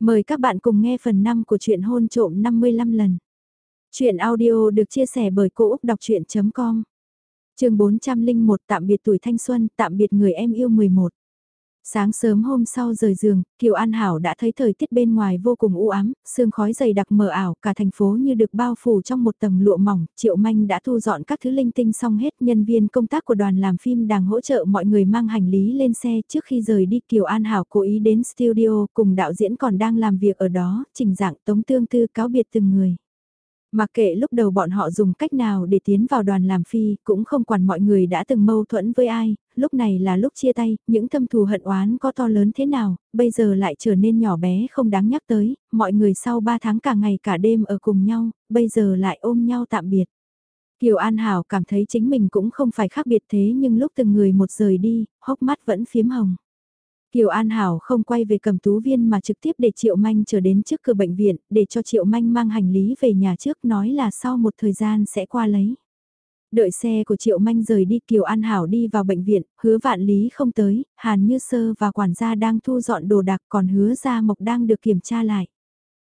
Mời các bạn cùng nghe phần 5 của truyện hôn trộm 55 lần. Chuyện audio được chia sẻ bởi Cô Úc Đọc Chuyện.com Trường 401 tạm biệt tuổi thanh xuân, tạm biệt người em yêu 11. Sáng sớm hôm sau rời giường, Kiều An Hảo đã thấy thời tiết bên ngoài vô cùng u ám, sương khói dày đặc mờ ảo, cả thành phố như được bao phủ trong một tầng lụa mỏng, Triệu Manh đã thu dọn các thứ linh tinh xong hết, nhân viên công tác của đoàn làm phim đang hỗ trợ mọi người mang hành lý lên xe. Trước khi rời đi Kiều An Hảo cố ý đến studio cùng đạo diễn còn đang làm việc ở đó, trình dạng tống tương tư cáo biệt từng người. Mặc kệ lúc đầu bọn họ dùng cách nào để tiến vào đoàn làm phi, cũng không quản mọi người đã từng mâu thuẫn với ai, lúc này là lúc chia tay, những thâm thù hận oán có to lớn thế nào, bây giờ lại trở nên nhỏ bé không đáng nhắc tới, mọi người sau 3 tháng cả ngày cả đêm ở cùng nhau, bây giờ lại ôm nhau tạm biệt. Kiều An Hảo cảm thấy chính mình cũng không phải khác biệt thế nhưng lúc từng người một rời đi, hốc mắt vẫn phiếm hồng. Kiều An Hảo không quay về cầm tú viên mà trực tiếp để Triệu Manh trở đến trước cửa bệnh viện, để cho Triệu Manh mang hành lý về nhà trước nói là sau một thời gian sẽ qua lấy. Đợi xe của Triệu Manh rời đi Kiều An Hảo đi vào bệnh viện, hứa vạn lý không tới, Hàn Như Sơ và quản gia đang thu dọn đồ đạc còn hứa Gia Mộc đang được kiểm tra lại.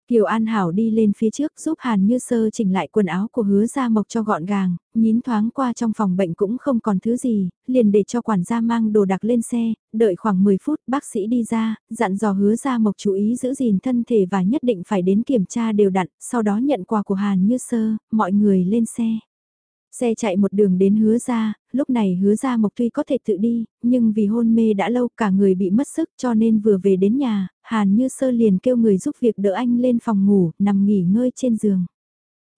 Kiều An Hảo đi lên phía trước giúp Hàn Như Sơ chỉnh lại quần áo của hứa Gia Mộc cho gọn gàng, nhín thoáng qua trong phòng bệnh cũng không còn thứ gì, liền để cho quản gia mang đồ đạc lên xe, đợi khoảng 10 phút bác sĩ đi ra, dặn dò hứa Gia Mộc chú ý giữ gìn thân thể và nhất định phải đến kiểm tra đều đặn, sau đó nhận quà của Hàn Như Sơ, mọi người lên xe. Xe chạy một đường đến hứa ra, lúc này hứa ra mộc tuy có thể tự đi, nhưng vì hôn mê đã lâu cả người bị mất sức cho nên vừa về đến nhà, Hàn Như Sơ liền kêu người giúp việc đỡ anh lên phòng ngủ, nằm nghỉ ngơi trên giường.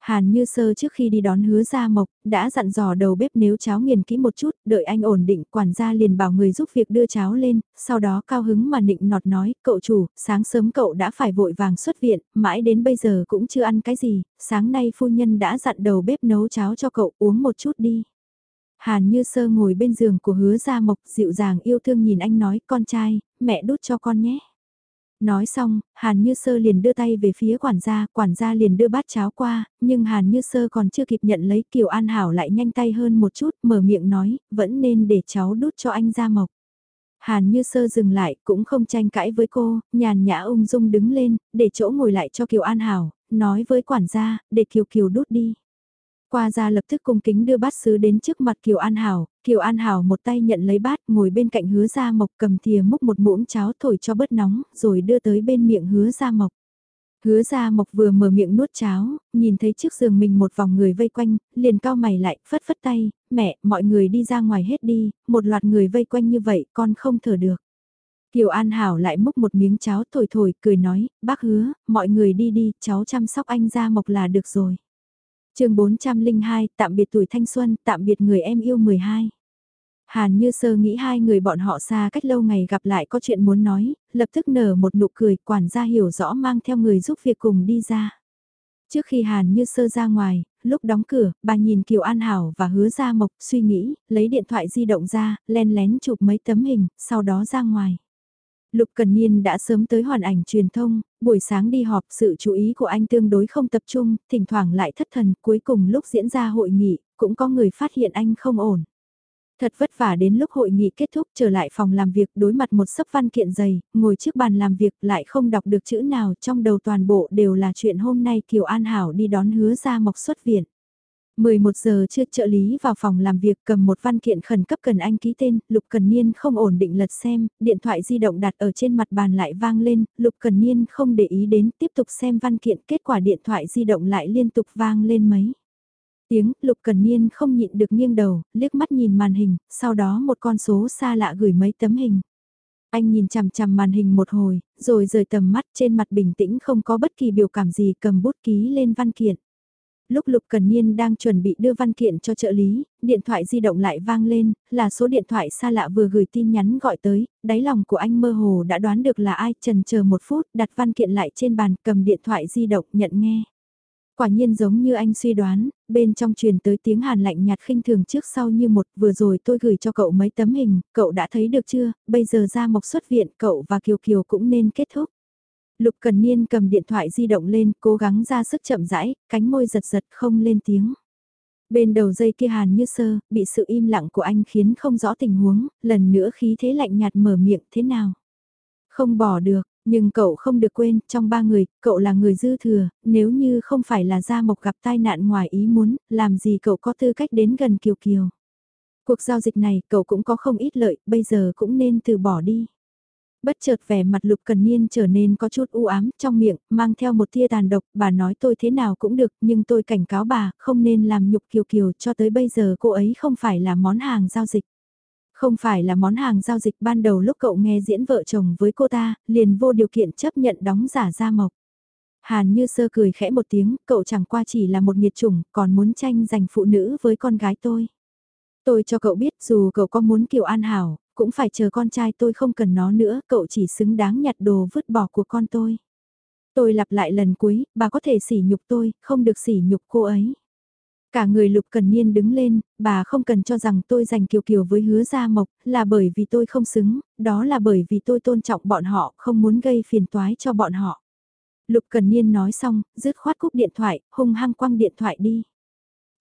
Hàn Như Sơ trước khi đi đón hứa Gia Mộc, đã dặn dò đầu bếp nếu cháo nghiền kỹ một chút, đợi anh ổn định, quản gia liền bảo người giúp việc đưa cháo lên, sau đó cao hứng mà nịnh nọt nói, cậu chủ, sáng sớm cậu đã phải vội vàng xuất viện, mãi đến bây giờ cũng chưa ăn cái gì, sáng nay phu nhân đã dặn đầu bếp nấu cháo cho cậu uống một chút đi. Hàn Như Sơ ngồi bên giường của hứa Gia Mộc dịu dàng yêu thương nhìn anh nói, con trai, mẹ đút cho con nhé. Nói xong, Hàn Như Sơ liền đưa tay về phía quản gia, quản gia liền đưa bát cháo qua, nhưng Hàn Như Sơ còn chưa kịp nhận lấy Kiều An Hảo lại nhanh tay hơn một chút, mở miệng nói, vẫn nên để cháu đút cho anh ra mộc. Hàn Như Sơ dừng lại, cũng không tranh cãi với cô, nhàn nhã ung dung đứng lên, để chỗ ngồi lại cho Kiều An Hảo, nói với quản gia, để Kiều Kiều đút đi. Qua ra lập tức cung kính đưa bát sứ đến trước mặt Kiều An Hảo, Kiều An Hảo một tay nhận lấy bát ngồi bên cạnh hứa gia mộc cầm thìa múc một muỗng cháo thổi cho bớt nóng rồi đưa tới bên miệng hứa gia mộc. Hứa gia mộc vừa mở miệng nuốt cháo, nhìn thấy trước giường mình một vòng người vây quanh, liền cao mày lại, phất phất tay, mẹ, mọi người đi ra ngoài hết đi, một loạt người vây quanh như vậy con không thở được. Kiều An Hảo lại múc một miếng cháo thổi thổi, cười nói, bác hứa, mọi người đi đi, cháu chăm sóc anh gia mộc là được rồi chương 402, tạm biệt tuổi thanh xuân, tạm biệt người em yêu 12. Hàn như sơ nghĩ hai người bọn họ xa cách lâu ngày gặp lại có chuyện muốn nói, lập tức nở một nụ cười, quản gia hiểu rõ mang theo người giúp việc cùng đi ra. Trước khi Hàn như sơ ra ngoài, lúc đóng cửa, bà nhìn Kiều An Hảo và hứa ra mộc, suy nghĩ, lấy điện thoại di động ra, len lén chụp mấy tấm hình, sau đó ra ngoài. Lục Cần Niên đã sớm tới hoàn ảnh truyền thông, buổi sáng đi họp sự chú ý của anh tương đối không tập trung, thỉnh thoảng lại thất thần, cuối cùng lúc diễn ra hội nghị, cũng có người phát hiện anh không ổn. Thật vất vả đến lúc hội nghị kết thúc trở lại phòng làm việc đối mặt một sấp văn kiện dày, ngồi trước bàn làm việc lại không đọc được chữ nào trong đầu toàn bộ đều là chuyện hôm nay Kiều An Hảo đi đón hứa ra mộc xuất viện. 11 giờ chưa trợ lý vào phòng làm việc cầm một văn kiện khẩn cấp cần anh ký tên, Lục Cần Niên không ổn định lật xem, điện thoại di động đặt ở trên mặt bàn lại vang lên, Lục Cần Niên không để ý đến tiếp tục xem văn kiện, kết quả điện thoại di động lại liên tục vang lên mấy. Tiếng, Lục Cần Niên không nhịn được nghiêng đầu, liếc mắt nhìn màn hình, sau đó một con số xa lạ gửi mấy tấm hình. Anh nhìn chằm chằm màn hình một hồi, rồi rời tầm mắt trên mặt bình tĩnh không có bất kỳ biểu cảm gì cầm bút ký lên văn kiện. Lúc Lục Cần Niên đang chuẩn bị đưa văn kiện cho trợ lý, điện thoại di động lại vang lên, là số điện thoại xa lạ vừa gửi tin nhắn gọi tới, đáy lòng của anh mơ hồ đã đoán được là ai, trần chờ một phút, đặt văn kiện lại trên bàn, cầm điện thoại di động nhận nghe. Quả nhiên giống như anh suy đoán, bên trong truyền tới tiếng hàn lạnh nhạt khinh thường trước sau như một vừa rồi tôi gửi cho cậu mấy tấm hình, cậu đã thấy được chưa, bây giờ ra mộc xuất viện cậu và Kiều Kiều cũng nên kết thúc. Lục Cần Niên cầm điện thoại di động lên, cố gắng ra sức chậm rãi, cánh môi giật giật không lên tiếng. Bên đầu dây kia hàn như sơ, bị sự im lặng của anh khiến không rõ tình huống, lần nữa khí thế lạnh nhạt mở miệng thế nào. Không bỏ được, Nhưng cậu không được quên, trong ba người, cậu là người dư thừa, nếu như không phải là Gia Mộc gặp tai nạn ngoài ý muốn, làm gì cậu có tư cách đến gần Kiều Kiều. Cuộc giao dịch này cậu cũng có không ít lợi, bây giờ cũng nên từ bỏ đi. Bất chợt vẻ mặt Lục Cần Niên trở nên có chút u ám, trong miệng, mang theo một tia tàn độc, bà nói tôi thế nào cũng được, nhưng tôi cảnh cáo bà, không nên làm nhục Kiều Kiều, cho tới bây giờ cô ấy không phải là món hàng giao dịch. Không phải là món hàng giao dịch ban đầu lúc cậu nghe diễn vợ chồng với cô ta, liền vô điều kiện chấp nhận đóng giả ra mộc. Hàn như sơ cười khẽ một tiếng, cậu chẳng qua chỉ là một nghiệt chủng, còn muốn tranh giành phụ nữ với con gái tôi. Tôi cho cậu biết dù cậu có muốn Kiều An Hảo, cũng phải chờ con trai tôi không cần nó nữa, cậu chỉ xứng đáng nhặt đồ vứt bỏ của con tôi. Tôi lặp lại lần cuối, bà có thể sỉ nhục tôi, không được sỉ nhục cô ấy. Cả người lục cần niên đứng lên, bà không cần cho rằng tôi dành kiều kiều với hứa gia mộc, là bởi vì tôi không xứng, đó là bởi vì tôi tôn trọng bọn họ, không muốn gây phiền toái cho bọn họ. Lục cần niên nói xong, dứt khoát cúp điện thoại, hung hăng quăng điện thoại đi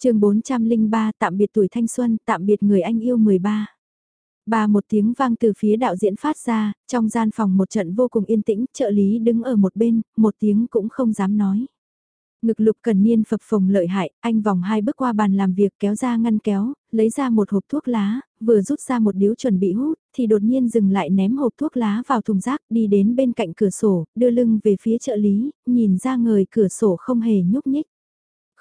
chương 403 tạm biệt tuổi thanh xuân, tạm biệt người anh yêu 13. Bà một tiếng vang từ phía đạo diễn phát ra, trong gian phòng một trận vô cùng yên tĩnh, trợ lý đứng ở một bên, một tiếng cũng không dám nói. Ngực lục cần niên phập phồng lợi hại, anh vòng hai bước qua bàn làm việc kéo ra ngăn kéo, lấy ra một hộp thuốc lá, vừa rút ra một điếu chuẩn bị hút, thì đột nhiên dừng lại ném hộp thuốc lá vào thùng rác đi đến bên cạnh cửa sổ, đưa lưng về phía trợ lý, nhìn ra người cửa sổ không hề nhúc nhích.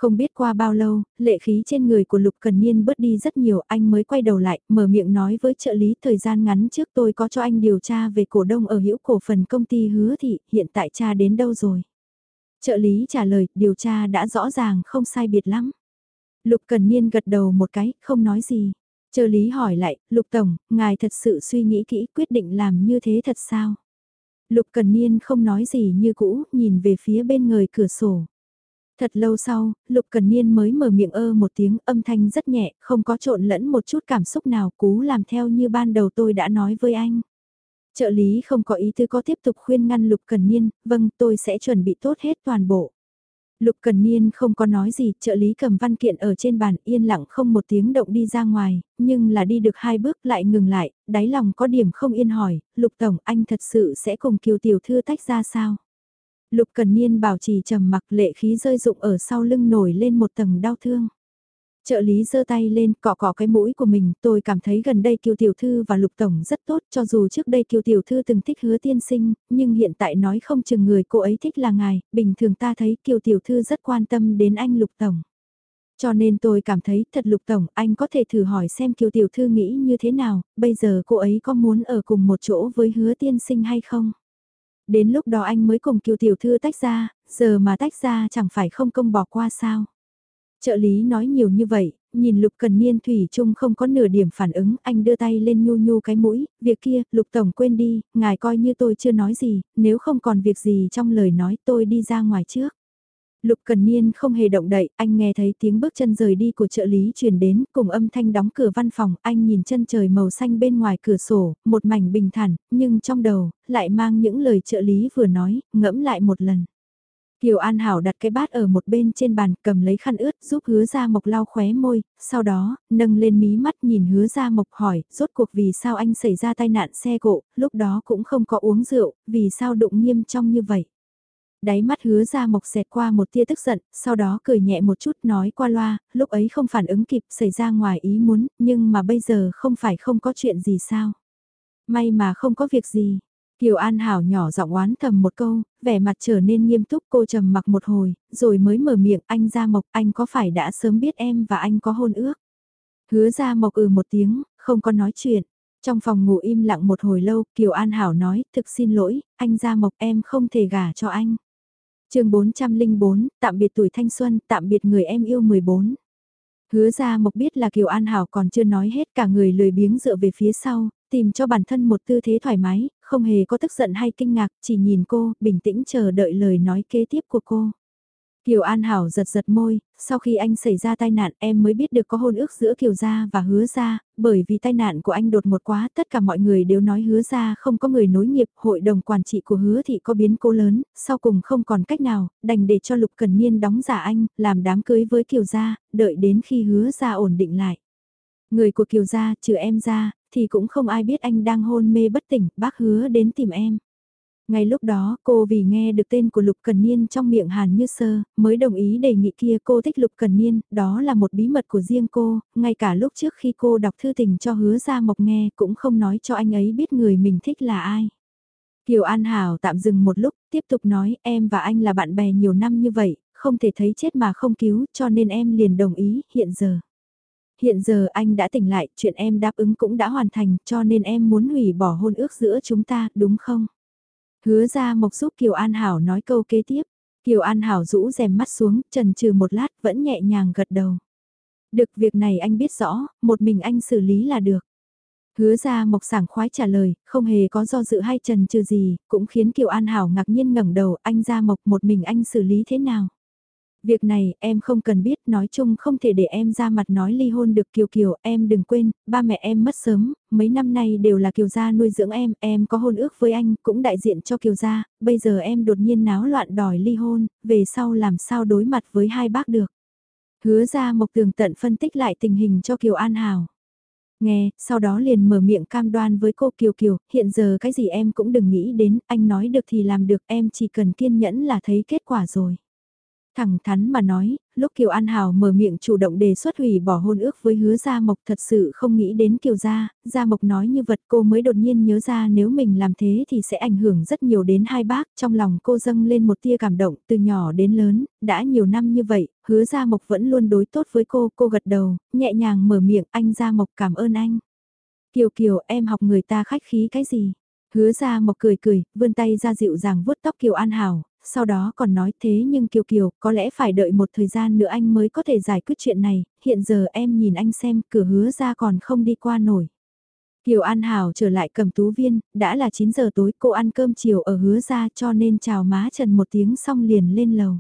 Không biết qua bao lâu, lệ khí trên người của Lục Cần Niên bớt đi rất nhiều, anh mới quay đầu lại, mở miệng nói với trợ lý thời gian ngắn trước tôi có cho anh điều tra về cổ đông ở hữu cổ phần công ty hứa thị, hiện tại cha đến đâu rồi? Trợ lý trả lời, điều tra đã rõ ràng không sai biệt lắm. Lục Cần Niên gật đầu một cái, không nói gì. Trợ lý hỏi lại, Lục Tổng, ngài thật sự suy nghĩ kỹ quyết định làm như thế thật sao? Lục Cần Niên không nói gì như cũ, nhìn về phía bên người cửa sổ. Thật lâu sau, Lục Cần Niên mới mở miệng ơ một tiếng âm thanh rất nhẹ, không có trộn lẫn một chút cảm xúc nào cú làm theo như ban đầu tôi đã nói với anh. Trợ lý không có ý tư có tiếp tục khuyên ngăn Lục Cần Niên, vâng tôi sẽ chuẩn bị tốt hết toàn bộ. Lục Cần Niên không có nói gì, trợ lý cầm văn kiện ở trên bàn yên lặng không một tiếng động đi ra ngoài, nhưng là đi được hai bước lại ngừng lại, đáy lòng có điểm không yên hỏi, Lục Tổng anh thật sự sẽ cùng Kiều Tiểu Thư tách ra sao? Lục Cần Niên bảo trì trầm mặc lệ khí rơi rụng ở sau lưng nổi lên một tầng đau thương. Trợ lý giơ tay lên cọ cọ cái mũi của mình, tôi cảm thấy gần đây Kiều Tiểu Thư và Lục Tổng rất tốt cho dù trước đây Kiều Tiểu Thư từng thích hứa tiên sinh, nhưng hiện tại nói không chừng người cô ấy thích là ngài, bình thường ta thấy Kiều Tiểu Thư rất quan tâm đến anh Lục Tổng. Cho nên tôi cảm thấy thật Lục Tổng, anh có thể thử hỏi xem Kiều Tiểu Thư nghĩ như thế nào, bây giờ cô ấy có muốn ở cùng một chỗ với hứa tiên sinh hay không? Đến lúc đó anh mới cùng Kiều Tiểu Thư tách ra, giờ mà tách ra chẳng phải không công bỏ qua sao? Trợ lý nói nhiều như vậy, nhìn Lục Cần Niên Thủy chung không có nửa điểm phản ứng, anh đưa tay lên nhu nhu cái mũi, việc kia, Lục Tổng quên đi, ngài coi như tôi chưa nói gì, nếu không còn việc gì trong lời nói tôi đi ra ngoài trước. Lục Cần Niên không hề động đậy, anh nghe thấy tiếng bước chân rời đi của trợ lý truyền đến, cùng âm thanh đóng cửa văn phòng, anh nhìn chân trời màu xanh bên ngoài cửa sổ, một mảnh bình thản, nhưng trong đầu, lại mang những lời trợ lý vừa nói, ngẫm lại một lần. Kiều An Hảo đặt cái bát ở một bên trên bàn, cầm lấy khăn ướt giúp hứa ra mộc lau khóe môi, sau đó, nâng lên mí mắt nhìn hứa ra mộc hỏi, rốt cuộc vì sao anh xảy ra tai nạn xe cộ, lúc đó cũng không có uống rượu, vì sao đụng nghiêm trong như vậy. Đáy mắt hứa ra mộc xẹt qua một tia tức giận, sau đó cười nhẹ một chút nói qua loa, lúc ấy không phản ứng kịp xảy ra ngoài ý muốn, nhưng mà bây giờ không phải không có chuyện gì sao. May mà không có việc gì, Kiều An Hảo nhỏ giọng oán thầm một câu, vẻ mặt trở nên nghiêm túc cô trầm mặc một hồi, rồi mới mở miệng anh ra mộc anh có phải đã sớm biết em và anh có hôn ước. Hứa ra mộc ừ một tiếng, không có nói chuyện. Trong phòng ngủ im lặng một hồi lâu, Kiều An Hảo nói, thực xin lỗi, anh ra mộc em không thể gả cho anh chương 404, tạm biệt tuổi thanh xuân, tạm biệt người em yêu 14. Hứa ra mộc biết là Kiều An Hảo còn chưa nói hết cả người lười biếng dựa về phía sau, tìm cho bản thân một tư thế thoải mái, không hề có tức giận hay kinh ngạc, chỉ nhìn cô, bình tĩnh chờ đợi lời nói kế tiếp của cô. Kiều An Hảo giật giật môi, sau khi anh xảy ra tai nạn em mới biết được có hôn ước giữa Kiều Gia và Hứa Gia, bởi vì tai nạn của anh đột ngột quá, tất cả mọi người đều nói Hứa Gia không có người nối nghiệp, hội đồng quản trị của Hứa Thị có biến cố lớn, sau cùng không còn cách nào, đành để cho Lục Cần Niên đóng giả anh, làm đám cưới với Kiều Gia, đợi đến khi Hứa Gia ổn định lại. Người của Kiều Gia, trừ em ra, thì cũng không ai biết anh đang hôn mê bất tỉnh, bác hứa đến tìm em. Ngay lúc đó cô vì nghe được tên của Lục Cần Niên trong miệng Hàn Như Sơ, mới đồng ý đề nghị kia cô thích Lục Cần Niên, đó là một bí mật của riêng cô, ngay cả lúc trước khi cô đọc thư tình cho hứa ra mộc nghe cũng không nói cho anh ấy biết người mình thích là ai. Kiều An Hảo tạm dừng một lúc, tiếp tục nói em và anh là bạn bè nhiều năm như vậy, không thể thấy chết mà không cứu, cho nên em liền đồng ý, hiện giờ. Hiện giờ anh đã tỉnh lại, chuyện em đáp ứng cũng đã hoàn thành, cho nên em muốn hủy bỏ hôn ước giữa chúng ta, đúng không? Hứa ra mộc giúp Kiều An Hảo nói câu kế tiếp. Kiều An Hảo rũ rèm mắt xuống, trần trừ một lát, vẫn nhẹ nhàng gật đầu. Được việc này anh biết rõ, một mình anh xử lý là được. Hứa ra mộc sảng khoái trả lời, không hề có do dự hay trần trừ gì, cũng khiến Kiều An Hảo ngạc nhiên ngẩng đầu, anh ra mộc một mình anh xử lý thế nào. Việc này em không cần biết, nói chung không thể để em ra mặt nói ly hôn được Kiều Kiều, em đừng quên, ba mẹ em mất sớm, mấy năm nay đều là Kiều gia nuôi dưỡng em, em có hôn ước với anh, cũng đại diện cho Kiều gia, bây giờ em đột nhiên náo loạn đòi ly hôn, về sau làm sao đối mặt với hai bác được. Hứa ra Mộc Tường tận phân tích lại tình hình cho Kiều An Hảo. Nghe, sau đó liền mở miệng cam đoan với cô Kiều Kiều, hiện giờ cái gì em cũng đừng nghĩ đến, anh nói được thì làm được, em chỉ cần kiên nhẫn là thấy kết quả rồi. Thẳng thắn mà nói, lúc Kiều An Hảo mở miệng chủ động đề xuất hủy bỏ hôn ước với hứa Gia Mộc thật sự không nghĩ đến Kiều Gia, Gia Mộc nói như vật cô mới đột nhiên nhớ ra nếu mình làm thế thì sẽ ảnh hưởng rất nhiều đến hai bác, trong lòng cô dâng lên một tia cảm động từ nhỏ đến lớn, đã nhiều năm như vậy, hứa Gia Mộc vẫn luôn đối tốt với cô, cô gật đầu, nhẹ nhàng mở miệng anh Gia Mộc cảm ơn anh. Kiều Kiều em học người ta khách khí cái gì? Hứa Gia Mộc cười cười, vươn tay ra dịu dàng vuốt tóc Kiều An Hảo, sau đó còn nói thế nhưng Kiều Kiều, có lẽ phải đợi một thời gian nữa anh mới có thể giải quyết chuyện này, hiện giờ em nhìn anh xem cửa hứa ra còn không đi qua nổi. Kiều An Hảo trở lại cầm tú viên, đã là 9 giờ tối cô ăn cơm chiều ở hứa ra cho nên chào má Trần một tiếng xong liền lên lầu.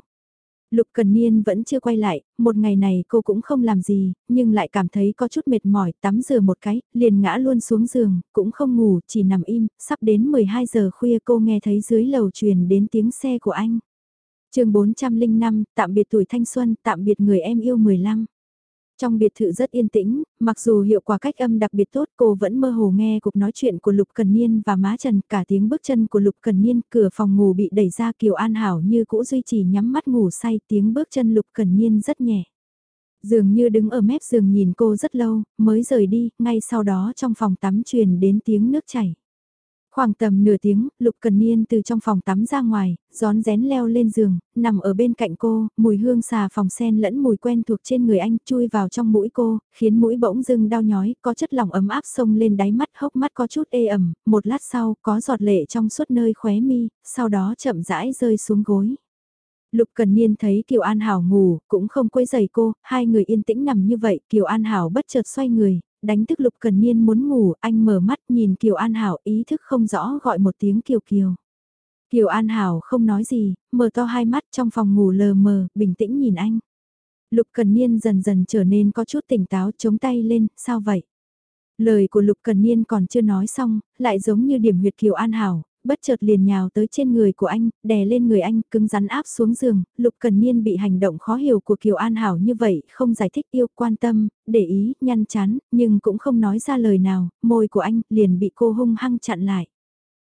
Lục Cần Niên vẫn chưa quay lại, một ngày này cô cũng không làm gì, nhưng lại cảm thấy có chút mệt mỏi, tắm rửa một cái, liền ngã luôn xuống giường, cũng không ngủ, chỉ nằm im, sắp đến 12 giờ khuya cô nghe thấy dưới lầu truyền đến tiếng xe của anh. chương 405, tạm biệt tuổi thanh xuân, tạm biệt người em yêu 15. Trong biệt thự rất yên tĩnh, mặc dù hiệu quả cách âm đặc biệt tốt cô vẫn mơ hồ nghe cuộc nói chuyện của Lục Cần Niên và má Trần cả tiếng bước chân của Lục Cần Niên cửa phòng ngủ bị đẩy ra Kiều An Hảo như cũ duy trì nhắm mắt ngủ say tiếng bước chân Lục Cần Niên rất nhẹ. Dường như đứng ở mép giường nhìn cô rất lâu, mới rời đi, ngay sau đó trong phòng tắm truyền đến tiếng nước chảy. Khoảng tầm nửa tiếng, Lục Cần Niên từ trong phòng tắm ra ngoài, gión rén leo lên giường, nằm ở bên cạnh cô, mùi hương xà phòng sen lẫn mùi quen thuộc trên người anh chui vào trong mũi cô, khiến mũi bỗng dưng đau nhói, có chất lỏng ấm áp sông lên đáy mắt hốc mắt có chút ê ẩm, một lát sau có giọt lệ trong suốt nơi khóe mi, sau đó chậm rãi rơi xuống gối. Lục Cần Niên thấy Kiều An Hảo ngủ, cũng không quấy giày cô, hai người yên tĩnh nằm như vậy, Kiều An Hảo bất chợt xoay người, đánh thức Lục Cần Niên muốn ngủ, anh mở mắt nhìn Kiều An Hảo ý thức không rõ gọi một tiếng Kiều Kiều. Kiều An Hảo không nói gì, mở to hai mắt trong phòng ngủ lờ mờ, bình tĩnh nhìn anh. Lục Cần Niên dần dần trở nên có chút tỉnh táo chống tay lên, sao vậy? Lời của Lục Cần Niên còn chưa nói xong, lại giống như điểm huyệt Kiều An Hảo, bất chợt liền nhào tới trên người của anh, đè lên người anh, cứng rắn áp xuống giường, Lục Cần Niên bị hành động khó hiểu của Kiều An Hảo như vậy, không giải thích yêu, quan tâm, để ý, nhăn chán, nhưng cũng không nói ra lời nào, môi của anh liền bị cô hung hăng chặn lại.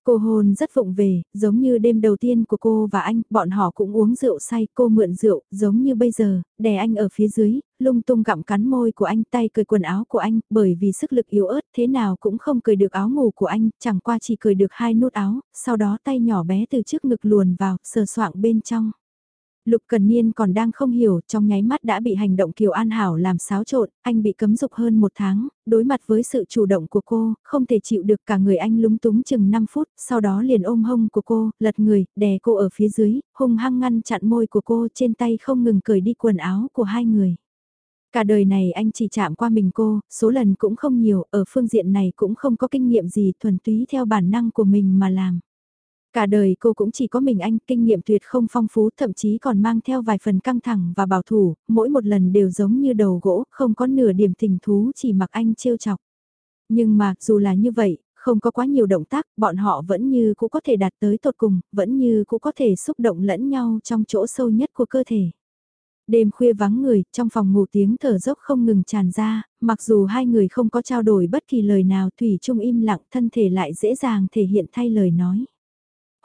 Cô hôn rất vụng về, giống như đêm đầu tiên của cô và anh, bọn họ cũng uống rượu say, cô mượn rượu, giống như bây giờ, đè anh ở phía dưới, lung tung gặm cắn môi của anh, tay cười quần áo của anh, bởi vì sức lực yếu ớt thế nào cũng không cười được áo ngủ của anh, chẳng qua chỉ cười được hai nút áo, sau đó tay nhỏ bé từ trước ngực luồn vào, sờ soạng bên trong. Lục Cần Niên còn đang không hiểu, trong nháy mắt đã bị hành động Kiều An Hảo làm xáo trộn, anh bị cấm dục hơn một tháng, đối mặt với sự chủ động của cô, không thể chịu được cả người anh lúng túng chừng 5 phút, sau đó liền ôm hông của cô, lật người, đè cô ở phía dưới, hung hăng ngăn chặn môi của cô trên tay không ngừng cởi đi quần áo của hai người. Cả đời này anh chỉ chạm qua mình cô, số lần cũng không nhiều, ở phương diện này cũng không có kinh nghiệm gì thuần túy theo bản năng của mình mà làm. Cả đời cô cũng chỉ có mình anh, kinh nghiệm tuyệt không phong phú, thậm chí còn mang theo vài phần căng thẳng và bảo thủ, mỗi một lần đều giống như đầu gỗ, không có nửa điểm tình thú chỉ mặc anh trêu chọc. Nhưng mà, dù là như vậy, không có quá nhiều động tác, bọn họ vẫn như cũng có thể đạt tới tột cùng, vẫn như cũng có thể xúc động lẫn nhau trong chỗ sâu nhất của cơ thể. Đêm khuya vắng người, trong phòng ngủ tiếng thở dốc không ngừng tràn ra, mặc dù hai người không có trao đổi bất kỳ lời nào Thủy chung im lặng thân thể lại dễ dàng thể hiện thay lời nói.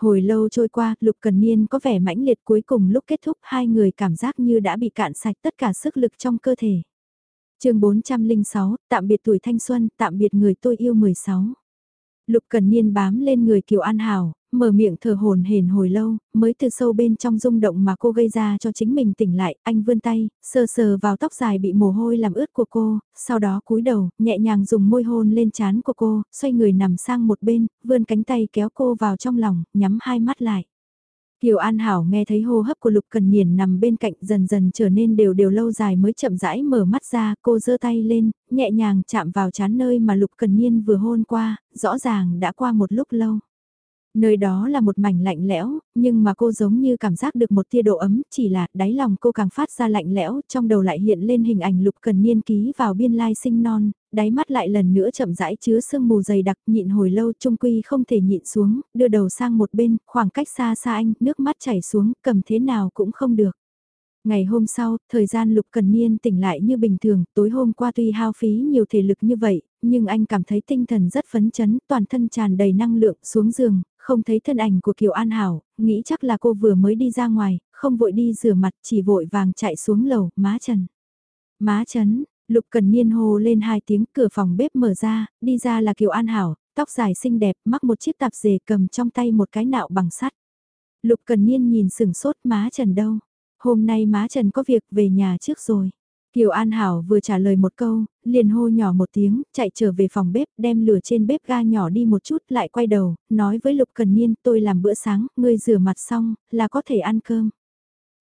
Hồi lâu trôi qua, Lục Cần Niên có vẻ mãnh liệt cuối cùng lúc kết thúc hai người cảm giác như đã bị cạn sạch tất cả sức lực trong cơ thể. chương 406, tạm biệt tuổi thanh xuân, tạm biệt người tôi yêu 16. Lục Cần Niên bám lên người Kiều An Hảo, mở miệng thở hồn hển hồi lâu, mới từ sâu bên trong rung động mà cô gây ra cho chính mình tỉnh lại, anh vươn tay, sờ sờ vào tóc dài bị mồ hôi làm ướt của cô, sau đó cúi đầu, nhẹ nhàng dùng môi hôn lên trán của cô, xoay người nằm sang một bên, vươn cánh tay kéo cô vào trong lòng, nhắm hai mắt lại. Kiều An Hảo nghe thấy hô hấp của Lục Cần Niên nằm bên cạnh dần dần trở nên đều đều lâu dài mới chậm rãi mở mắt ra, cô giơ tay lên, nhẹ nhàng chạm vào chán nơi mà Lục Cần Niên vừa hôn qua, rõ ràng đã qua một lúc lâu. Nơi đó là một mảnh lạnh lẽo, nhưng mà cô giống như cảm giác được một tia độ ấm, chỉ là đáy lòng cô càng phát ra lạnh lẽo, trong đầu lại hiện lên hình ảnh lục cần niên ký vào biên lai sinh non, đáy mắt lại lần nữa chậm rãi chứa sương mù dày đặc nhịn hồi lâu trung quy không thể nhịn xuống, đưa đầu sang một bên, khoảng cách xa xa anh, nước mắt chảy xuống, cầm thế nào cũng không được. Ngày hôm sau, thời gian Lục Cần Niên tỉnh lại như bình thường, tối hôm qua tuy hao phí nhiều thể lực như vậy, nhưng anh cảm thấy tinh thần rất phấn chấn, toàn thân tràn đầy năng lượng, xuống giường, không thấy thân ảnh của Kiều An Hảo, nghĩ chắc là cô vừa mới đi ra ngoài, không vội đi rửa mặt, chỉ vội vàng chạy xuống lầu, má trần. Má trần Lục Cần Niên hô lên hai tiếng, cửa phòng bếp mở ra, đi ra là Kiều An Hảo, tóc dài xinh đẹp, mắc một chiếc tạp dề cầm trong tay một cái nạo bằng sắt. Lục Cần Niên nhìn sừng sốt má Trần đâu. Hôm nay má Trần có việc về nhà trước rồi. Kiều An Hảo vừa trả lời một câu, liền hô nhỏ một tiếng, chạy trở về phòng bếp, đem lửa trên bếp ga nhỏ đi một chút, lại quay đầu, nói với Lục Cần Niên, tôi làm bữa sáng, ngươi rửa mặt xong, là có thể ăn cơm.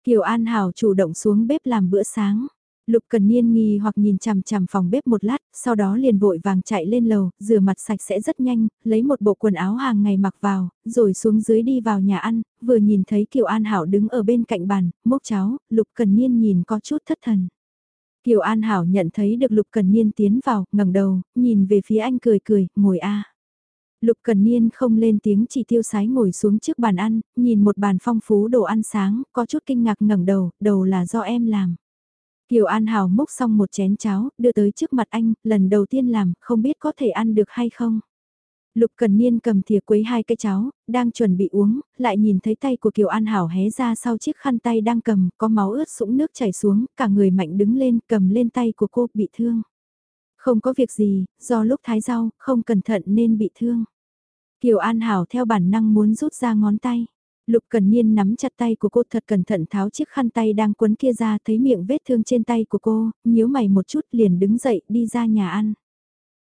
Kiều An Hảo chủ động xuống bếp làm bữa sáng. Lục Cần Niên nghi hoặc nhìn chằm chằm phòng bếp một lát, sau đó liền vội vàng chạy lên lầu, rửa mặt sạch sẽ rất nhanh, lấy một bộ quần áo hàng ngày mặc vào, rồi xuống dưới đi vào nhà ăn, vừa nhìn thấy Kiều An Hảo đứng ở bên cạnh bàn, mốc cháo, Lục Cần Niên nhìn có chút thất thần. Kiều An Hảo nhận thấy được Lục Cần Niên tiến vào, ngẩng đầu, nhìn về phía anh cười cười, ngồi a. Lục Cần Niên không lên tiếng chỉ tiêu sái ngồi xuống trước bàn ăn, nhìn một bàn phong phú đồ ăn sáng, có chút kinh ngạc ngẩng đầu, đầu là do em làm. Kiều An Hảo múc xong một chén cháo, đưa tới trước mặt anh, lần đầu tiên làm, không biết có thể ăn được hay không. Lục Cần Niên cầm thìa quấy hai cái cháo, đang chuẩn bị uống, lại nhìn thấy tay của Kiều An Hảo hé ra sau chiếc khăn tay đang cầm, có máu ướt sũng nước chảy xuống, cả người mạnh đứng lên, cầm lên tay của cô, bị thương. Không có việc gì, do lúc thái rau, không cẩn thận nên bị thương. Kiều An Hảo theo bản năng muốn rút ra ngón tay. Lục Cần Niên nắm chặt tay của cô thật cẩn thận tháo chiếc khăn tay đang quấn kia ra thấy miệng vết thương trên tay của cô, nhíu mày một chút liền đứng dậy đi ra nhà ăn.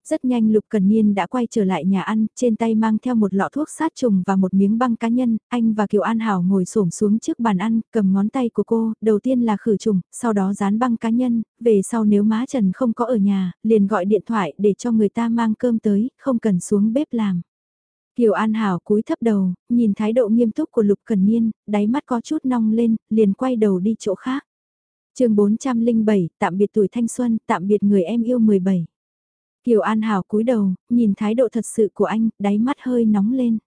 Rất nhanh Lục Cần Niên đã quay trở lại nhà ăn, trên tay mang theo một lọ thuốc sát trùng và một miếng băng cá nhân, anh và Kiều An Hảo ngồi xổm xuống trước bàn ăn, cầm ngón tay của cô, đầu tiên là khử trùng, sau đó dán băng cá nhân, về sau nếu má Trần không có ở nhà, liền gọi điện thoại để cho người ta mang cơm tới, không cần xuống bếp làm. Kiều An Hảo cúi thấp đầu, nhìn thái độ nghiêm túc của Lục Cần Niên, đáy mắt có chút nong lên, liền quay đầu đi chỗ khác. chương 407, tạm biệt tuổi thanh xuân, tạm biệt người em yêu 17. Kiều An Hảo cúi đầu, nhìn thái độ thật sự của anh, đáy mắt hơi nóng lên.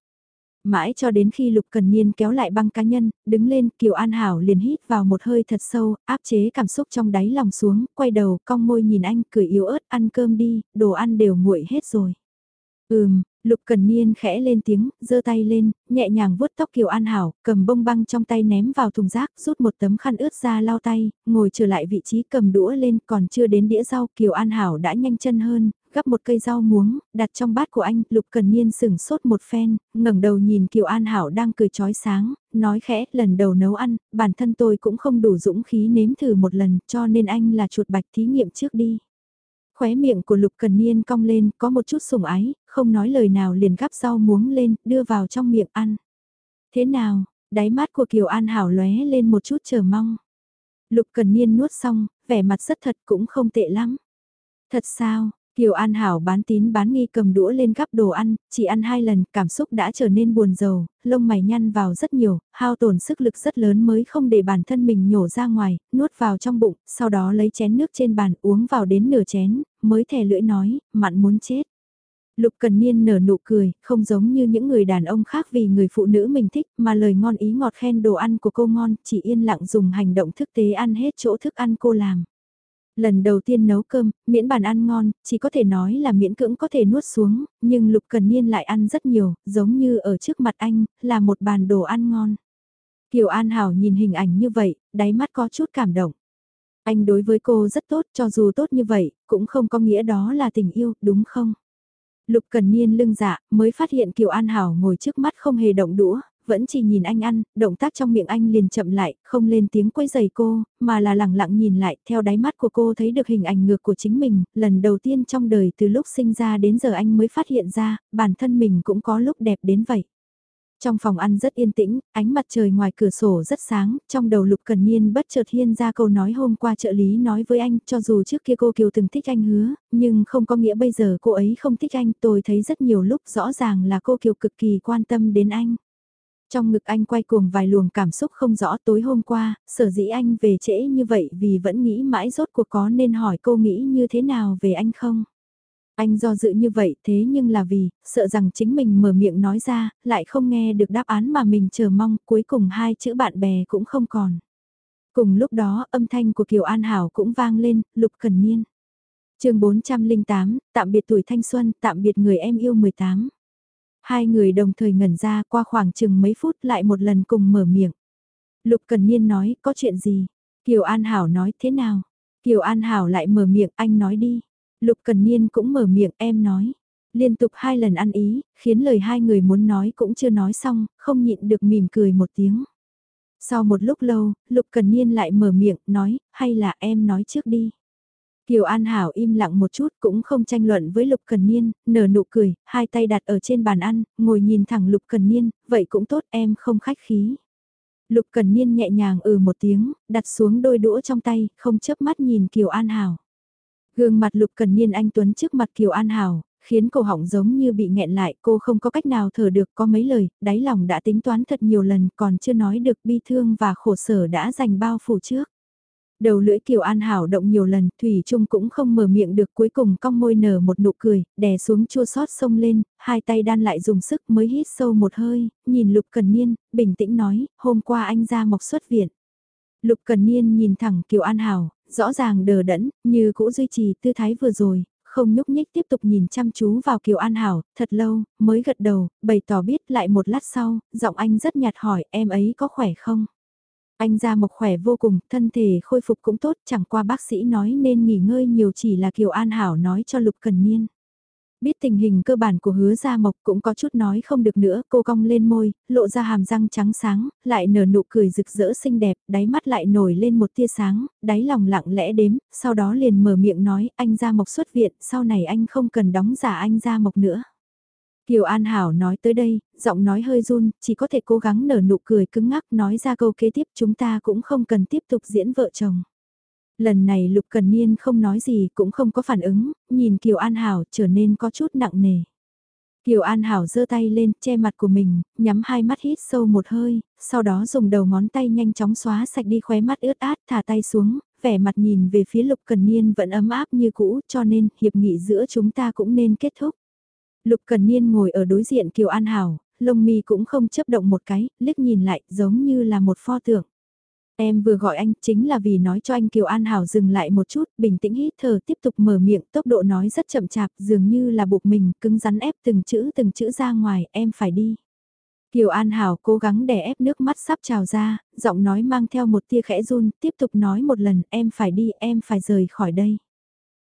Mãi cho đến khi Lục Cần Niên kéo lại băng cá nhân, đứng lên, Kiều An Hảo liền hít vào một hơi thật sâu, áp chế cảm xúc trong đáy lòng xuống, quay đầu, cong môi nhìn anh, cười yếu ớt, ăn cơm đi, đồ ăn đều nguội hết rồi. Ừm, Lục Cần Niên khẽ lên tiếng, giơ tay lên, nhẹ nhàng vuốt tóc Kiều An Hảo, cầm bông băng trong tay ném vào thùng rác, rút một tấm khăn ướt ra lau tay, ngồi trở lại vị trí cầm đũa lên, còn chưa đến đĩa rau, Kiều An Hảo đã nhanh chân hơn, gắp một cây rau muống, đặt trong bát của anh, Lục Cần Niên sừng sốt một phen, ngẩng đầu nhìn Kiều An Hảo đang cười chói sáng, nói khẽ, lần đầu nấu ăn, bản thân tôi cũng không đủ dũng khí nếm thử một lần, cho nên anh là chuột bạch thí nghiệm trước đi. Khóe miệng của Lục Cần Niên cong lên, có một chút sủng ái, không nói lời nào liền gắp rau muống lên, đưa vào trong miệng ăn. Thế nào, đáy mắt của Kiều An Hảo lóe lên một chút chờ mong. Lục Cần Niên nuốt xong, vẻ mặt rất thật cũng không tệ lắm. Thật sao, Kiều An Hảo bán tín bán nghi cầm đũa lên gắp đồ ăn, chỉ ăn hai lần, cảm xúc đã trở nên buồn rầu, lông mày nhăn vào rất nhiều, hao tổn sức lực rất lớn mới không để bản thân mình nhổ ra ngoài, nuốt vào trong bụng, sau đó lấy chén nước trên bàn uống vào đến nửa chén, mới thè lưỡi nói, mặn muốn chết. Lục Cần Niên nở nụ cười, không giống như những người đàn ông khác vì người phụ nữ mình thích mà lời ngon ý ngọt khen đồ ăn của cô ngon, chỉ yên lặng dùng hành động thực tế ăn hết chỗ thức ăn cô làm. Lần đầu tiên nấu cơm, miễn bàn ăn ngon, chỉ có thể nói là miễn cưỡng có thể nuốt xuống, nhưng Lục Cần Niên lại ăn rất nhiều, giống như ở trước mặt anh, là một bàn đồ ăn ngon. Kiều An Hảo nhìn hình ảnh như vậy, đáy mắt có chút cảm động. Anh đối với cô rất tốt, cho dù tốt như vậy, cũng không có nghĩa đó là tình yêu, đúng không? Lục Cần Niên lưng dạ, mới phát hiện Kiều An Hảo ngồi trước mắt không hề động đũa, vẫn chỉ nhìn anh ăn, động tác trong miệng anh liền chậm lại, không lên tiếng quấy giày cô, mà là lẳng lặng nhìn lại, theo đáy mắt của cô thấy được hình ảnh ngược của chính mình, lần đầu tiên trong đời từ lúc sinh ra đến giờ anh mới phát hiện ra, bản thân mình cũng có lúc đẹp đến vậy. Trong phòng ăn rất yên tĩnh, ánh mặt trời ngoài cửa sổ rất sáng, trong đầu Lục Cần Niên bất chợt hiên ra câu nói hôm qua trợ lý nói với anh, cho dù trước kia cô Kiều từng thích anh hứa, nhưng không có nghĩa bây giờ cô ấy không thích anh, tôi thấy rất nhiều lúc rõ ràng là cô Kiều cực kỳ quan tâm đến anh. Trong ngực anh quay cuồng vài luồng cảm xúc không rõ tối hôm qua, sở dĩ anh về trễ như vậy vì vẫn nghĩ mãi rốt cuộc có nên hỏi cô nghĩ như thế nào về anh không? Anh do dự như vậy thế nhưng là vì, sợ rằng chính mình mở miệng nói ra, lại không nghe được đáp án mà mình chờ mong, cuối cùng hai chữ bạn bè cũng không còn. Cùng lúc đó âm thanh của Kiều An Hảo cũng vang lên, Lục Cần Niên. chương 408, tạm biệt tuổi thanh xuân, tạm biệt người em yêu 18. Hai người đồng thời ngẩn ra qua khoảng chừng mấy phút lại một lần cùng mở miệng. Lục Cần Niên nói, có chuyện gì? Kiều An Hảo nói, thế nào? Kiều An Hảo lại mở miệng, anh nói đi. Lục Cần Niên cũng mở miệng, em nói. Liên tục hai lần ăn ý, khiến lời hai người muốn nói cũng chưa nói xong, không nhịn được mỉm cười một tiếng. Sau một lúc lâu, Lục Cần Niên lại mở miệng, nói, hay là em nói trước đi. Kiều An Hảo im lặng một chút cũng không tranh luận với Lục Cần Niên, nở nụ cười, hai tay đặt ở trên bàn ăn, ngồi nhìn thẳng Lục Cần Niên, vậy cũng tốt em không khách khí. Lục Cần Niên nhẹ nhàng ừ một tiếng, đặt xuống đôi đũa trong tay, không chớp mắt nhìn Kiều An Hảo. Gương mặt Lục Cần Niên anh Tuấn trước mặt Kiều An Hảo, khiến cổ họng giống như bị nghẹn lại, cô không có cách nào thở được có mấy lời, đáy lòng đã tính toán thật nhiều lần còn chưa nói được bi thương và khổ sở đã dành bao phủ trước. Đầu lưỡi Kiều An Hảo động nhiều lần, Thủy Trung cũng không mở miệng được cuối cùng cong môi nở một nụ cười, đè xuống chua sót sông lên, hai tay đan lại dùng sức mới hít sâu một hơi, nhìn Lục Cần Niên, bình tĩnh nói, hôm qua anh ra mộc xuất viện. Lục Cần Niên nhìn thẳng Kiều An Hảo, rõ ràng đờ đẫn, như cũ duy trì tư thái vừa rồi, không nhúc nhích tiếp tục nhìn chăm chú vào Kiều An Hảo, thật lâu, mới gật đầu, bày tỏ biết lại một lát sau, giọng anh rất nhạt hỏi em ấy có khỏe không? Anh ra mộc khỏe vô cùng, thân thể khôi phục cũng tốt, chẳng qua bác sĩ nói nên nghỉ ngơi nhiều chỉ là Kiều An Hảo nói cho Lục Cần Niên. Biết tình hình cơ bản của hứa gia mộc cũng có chút nói không được nữa, cô cong lên môi, lộ ra hàm răng trắng sáng, lại nở nụ cười rực rỡ xinh đẹp, đáy mắt lại nổi lên một tia sáng, đáy lòng lặng lẽ đếm, sau đó liền mở miệng nói, anh gia mộc xuất viện, sau này anh không cần đóng giả anh gia mộc nữa. Kiều An Hảo nói tới đây, giọng nói hơi run, chỉ có thể cố gắng nở nụ cười cứng ngắc nói ra câu kế tiếp chúng ta cũng không cần tiếp tục diễn vợ chồng. Lần này Lục Cần Niên không nói gì cũng không có phản ứng, nhìn Kiều An Hảo trở nên có chút nặng nề. Kiều An Hảo giơ tay lên, che mặt của mình, nhắm hai mắt hít sâu một hơi, sau đó dùng đầu ngón tay nhanh chóng xóa sạch đi khóe mắt ướt át, thả tay xuống, vẻ mặt nhìn về phía Lục Cần Niên vẫn ấm áp như cũ, cho nên hiệp nghị giữa chúng ta cũng nên kết thúc. Lục Cần Niên ngồi ở đối diện Kiều An Hảo, lông mi cũng không chấp động một cái, liếc nhìn lại giống như là một pho tượng. Em vừa gọi anh chính là vì nói cho anh Kiều An Hảo dừng lại một chút, bình tĩnh hít thở tiếp tục mở miệng, tốc độ nói rất chậm chạp, dường như là buộc mình, cứng rắn ép từng chữ từng chữ ra ngoài, em phải đi. Kiều An Hảo cố gắng đè ép nước mắt sắp trào ra, giọng nói mang theo một tia khẽ run, tiếp tục nói một lần, em phải đi, em phải rời khỏi đây.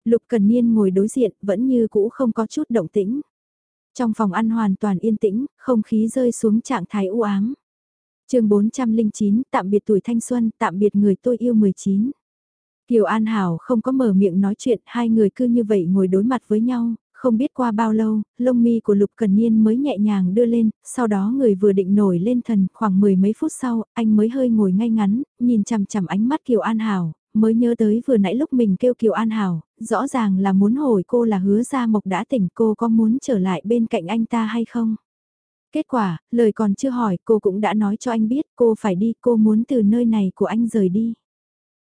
Lục Cần Niên ngồi đối diện, vẫn như cũ không có chút động tĩnh. Trong phòng ăn hoàn toàn yên tĩnh, không khí rơi xuống trạng thái u ám. chương 409, tạm biệt tuổi thanh xuân, tạm biệt người tôi yêu 19. Kiều An Hảo không có mở miệng nói chuyện, hai người cứ như vậy ngồi đối mặt với nhau, không biết qua bao lâu, lông mi của Lục Cần Niên mới nhẹ nhàng đưa lên, sau đó người vừa định nổi lên thần, khoảng mười mấy phút sau, anh mới hơi ngồi ngay ngắn, nhìn chằm chằm ánh mắt Kiều An Hảo, mới nhớ tới vừa nãy lúc mình kêu Kiều An Hảo, rõ ràng là muốn hỏi cô là hứa ra mộc đã tỉnh cô có muốn trở lại bên cạnh anh ta hay không. Kết quả, lời còn chưa hỏi cô cũng đã nói cho anh biết cô phải đi, cô muốn từ nơi này của anh rời đi.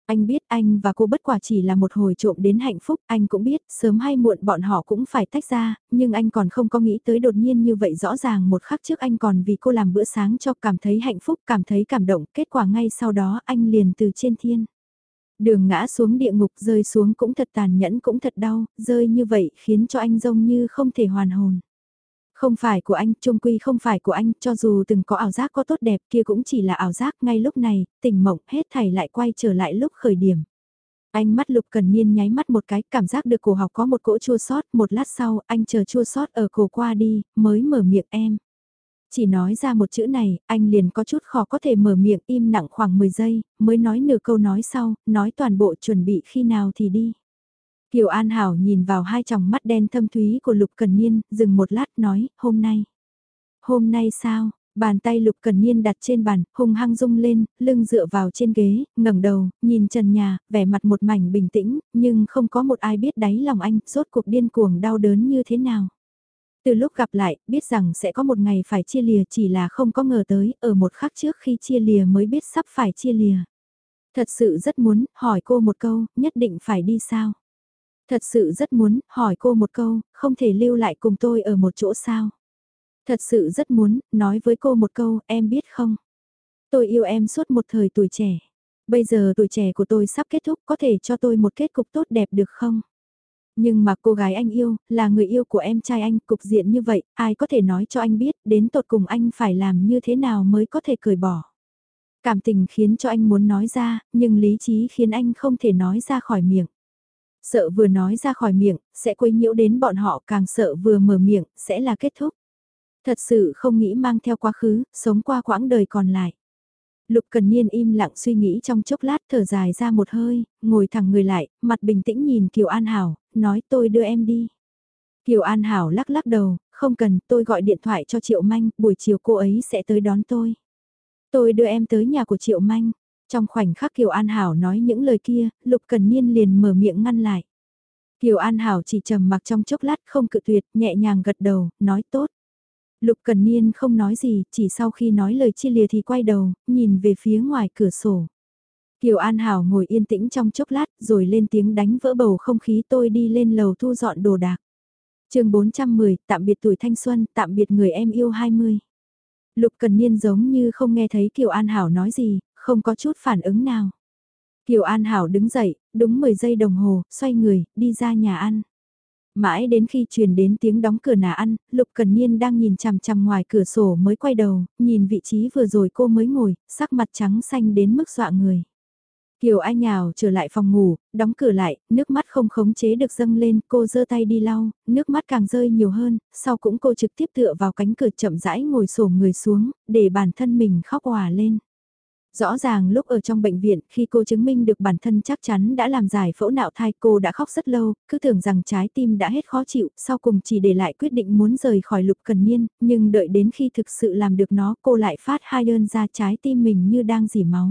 Anh biết anh và cô bất quả chỉ là một hồi trộm đến hạnh phúc, anh cũng biết sớm hay muộn bọn họ cũng phải tách ra, nhưng anh còn không có nghĩ tới đột nhiên như vậy rõ ràng một khắc trước anh còn vì cô làm bữa sáng cho cảm thấy hạnh phúc, cảm thấy cảm động, kết quả ngay sau đó anh liền từ trên thiên. Đường ngã xuống địa ngục rơi xuống cũng thật tàn nhẫn cũng thật đau, rơi như vậy khiến cho anh giống như không thể hoàn hồn. Không phải của anh, trung quy không phải của anh, cho dù từng có ảo giác có tốt đẹp kia cũng chỉ là ảo giác ngay lúc này, tỉnh mộng hết thảy lại quay trở lại lúc khởi điểm. Anh mắt lục cần niên nháy mắt một cái, cảm giác được cổ học có một cỗ chua sót, một lát sau, anh chờ chua sót ở cổ qua đi, mới mở miệng em. Chỉ nói ra một chữ này, anh liền có chút khó có thể mở miệng im lặng khoảng 10 giây, mới nói nửa câu nói sau, nói toàn bộ chuẩn bị khi nào thì đi. Kiều An Hảo nhìn vào hai tròng mắt đen thâm thúy của Lục Cần Niên, dừng một lát nói, hôm nay. Hôm nay sao? Bàn tay Lục Cần Niên đặt trên bàn, hung hăng rung lên, lưng dựa vào trên ghế, ngẩng đầu, nhìn trần nhà, vẻ mặt một mảnh bình tĩnh, nhưng không có một ai biết đáy lòng anh, rốt cuộc điên cuồng đau đớn như thế nào. Từ lúc gặp lại, biết rằng sẽ có một ngày phải chia lìa chỉ là không có ngờ tới, ở một khắc trước khi chia lìa mới biết sắp phải chia lìa. Thật sự rất muốn, hỏi cô một câu, nhất định phải đi sao? Thật sự rất muốn, hỏi cô một câu, không thể lưu lại cùng tôi ở một chỗ sao? Thật sự rất muốn, nói với cô một câu, em biết không? Tôi yêu em suốt một thời tuổi trẻ. Bây giờ tuổi trẻ của tôi sắp kết thúc, có thể cho tôi một kết cục tốt đẹp được không? Nhưng mà cô gái anh yêu, là người yêu của em trai anh, cục diện như vậy, ai có thể nói cho anh biết, đến tột cùng anh phải làm như thế nào mới có thể cởi bỏ. Cảm tình khiến cho anh muốn nói ra, nhưng lý trí khiến anh không thể nói ra khỏi miệng. Sợ vừa nói ra khỏi miệng, sẽ quấy nhiễu đến bọn họ càng sợ vừa mở miệng, sẽ là kết thúc. Thật sự không nghĩ mang theo quá khứ, sống qua quãng đời còn lại. Lục Cần Niên im lặng suy nghĩ trong chốc lát thở dài ra một hơi, ngồi thẳng người lại, mặt bình tĩnh nhìn Kiều An Hảo, nói tôi đưa em đi. Kiều An Hảo lắc lắc đầu, không cần, tôi gọi điện thoại cho Triệu Manh, buổi chiều cô ấy sẽ tới đón tôi. Tôi đưa em tới nhà của Triệu Manh. Trong khoảnh khắc Kiều An Hảo nói những lời kia, Lục Cần Niên liền mở miệng ngăn lại. Kiều An Hảo chỉ trầm mặc trong chốc lát không cự tuyệt, nhẹ nhàng gật đầu, nói tốt. Lục Cần Niên không nói gì, chỉ sau khi nói lời chia lìa thì quay đầu, nhìn về phía ngoài cửa sổ. Kiều An Hảo ngồi yên tĩnh trong chốc lát, rồi lên tiếng đánh vỡ bầu không khí tôi đi lên lầu thu dọn đồ đạc. chương 410, tạm biệt tuổi thanh xuân, tạm biệt người em yêu 20. Lục Cần Niên giống như không nghe thấy Kiều An Hảo nói gì, không có chút phản ứng nào. Kiều An Hảo đứng dậy, đúng 10 giây đồng hồ, xoay người, đi ra nhà ăn. Mãi đến khi truyền đến tiếng đóng cửa nà ăn, Lục Cần Niên đang nhìn chằm chằm ngoài cửa sổ mới quay đầu, nhìn vị trí vừa rồi cô mới ngồi, sắc mặt trắng xanh đến mức dọa người. Kiều Ai nhào trở lại phòng ngủ, đóng cửa lại, nước mắt không khống chế được dâng lên, cô giơ tay đi lau, nước mắt càng rơi nhiều hơn, sau cũng cô trực tiếp tựa vào cánh cửa chậm rãi ngồi sổ người xuống, để bản thân mình khóc hòa lên. Rõ ràng lúc ở trong bệnh viện, khi cô chứng minh được bản thân chắc chắn đã làm giải phẫu nạo thai cô đã khóc rất lâu, cứ tưởng rằng trái tim đã hết khó chịu, sau cùng chỉ để lại quyết định muốn rời khỏi lục cần niên, nhưng đợi đến khi thực sự làm được nó cô lại phát hai đơn ra trái tim mình như đang dỉ máu.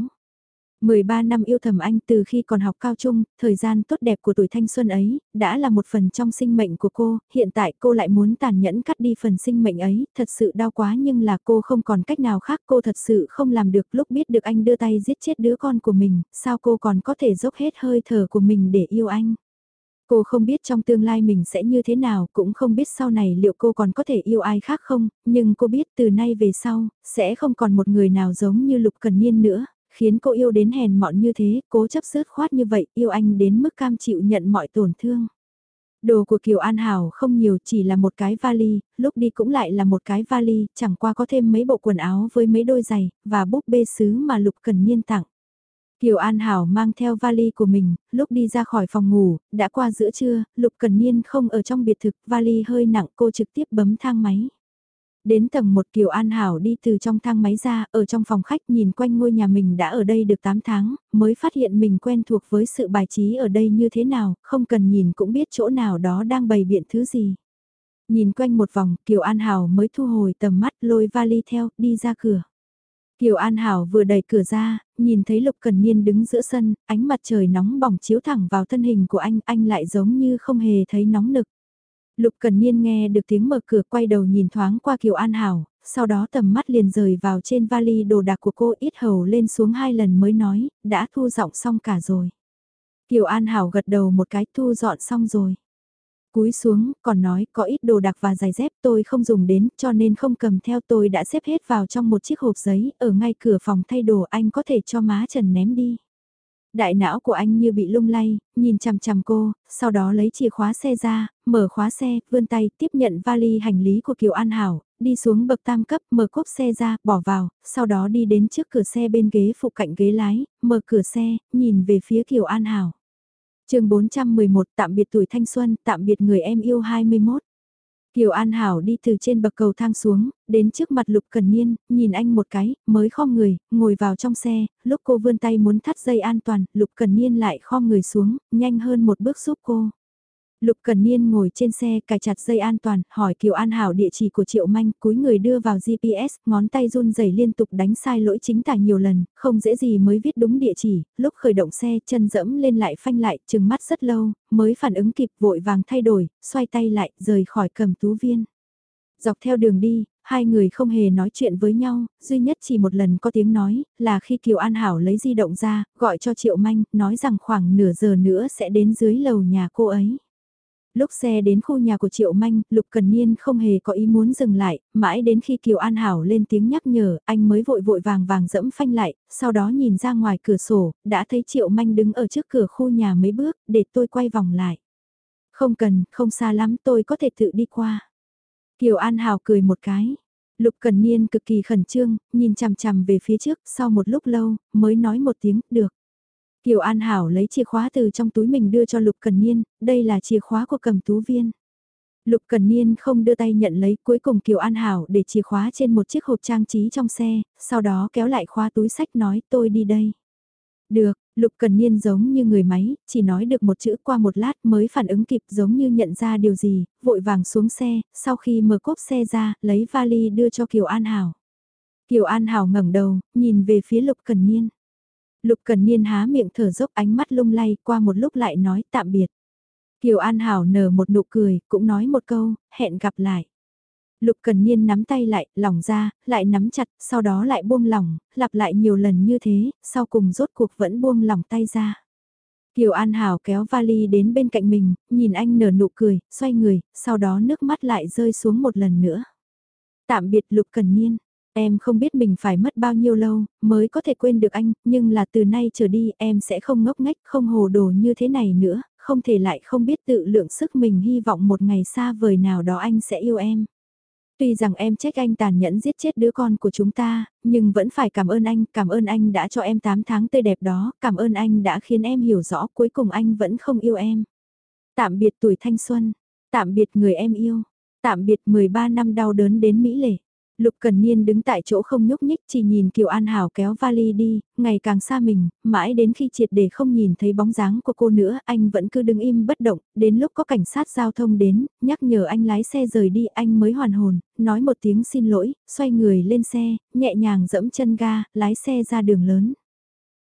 13 năm yêu thầm anh từ khi còn học cao trung, thời gian tốt đẹp của tuổi thanh xuân ấy, đã là một phần trong sinh mệnh của cô, hiện tại cô lại muốn tàn nhẫn cắt đi phần sinh mệnh ấy, thật sự đau quá nhưng là cô không còn cách nào khác, cô thật sự không làm được lúc biết được anh đưa tay giết chết đứa con của mình, sao cô còn có thể dốc hết hơi thở của mình để yêu anh. Cô không biết trong tương lai mình sẽ như thế nào, cũng không biết sau này liệu cô còn có thể yêu ai khác không, nhưng cô biết từ nay về sau, sẽ không còn một người nào giống như Lục Cần Niên nữa, khiến cô yêu đến hèn mọn như thế, cố chấp sớt khoát như vậy, yêu anh đến mức cam chịu nhận mọi tổn thương. Đồ của Kiều An Hảo không nhiều chỉ là một cái vali, lúc đi cũng lại là một cái vali, chẳng qua có thêm mấy bộ quần áo với mấy đôi giày, và búp bê sứ mà Lục Cần Niên tặng. Kiều An Hảo mang theo vali của mình, lúc đi ra khỏi phòng ngủ, đã qua giữa trưa, Lục Cần Niên không ở trong biệt thực, vali hơi nặng cô trực tiếp bấm thang máy. Đến tầng một Kiều An Hảo đi từ trong thang máy ra, ở trong phòng khách nhìn quanh ngôi nhà mình đã ở đây được 8 tháng, mới phát hiện mình quen thuộc với sự bài trí ở đây như thế nào, không cần nhìn cũng biết chỗ nào đó đang bày biện thứ gì. Nhìn quanh một vòng, Kiều An Hảo mới thu hồi tầm mắt lôi vali theo, đi ra cửa. Kiều An Hảo vừa đẩy cửa ra, nhìn thấy Lục Cần Niên đứng giữa sân, ánh mặt trời nóng bỏng chiếu thẳng vào thân hình của anh, anh lại giống như không hề thấy nóng nực. Lục Cần Niên nghe được tiếng mở cửa quay đầu nhìn thoáng qua Kiều An Hảo, sau đó tầm mắt liền rời vào trên vali đồ đạc của cô ít hầu lên xuống hai lần mới nói, đã thu dọn xong cả rồi. Kiều An Hảo gật đầu một cái thu dọn xong rồi. Cúi xuống, còn nói có ít đồ đạc và giày dép tôi không dùng đến cho nên không cầm theo tôi đã xếp hết vào trong một chiếc hộp giấy ở ngay cửa phòng thay đồ anh có thể cho má Trần ném đi. Đại não của anh như bị lung lay, nhìn chằm chằm cô, sau đó lấy chìa khóa xe ra, mở khóa xe, vươn tay tiếp nhận vali hành lý của Kiều An Hảo, đi xuống bậc tam cấp, mở cốp xe ra, bỏ vào, sau đó đi đến trước cửa xe bên ghế phụ cạnh ghế lái, mở cửa xe, nhìn về phía Kiều An Hảo. chương 411 tạm biệt tuổi thanh xuân, tạm biệt người em yêu 21. Kiều An Hảo đi từ trên bậc cầu thang xuống, đến trước mặt Lục Cần Niên, nhìn anh một cái, mới khom người, ngồi vào trong xe, lúc cô vươn tay muốn thắt dây an toàn, Lục Cần Niên lại khom người xuống, nhanh hơn một bước giúp cô. Lục Cần Niên ngồi trên xe cài chặt dây an toàn, hỏi Kiều An Hảo địa chỉ của Triệu Manh, cúi người đưa vào GPS, ngón tay run rẩy liên tục đánh sai lỗi chính tả nhiều lần, không dễ gì mới viết đúng địa chỉ, lúc khởi động xe chân dẫm lên lại phanh lại, chừng mắt rất lâu, mới phản ứng kịp vội vàng thay đổi, xoay tay lại, rời khỏi cầm tú viên. Dọc theo đường đi, hai người không hề nói chuyện với nhau, duy nhất chỉ một lần có tiếng nói, là khi Kiều An Hảo lấy di động ra, gọi cho Triệu Manh, nói rằng khoảng nửa giờ nữa sẽ đến dưới lầu nhà cô ấy. Lúc xe đến khu nhà của Triệu Manh, Lục Cần Niên không hề có ý muốn dừng lại, mãi đến khi Kiều An Hảo lên tiếng nhắc nhở, anh mới vội vội vàng vàng dẫm phanh lại, sau đó nhìn ra ngoài cửa sổ, đã thấy Triệu Manh đứng ở trước cửa khu nhà mấy bước, để tôi quay vòng lại. Không cần, không xa lắm tôi có thể tự đi qua. Kiều An Hảo cười một cái. Lục Cần Niên cực kỳ khẩn trương, nhìn chằm chằm về phía trước, sau một lúc lâu, mới nói một tiếng, được. Kiều An Hảo lấy chìa khóa từ trong túi mình đưa cho Lục Cần Niên, đây là chìa khóa của cầm tú viên. Lục Cần Niên không đưa tay nhận lấy, cuối cùng Kiều An Hảo để chìa khóa trên một chiếc hộp trang trí trong xe, sau đó kéo lại khóa túi sách nói tôi đi đây. Được, Lục Cần Niên giống như người máy, chỉ nói được một chữ qua một lát mới phản ứng kịp giống như nhận ra điều gì, vội vàng xuống xe, sau khi mở cốp xe ra, lấy vali đưa cho Kiều An Hảo. Kiều An Hảo ngẩng đầu, nhìn về phía Lục Cần Niên. Lục Cần Niên há miệng thở dốc ánh mắt lung lay qua một lúc lại nói tạm biệt. Kiều An Hảo nở một nụ cười, cũng nói một câu, hẹn gặp lại. Lục Cần Niên nắm tay lại, lỏng ra, lại nắm chặt, sau đó lại buông lỏng, lặp lại nhiều lần như thế, sau cùng rốt cuộc vẫn buông lỏng tay ra. Kiều An Hảo kéo vali đến bên cạnh mình, nhìn anh nở nụ cười, xoay người, sau đó nước mắt lại rơi xuống một lần nữa. Tạm biệt Lục Cần Niên, Em không biết mình phải mất bao nhiêu lâu mới có thể quên được anh, nhưng là từ nay trở đi em sẽ không ngốc nghếch, không hồ đồ như thế này nữa, không thể lại không biết tự lượng sức mình hy vọng một ngày xa vời nào đó anh sẽ yêu em. Tuy rằng em trách anh tàn nhẫn giết chết đứa con của chúng ta, nhưng vẫn phải cảm ơn anh, cảm ơn anh đã cho em 8 tháng tươi đẹp đó, cảm ơn anh đã khiến em hiểu rõ cuối cùng anh vẫn không yêu em. Tạm biệt tuổi thanh xuân, tạm biệt người em yêu, tạm biệt 13 năm đau đớn đến Mỹ Lệ. Lục Cần Niên đứng tại chỗ không nhúc nhích chỉ nhìn Kiều An Hảo kéo vali đi, ngày càng xa mình, mãi đến khi triệt để không nhìn thấy bóng dáng của cô nữa, anh vẫn cứ đứng im bất động, đến lúc có cảnh sát giao thông đến, nhắc nhở anh lái xe rời đi anh mới hoàn hồn, nói một tiếng xin lỗi, xoay người lên xe, nhẹ nhàng dẫm chân ga, lái xe ra đường lớn.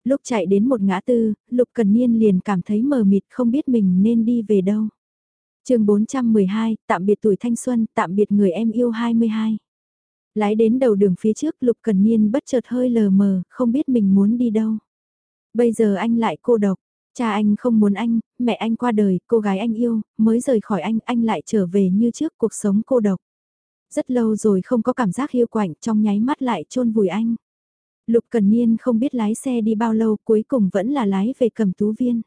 Lúc chạy đến một ngã tư, Lục Cần Niên liền cảm thấy mờ mịt không biết mình nên đi về đâu. chương 412, tạm biệt tuổi thanh xuân, tạm biệt người em yêu 22. Lái đến đầu đường phía trước Lục Cần Niên bất chợt hơi lờ mờ, không biết mình muốn đi đâu. Bây giờ anh lại cô độc, cha anh không muốn anh, mẹ anh qua đời, cô gái anh yêu, mới rời khỏi anh, anh lại trở về như trước cuộc sống cô độc. Rất lâu rồi không có cảm giác hiu quạnh trong nháy mắt lại chôn vùi anh. Lục Cần Niên không biết lái xe đi bao lâu cuối cùng vẫn là lái về cầm tú viên.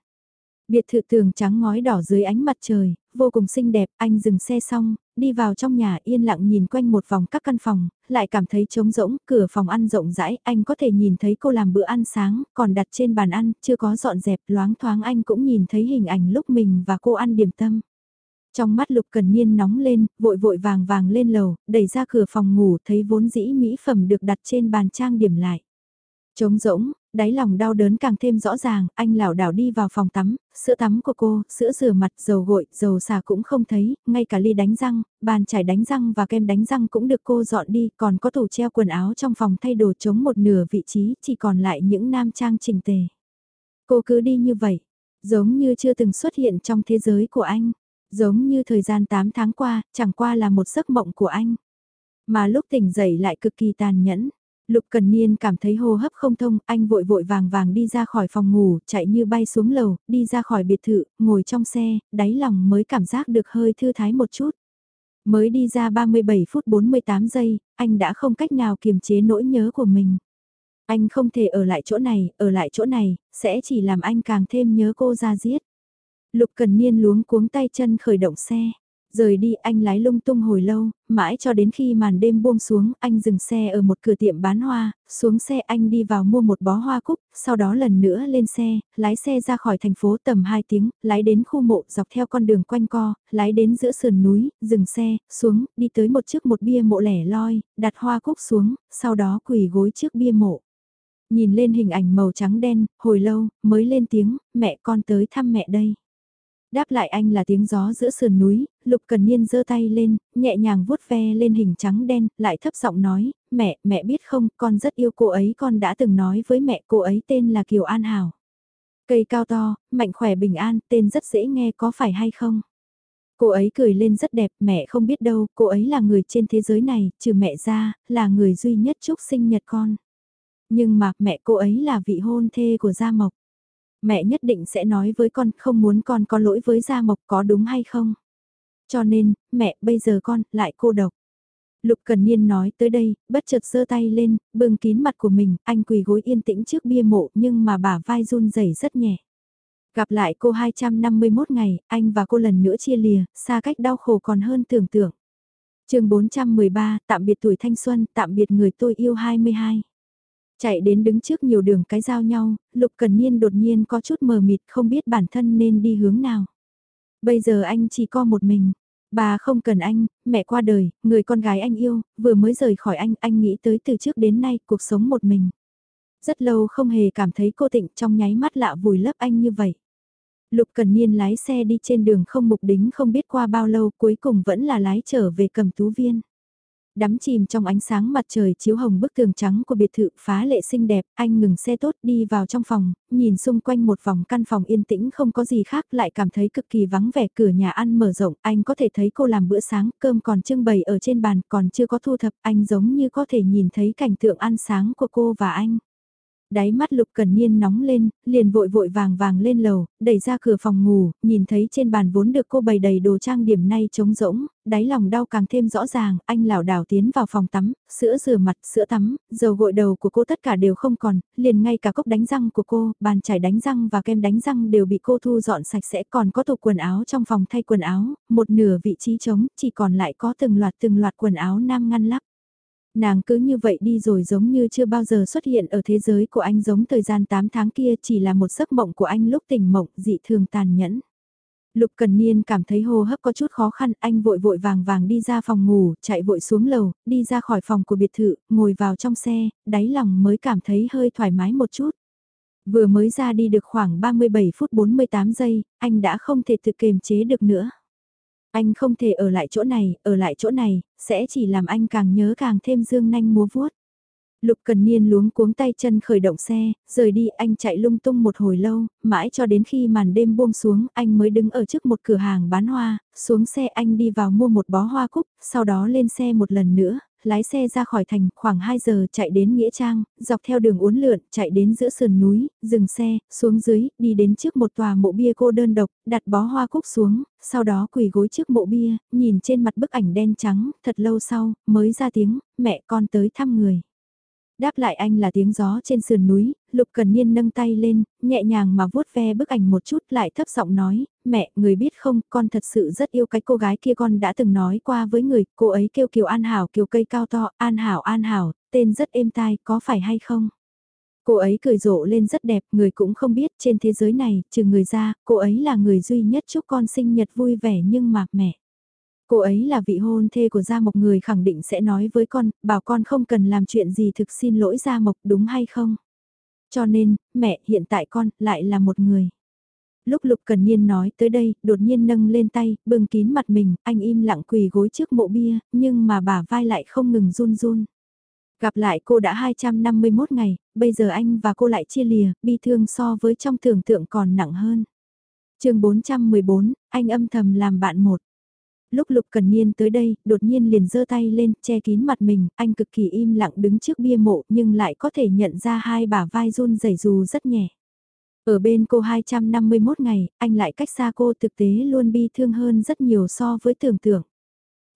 Biệt thự tường trắng ngói đỏ dưới ánh mặt trời, vô cùng xinh đẹp, anh dừng xe xong, đi vào trong nhà yên lặng nhìn quanh một vòng các căn phòng, lại cảm thấy trống rỗng, cửa phòng ăn rộng rãi, anh có thể nhìn thấy cô làm bữa ăn sáng, còn đặt trên bàn ăn, chưa có dọn dẹp, loáng thoáng anh cũng nhìn thấy hình ảnh lúc mình và cô ăn điểm tâm. Trong mắt Lục Cần Niên nóng lên, vội vội vàng vàng lên lầu, đẩy ra cửa phòng ngủ, thấy vốn dĩ mỹ phẩm được đặt trên bàn trang điểm lại. Trống rỗng, đáy lòng đau đớn càng thêm rõ ràng, anh lảo đảo đi vào phòng tắm, sữa tắm của cô, sữa rửa mặt, dầu gội, dầu xà cũng không thấy, ngay cả ly đánh răng, bàn chải đánh răng và kem đánh răng cũng được cô dọn đi, còn có tủ treo quần áo trong phòng thay đồ chống một nửa vị trí, chỉ còn lại những nam trang chỉnh tề. Cô cứ đi như vậy, giống như chưa từng xuất hiện trong thế giới của anh, giống như thời gian 8 tháng qua, chẳng qua là một giấc mộng của anh. Mà lúc tỉnh dậy lại cực kỳ tàn nhẫn. Lục Cần Niên cảm thấy hô hấp không thông, anh vội vội vàng vàng đi ra khỏi phòng ngủ, chạy như bay xuống lầu, đi ra khỏi biệt thự, ngồi trong xe, đáy lòng mới cảm giác được hơi thư thái một chút. Mới đi ra 37 phút 48 giây, anh đã không cách nào kiềm chế nỗi nhớ của mình. Anh không thể ở lại chỗ này, ở lại chỗ này, sẽ chỉ làm anh càng thêm nhớ cô ra giết. Lục Cần Niên luống cuống tay chân khởi động xe. Rời đi anh lái lung tung hồi lâu, mãi cho đến khi màn đêm buông xuống, anh dừng xe ở một cửa tiệm bán hoa, xuống xe anh đi vào mua một bó hoa cúc, sau đó lần nữa lên xe, lái xe ra khỏi thành phố tầm 2 tiếng, lái đến khu mộ dọc theo con đường quanh co, lái đến giữa sườn núi, dừng xe, xuống, đi tới một chiếc một bia mộ lẻ loi, đặt hoa cúc xuống, sau đó quỳ gối trước bia mộ. Nhìn lên hình ảnh màu trắng đen, hồi lâu, mới lên tiếng, mẹ con tới thăm mẹ đây. Đáp lại anh là tiếng gió giữa sườn núi, Lục Cần Niên giơ tay lên, nhẹ nhàng vuốt ve lên hình trắng đen, lại thấp giọng nói, mẹ, mẹ biết không, con rất yêu cô ấy, con đã từng nói với mẹ cô ấy tên là Kiều An Hảo. Cây cao to, mạnh khỏe bình an, tên rất dễ nghe có phải hay không? Cô ấy cười lên rất đẹp, mẹ không biết đâu, cô ấy là người trên thế giới này, trừ mẹ ra, là người duy nhất chúc sinh nhật con. Nhưng mà mẹ cô ấy là vị hôn thê của Gia Mộc. Mẹ nhất định sẽ nói với con không muốn con có lỗi với Gia Mộc có đúng hay không. Cho nên, mẹ bây giờ con lại cô độc. Lục Cần Niên nói tới đây, bất chợt giơ tay lên, bưng kín mặt của mình, anh quỳ gối yên tĩnh trước bia mộ nhưng mà bả vai run rẩy rất nhẹ. Gặp lại cô 251 ngày, anh và cô lần nữa chia lìa, xa cách đau khổ còn hơn tưởng tượng. chương 413, tạm biệt tuổi thanh xuân, tạm biệt người tôi yêu 22. Chạy đến đứng trước nhiều đường cái giao nhau, Lục Cần Niên đột nhiên có chút mờ mịt không biết bản thân nên đi hướng nào. Bây giờ anh chỉ có một mình. Bà không cần anh, mẹ qua đời, người con gái anh yêu, vừa mới rời khỏi anh, anh nghĩ tới từ trước đến nay cuộc sống một mình. Rất lâu không hề cảm thấy cô tịnh trong nháy mắt lạ vùi lấp anh như vậy. Lục Cần Niên lái xe đi trên đường không mục đính không biết qua bao lâu cuối cùng vẫn là lái trở về cầm tú viên. Đắm chìm trong ánh sáng mặt trời chiếu hồng bức tường trắng của biệt thự phá lệ xinh đẹp, anh ngừng xe tốt đi vào trong phòng, nhìn xung quanh một vòng căn phòng yên tĩnh không có gì khác lại cảm thấy cực kỳ vắng vẻ cửa nhà ăn mở rộng, anh có thể thấy cô làm bữa sáng, cơm còn trưng bày ở trên bàn còn chưa có thu thập, anh giống như có thể nhìn thấy cảnh tượng ăn sáng của cô và anh. Đáy mắt Lục Cần Niên nóng lên, liền vội vội vàng vàng lên lầu, đẩy ra cửa phòng ngủ, nhìn thấy trên bàn vốn được cô bày đầy đồ trang điểm nay trống rỗng, đáy lòng đau càng thêm rõ ràng, anh lảo đảo tiến vào phòng tắm, sữa rửa mặt, sữa tắm, dầu gội đầu của cô tất cả đều không còn, liền ngay cả cốc đánh răng của cô, bàn chải đánh răng và kem đánh răng đều bị cô thu dọn sạch sẽ còn có tủ quần áo trong phòng thay quần áo, một nửa vị trí trống, chỉ còn lại có từng loạt từng loạt quần áo nam ngăn lắp. Nàng cứ như vậy đi rồi giống như chưa bao giờ xuất hiện ở thế giới của anh giống thời gian 8 tháng kia chỉ là một giấc mộng của anh lúc tỉnh mộng dị thường tàn nhẫn. Lục Cần Niên cảm thấy hô hấp có chút khó khăn, anh vội vội vàng vàng đi ra phòng ngủ, chạy vội xuống lầu, đi ra khỏi phòng của biệt thự, ngồi vào trong xe, đáy lòng mới cảm thấy hơi thoải mái một chút. Vừa mới ra đi được khoảng 37 phút 48 giây, anh đã không thể tự kiềm chế được nữa. Anh không thể ở lại chỗ này, ở lại chỗ này, sẽ chỉ làm anh càng nhớ càng thêm dương nanh múa vuốt. Lục Cần Niên luống cuống tay chân khởi động xe, rời đi anh chạy lung tung một hồi lâu, mãi cho đến khi màn đêm buông xuống anh mới đứng ở trước một cửa hàng bán hoa, xuống xe anh đi vào mua một bó hoa cúc, sau đó lên xe một lần nữa, lái xe ra khỏi thành khoảng 2 giờ chạy đến Nghĩa Trang, dọc theo đường uốn lượn, chạy đến giữa sườn núi, dừng xe, xuống dưới, đi đến trước một tòa mộ bia cô đơn độc, đặt bó hoa cúc xuống, sau đó quỳ gối trước mộ bia, nhìn trên mặt bức ảnh đen trắng, thật lâu sau, mới ra tiếng, mẹ con tới thăm người. Đáp lại anh là tiếng gió trên sườn núi, Lục Cần Niên nâng tay lên, nhẹ nhàng mà vuốt ve bức ảnh một chút lại thấp giọng nói, mẹ, người biết không, con thật sự rất yêu cái cô gái kia con đã từng nói qua với người, cô ấy kêu Kiều An Hảo, Kiều cây cao to, An Hảo An Hảo, tên rất êm tai, có phải hay không? Cô ấy cười rộ lên rất đẹp, người cũng không biết trên thế giới này, trừ người ra, cô ấy là người duy nhất chúc con sinh nhật vui vẻ nhưng mạc mẹ. Cô ấy là vị hôn thê của Gia Mộc người khẳng định sẽ nói với con, bảo con không cần làm chuyện gì thực xin lỗi Gia Mộc đúng hay không? Cho nên, mẹ hiện tại con lại là một người. Lúc Lục Cần Niên nói tới đây, đột nhiên nâng lên tay, bưng kín mặt mình, anh im lặng quỳ gối trước mộ bia, nhưng mà bà vai lại không ngừng run run. Gặp lại cô đã 251 ngày, bây giờ anh và cô lại chia lìa, bi thương so với trong tưởng tượng còn nặng hơn. chương 414, anh âm thầm làm bạn một lúc Lục Cần Niên tới đây, đột nhiên liền giơ tay lên, che kín mặt mình, anh cực kỳ im lặng đứng trước bia mộ nhưng lại có thể nhận ra hai bả vai run rẩy dù rất nhẹ. Ở bên cô 251 ngày, anh lại cách xa cô thực tế luôn bi thương hơn rất nhiều so với tưởng tượng.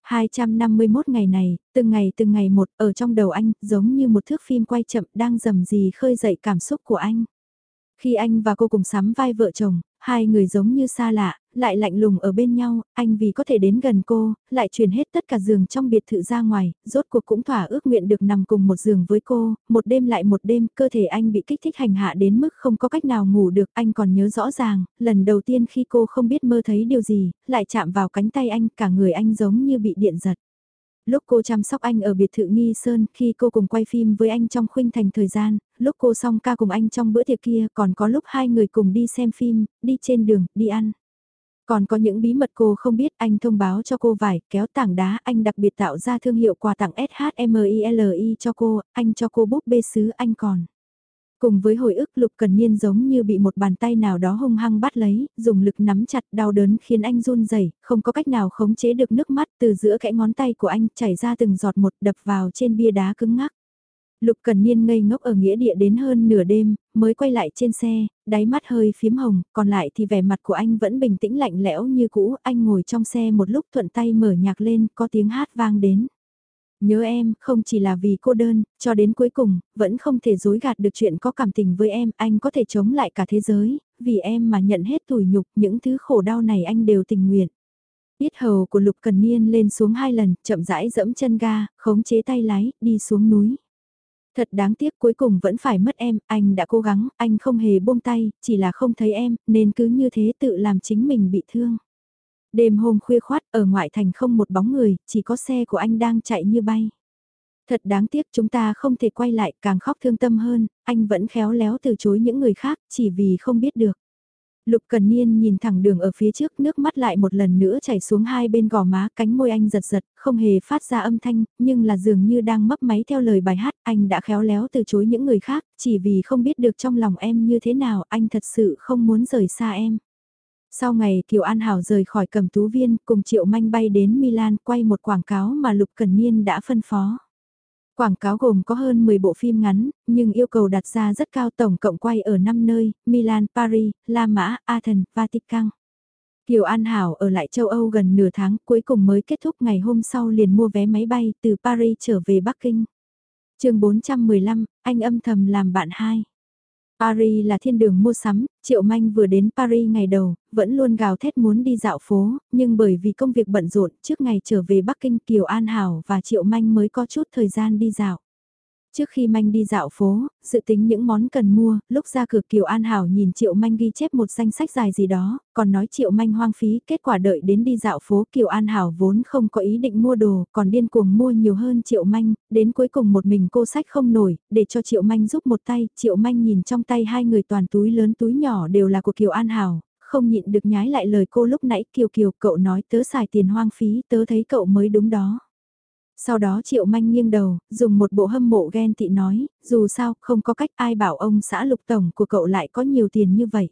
251 ngày này, từng ngày từng ngày một ở trong đầu anh, giống như một thước phim quay chậm đang dầm gì khơi dậy cảm xúc của anh. Khi anh và cô cùng sắm vai vợ chồng, hai người giống như xa lạ, lại lạnh lùng ở bên nhau, anh vì có thể đến gần cô, lại truyền hết tất cả giường trong biệt thự ra ngoài, rốt cuộc cũng thỏa ước nguyện được nằm cùng một giường với cô, một đêm lại một đêm, cơ thể anh bị kích thích hành hạ đến mức không có cách nào ngủ được, anh còn nhớ rõ ràng, lần đầu tiên khi cô không biết mơ thấy điều gì, lại chạm vào cánh tay anh, cả người anh giống như bị điện giật. Lúc cô chăm sóc anh ở biệt thự Nghi Sơn, khi cô cùng quay phim với anh trong khuynh thành thời gian, lúc cô xong ca cùng anh trong bữa tiệc kia, còn có lúc hai người cùng đi xem phim, đi trên đường, đi ăn. Còn có những bí mật cô không biết anh thông báo cho cô vải, kéo tảng đá, anh đặc biệt tạo ra thương hiệu quà tặng SHMILI cho cô, anh cho cô búp bê sứ anh còn. Cùng với hồi ức Lục Cần Niên giống như bị một bàn tay nào đó hung hăng bắt lấy, dùng lực nắm chặt đau đớn khiến anh run rẩy, không có cách nào khống chế được nước mắt từ giữa kẽ ngón tay của anh chảy ra từng giọt một đập vào trên bia đá cứng ngắc. Lục Cần Niên ngây ngốc ở nghĩa địa đến hơn nửa đêm, mới quay lại trên xe, đáy mắt hơi phím hồng, còn lại thì vẻ mặt của anh vẫn bình tĩnh lạnh lẽo như cũ, anh ngồi trong xe một lúc thuận tay mở nhạc lên, có tiếng hát vang đến. Nhớ em, không chỉ là vì cô đơn, cho đến cuối cùng, vẫn không thể dối gạt được chuyện có cảm tình với em, anh có thể chống lại cả thế giới, vì em mà nhận hết tủi nhục, những thứ khổ đau này anh đều tình nguyện. Biết hầu của Lục Cần Niên lên xuống hai lần, chậm rãi dẫm chân ga, khống chế tay lái, đi xuống núi. Thật đáng tiếc cuối cùng vẫn phải mất em, anh đã cố gắng, anh không hề buông tay, chỉ là không thấy em, nên cứ như thế tự làm chính mình bị thương. Đêm hôm khuya khoát ở ngoại thành không một bóng người, chỉ có xe của anh đang chạy như bay. Thật đáng tiếc chúng ta không thể quay lại càng khóc thương tâm hơn, anh vẫn khéo léo từ chối những người khác chỉ vì không biết được. Lục Cần Niên nhìn thẳng đường ở phía trước nước mắt lại một lần nữa chảy xuống hai bên gò má cánh môi anh giật giật, không hề phát ra âm thanh, nhưng là dường như đang mấp máy theo lời bài hát, anh đã khéo léo từ chối những người khác, chỉ vì không biết được trong lòng em như thế nào, anh thật sự không muốn rời xa em. Sau ngày Kiều An Hảo rời khỏi cầm tú viên cùng Triệu Manh bay đến Milan quay một quảng cáo mà Lục Cần Niên đã phân phó. Quảng cáo gồm có hơn 10 bộ phim ngắn, nhưng yêu cầu đặt ra rất cao tổng cộng quay ở 5 nơi, Milan, Paris, La Mã, Athens, Vatican. Kiều An Hảo ở lại châu Âu gần nửa tháng cuối cùng mới kết thúc ngày hôm sau liền mua vé máy bay từ Paris trở về Bắc Kinh. chương 415, anh âm thầm làm bạn hai. Paris là thiên đường mua sắm, Triệu Manh vừa đến Paris ngày đầu, vẫn luôn gào thét muốn đi dạo phố, nhưng bởi vì công việc bận rộn, trước ngày trở về Bắc Kinh Kiều An Hảo và Triệu Manh mới có chút thời gian đi dạo. Trước khi Manh đi dạo phố, dự tính những món cần mua, lúc ra cửa Kiều An Hảo nhìn Triệu Manh ghi chép một danh sách dài gì đó, còn nói Triệu Manh hoang phí, kết quả đợi đến đi dạo phố Kiều An Hảo vốn không có ý định mua đồ, còn điên cuồng mua nhiều hơn Triệu Manh, đến cuối cùng một mình cô sách không nổi, để cho Triệu Manh giúp một tay, Triệu Manh nhìn trong tay hai người toàn túi lớn túi nhỏ đều là của Kiều An Hảo, không nhịn được nhái lại lời cô lúc nãy Kiều Kiều cậu nói tớ xài tiền hoang phí, tớ thấy cậu mới đúng đó. Sau đó Triệu Manh nghiêng đầu, dùng một bộ hâm mộ ghen tị nói, dù sao, không có cách ai bảo ông xã lục tổng của cậu lại có nhiều tiền như vậy.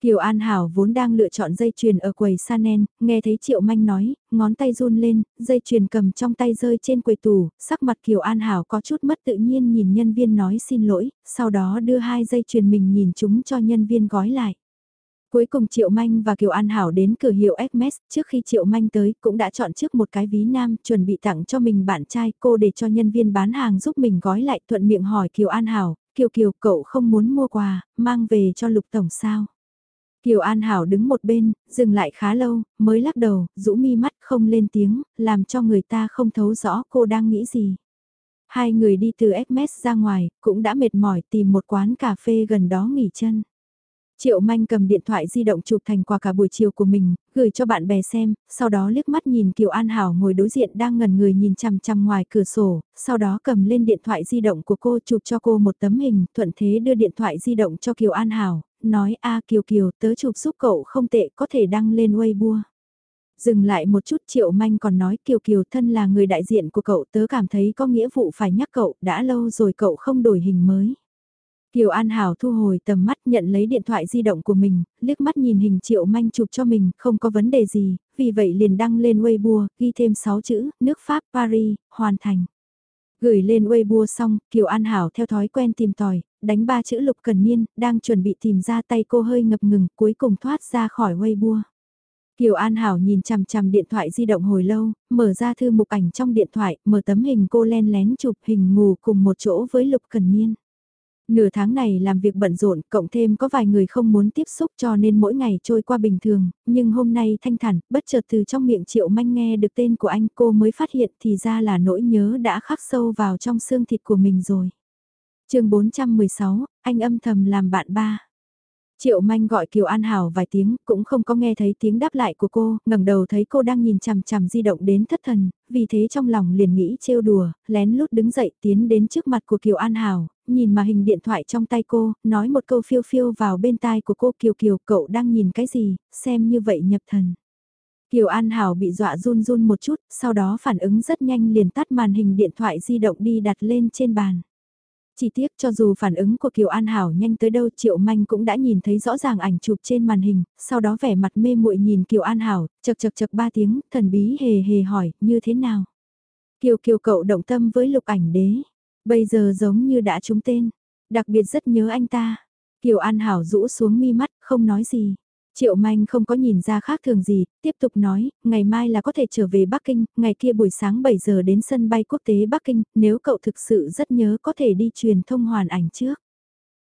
Kiều An Hảo vốn đang lựa chọn dây chuyền ở quầy Sanen, nghe thấy Triệu Manh nói, ngón tay run lên, dây chuyền cầm trong tay rơi trên quầy tủ, sắc mặt Kiều An Hảo có chút mất tự nhiên nhìn nhân viên nói xin lỗi, sau đó đưa hai dây chuyền mình nhìn chúng cho nhân viên gói lại. Cuối cùng Triệu Manh và Kiều An Hảo đến cửa hiệu Hermes, trước khi Triệu Manh tới cũng đã chọn trước một cái ví nam chuẩn bị tặng cho mình bạn trai cô để cho nhân viên bán hàng giúp mình gói lại thuận miệng hỏi Kiều An Hảo, Kiều Kiều cậu không muốn mua quà, mang về cho Lục Tổng sao? Kiều An Hảo đứng một bên, dừng lại khá lâu, mới lắc đầu, rũ mi mắt không lên tiếng, làm cho người ta không thấu rõ cô đang nghĩ gì. Hai người đi từ Hermes ra ngoài, cũng đã mệt mỏi tìm một quán cà phê gần đó nghỉ chân. Triệu Manh cầm điện thoại di động chụp thành quà cả buổi chiều của mình, gửi cho bạn bè xem, sau đó liếc mắt nhìn Kiều An Hảo ngồi đối diện đang ngần người nhìn chằm chằm ngoài cửa sổ, sau đó cầm lên điện thoại di động của cô chụp cho cô một tấm hình, thuận thế đưa điện thoại di động cho Kiều An Hảo, nói a Kiều Kiều tớ chụp giúp cậu không tệ có thể đăng lên Weibo. Dừng lại một chút Triệu Manh còn nói Kiều Kiều thân là người đại diện của cậu tớ cảm thấy có nghĩa vụ phải nhắc cậu đã lâu rồi cậu không đổi hình mới. Kiều An Hảo thu hồi tầm mắt nhận lấy điện thoại di động của mình, liếc mắt nhìn hình triệu manh chụp cho mình, không có vấn đề gì, vì vậy liền đăng lên Weibo, ghi thêm 6 chữ, nước Pháp, Paris, hoàn thành. Gửi lên Weibo xong, Kiều An Hảo theo thói quen tìm tòi, đánh ba chữ lục cần niên, đang chuẩn bị tìm ra tay cô hơi ngập ngừng, cuối cùng thoát ra khỏi Weibo. Kiều An Hảo nhìn chằm chằm điện thoại di động hồi lâu, mở ra thư mục ảnh trong điện thoại, mở tấm hình cô len lén chụp hình ngủ cùng một chỗ với Lục Cần Niên. Nửa tháng này làm việc bận rộn, cộng thêm có vài người không muốn tiếp xúc cho nên mỗi ngày trôi qua bình thường, nhưng hôm nay thanh thản, bất chợt từ trong miệng Triệu Manh nghe được tên của anh cô mới phát hiện thì ra là nỗi nhớ đã khắc sâu vào trong xương thịt của mình rồi. chương 416, anh âm thầm làm bạn ba. Triệu Manh gọi Kiều An Hảo vài tiếng, cũng không có nghe thấy tiếng đáp lại của cô, ngẩng đầu thấy cô đang nhìn chằm chằm di động đến thất thần, vì thế trong lòng liền nghĩ trêu đùa, lén lút đứng dậy tiến đến trước mặt của Kiều An Hảo, nhìn mà hình điện thoại trong tay cô, nói một câu phiêu phiêu vào bên tai của cô Kiều Kiều cậu đang nhìn cái gì, xem như vậy nhập thần. Kiều An Hảo bị dọa run run một chút, sau đó phản ứng rất nhanh liền tắt màn hình điện thoại di động đi đặt lên trên bàn. Chỉ tiếc cho dù phản ứng của Kiều An Hảo nhanh tới đâu Triệu Manh cũng đã nhìn thấy rõ ràng ảnh chụp trên màn hình, sau đó vẻ mặt mê muội nhìn Kiều An Hảo, chật chật chật ba tiếng, thần bí hề hề hỏi, như thế nào? Kiều Kiều cậu động tâm với lục ảnh đế, bây giờ giống như đã trúng tên, đặc biệt rất nhớ anh ta. Kiều An Hảo rũ xuống mi mắt, không nói gì. Triệu Manh không có nhìn ra khác thường gì, tiếp tục nói, ngày mai là có thể trở về Bắc Kinh, ngày kia buổi sáng 7 giờ đến sân bay quốc tế Bắc Kinh, nếu cậu thực sự rất nhớ có thể đi truyền thông hoàn ảnh trước.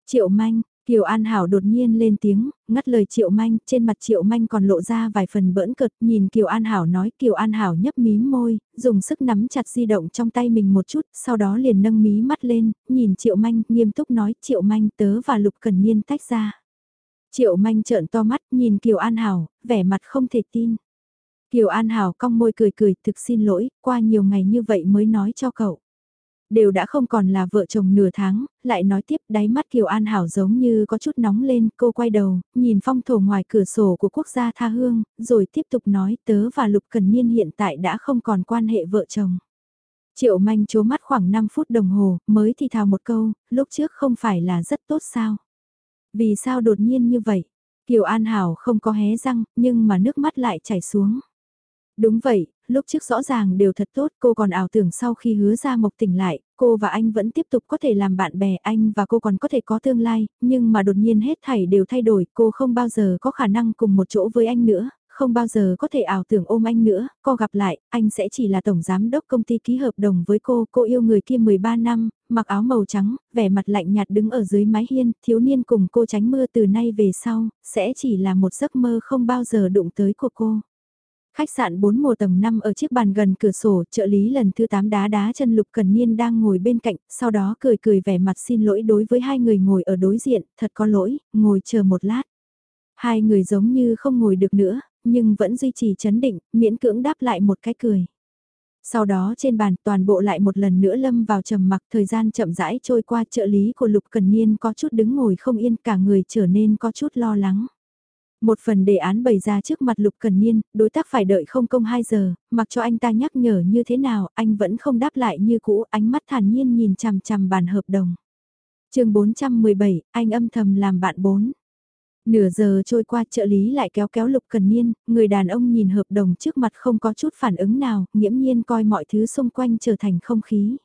Triệu Manh, Kiều An Hảo đột nhiên lên tiếng, ngắt lời Triệu Manh, trên mặt Triệu Manh còn lộ ra vài phần bỡn cợt, nhìn Kiều An Hảo nói Kiều An Hảo nhấp mí môi, dùng sức nắm chặt di động trong tay mình một chút, sau đó liền nâng mí mắt lên, nhìn Triệu Manh, nghiêm túc nói Triệu Manh tớ và Lục Cần Niên tách ra. Triệu manh trợn to mắt nhìn Kiều An Hảo, vẻ mặt không thể tin. Kiều An Hảo cong môi cười cười, thực xin lỗi, qua nhiều ngày như vậy mới nói cho cậu. Đều đã không còn là vợ chồng nửa tháng, lại nói tiếp đáy mắt Kiều An Hảo giống như có chút nóng lên, cô quay đầu, nhìn phong thổ ngoài cửa sổ của quốc gia tha hương, rồi tiếp tục nói tớ và Lục Cần Niên hiện tại đã không còn quan hệ vợ chồng. Triệu manh chố mắt khoảng 5 phút đồng hồ, mới thì thào một câu, lúc trước không phải là rất tốt sao. Vì sao đột nhiên như vậy? Kiều An Hảo không có hé răng, nhưng mà nước mắt lại chảy xuống. Đúng vậy, lúc trước rõ ràng đều thật tốt, cô còn ảo tưởng sau khi hứa ra mộc tỉnh lại, cô và anh vẫn tiếp tục có thể làm bạn bè, anh và cô còn có thể có tương lai, nhưng mà đột nhiên hết thảy đều thay đổi, cô không bao giờ có khả năng cùng một chỗ với anh nữa, không bao giờ có thể ảo tưởng ôm anh nữa, co gặp lại, anh sẽ chỉ là tổng giám đốc công ty ký hợp đồng với cô, cô yêu người kia 13 năm, mặc áo màu trắng, vẻ mặt lạnh nhạt đứng ở dưới mái hiên, thiếu niên cùng cô tránh mưa từ nay về sau, sẽ chỉ là một giấc mơ không bao giờ đụng tới của cô. Khách sạn 4 mùa tầng 5 ở chiếc bàn gần cửa sổ, trợ lý lần thứ 8 đá đá chân Lục Cần Niên đang ngồi bên cạnh, sau đó cười cười vẻ mặt xin lỗi đối với hai người ngồi ở đối diện, thật có lỗi, ngồi chờ một lát. Hai người giống như không ngồi được nữa, nhưng vẫn duy trì chấn định, miễn cưỡng đáp lại một cái cười. Sau đó trên bàn toàn bộ lại một lần nữa lâm vào trầm mặc thời gian chậm rãi trôi qua trợ lý của Lục Cần Niên có chút đứng ngồi không yên cả người trở nên có chút lo lắng. Một phần đề án bày ra trước mặt Lục Cần Niên, đối tác phải đợi không công 2 giờ, mặc cho anh ta nhắc nhở như thế nào, anh vẫn không đáp lại như cũ, ánh mắt thản nhiên nhìn chằm chằm bàn hợp đồng. chương 417, anh âm thầm làm bạn 4. Nửa giờ trôi qua trợ lý lại kéo kéo Lục Cần Niên, người đàn ông nhìn hợp đồng trước mặt không có chút phản ứng nào, nghiễm nhiên coi mọi thứ xung quanh trở thành không khí.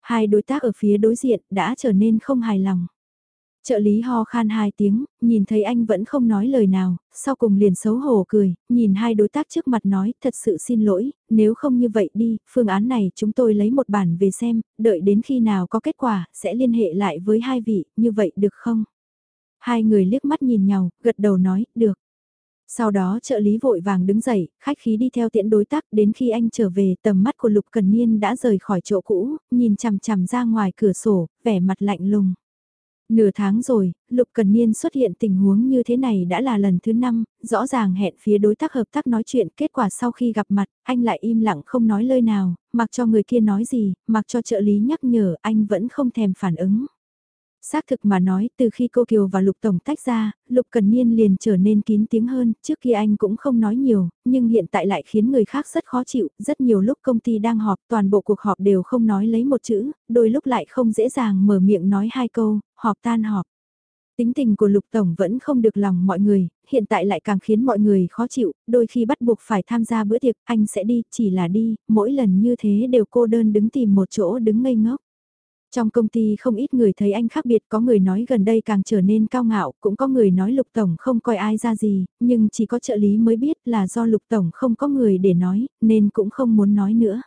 Hai đối tác ở phía đối diện đã trở nên không hài lòng. Trợ lý ho khan hai tiếng, nhìn thấy anh vẫn không nói lời nào, sau cùng liền xấu hổ cười, nhìn hai đối tác trước mặt nói thật sự xin lỗi, nếu không như vậy đi, phương án này chúng tôi lấy một bản về xem, đợi đến khi nào có kết quả, sẽ liên hệ lại với hai vị, như vậy được không? Hai người liếc mắt nhìn nhau, gật đầu nói, được. Sau đó trợ lý vội vàng đứng dậy, khách khí đi theo tiễn đối tác đến khi anh trở về tầm mắt của Lục Cần Niên đã rời khỏi chỗ cũ, nhìn chằm chằm ra ngoài cửa sổ, vẻ mặt lạnh lùng. Nửa tháng rồi, Lục Cần Niên xuất hiện tình huống như thế này đã là lần thứ năm, rõ ràng hẹn phía đối tác hợp tác nói chuyện, kết quả sau khi gặp mặt, anh lại im lặng không nói lời nào, mặc cho người kia nói gì, mặc cho trợ lý nhắc nhở, anh vẫn không thèm phản ứng. Xác thực mà nói, từ khi cô Kiều và Lục Tổng tách ra, Lục Cần Niên liền trở nên kín tiếng hơn, trước kia anh cũng không nói nhiều, nhưng hiện tại lại khiến người khác rất khó chịu, rất nhiều lúc công ty đang họp, toàn bộ cuộc họp đều không nói lấy một chữ, đôi lúc lại không dễ dàng mở miệng nói hai câu, họp tan họp. Tính tình của Lục Tổng vẫn không được lòng mọi người, hiện tại lại càng khiến mọi người khó chịu, đôi khi bắt buộc phải tham gia bữa tiệc, anh sẽ đi, chỉ là đi, mỗi lần như thế đều cô đơn đứng tìm một chỗ đứng ngây ngốc. Trong công ty không ít người thấy anh khác biệt, có người nói gần đây càng trở nên cao ngạo, cũng có người nói Lục Tổng không coi ai ra gì, nhưng chỉ có trợ lý mới biết là do Lục Tổng không có người để nói, nên cũng không muốn nói nữa.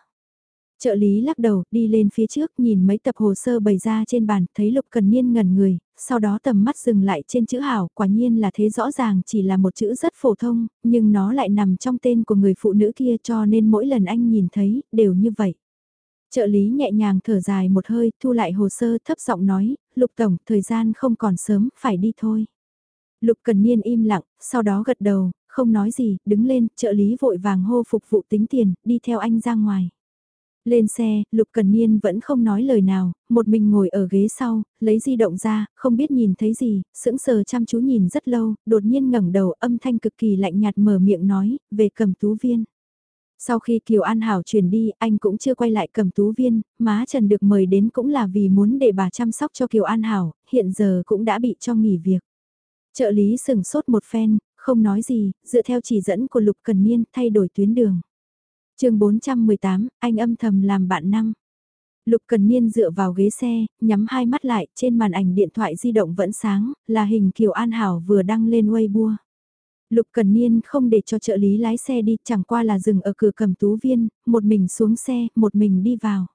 Trợ lý lắc đầu, đi lên phía trước, nhìn mấy tập hồ sơ bày ra trên bàn, thấy Lục Cần Niên ngẩn người, sau đó tầm mắt dừng lại trên chữ hảo, quả nhiên là thế rõ ràng chỉ là một chữ rất phổ thông, nhưng nó lại nằm trong tên của người phụ nữ kia cho nên mỗi lần anh nhìn thấy, đều như vậy. Trợ lý nhẹ nhàng thở dài một hơi, thu lại hồ sơ thấp giọng nói, Lục Tổng, thời gian không còn sớm, phải đi thôi. Lục Cần Niên im lặng, sau đó gật đầu, không nói gì, đứng lên, trợ lý vội vàng hô phục vụ tính tiền, đi theo anh ra ngoài. Lên xe, Lục Cần Niên vẫn không nói lời nào, một mình ngồi ở ghế sau, lấy di động ra, không biết nhìn thấy gì, sững sờ chăm chú nhìn rất lâu, đột nhiên ngẩng đầu âm thanh cực kỳ lạnh nhạt mở miệng nói, về cầm tú viên. Sau khi Kiều An Hảo chuyển đi, anh cũng chưa quay lại cầm tú viên, má Trần được mời đến cũng là vì muốn để bà chăm sóc cho Kiều An Hảo, hiện giờ cũng đã bị cho nghỉ việc. Trợ lý sừng sốt một phen, không nói gì, dựa theo chỉ dẫn của Lục Cần Niên thay đổi tuyến đường. chương 418, anh âm thầm làm bạn năm. Lục Cần Niên dựa vào ghế xe, nhắm hai mắt lại, trên màn ảnh điện thoại di động vẫn sáng, là hình Kiều An Hảo vừa đăng lên Weibo. Lục Cần Niên không để cho trợ lý lái xe đi, chẳng qua là dừng ở cửa cầm tú viên, một mình xuống xe, một mình đi vào.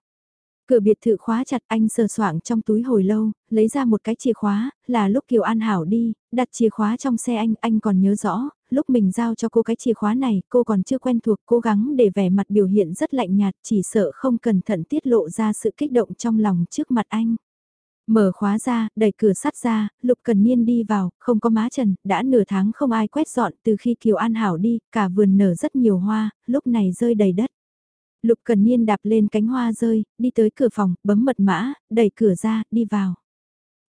Cửa biệt thự khóa chặt anh sờ soạng trong túi hồi lâu, lấy ra một cái chìa khóa, là lúc Kiều An Hảo đi, đặt chìa khóa trong xe anh, anh còn nhớ rõ, lúc mình giao cho cô cái chìa khóa này, cô còn chưa quen thuộc, cố gắng để vẻ mặt biểu hiện rất lạnh nhạt, chỉ sợ không cẩn thận tiết lộ ra sự kích động trong lòng trước mặt anh. Mở khóa ra, đẩy cửa sắt ra, Lục Cần Niên đi vào, không có má trần, đã nửa tháng không ai quét dọn từ khi Kiều An Hảo đi, cả vườn nở rất nhiều hoa, lúc này rơi đầy đất. Lục Cần Niên đạp lên cánh hoa rơi, đi tới cửa phòng, bấm mật mã, đẩy cửa ra, đi vào.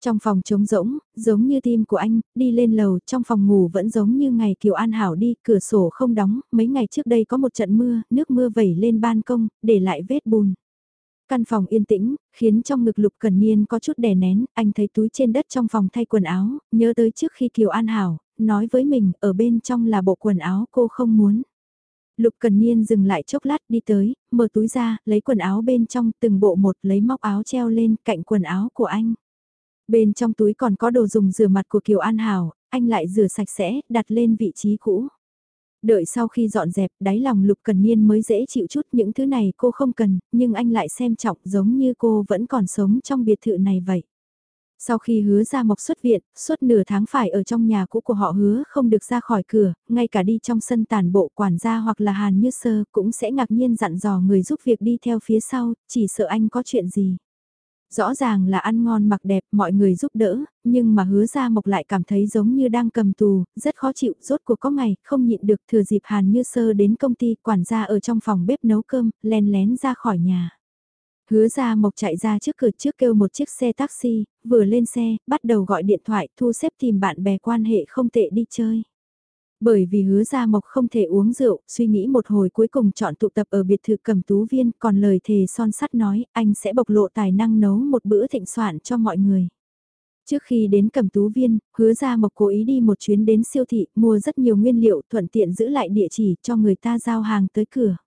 Trong phòng trống rỗng, giống như tim của anh, đi lên lầu, trong phòng ngủ vẫn giống như ngày Kiều An Hảo đi, cửa sổ không đóng, mấy ngày trước đây có một trận mưa, nước mưa vẩy lên ban công, để lại vết bùn. Căn phòng yên tĩnh, khiến trong ngực Lục Cần Niên có chút đè nén, anh thấy túi trên đất trong phòng thay quần áo, nhớ tới trước khi Kiều An Hảo, nói với mình, ở bên trong là bộ quần áo cô không muốn. Lục Cần Niên dừng lại chốc lát đi tới, mở túi ra, lấy quần áo bên trong từng bộ một lấy móc áo treo lên cạnh quần áo của anh. Bên trong túi còn có đồ dùng rửa mặt của Kiều An Hảo, anh lại rửa sạch sẽ, đặt lên vị trí cũ. Đợi sau khi dọn dẹp, đáy lòng Lục Cần Niên mới dễ chịu chút những thứ này cô không cần, nhưng anh lại xem trọng giống như cô vẫn còn sống trong biệt thự này vậy. Sau khi hứa ra mộc xuất viện, suốt nửa tháng phải ở trong nhà cũ của họ hứa không được ra khỏi cửa, ngay cả đi trong sân tàn bộ quản gia hoặc là hàn như sơ cũng sẽ ngạc nhiên dặn dò người giúp việc đi theo phía sau, chỉ sợ anh có chuyện gì. Rõ ràng là ăn ngon mặc đẹp, mọi người giúp đỡ, nhưng mà hứa ra mộc lại cảm thấy giống như đang cầm tù, rất khó chịu, rốt cuộc có ngày, không nhịn được thừa dịp Hàn Như Sơ đến công ty, quản gia ở trong phòng bếp nấu cơm, len lén ra khỏi nhà. Hứa ra mộc chạy ra trước cửa trước kêu một chiếc xe taxi, vừa lên xe, bắt đầu gọi điện thoại thu xếp tìm bạn bè quan hệ không tệ đi chơi. Bởi vì hứa ra mộc không thể uống rượu, suy nghĩ một hồi cuối cùng chọn tụ tập ở biệt thự cầm tú viên, còn lời thề son sắt nói, anh sẽ bộc lộ tài năng nấu một bữa thịnh soạn cho mọi người. Trước khi đến cầm tú viên, hứa ra mộc cố ý đi một chuyến đến siêu thị, mua rất nhiều nguyên liệu, thuận tiện giữ lại địa chỉ cho người ta giao hàng tới cửa.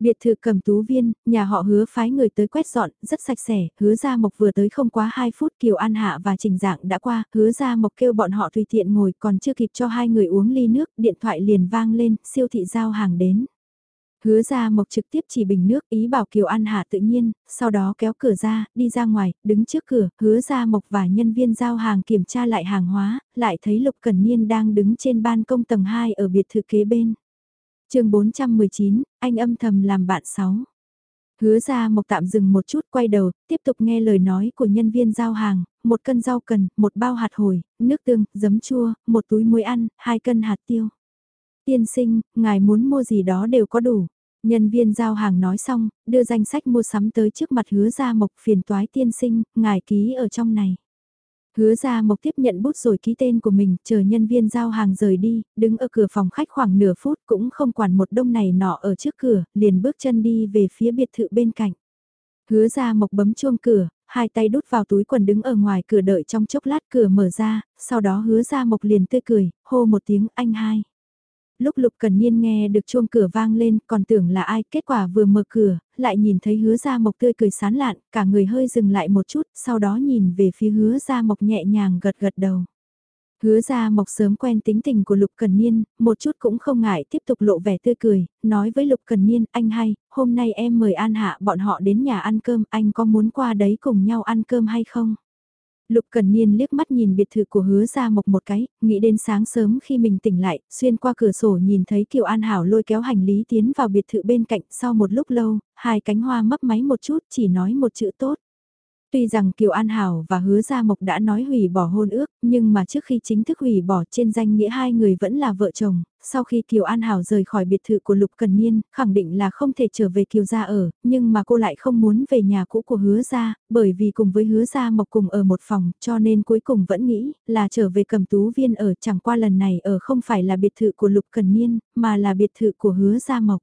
Biệt thự cầm tú viên, nhà họ hứa phái người tới quét dọn, rất sạch sẽ, hứa ra mộc vừa tới không quá 2 phút Kiều An Hạ và Trình Dạng đã qua, hứa ra mộc kêu bọn họ tùy tiện ngồi còn chưa kịp cho hai người uống ly nước, điện thoại liền vang lên, siêu thị giao hàng đến. Hứa ra mộc trực tiếp chỉ bình nước ý bảo Kiều An Hạ tự nhiên, sau đó kéo cửa ra, đi ra ngoài, đứng trước cửa, hứa ra mộc và nhân viên giao hàng kiểm tra lại hàng hóa, lại thấy Lục Cần Niên đang đứng trên ban công tầng 2 ở biệt thự kế bên chương 419, anh âm thầm làm bạn 6. Hứa ra mộc tạm dừng một chút quay đầu, tiếp tục nghe lời nói của nhân viên giao hàng, một cân rau cần, một bao hạt hồi, nước tương, giấm chua, một túi muối ăn, hai cân hạt tiêu. Tiên sinh, ngài muốn mua gì đó đều có đủ. Nhân viên giao hàng nói xong, đưa danh sách mua sắm tới trước mặt hứa ra mộc phiền toái tiên sinh, ngài ký ở trong này. Hứa ra mộc tiếp nhận bút rồi ký tên của mình, chờ nhân viên giao hàng rời đi, đứng ở cửa phòng khách khoảng nửa phút cũng không quản một đông này nọ ở trước cửa, liền bước chân đi về phía biệt thự bên cạnh. Hứa ra mộc bấm chuông cửa, hai tay đút vào túi quần đứng ở ngoài cửa đợi trong chốc lát cửa mở ra, sau đó hứa ra mộc liền tươi cười, hô một tiếng anh hai. Lúc Lục Cần Niên nghe được chuông cửa vang lên còn tưởng là ai, kết quả vừa mở cửa, lại nhìn thấy hứa ra mộc tươi cười sán lạn, cả người hơi dừng lại một chút, sau đó nhìn về phía hứa ra mộc nhẹ nhàng gật gật đầu. Hứa ra mộc sớm quen tính tình của Lục Cần Niên, một chút cũng không ngại tiếp tục lộ vẻ tươi cười, nói với Lục Cần Niên, anh hay, hôm nay em mời An Hạ bọn họ đến nhà ăn cơm, anh có muốn qua đấy cùng nhau ăn cơm hay không? Lục Cần Niên liếc mắt nhìn biệt thự của hứa ra mộc một cái, nghĩ đến sáng sớm khi mình tỉnh lại, xuyên qua cửa sổ nhìn thấy Kiều An Hảo lôi kéo hành lý tiến vào biệt thự bên cạnh sau một lúc lâu, hai cánh hoa mấp máy một chút chỉ nói một chữ tốt. Tuy rằng Kiều An Hảo và Hứa Gia Mộc đã nói hủy bỏ hôn ước, nhưng mà trước khi chính thức hủy bỏ trên danh nghĩa hai người vẫn là vợ chồng, sau khi Kiều An Hảo rời khỏi biệt thự của Lục Cần Niên, khẳng định là không thể trở về Kiều Gia ở, nhưng mà cô lại không muốn về nhà cũ của Hứa Gia, bởi vì cùng với Hứa Gia Mộc cùng ở một phòng, cho nên cuối cùng vẫn nghĩ là trở về cầm tú viên ở chẳng qua lần này ở không phải là biệt thự của Lục Cần Niên, mà là biệt thự của Hứa Gia Mộc.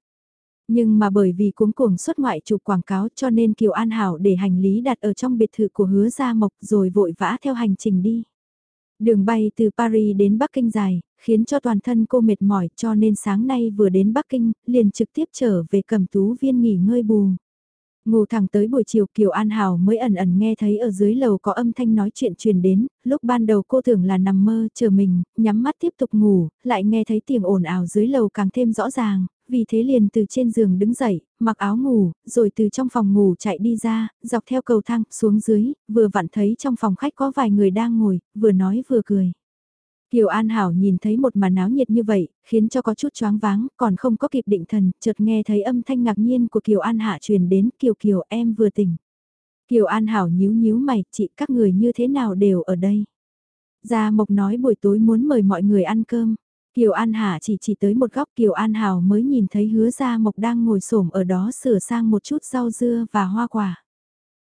Nhưng mà bởi vì cuống cuồng xuất ngoại chụp quảng cáo cho nên Kiều An Hảo để hành lý đặt ở trong biệt thự của hứa Gia Mộc rồi vội vã theo hành trình đi. Đường bay từ Paris đến Bắc Kinh dài, khiến cho toàn thân cô mệt mỏi cho nên sáng nay vừa đến Bắc Kinh, liền trực tiếp trở về cầm tú viên nghỉ ngơi bù. Ngủ thẳng tới buổi chiều Kiều An Hảo mới ẩn ẩn nghe thấy ở dưới lầu có âm thanh nói chuyện truyền đến, lúc ban đầu cô tưởng là nằm mơ chờ mình, nhắm mắt tiếp tục ngủ, lại nghe thấy tiếng ồn ào dưới lầu càng thêm rõ ràng, vì thế liền từ trên giường đứng dậy, mặc áo ngủ, rồi từ trong phòng ngủ chạy đi ra, dọc theo cầu thang, xuống dưới, vừa vặn thấy trong phòng khách có vài người đang ngồi, vừa nói vừa cười. Kiều An Hảo nhìn thấy một màn náo nhiệt như vậy, khiến cho có chút choáng váng, còn không có kịp định thần, chợt nghe thấy âm thanh ngạc nhiên của Kiều An Hạ truyền đến, Kiều Kiều em vừa tỉnh. Kiều An Hảo nhíu nhíu mày, chị các người như thế nào đều ở đây. Gia Mộc nói buổi tối muốn mời mọi người ăn cơm. Kiều An Hà chỉ chỉ tới một góc Kiều An Hào mới nhìn thấy hứa Gia Mộc đang ngồi xổm ở đó sửa sang một chút rau dưa và hoa quả.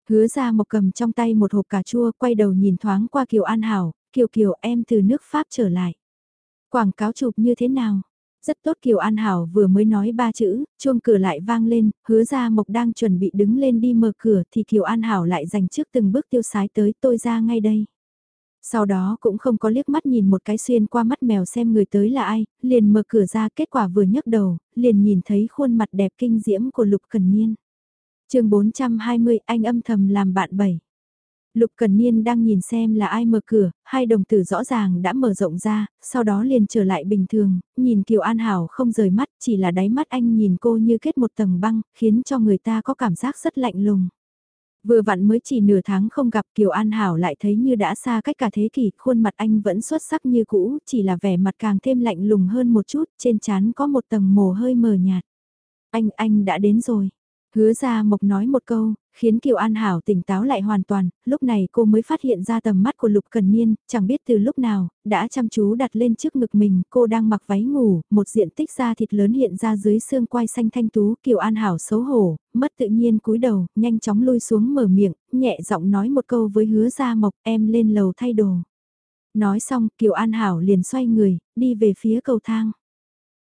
Hứa Gia Mộc cầm trong tay một hộp cà chua quay đầu nhìn thoáng qua Kiều An Hào. Kiều Kiều em từ nước Pháp trở lại. Quảng cáo chụp như thế nào? Rất tốt Kiều An Hảo vừa mới nói ba chữ, chuông cửa lại vang lên, hứa Gia Mộc đang chuẩn bị đứng lên đi mở cửa thì Kiều An Hảo lại dành trước từng bước tiêu sái tới tôi ra ngay đây. Sau đó cũng không có liếc mắt nhìn một cái xuyên qua mắt mèo xem người tới là ai, liền mở cửa ra kết quả vừa nhấc đầu, liền nhìn thấy khuôn mặt đẹp kinh diễm của Lục Cần Niên. chương 420 anh âm thầm làm bạn bảy. Lục Cần Niên đang nhìn xem là ai mở cửa, hai đồng tử rõ ràng đã mở rộng ra, sau đó liền trở lại bình thường, nhìn Kiều An Hảo không rời mắt, chỉ là đáy mắt anh nhìn cô như kết một tầng băng, khiến cho người ta có cảm giác rất lạnh lùng. Vừa vặn mới chỉ nửa tháng không gặp Kiều An Hảo lại thấy như đã xa cách cả thế kỷ, khuôn mặt anh vẫn xuất sắc như cũ, chỉ là vẻ mặt càng thêm lạnh lùng hơn một chút, trên trán có một tầng mồ hơi mờ nhạt. Anh, anh đã đến rồi. Hứa ra mộc nói một câu, khiến Kiều An Hảo tỉnh táo lại hoàn toàn, lúc này cô mới phát hiện ra tầm mắt của Lục Cần Niên, chẳng biết từ lúc nào, đã chăm chú đặt lên trước ngực mình, cô đang mặc váy ngủ, một diện tích da thịt lớn hiện ra dưới xương quai xanh thanh tú, Kiều An Hảo xấu hổ, mất tự nhiên cúi đầu, nhanh chóng lui xuống mở miệng, nhẹ giọng nói một câu với hứa ra mộc, em lên lầu thay đồ. Nói xong, Kiều An Hảo liền xoay người, đi về phía cầu thang.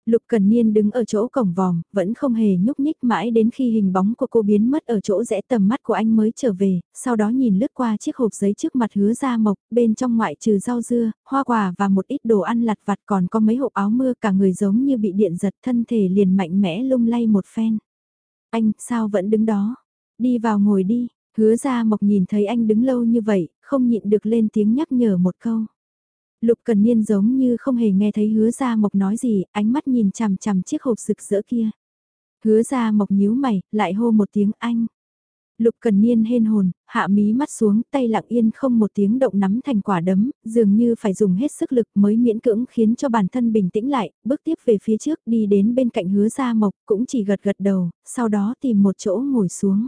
Lục Cần Niên đứng ở chỗ cổng vòm, vẫn không hề nhúc nhích mãi đến khi hình bóng của cô biến mất ở chỗ rẽ tầm mắt của anh mới trở về, sau đó nhìn lướt qua chiếc hộp giấy trước mặt hứa ra mộc, bên trong ngoại trừ rau dưa, hoa quả và một ít đồ ăn lặt vặt còn có mấy hộp áo mưa cả người giống như bị điện giật thân thể liền mạnh mẽ lung lay một phen. Anh, sao vẫn đứng đó? Đi vào ngồi đi, hứa ra mộc nhìn thấy anh đứng lâu như vậy, không nhịn được lên tiếng nhắc nhở một câu. Lục Cần Niên giống như không hề nghe thấy hứa ra mộc nói gì, ánh mắt nhìn chằm chằm chiếc hộp rực rỡ kia. Hứa ra mộc nhíu mày, lại hô một tiếng anh. Lục Cần Niên hên hồn, hạ mí mắt xuống, tay lặng yên không một tiếng động nắm thành quả đấm, dường như phải dùng hết sức lực mới miễn cưỡng khiến cho bản thân bình tĩnh lại, bước tiếp về phía trước đi đến bên cạnh hứa ra mộc, cũng chỉ gật gật đầu, sau đó tìm một chỗ ngồi xuống.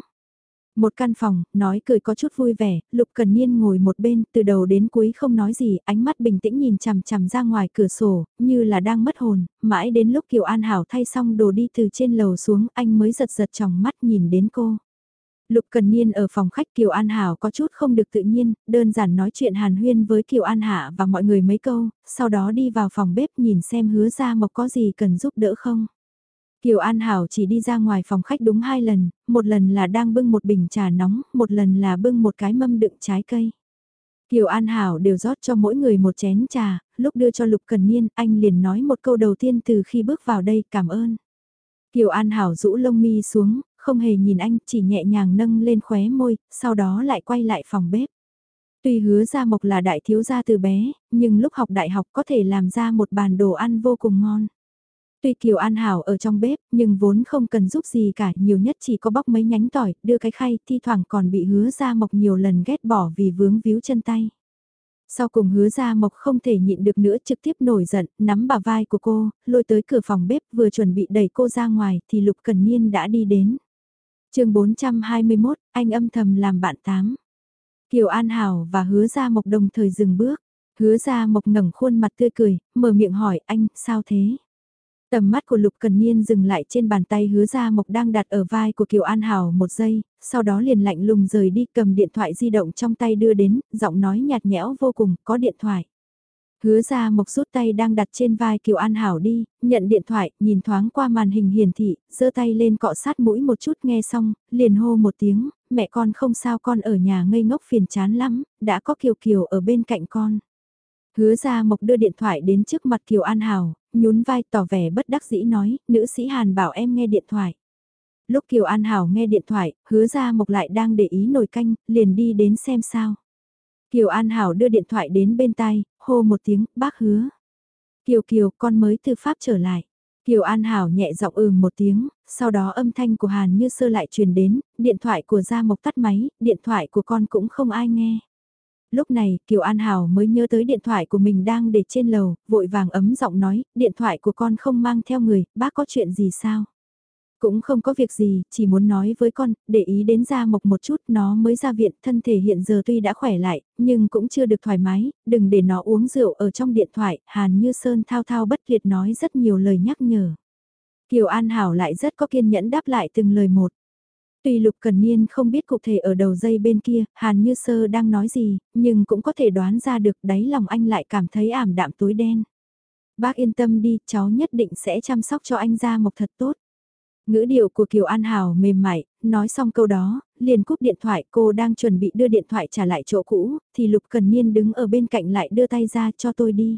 Một căn phòng, nói cười có chút vui vẻ, Lục Cần Niên ngồi một bên, từ đầu đến cuối không nói gì, ánh mắt bình tĩnh nhìn chằm chằm ra ngoài cửa sổ, như là đang mất hồn, mãi đến lúc Kiều An Hảo thay xong đồ đi từ trên lầu xuống, anh mới giật giật trong mắt nhìn đến cô. Lục Cần Niên ở phòng khách Kiều An Hảo có chút không được tự nhiên, đơn giản nói chuyện hàn huyên với Kiều An Hạ và mọi người mấy câu, sau đó đi vào phòng bếp nhìn xem hứa ra mộc có gì cần giúp đỡ không. Kiều An Hảo chỉ đi ra ngoài phòng khách đúng hai lần, một lần là đang bưng một bình trà nóng, một lần là bưng một cái mâm đựng trái cây. Kiều An Hảo đều rót cho mỗi người một chén trà, lúc đưa cho Lục Cần Niên, anh liền nói một câu đầu tiên từ khi bước vào đây, cảm ơn. Kiều An Hảo rũ lông mi xuống, không hề nhìn anh, chỉ nhẹ nhàng nâng lên khóe môi, sau đó lại quay lại phòng bếp. Tuy hứa ra mộc là đại thiếu gia từ bé, nhưng lúc học đại học có thể làm ra một bàn đồ ăn vô cùng ngon. Tuy Kiều An Hảo ở trong bếp, nhưng vốn không cần giúp gì cả, nhiều nhất chỉ có bóc mấy nhánh tỏi, đưa cái khay, thi thoảng còn bị hứa ra mộc nhiều lần ghét bỏ vì vướng víu chân tay. Sau cùng hứa ra mộc không thể nhịn được nữa trực tiếp nổi giận, nắm bà vai của cô, lôi tới cửa phòng bếp vừa chuẩn bị đẩy cô ra ngoài thì Lục Cần Niên đã đi đến. chương 421, anh âm thầm làm bạn tám. Kiều An Hảo và hứa ra mộc đồng thời dừng bước. Hứa ra mộc ngẩng khuôn mặt tươi cười, mở miệng hỏi anh, sao thế? Tầm mắt của Lục Cần Niên dừng lại trên bàn tay hứa ra mộc đang đặt ở vai của Kiều An Hảo một giây, sau đó liền lạnh lùng rời đi cầm điện thoại di động trong tay đưa đến, giọng nói nhạt nhẽo vô cùng, có điện thoại. Hứa ra mộc rút tay đang đặt trên vai Kiều An Hảo đi, nhận điện thoại, nhìn thoáng qua màn hình hiển thị, giơ tay lên cọ sát mũi một chút nghe xong, liền hô một tiếng, mẹ con không sao con ở nhà ngây ngốc phiền chán lắm, đã có Kiều Kiều ở bên cạnh con. Hứa ra mộc đưa điện thoại đến trước mặt Kiều An Hảo, nhún vai tỏ vẻ bất đắc dĩ nói, nữ sĩ Hàn bảo em nghe điện thoại. Lúc Kiều An Hảo nghe điện thoại, hứa ra mộc lại đang để ý nồi canh, liền đi đến xem sao. Kiều An Hảo đưa điện thoại đến bên tai, hô một tiếng, bác hứa. Kiều Kiều, con mới từ Pháp trở lại. Kiều An Hảo nhẹ giọng ừ một tiếng, sau đó âm thanh của Hàn như sơ lại truyền đến, điện thoại của Gia Mộc tắt máy, điện thoại của con cũng không ai nghe. Lúc này, Kiều An Hảo mới nhớ tới điện thoại của mình đang để trên lầu, vội vàng ấm giọng nói, điện thoại của con không mang theo người, bác có chuyện gì sao? Cũng không có việc gì, chỉ muốn nói với con, để ý đến Gia Mộc một chút, nó mới ra viện, thân thể hiện giờ tuy đã khỏe lại, nhưng cũng chưa được thoải mái, đừng để nó uống rượu ở trong điện thoại, Hàn Như Sơn thao thao bất liệt nói rất nhiều lời nhắc nhở. Kiều An Hảo lại rất có kiên nhẫn đáp lại từng lời một. Tuy Lục Cần Niên không biết cụ thể ở đầu dây bên kia, Hàn Như Sơ đang nói gì, nhưng cũng có thể đoán ra được đáy lòng anh lại cảm thấy ảm đạm tối đen. Bác yên tâm đi, cháu nhất định sẽ chăm sóc cho anh ra mộc thật tốt. Ngữ điệu của Kiều An Hảo mềm mại, nói xong câu đó, liền cúp điện thoại cô đang chuẩn bị đưa điện thoại trả lại chỗ cũ, thì Lục Cần Niên đứng ở bên cạnh lại đưa tay ra cho tôi đi.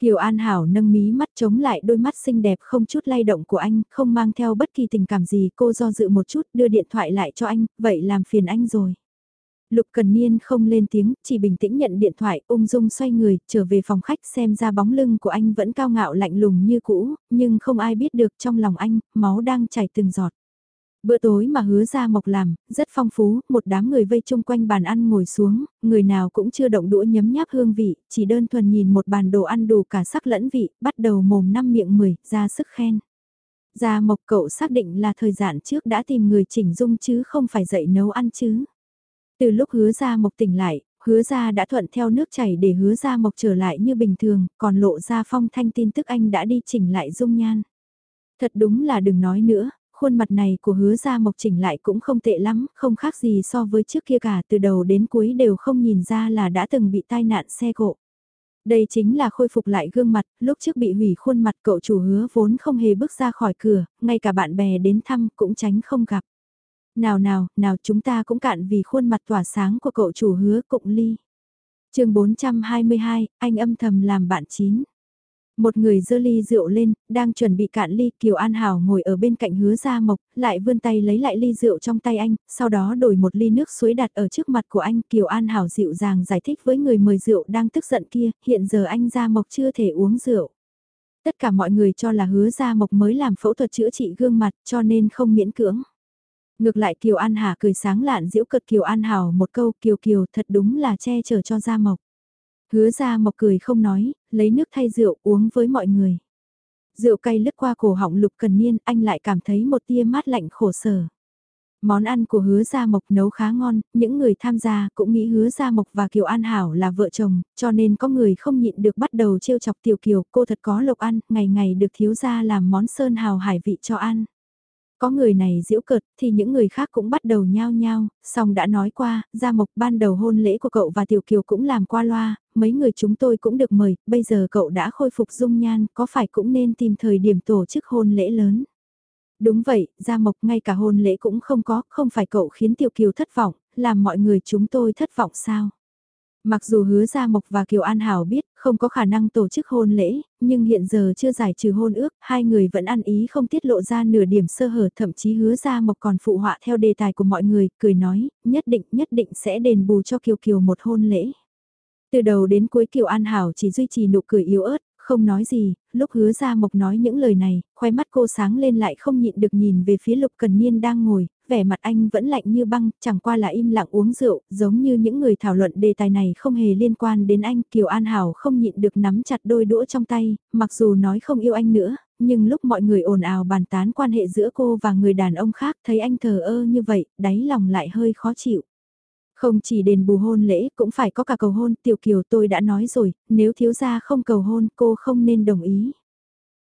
Kiều An Hảo nâng mí mắt chống lại đôi mắt xinh đẹp không chút lay động của anh, không mang theo bất kỳ tình cảm gì, cô do dự một chút đưa điện thoại lại cho anh, vậy làm phiền anh rồi. Lục Cần Niên không lên tiếng, chỉ bình tĩnh nhận điện thoại, ung dung xoay người, trở về phòng khách xem ra bóng lưng của anh vẫn cao ngạo lạnh lùng như cũ, nhưng không ai biết được trong lòng anh, máu đang chảy từng giọt. Bữa tối mà hứa ra mộc làm, rất phong phú, một đám người vây chung quanh bàn ăn ngồi xuống, người nào cũng chưa động đũa nhấm nháp hương vị, chỉ đơn thuần nhìn một bàn đồ ăn đủ cả sắc lẫn vị, bắt đầu mồm năm miệng mười, ra sức khen. Gia mộc cậu xác định là thời gian trước đã tìm người chỉnh dung chứ không phải dạy nấu ăn chứ. Từ lúc hứa ra mộc tỉnh lại, hứa ra đã thuận theo nước chảy để hứa ra mộc trở lại như bình thường, còn lộ ra phong thanh tin tức anh đã đi chỉnh lại dung nhan. Thật đúng là đừng nói nữa, khuôn mặt này của hứa ra mộc chỉnh lại cũng không tệ lắm, không khác gì so với trước kia cả từ đầu đến cuối đều không nhìn ra là đã từng bị tai nạn xe cộ. Đây chính là khôi phục lại gương mặt, lúc trước bị hủy khuôn mặt cậu chủ hứa vốn không hề bước ra khỏi cửa, ngay cả bạn bè đến thăm cũng tránh không gặp. Nào nào, nào chúng ta cũng cạn vì khuôn mặt tỏa sáng của cậu chủ hứa cụng ly. chương 422, anh âm thầm làm bạn chín. Một người dơ ly rượu lên, đang chuẩn bị cạn ly, Kiều An Hảo ngồi ở bên cạnh hứa Gia Mộc, lại vươn tay lấy lại ly rượu trong tay anh, sau đó đổi một ly nước suối đặt ở trước mặt của anh. Kiều An Hảo dịu dàng giải thích với người mời rượu đang tức giận kia, hiện giờ anh Gia Mộc chưa thể uống rượu. Tất cả mọi người cho là hứa Gia Mộc mới làm phẫu thuật chữa trị gương mặt cho nên không miễn cưỡng. Ngược lại Kiều An Hà cười sáng lạn diễu cợt Kiều An Hảo một câu Kiều Kiều thật đúng là che chở cho Gia Mộc. Hứa Gia Mộc cười không nói, lấy nước thay rượu uống với mọi người. Rượu cay lướt qua cổ họng lục cần niên, anh lại cảm thấy một tia mát lạnh khổ sở. Món ăn của hứa Gia Mộc nấu khá ngon, những người tham gia cũng nghĩ hứa Gia Mộc và Kiều An Hảo là vợ chồng, cho nên có người không nhịn được bắt đầu trêu chọc Tiểu Kiều, cô thật có lộc ăn, ngày ngày được thiếu gia làm món sơn hào hải vị cho ăn. Có người này giễu cợt thì những người khác cũng bắt đầu nhao nhao, song đã nói qua, Gia Mộc ban đầu hôn lễ của cậu và Tiểu Kiều cũng làm qua loa, mấy người chúng tôi cũng được mời, bây giờ cậu đã khôi phục dung nhan, có phải cũng nên tìm thời điểm tổ chức hôn lễ lớn. Đúng vậy, Gia Mộc ngay cả hôn lễ cũng không có, không phải cậu khiến Tiểu Kiều thất vọng, làm mọi người chúng tôi thất vọng sao? Mặc dù hứa Gia Mộc và Kiều An Hảo biết không có khả năng tổ chức hôn lễ, nhưng hiện giờ chưa giải trừ hôn ước, hai người vẫn ăn ý không tiết lộ ra nửa điểm sơ hở thậm chí hứa Gia Mộc còn phụ họa theo đề tài của mọi người, cười nói, nhất định nhất định sẽ đền bù cho Kiều Kiều một hôn lễ. Từ đầu đến cuối Kiều An Hảo chỉ duy trì nụ cười yếu ớt, không nói gì, lúc hứa ra mộc nói những lời này, khoe mắt cô sáng lên lại không nhịn được nhìn về phía lục cần niên đang ngồi, vẻ mặt anh vẫn lạnh như băng, chẳng qua là im lặng uống rượu, giống như những người thảo luận đề tài này không hề liên quan đến anh, Kiều An Hảo không nhịn được nắm chặt đôi đũa trong tay, mặc dù nói không yêu anh nữa, nhưng lúc mọi người ồn ào bàn tán quan hệ giữa cô và người đàn ông khác thấy anh thờ ơ như vậy, đáy lòng lại hơi khó chịu. Không chỉ đền bù hôn lễ cũng phải có cả cầu hôn, tiểu kiều tôi đã nói rồi, nếu thiếu gia không cầu hôn cô không nên đồng ý.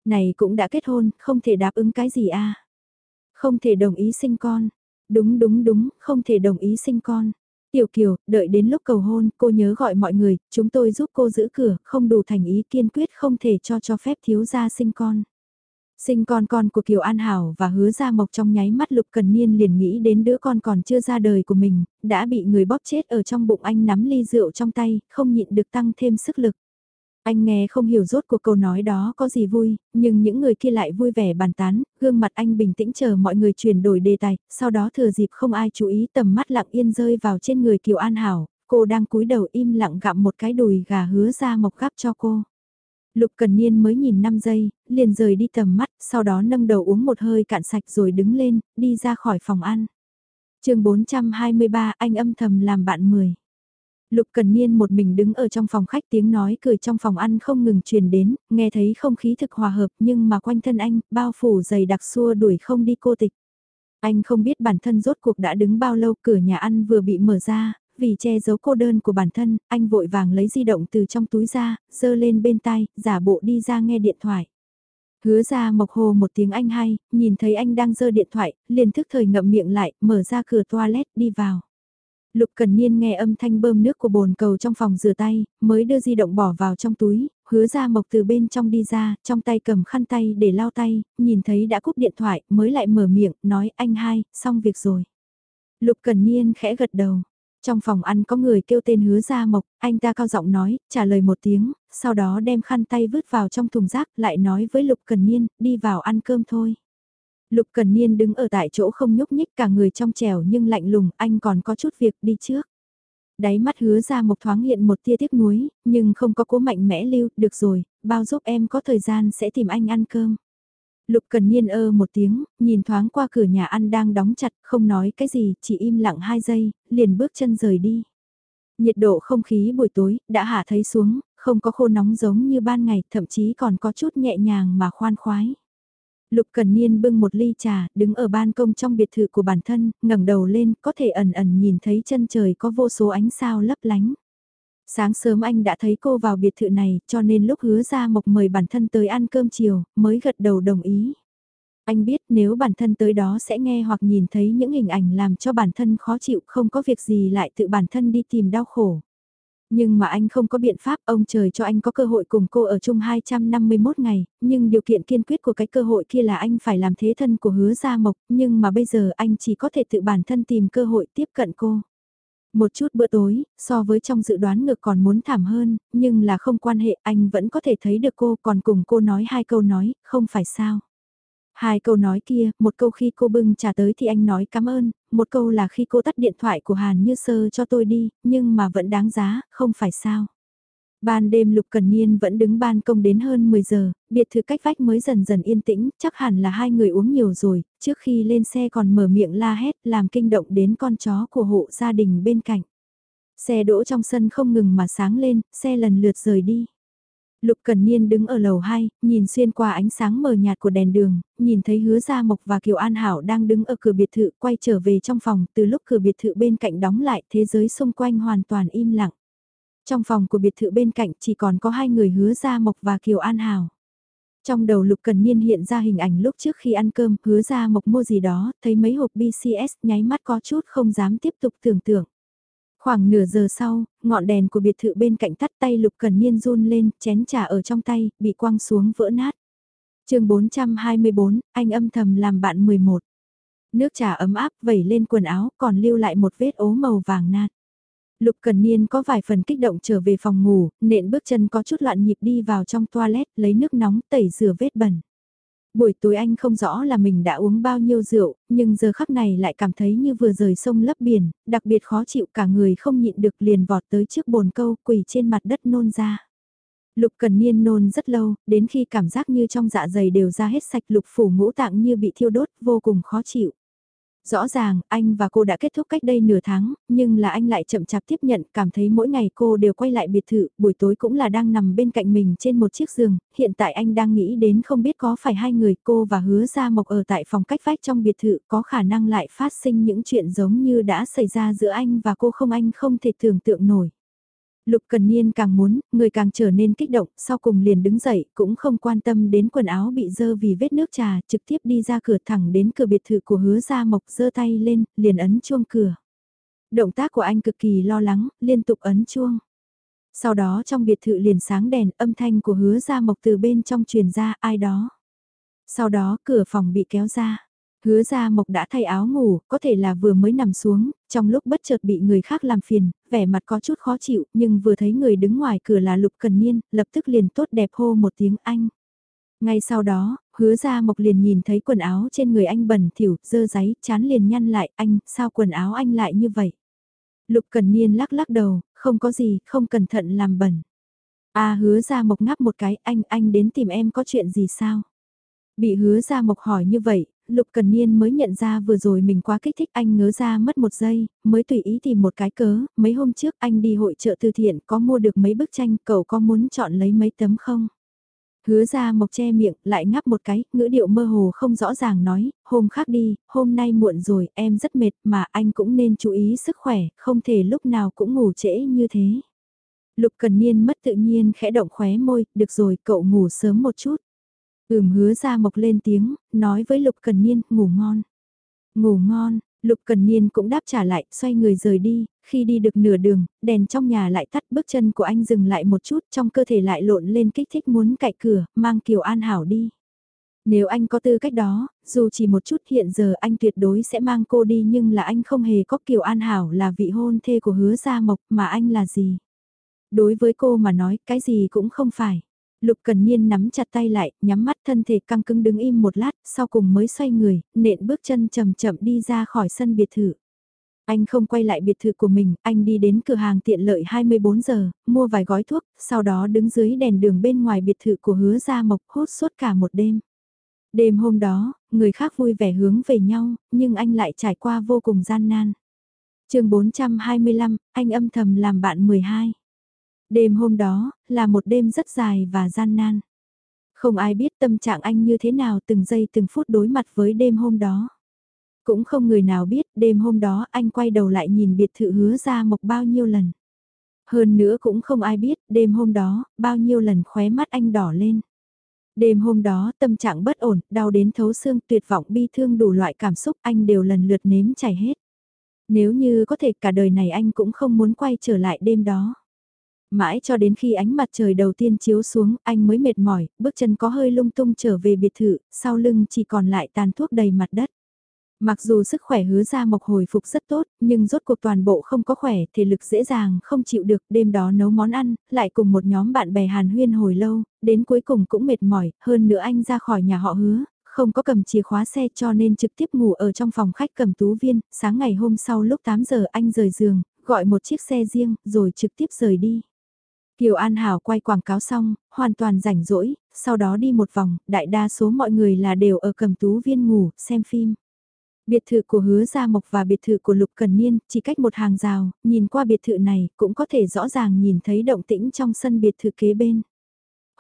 Này cũng đã kết hôn, không thể đáp ứng cái gì à? Không thể đồng ý sinh con. Đúng đúng đúng, không thể đồng ý sinh con. Tiểu Kiều, đợi đến lúc cầu hôn, cô nhớ gọi mọi người, chúng tôi giúp cô giữ cửa, không đủ thành ý kiên quyết không thể cho cho phép thiếu gia sinh con. Sinh con con của Kiều An Hảo và hứa ra mộc trong nháy mắt Lục Cần Niên liền nghĩ đến đứa con còn chưa ra đời của mình, đã bị người bóp chết ở trong bụng anh nắm ly rượu trong tay, không nhịn được tăng thêm sức lực. Anh nghe không hiểu rốt của câu nói đó có gì vui, nhưng những người kia lại vui vẻ bàn tán, gương mặt anh bình tĩnh chờ mọi người chuyển đổi đề tài, sau đó thừa dịp không ai chú ý tầm mắt lặng yên rơi vào trên người Kiều An Hảo, cô đang cúi đầu im lặng gặm một cái đùi gà hứa ra mộc gắp cho cô. Lục Cần Niên mới nhìn 5 giây, liền rời đi tầm mắt, sau đó nâng đầu uống một hơi cạn sạch rồi đứng lên, đi ra khỏi phòng ăn. chương 423 anh âm thầm làm bạn 10. Lục Cần Niên một mình đứng ở trong phòng khách tiếng nói cười trong phòng ăn không ngừng truyền đến, nghe thấy không khí thực hòa hợp nhưng mà quanh thân anh, bao phủ dày đặc xua đuổi không đi cô tịch. Anh không biết bản thân rốt cuộc đã đứng bao lâu cửa nhà ăn vừa bị mở ra, vì che giấu cô đơn của bản thân, anh vội vàng lấy di động từ trong túi ra, dơ lên bên tai, giả bộ đi ra nghe điện thoại. Hứa ra mộc hồ một tiếng anh hay, nhìn thấy anh đang dơ điện thoại, liền thức thời ngậm miệng lại, mở ra cửa toilet, đi vào. Lục Cần Niên nghe âm thanh bơm nước của bồn cầu trong phòng rửa tay, mới đưa di động bỏ vào trong túi, hứa ra mộc từ bên trong đi ra, trong tay cầm khăn tay để lau tay, nhìn thấy đã cúp điện thoại, mới lại mở miệng, nói anh hai, xong việc rồi. Lục Cần Niên khẽ gật đầu, trong phòng ăn có người kêu tên hứa gia mộc, anh ta cao giọng nói, trả lời một tiếng, sau đó đem khăn tay vứt vào trong thùng rác, lại nói với Lục Cần Niên, đi vào ăn cơm thôi. Lục Cần Niên đứng ở tại chỗ không nhúc nhích cả người trong trèo nhưng lạnh lùng, anh còn có chút việc đi trước. Đáy mắt hứa ra một thoáng hiện một tia tiếc nuối, nhưng không có cố mạnh mẽ lưu, được rồi, bao giúp em có thời gian sẽ tìm anh ăn cơm. Lục Cần Niên ơ một tiếng, nhìn thoáng qua cửa nhà ăn đang đóng chặt, không nói cái gì, chỉ im lặng hai giây, liền bước chân rời đi. Nhiệt độ không khí buổi tối đã hạ thấy xuống, không có khô nóng giống như ban ngày, thậm chí còn có chút nhẹ nhàng mà khoan khoái. Lục Cần Niên bưng một ly trà, đứng ở ban công trong biệt thự của bản thân, ngẩng đầu lên, có thể ẩn ẩn nhìn thấy chân trời có vô số ánh sao lấp lánh. Sáng sớm anh đã thấy cô vào biệt thự này, cho nên lúc hứa ra mộc mời bản thân tới ăn cơm chiều, mới gật đầu đồng ý. Anh biết nếu bản thân tới đó sẽ nghe hoặc nhìn thấy những hình ảnh làm cho bản thân khó chịu không có việc gì lại tự bản thân đi tìm đau khổ. Nhưng mà anh không có biện pháp, ông trời cho anh có cơ hội cùng cô ở chung 251 ngày, nhưng điều kiện kiên quyết của cái cơ hội kia là anh phải làm thế thân của hứa gia mộc, nhưng mà bây giờ anh chỉ có thể tự bản thân tìm cơ hội tiếp cận cô. Một chút bữa tối, so với trong dự đoán ngược còn muốn thảm hơn, nhưng là không quan hệ anh vẫn có thể thấy được cô còn cùng cô nói hai câu nói, không phải sao. Hai câu nói kia, một câu khi cô bưng trà tới thì anh nói cảm ơn, một câu là khi cô tắt điện thoại của Hàn Như Sơ cho tôi đi, nhưng mà vẫn đáng giá, không phải sao. Ban đêm Lục Cần Niên vẫn đứng ban công đến hơn 10 giờ, biệt thự cách vách mới dần dần yên tĩnh, chắc hẳn là hai người uống nhiều rồi, trước khi lên xe còn mở miệng la hét làm kinh động đến con chó của hộ gia đình bên cạnh. Xe đỗ trong sân không ngừng mà sáng lên, xe lần lượt rời đi. Lục Cần Niên đứng ở lầu 2, nhìn xuyên qua ánh sáng mờ nhạt của đèn đường, nhìn thấy Hứa Gia Mộc và Kiều An Hảo đang đứng ở cửa biệt thự quay trở về trong phòng, từ lúc cửa biệt thự bên cạnh đóng lại thế giới xung quanh hoàn toàn im lặng. Trong phòng của biệt thự bên cạnh chỉ còn có hai người Hứa Gia Mộc và Kiều An Hảo. Trong đầu Lục Cần Niên hiện ra hình ảnh lúc trước khi ăn cơm, Hứa Gia Mộc mua gì đó, thấy mấy hộp BCS nháy mắt có chút không dám tiếp tục tưởng tượng. Khoảng nửa giờ sau, ngọn đèn của biệt thự bên cạnh tắt tay Lục Cần Niên run lên, chén trà ở trong tay, bị quăng xuống vỡ nát. chương 424, anh âm thầm làm bạn 11. Nước trà ấm áp vẩy lên quần áo còn lưu lại một vết ố màu vàng nát. Lục Cần Niên có vài phần kích động trở về phòng ngủ, nện bước chân có chút loạn nhịp đi vào trong toilet, lấy nước nóng tẩy rửa vết bẩn. Buổi tối anh không rõ là mình đã uống bao nhiêu rượu, nhưng giờ khắc này lại cảm thấy như vừa rời sông lấp biển, đặc biệt khó chịu cả người không nhịn được liền vọt tới trước bồn câu quỳ trên mặt đất nôn ra. Lục Cần Niên nôn rất lâu, đến khi cảm giác như trong dạ dày đều ra hết sạch lục phủ ngũ tạng như bị thiêu đốt, vô cùng khó chịu. Rõ ràng, anh và cô đã kết thúc cách đây nửa tháng, nhưng là anh lại chậm chạp tiếp nhận, cảm thấy mỗi ngày cô đều quay lại biệt thự, buổi tối cũng là đang nằm bên cạnh mình trên một chiếc giường, hiện tại anh đang nghĩ đến không biết có phải hai người cô và hứa ra mộc ở tại phòng cách vách trong biệt thự có khả năng lại phát sinh những chuyện giống như đã xảy ra giữa anh và cô không anh không thể tưởng tượng nổi. Lục Cần Niên càng muốn, người càng trở nên kích động, sau cùng liền đứng dậy, cũng không quan tâm đến quần áo bị dơ vì vết nước trà, trực tiếp đi ra cửa thẳng đến cửa biệt thự của hứa gia mộc dơ tay lên, liền ấn chuông cửa. Động tác của anh cực kỳ lo lắng, liên tục ấn chuông. Sau đó trong biệt thự liền sáng đèn, âm thanh của hứa gia mộc từ bên trong truyền ra ai đó. Sau đó cửa phòng bị kéo ra. Hứa ra mộc đã thay áo ngủ, có thể là vừa mới nằm xuống, trong lúc bất chợt bị người khác làm phiền, vẻ mặt có chút khó chịu, nhưng vừa thấy người đứng ngoài cửa là Lục Cần Niên, lập tức liền tốt đẹp hô một tiếng anh. Ngay sau đó, hứa ra mộc liền nhìn thấy quần áo trên người anh bẩn thỉu, dơ giấy, chán liền nhăn lại, anh, sao quần áo anh lại như vậy? Lục Cần Niên lắc lắc đầu, không có gì, không cẩn thận làm bẩn. À hứa ra mộc ngáp một cái, anh, anh đến tìm em có chuyện gì sao? Bị hứa ra mộc hỏi như vậy, Lục Cần Niên mới nhận ra vừa rồi mình quá kích thích anh ngớ ra mất một giây, mới tùy ý tìm một cái cớ, mấy hôm trước anh đi hội trợ từ thiện có mua được mấy bức tranh, cậu có muốn chọn lấy mấy tấm không? Hứa ra mộc che miệng, lại ngắp một cái, ngữ điệu mơ hồ không rõ ràng nói, hôm khác đi, hôm nay muộn rồi, em rất mệt mà anh cũng nên chú ý sức khỏe, không thể lúc nào cũng ngủ trễ như thế. Lục Cần Niên mất tự nhiên khẽ động khóe môi, được rồi, cậu ngủ sớm một chút. Ừm hứa ra mộc lên tiếng, nói với Lục Cần Niên, ngủ ngon. Ngủ ngon, Lục Cần Niên cũng đáp trả lại, xoay người rời đi, khi đi được nửa đường, đèn trong nhà lại tắt bước chân của anh dừng lại một chút, trong cơ thể lại lộn lên kích thích muốn cạy cửa, mang Kiều An Hảo đi. Nếu anh có tư cách đó, dù chỉ một chút hiện giờ anh tuyệt đối sẽ mang cô đi nhưng là anh không hề có Kiều An Hảo là vị hôn thê của hứa gia mộc mà anh là gì. Đối với cô mà nói cái gì cũng không phải. Lục Cần Niên nắm chặt tay lại, nhắm mắt thân thể căng cứng đứng im một lát, sau cùng mới xoay người, nện bước chân chậm chậm đi ra khỏi sân biệt thự. Anh không quay lại biệt thự của mình, anh đi đến cửa hàng tiện lợi 24 giờ, mua vài gói thuốc, sau đó đứng dưới đèn đường bên ngoài biệt thự của hứa gia mộc hốt suốt cả một đêm. Đêm hôm đó, người khác vui vẻ hướng về nhau, nhưng anh lại trải qua vô cùng gian nan. chương 425, anh âm thầm làm bạn 12. Đêm hôm đó, là một đêm rất dài và gian nan. Không ai biết tâm trạng anh như thế nào từng giây từng phút đối mặt với đêm hôm đó. Cũng không người nào biết đêm hôm đó anh quay đầu lại nhìn biệt thự hứa ra mộc bao nhiêu lần. Hơn nữa cũng không ai biết đêm hôm đó bao nhiêu lần khóe mắt anh đỏ lên. Đêm hôm đó tâm trạng bất ổn, đau đến thấu xương tuyệt vọng bi thương đủ loại cảm xúc anh đều lần lượt nếm chảy hết. Nếu như có thể cả đời này anh cũng không muốn quay trở lại đêm đó. Mãi cho đến khi ánh mặt trời đầu tiên chiếu xuống, anh mới mệt mỏi, bước chân có hơi lung tung trở về biệt thự, sau lưng chỉ còn lại tàn thuốc đầy mặt đất. Mặc dù sức khỏe hứa ra mộc hồi phục rất tốt, nhưng rốt cuộc toàn bộ không có khỏe, thể lực dễ dàng không chịu được, đêm đó nấu món ăn, lại cùng một nhóm bạn bè hàn huyên hồi lâu, đến cuối cùng cũng mệt mỏi, hơn nữa anh ra khỏi nhà họ hứa, không có cầm chìa khóa xe cho nên trực tiếp ngủ ở trong phòng khách cầm tú viên, sáng ngày hôm sau lúc 8 giờ anh rời giường, gọi một chiếc xe riêng, rồi trực tiếp rời đi. Kiều An Hảo quay quảng cáo xong, hoàn toàn rảnh rỗi, sau đó đi một vòng, đại đa số mọi người là đều ở cầm tú viên ngủ, xem phim. Biệt thự của Hứa Gia Mộc và biệt thự của Lục Cần Niên chỉ cách một hàng rào, nhìn qua biệt thự này cũng có thể rõ ràng nhìn thấy động tĩnh trong sân biệt thự kế bên.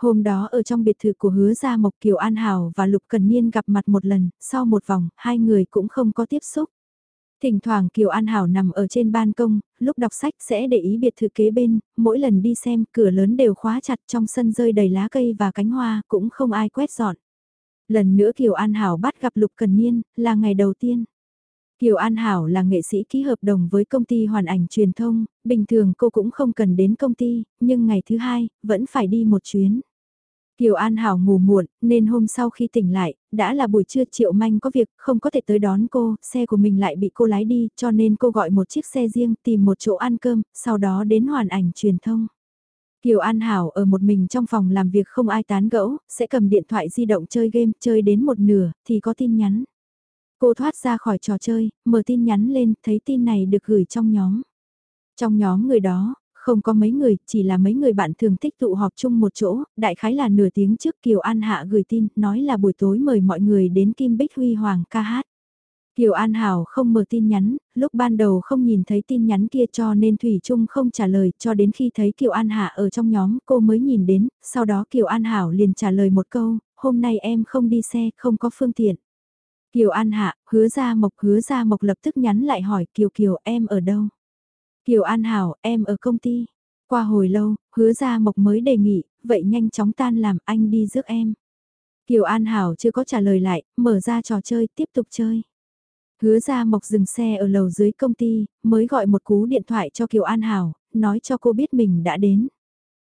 Hôm đó ở trong biệt thự của Hứa Gia Mộc Kiều An Hảo và Lục Cần Niên gặp mặt một lần, sau một vòng, hai người cũng không có tiếp xúc. Thỉnh thoảng Kiều An Hảo nằm ở trên ban công, lúc đọc sách sẽ để ý biệt thự kế bên, mỗi lần đi xem cửa lớn đều khóa chặt trong sân rơi đầy lá cây và cánh hoa, cũng không ai quét dọn. Lần nữa Kiều An Hảo bắt gặp Lục Cần Niên, là ngày đầu tiên. Kiều An Hảo là nghệ sĩ ký hợp đồng với công ty hoàn ảnh truyền thông, bình thường cô cũng không cần đến công ty, nhưng ngày thứ hai, vẫn phải đi một chuyến. Kiều An Hảo ngủ muộn, nên hôm sau khi tỉnh lại, đã là buổi trưa Triệu Manh có việc không có thể tới đón cô, xe của mình lại bị cô lái đi, cho nên cô gọi một chiếc xe riêng tìm một chỗ ăn cơm, sau đó đến hoàn ảnh truyền thông. Kiều An Hảo ở một mình trong phòng làm việc không ai tán gẫu, sẽ cầm điện thoại di động chơi game, chơi đến một nửa, thì có tin nhắn. Cô thoát ra khỏi trò chơi, mở tin nhắn lên, thấy tin này được gửi trong nhóm. Trong nhóm người đó, không có mấy người, chỉ là mấy người bạn thường thích tụ họp chung một chỗ, đại khái là nửa tiếng trước Kiều An Hạ gửi tin, nói là buổi tối mời mọi người đến Kim Bích Huy Hoàng ca hát. Kiều An Hảo không mở tin nhắn, lúc ban đầu không nhìn thấy tin nhắn kia cho nên Thủy Trung không trả lời cho đến khi thấy Kiều An Hạ ở trong nhóm cô mới nhìn đến, sau đó Kiều An Hảo liền trả lời một câu, hôm nay em không đi xe, không có phương tiện. Kiều An Hạ, hứa ra mộc hứa ra mộc lập tức nhắn lại hỏi Kiều Kiều em ở đâu? Kiều An Hảo, em ở công ty. Qua hồi lâu, hứa ra mộc mới đề nghị, vậy nhanh chóng tan làm anh đi rước em. Kiều An Hảo chưa có trả lời lại, mở ra trò chơi, tiếp tục chơi. Hứa ra mộc dừng xe ở lầu dưới công ty, mới gọi một cú điện thoại cho Kiều An Hảo, nói cho cô biết mình đã đến.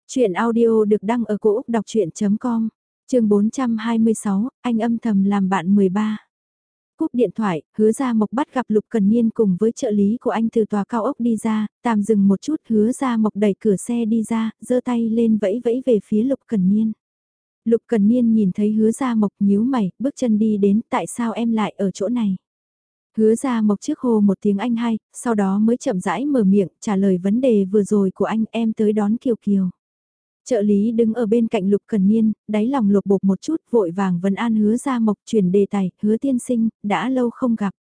Chuyện audio được đăng ở cổ Úc đọc chuyện.com, trường 426, anh âm thầm làm bạn 13 cúp điện thoại, hứa ra mộc bắt gặp Lục Cần Niên cùng với trợ lý của anh từ tòa cao ốc đi ra, tạm dừng một chút hứa ra mộc đẩy cửa xe đi ra, giơ tay lên vẫy vẫy về phía Lục Cần Niên. Lục Cần Niên nhìn thấy hứa ra mộc nhíu mày, bước chân đi đến, tại sao em lại ở chỗ này? Hứa ra mộc trước hồ một tiếng anh hai, sau đó mới chậm rãi mở miệng, trả lời vấn đề vừa rồi của anh em tới đón Kiều Kiều. Trợ lý đứng ở bên cạnh Lục Cần Niên, đáy lòng lục bột một chút vội vàng vấn an hứa ra mộc chuyển đề tài, hứa tiên sinh, đã lâu không gặp.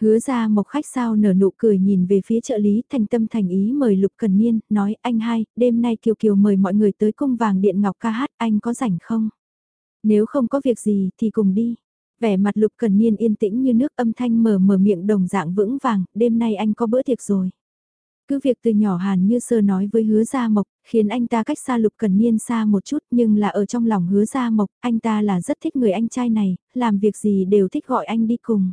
Hứa ra mộc khách sao nở nụ cười nhìn về phía trợ lý thành tâm thành ý mời Lục Cần Niên, nói anh hai, đêm nay Kiều Kiều mời mọi người tới cung vàng điện ngọc ca hát, anh có rảnh không? Nếu không có việc gì thì cùng đi. Vẻ mặt Lục Cần Niên yên tĩnh như nước âm thanh mở mở miệng đồng dạng vững vàng, đêm nay anh có bữa tiệc rồi. Cứ việc từ nhỏ Hàn Như Sơ nói với hứa Gia Mộc, khiến anh ta cách xa Lục Cần Niên xa một chút nhưng là ở trong lòng hứa Gia Mộc, anh ta là rất thích người anh trai này, làm việc gì đều thích gọi anh đi cùng.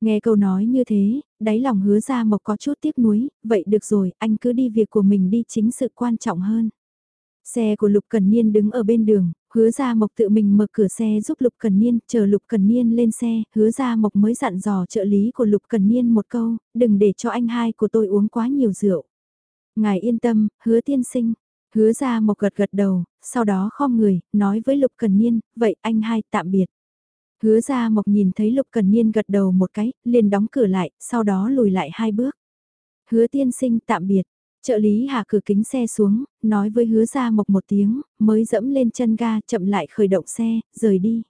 Nghe câu nói như thế, đáy lòng hứa Gia Mộc có chút tiếc nuối, vậy được rồi, anh cứ đi việc của mình đi chính sự quan trọng hơn. Xe của Lục Cần Niên đứng ở bên đường, hứa ra mộc tự mình mở cửa xe giúp Lục Cần Niên, chờ Lục Cần Niên lên xe, hứa ra mộc mới dặn dò trợ lý của Lục Cần Niên một câu, đừng để cho anh hai của tôi uống quá nhiều rượu. Ngài yên tâm, hứa tiên sinh, hứa ra mộc gật gật đầu, sau đó khom người, nói với Lục Cần Niên, vậy anh hai tạm biệt. Hứa ra mộc nhìn thấy Lục Cần Niên gật đầu một cái, liền đóng cửa lại, sau đó lùi lại hai bước. Hứa tiên sinh tạm biệt, Trợ lý hạ cửa kính xe xuống, nói với hứa ra mộc một tiếng, mới dẫm lên chân ga chậm lại khởi động xe, rời đi.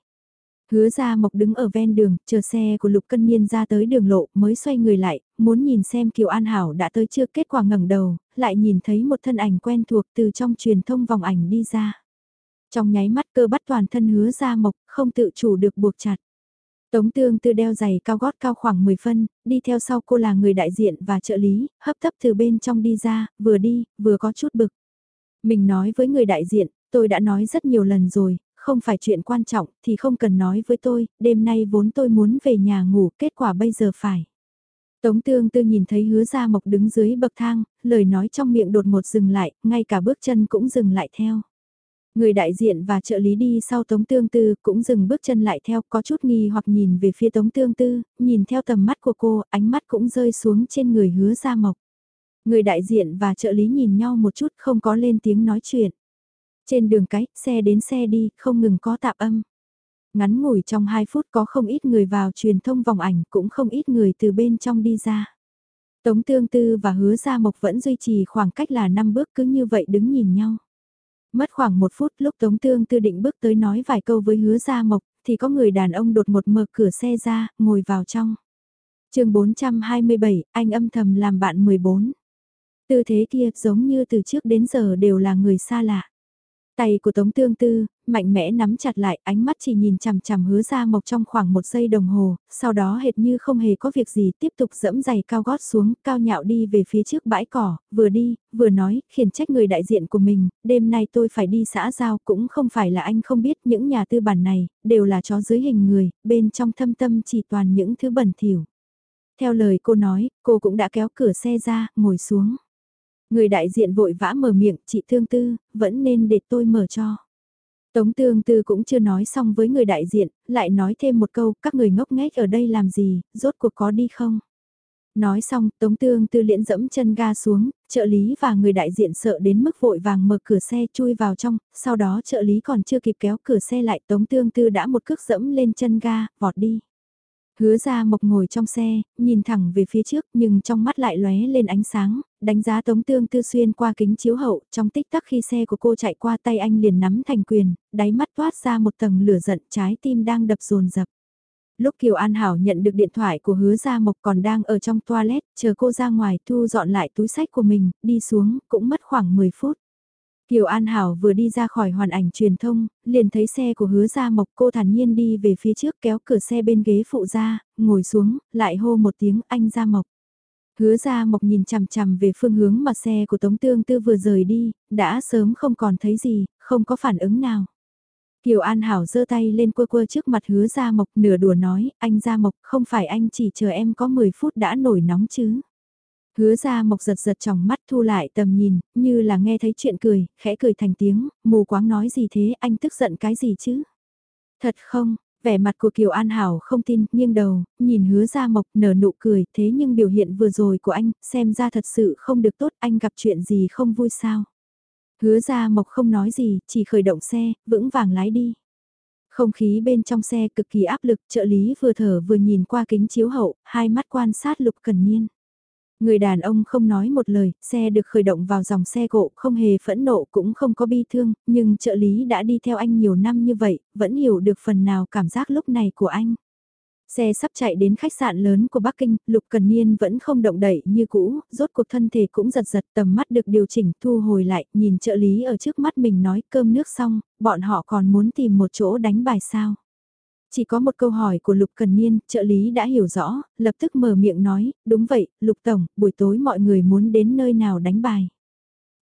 Hứa ra mộc đứng ở ven đường, chờ xe của Lục Cân Niên ra tới đường lộ, mới xoay người lại, muốn nhìn xem Kiều An Hảo đã tới chưa kết quả ngẩng đầu, lại nhìn thấy một thân ảnh quen thuộc từ trong truyền thông vòng ảnh đi ra. Trong nháy mắt cơ bắt toàn thân hứa ra mộc, không tự chủ được buộc chặt. Tống tương tư đeo giày cao gót cao khoảng 10 phân, đi theo sau cô là người đại diện và trợ lý, hấp tấp từ bên trong đi ra, vừa đi, vừa có chút bực. Mình nói với người đại diện, tôi đã nói rất nhiều lần rồi, không phải chuyện quan trọng thì không cần nói với tôi, đêm nay vốn tôi muốn về nhà ngủ, kết quả bây giờ phải. Tống tương tư nhìn thấy hứa Gia mộc đứng dưới bậc thang, lời nói trong miệng đột ngột dừng lại, ngay cả bước chân cũng dừng lại theo. Người đại diện và trợ lý đi sau Tống Tương Tư cũng dừng bước chân lại theo có chút nghi hoặc nhìn về phía Tống Tương Tư, nhìn theo tầm mắt của cô, ánh mắt cũng rơi xuống trên người hứa Gia Mộc. Người đại diện và trợ lý nhìn nhau một chút không có lên tiếng nói chuyện. Trên đường cái, xe đến xe đi, không ngừng có tạp âm. Ngắn ngủi trong 2 phút có không ít người vào truyền thông vòng ảnh cũng không ít người từ bên trong đi ra. Tống Tương Tư và Hứa Gia Mộc vẫn duy trì khoảng cách là 5 bước cứ như vậy đứng nhìn nhau. Mất khoảng một phút lúc Tống Tương Tư định bước tới nói vài câu với hứa Gia Mộc, thì có người đàn ông đột một mở cửa xe ra, ngồi vào trong. chương 427, anh âm thầm làm bạn 14. Tư thế kia giống như từ trước đến giờ đều là người xa lạ. Tay của Tống Tương Tư, mạnh mẽ nắm chặt lại, ánh mắt chỉ nhìn chằm chằm hứa ra mộc trong khoảng một giây đồng hồ, sau đó hệt như không hề có việc gì tiếp tục dẫm giày cao gót xuống, cao nhạo đi về phía trước bãi cỏ, vừa đi, vừa nói, khiển trách người đại diện của mình, đêm nay tôi phải đi xã giao cũng không phải là anh không biết những nhà tư bản này, đều là chó dưới hình người, bên trong thâm tâm chỉ toàn những thứ bẩn thỉu. Theo lời cô nói, cô cũng đã kéo cửa xe ra, ngồi xuống. Người đại diện vội vã mở miệng, chị thương tư, vẫn nên để tôi mở cho. Tống Tương Tư cũng chưa nói xong với người đại diện, lại nói thêm một câu, các người ngốc nghếch ở đây làm gì, rốt cuộc có đi không? Nói xong, Tống Tương Tư liễn dẫm chân ga xuống, trợ lý và người đại diện sợ đến mức vội vàng mở cửa xe chui vào trong, sau đó trợ lý còn chưa kịp kéo cửa xe lại Tống Tương Tư đã một cước dẫm lên chân ga, vọt đi. Hứa ra mộc ngồi trong xe, nhìn thẳng về phía trước nhưng trong mắt lại lóe lên ánh sáng, đánh giá tống tương tư xuyên qua kính chiếu hậu, trong tích tắc khi xe của cô chạy qua tay anh liền nắm thành quyền, đáy mắt toát ra một tầng lửa giận trái tim đang đập rồn rập. Lúc Kiều An Hảo nhận được điện thoại của hứa Gia Mộc còn đang ở trong toilet, chờ cô ra ngoài thu dọn lại túi sách của mình, đi xuống, cũng mất khoảng 10 phút. Kiều An Hảo vừa đi ra khỏi hoàn ảnh truyền thông, liền thấy xe của hứa Gia Mộc cô thản nhiên đi về phía trước kéo cửa xe bên ghế phụ ra, ngồi xuống, lại hô một tiếng anh Gia Mộc. Hứa Gia Mộc nhìn chằm chằm về phương hướng mà xe của Tống Tương Tư vừa rời đi, đã sớm không còn thấy gì, không có phản ứng nào. Kiều An Hảo giơ tay lên quơ quơ trước mặt hứa Gia Mộc nửa đùa nói, anh Gia Mộc không phải anh chỉ chờ em có 10 phút đã nổi nóng chứ. Hứa ra mộc giật giật trong mắt thu lại tầm nhìn, như là nghe thấy chuyện cười, khẽ cười thành tiếng, mù quáng nói gì thế, anh tức giận cái gì chứ? Thật không, vẻ mặt của Kiều An Hảo không tin, nghiêng đầu, nhìn hứa ra mộc nở nụ cười, thế nhưng biểu hiện vừa rồi của anh, xem ra thật sự không được tốt, anh gặp chuyện gì không vui sao? Hứa ra mộc không nói gì, chỉ khởi động xe, vững vàng lái đi. Không khí bên trong xe cực kỳ áp lực, trợ lý vừa thở vừa nhìn qua kính chiếu hậu, hai mắt quan sát lục cần niên. Người đàn ông không nói một lời, xe được khởi động vào dòng xe cộ, không hề phẫn nộ cũng không có bi thương, nhưng trợ lý đã đi theo anh nhiều năm như vậy, vẫn hiểu được phần nào cảm giác lúc này của anh. Xe sắp chạy đến khách sạn lớn của Bắc Kinh, Lục Cần Niên vẫn không động đậy như cũ, rốt cuộc thân thể cũng giật giật tầm mắt được điều chỉnh thu hồi lại, nhìn trợ lý ở trước mắt mình nói cơm nước xong, bọn họ còn muốn tìm một chỗ đánh bài sao. Chỉ có một câu hỏi của Lục Cần Niên, trợ lý đã hiểu rõ, lập tức mở miệng nói, đúng vậy, Lục Tổng, buổi tối mọi người muốn đến nơi nào đánh bài.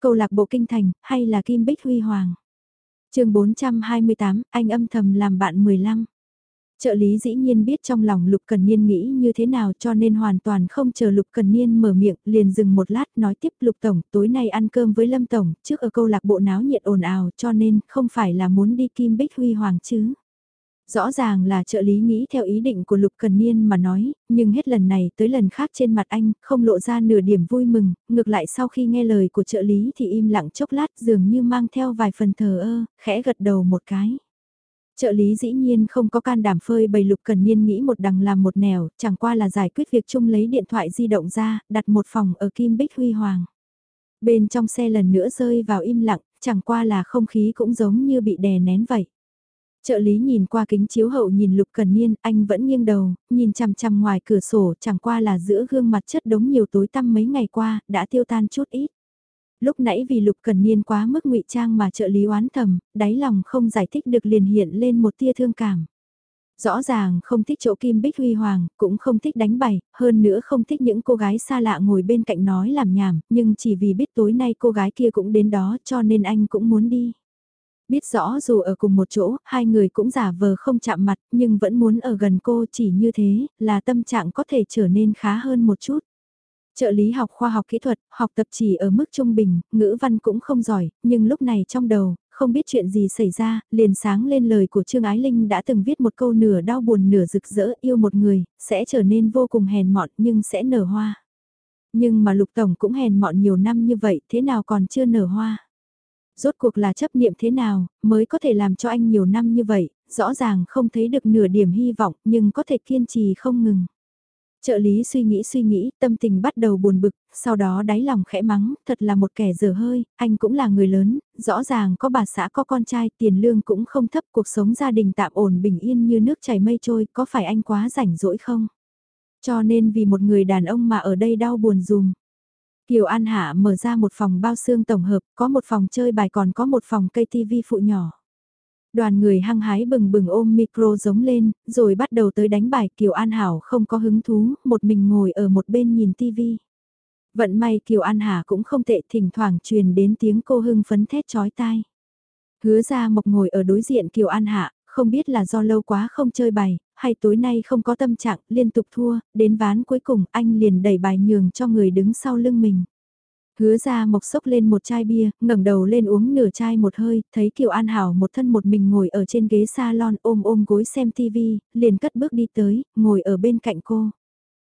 Câu lạc bộ Kinh Thành, hay là Kim Bích Huy Hoàng. chương 428, anh âm thầm làm bạn 15. Trợ lý dĩ nhiên biết trong lòng Lục Cần Niên nghĩ như thế nào cho nên hoàn toàn không chờ Lục Cần Niên mở miệng, liền dừng một lát nói tiếp Lục Tổng, tối nay ăn cơm với Lâm Tổng, trước ở câu lạc bộ náo nhiệt ồn ào cho nên không phải là muốn đi Kim Bích Huy Hoàng chứ. Rõ ràng là trợ lý nghĩ theo ý định của Lục Cần Niên mà nói, nhưng hết lần này tới lần khác trên mặt anh không lộ ra nửa điểm vui mừng, ngược lại sau khi nghe lời của trợ lý thì im lặng chốc lát dường như mang theo vài phần thờ ơ, khẽ gật đầu một cái. Trợ lý dĩ nhiên không có can đảm phơi bày Lục Cần Niên nghĩ một đằng làm một nẻo, chẳng qua là giải quyết việc chung lấy điện thoại di động ra, đặt một phòng ở Kim Bích Huy Hoàng. Bên trong xe lần nữa rơi vào im lặng, chẳng qua là không khí cũng giống như bị đè nén vậy. Trợ lý nhìn qua kính chiếu hậu nhìn Lục Cần Niên, anh vẫn nghiêng đầu, nhìn chằm chằm ngoài cửa sổ chẳng qua là giữa gương mặt chất đống nhiều tối tăm mấy ngày qua, đã tiêu tan chút ít. Lúc nãy vì Lục Cần Niên quá mức ngụy trang mà trợ lý oán thầm, đáy lòng không giải thích được liền hiện lên một tia thương cảm. Rõ ràng không thích chỗ Kim Bích Huy Hoàng, cũng không thích đánh bày, hơn nữa không thích những cô gái xa lạ ngồi bên cạnh nói làm nhảm, nhưng chỉ vì biết tối nay cô gái kia cũng đến đó cho nên anh cũng muốn đi. Biết rõ dù ở cùng một chỗ, hai người cũng giả vờ không chạm mặt, nhưng vẫn muốn ở gần cô chỉ như thế, là tâm trạng có thể trở nên khá hơn một chút. Trợ lý học khoa học kỹ thuật, học tập chỉ ở mức trung bình, ngữ văn cũng không giỏi, nhưng lúc này trong đầu, không biết chuyện gì xảy ra, liền sáng lên lời của Trương Ái Linh đã từng viết một câu nửa đau buồn nửa rực rỡ yêu một người, sẽ trở nên vô cùng hèn mọn nhưng sẽ nở hoa. Nhưng mà Lục Tổng cũng hèn mọn nhiều năm như vậy, thế nào còn chưa nở hoa? Rốt cuộc là chấp niệm thế nào, mới có thể làm cho anh nhiều năm như vậy, rõ ràng không thấy được nửa điểm hy vọng nhưng có thể kiên trì không ngừng. Trợ lý suy nghĩ suy nghĩ, tâm tình bắt đầu buồn bực, sau đó đáy lòng khẽ mắng, thật là một kẻ dở hơi, anh cũng là người lớn, rõ ràng có bà xã có con trai, tiền lương cũng không thấp, cuộc sống gia đình tạm ổn bình yên như nước chảy mây trôi, có phải anh quá rảnh rỗi không? Cho nên vì một người đàn ông mà ở đây đau buồn dùm. Kiều An Hạ mở ra một phòng bao xương tổng hợp, có một phòng chơi bài còn có một phòng cây TV phụ nhỏ. Đoàn người hăng hái bừng bừng ôm micro giống lên, rồi bắt đầu tới đánh bài Kiều An Hảo không có hứng thú, một mình ngồi ở một bên nhìn TV. Vận may Kiều An Hà cũng không tệ thỉnh thoảng truyền đến tiếng cô hưng phấn thét chói tai. Hứa ra mộc ngồi ở đối diện Kiều An Hạ, không biết là do lâu quá không chơi bài, hay tối nay không có tâm trạng, liên tục thua, đến ván cuối cùng anh liền đẩy bài nhường cho người đứng sau lưng mình. Hứa ra mộc sốc lên một chai bia, ngẩng đầu lên uống nửa chai một hơi, thấy Kiều An Hảo một thân một mình ngồi ở trên ghế salon ôm ôm gối xem tivi, liền cất bước đi tới, ngồi ở bên cạnh cô.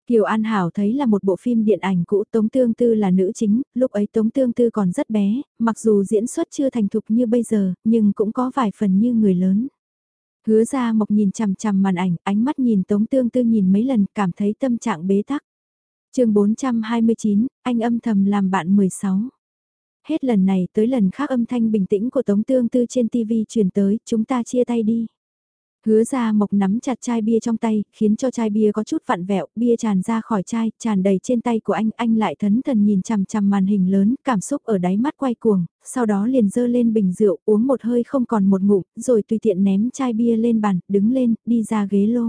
Kiều An Hảo thấy là một bộ phim điện ảnh cũ Tống Tương Tư là nữ chính, lúc ấy Tống Tương Tư còn rất bé, mặc dù diễn xuất chưa thành thục như bây giờ, nhưng cũng có vài phần như người lớn. Hứa ra mộc nhìn chằm chằm màn ảnh, ánh mắt nhìn Tống Tương Tư nhìn mấy lần, cảm thấy tâm trạng bế tắc. chương 429, anh âm thầm làm bạn 16. Hết lần này tới lần khác âm thanh bình tĩnh của Tống Tương Tư trên TV truyền tới, chúng ta chia tay đi. Hứa ra mộc nắm chặt chai bia trong tay, khiến cho chai bia có chút vặn vẹo, bia tràn ra khỏi chai, tràn đầy trên tay của anh, anh lại thấn thần nhìn chằm chằm màn hình lớn, cảm xúc ở đáy mắt quay cuồng, sau đó liền dơ lên bình rượu, uống một hơi không còn một ngụm, rồi tùy tiện ném chai bia lên bàn, đứng lên, đi ra ghế lô.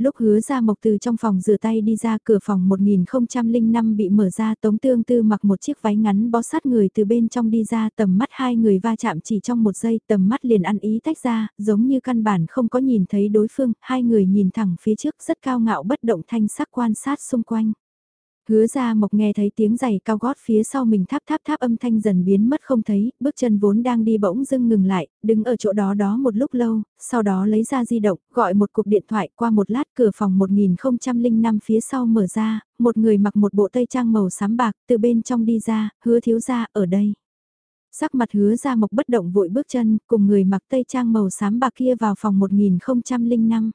Lúc hứa ra mộc từ trong phòng rửa tay đi ra cửa phòng 1005 bị mở ra tống tương tư mặc một chiếc váy ngắn bó sát người từ bên trong đi ra tầm mắt hai người va chạm chỉ trong một giây tầm mắt liền ăn ý tách ra, giống như căn bản không có nhìn thấy đối phương, hai người nhìn thẳng phía trước rất cao ngạo bất động thanh sắc quan sát xung quanh. Hứa ra mộc nghe thấy tiếng giày cao gót phía sau mình tháp tháp tháp âm thanh dần biến mất không thấy, bước chân vốn đang đi bỗng dưng ngừng lại, đứng ở chỗ đó đó một lúc lâu, sau đó lấy ra di động, gọi một cuộc điện thoại qua một lát cửa phòng 1005 phía sau mở ra, một người mặc một bộ tây trang màu xám bạc từ bên trong đi ra, hứa thiếu ra ở đây. Sắc mặt hứa ra mộc bất động vội bước chân, cùng người mặc tây trang màu xám bạc kia vào phòng 1005.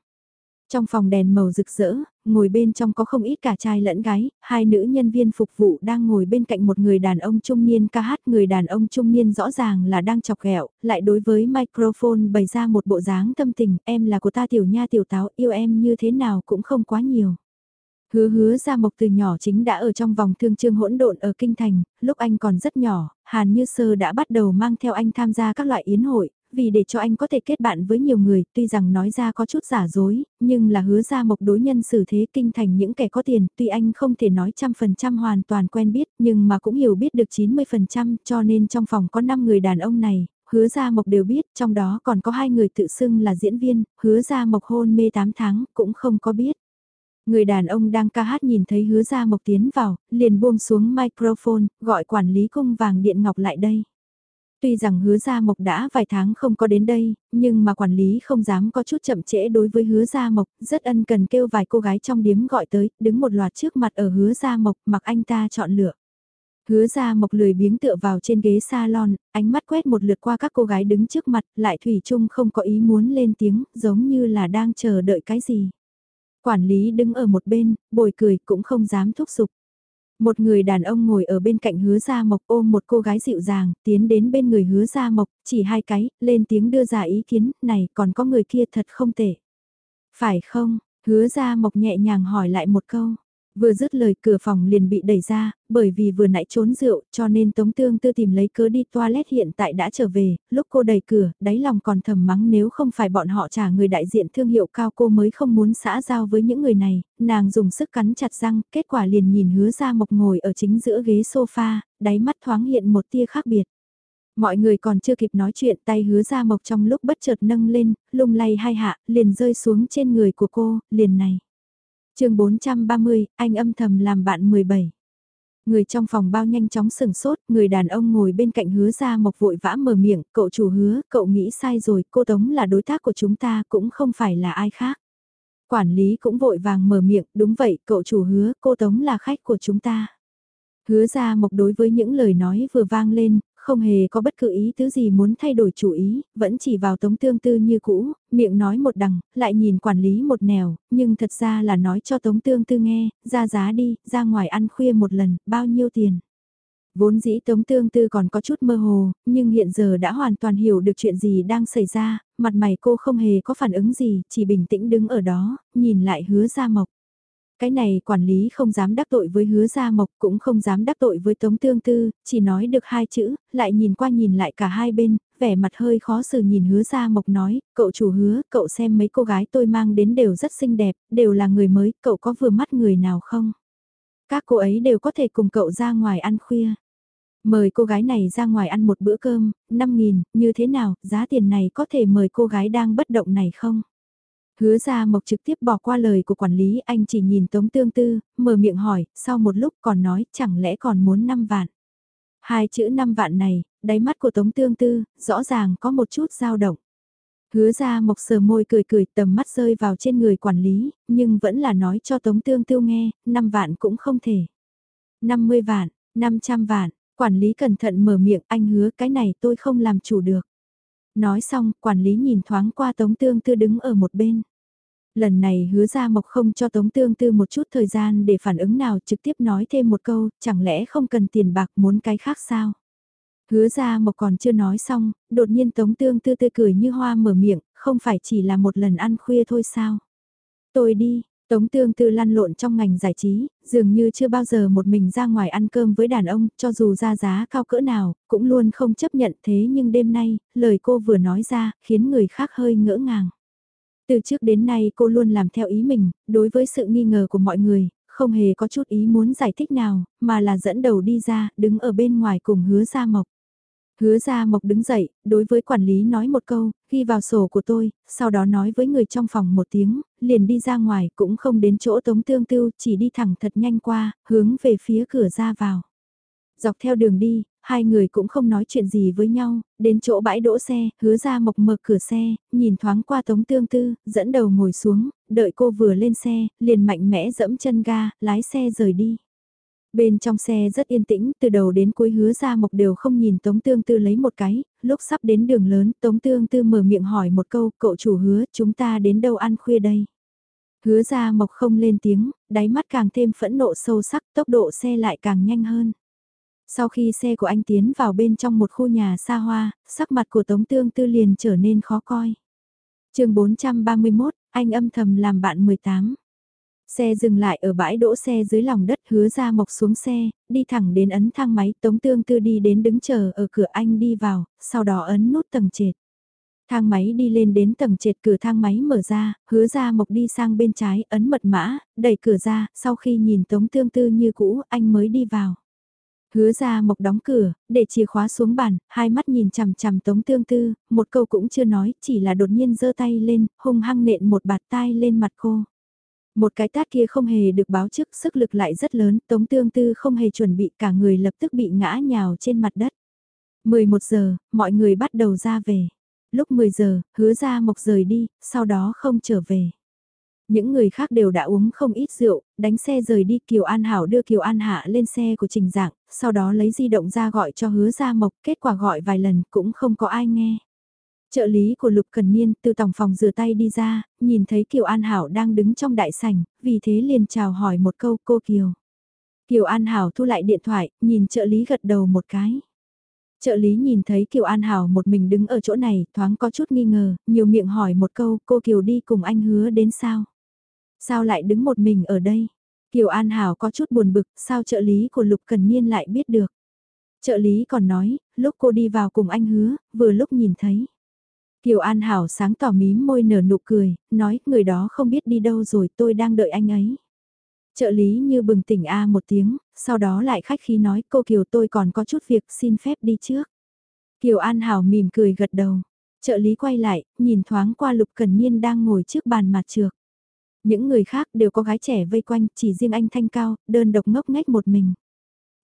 Trong phòng đèn màu rực rỡ, ngồi bên trong có không ít cả trai lẫn gái, hai nữ nhân viên phục vụ đang ngồi bên cạnh một người đàn ông trung niên ca hát. Người đàn ông trung niên rõ ràng là đang chọc ghẹo, lại đối với microphone bày ra một bộ dáng tâm tình, em là của ta tiểu nha tiểu táo, yêu em như thế nào cũng không quá nhiều. Hứa hứa ra mộc từ nhỏ chính đã ở trong vòng thương trương hỗn độn ở Kinh Thành, lúc anh còn rất nhỏ, Hàn Như Sơ đã bắt đầu mang theo anh tham gia các loại yến hội, vì để cho anh có thể kết bạn với nhiều người, tuy rằng nói ra có chút giả dối, nhưng là hứa ra mộc đối nhân xử thế kinh thành những kẻ có tiền, tuy anh không thể nói trăm phần trăm hoàn toàn quen biết, nhưng mà cũng hiểu biết được 90% cho nên trong phòng có 5 người đàn ông này, hứa ra mộc đều biết, trong đó còn có hai người tự xưng là diễn viên, hứa ra mộc hôn mê 8 tháng, cũng không có biết. Người đàn ông đang ca hát nhìn thấy hứa ra mộc tiến vào, liền buông xuống microphone, gọi quản lý cung vàng điện ngọc lại đây. Tuy rằng hứa gia mộc đã vài tháng không có đến đây, nhưng mà quản lý không dám có chút chậm trễ đối với hứa gia mộc, rất ân cần kêu vài cô gái trong điếm gọi tới, đứng một loạt trước mặt ở hứa gia mộc mặc anh ta chọn lựa. Hứa gia mộc lười biếng tựa vào trên ghế salon, ánh mắt quét một lượt qua các cô gái đứng trước mặt, lại thủy chung không có ý muốn lên tiếng, giống như là đang chờ đợi cái gì. Quản lý đứng ở một bên, bồi cười cũng không dám thúc giục. Một người đàn ông ngồi ở bên cạnh hứa gia mộc ôm một cô gái dịu dàng, tiến đến bên người hứa gia mộc, chỉ hai cái, lên tiếng đưa ra ý kiến, này còn có người kia thật không tệ. Phải không, hứa gia mộc nhẹ nhàng hỏi lại một câu. Vừa dứt lời cửa phòng liền bị đẩy ra, bởi vì vừa nãy trốn rượu cho nên Tống Tương Tư tìm lấy cớ đi toilet hiện tại đã trở về, lúc cô đẩy cửa, đáy lòng còn thầm mắng nếu không phải bọn họ trả người đại diện thương hiệu cao cô mới không muốn xã giao với những người này, nàng dùng sức cắn chặt răng, kết quả liền nhìn hứa ra mộc ngồi ở chính giữa ghế sofa, đáy mắt thoáng hiện một tia khác biệt. Mọi người còn chưa kịp nói chuyện tay hứa ra mộc trong lúc bất chợt nâng lên, lung lay hai hạ, liền rơi xuống trên người của cô, liền này chương 430, anh âm thầm làm bạn 17. Người trong phòng bao nhanh chóng sừng sốt, người đàn ông ngồi bên cạnh hứa ra mộc vội vã mở miệng, cậu chủ hứa, cậu nghĩ sai rồi, cô Tống là đối tác của chúng ta cũng không phải là ai khác. Quản lý cũng vội vàng mở miệng, đúng vậy, cậu chủ hứa, cô Tống là khách của chúng ta. Hứa ra mộc đối với những lời nói vừa vang lên, không hề có bất cứ ý tứ gì muốn thay đổi chủ ý, vẫn chỉ vào tống tương tư như cũ, miệng nói một đằng, lại nhìn quản lý một nẻo, nhưng thật ra là nói cho tống tương tư nghe, ra giá đi, ra ngoài ăn khuya một lần, bao nhiêu tiền. Vốn dĩ Tống Tương Tư còn có chút mơ hồ, nhưng hiện giờ đã hoàn toàn hiểu được chuyện gì đang xảy ra, mặt mày cô không hề có phản ứng gì, chỉ bình tĩnh đứng ở đó, nhìn lại hứa ra mộc. Cái này quản lý không dám đắc tội với hứa gia mộc cũng không dám đắc tội với tống tương tư, chỉ nói được hai chữ, lại nhìn qua nhìn lại cả hai bên, vẻ mặt hơi khó xử nhìn hứa gia mộc nói, cậu chủ hứa, cậu xem mấy cô gái tôi mang đến đều rất xinh đẹp, đều là người mới, cậu có vừa mắt người nào không? Các cô ấy đều có thể cùng cậu ra ngoài ăn khuya. Mời cô gái này ra ngoài ăn một bữa cơm, 5.000, như thế nào, giá tiền này có thể mời cô gái đang bất động này không? Hứa ra mộc trực tiếp bỏ qua lời của quản lý anh chỉ nhìn Tống Tương Tư, mở miệng hỏi, sau một lúc còn nói chẳng lẽ còn muốn 5 vạn. Hai chữ năm vạn này, đáy mắt của Tống Tương Tư, rõ ràng có một chút dao động. Hứa ra mộc sờ môi cười cười tầm mắt rơi vào trên người quản lý, nhưng vẫn là nói cho Tống Tương Tư nghe, 5 vạn cũng không thể. 50 vạn, 500 vạn, quản lý cẩn thận mở miệng anh hứa cái này tôi không làm chủ được. Nói xong, quản lý nhìn thoáng qua Tống Tương Tư đứng ở một bên. Lần này hứa ra mộc không cho Tống Tương Tư một chút thời gian để phản ứng nào trực tiếp nói thêm một câu, chẳng lẽ không cần tiền bạc muốn cái khác sao? Hứa ra mộc còn chưa nói xong, đột nhiên Tống Tương Tư tươi cười như hoa mở miệng, không phải chỉ là một lần ăn khuya thôi sao? Tôi đi, Tống Tương Tư lăn lộn trong ngành giải trí, dường như chưa bao giờ một mình ra ngoài ăn cơm với đàn ông, cho dù ra giá cao cỡ nào, cũng luôn không chấp nhận thế nhưng đêm nay, lời cô vừa nói ra, khiến người khác hơi ngỡ ngàng. Từ trước đến nay cô luôn làm theo ý mình, đối với sự nghi ngờ của mọi người, không hề có chút ý muốn giải thích nào, mà là dẫn đầu đi ra, đứng ở bên ngoài cùng hứa ra mộc. Hứa ra mộc đứng dậy, đối với quản lý nói một câu, ghi vào sổ của tôi, sau đó nói với người trong phòng một tiếng, liền đi ra ngoài cũng không đến chỗ tống tương tư, chỉ đi thẳng thật nhanh qua, hướng về phía cửa ra vào. Dọc theo đường đi, hai người cũng không nói chuyện gì với nhau, đến chỗ bãi đỗ xe, hứa ra mộc mở cửa xe, nhìn thoáng qua tống tương tư, dẫn đầu ngồi xuống, đợi cô vừa lên xe, liền mạnh mẽ dẫm chân ga, lái xe rời đi. Bên trong xe rất yên tĩnh, từ đầu đến cuối hứa ra mộc đều không nhìn Tống Tương Tư lấy một cái, lúc sắp đến đường lớn, Tống Tương Tư mở miệng hỏi một câu, cậu chủ hứa, chúng ta đến đâu ăn khuya đây? Hứa ra mộc không lên tiếng, đáy mắt càng thêm phẫn nộ sâu sắc, tốc độ xe lại càng nhanh hơn. Sau khi xe của anh tiến vào bên trong một khu nhà xa hoa, sắc mặt của Tống Tương Tư liền trở nên khó coi. chương 431, anh âm thầm làm bạn 18. Xe dừng lại ở bãi đỗ xe dưới lòng đất hứa ra mộc xuống xe, đi thẳng đến ấn thang máy Tống Tương Tư đi đến đứng chờ ở cửa anh đi vào, sau đó ấn nút tầng trệt. Thang máy đi lên đến tầng trệt cửa thang máy mở ra, hứa ra mộc đi sang bên trái, ấn mật mã, đẩy cửa ra, sau khi nhìn Tống Tương Tư như cũ, anh mới đi vào. Hứa ra mộc đóng cửa, để chìa khóa xuống bàn, hai mắt nhìn chằm chằm Tống Tương Tư, một câu cũng chưa nói, chỉ là đột nhiên giơ tay lên, hung hăng nện một bạt tai lên mặt cô. Một cái tát kia không hề được báo trước, sức lực lại rất lớn, Tống Tương Tư không hề chuẩn bị cả người lập tức bị ngã nhào trên mặt đất. 11 giờ, mọi người bắt đầu ra về. Lúc 10 giờ, hứa ra mộc rời đi, sau đó không trở về. Những người khác đều đã uống không ít rượu, đánh xe rời đi Kiều An Hảo đưa Kiều An Hạ lên xe của Trình Dạng, sau đó lấy di động ra gọi cho hứa ra mộc, kết quả gọi vài lần cũng không có ai nghe. Trợ lý của Lục Cần Niên từ tổng phòng rửa tay đi ra, nhìn thấy Kiều An Hảo đang đứng trong đại sảnh, vì thế liền chào hỏi một câu cô Kiều. Kiều An Hảo thu lại điện thoại, nhìn trợ lý gật đầu một cái. Trợ lý nhìn thấy Kiều An Hảo một mình đứng ở chỗ này, thoáng có chút nghi ngờ, nhiều miệng hỏi một câu, cô Kiều đi cùng anh hứa đến sao? Sao lại đứng một mình ở đây? Kiều An Hảo có chút buồn bực, sao trợ lý của Lục Cần Niên lại biết được? Trợ lý còn nói, lúc cô đi vào cùng anh hứa, vừa lúc nhìn thấy. Kiều An Hảo sáng tỏ mím môi nở nụ cười, nói người đó không biết đi đâu rồi tôi đang đợi anh ấy. Trợ lý như bừng tỉnh A một tiếng, sau đó lại khách khí nói cô Kiều tôi còn có chút việc xin phép đi trước. Kiều An Hảo mỉm cười gật đầu. Trợ lý quay lại, nhìn thoáng qua Lục Cần Niên đang ngồi trước bàn mặt trược. Những người khác đều có gái trẻ vây quanh, chỉ riêng anh thanh cao, đơn độc ngốc ngách một mình.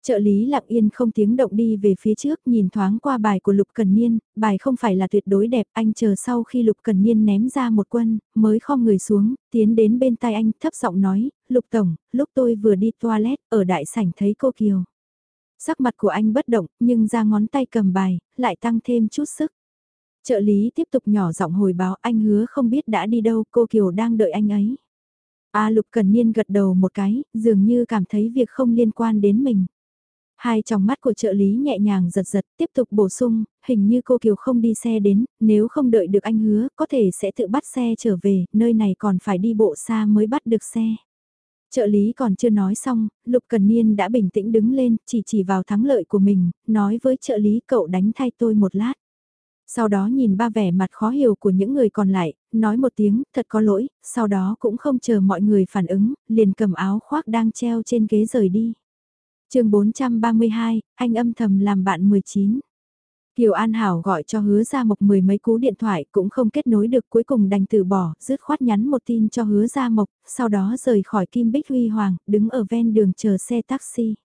Trợ lý lặng yên không tiếng động đi về phía trước nhìn thoáng qua bài của Lục Cần Niên, bài không phải là tuyệt đối đẹp, anh chờ sau khi Lục Cần Niên ném ra một quân, mới khom người xuống, tiến đến bên tai anh thấp giọng nói, Lục Tổng, lúc tôi vừa đi toilet ở đại sảnh thấy cô Kiều. Sắc mặt của anh bất động, nhưng ra ngón tay cầm bài, lại tăng thêm chút sức. Trợ lý tiếp tục nhỏ giọng hồi báo anh hứa không biết đã đi đâu, cô Kiều đang đợi anh ấy. A Lục Cần Niên gật đầu một cái, dường như cảm thấy việc không liên quan đến mình. Hai trong mắt của trợ lý nhẹ nhàng giật giật, tiếp tục bổ sung, hình như cô Kiều không đi xe đến, nếu không đợi được anh hứa, có thể sẽ tự bắt xe trở về, nơi này còn phải đi bộ xa mới bắt được xe. Trợ lý còn chưa nói xong, Lục Cần Niên đã bình tĩnh đứng lên, chỉ chỉ vào thắng lợi của mình, nói với trợ lý cậu đánh thay tôi một lát. Sau đó nhìn ba vẻ mặt khó hiểu của những người còn lại, nói một tiếng, thật có lỗi, sau đó cũng không chờ mọi người phản ứng, liền cầm áo khoác đang treo trên ghế rời đi chương 432, anh âm thầm làm bạn 19. Kiều An Hảo gọi cho hứa ra mộc mười mấy cú điện thoại cũng không kết nối được cuối cùng đành từ bỏ, dứt khoát nhắn một tin cho hứa ra mộc, sau đó rời khỏi Kim Bích Huy Hoàng, đứng ở ven đường chờ xe taxi.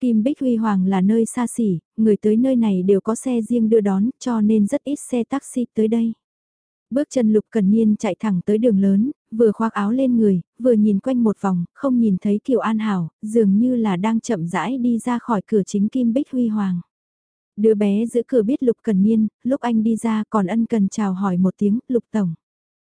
Kim Bích Huy Hoàng là nơi xa xỉ, người tới nơi này đều có xe riêng đưa đón cho nên rất ít xe taxi tới đây. Bước chân Lục Cần Niên chạy thẳng tới đường lớn, vừa khoác áo lên người, vừa nhìn quanh một vòng, không nhìn thấy Kiều An Hảo, dường như là đang chậm rãi đi ra khỏi cửa chính Kim Bích Huy Hoàng. Đứa bé giữ cửa biết Lục Cần Niên, lúc anh đi ra còn ân cần chào hỏi một tiếng, Lục Tổng.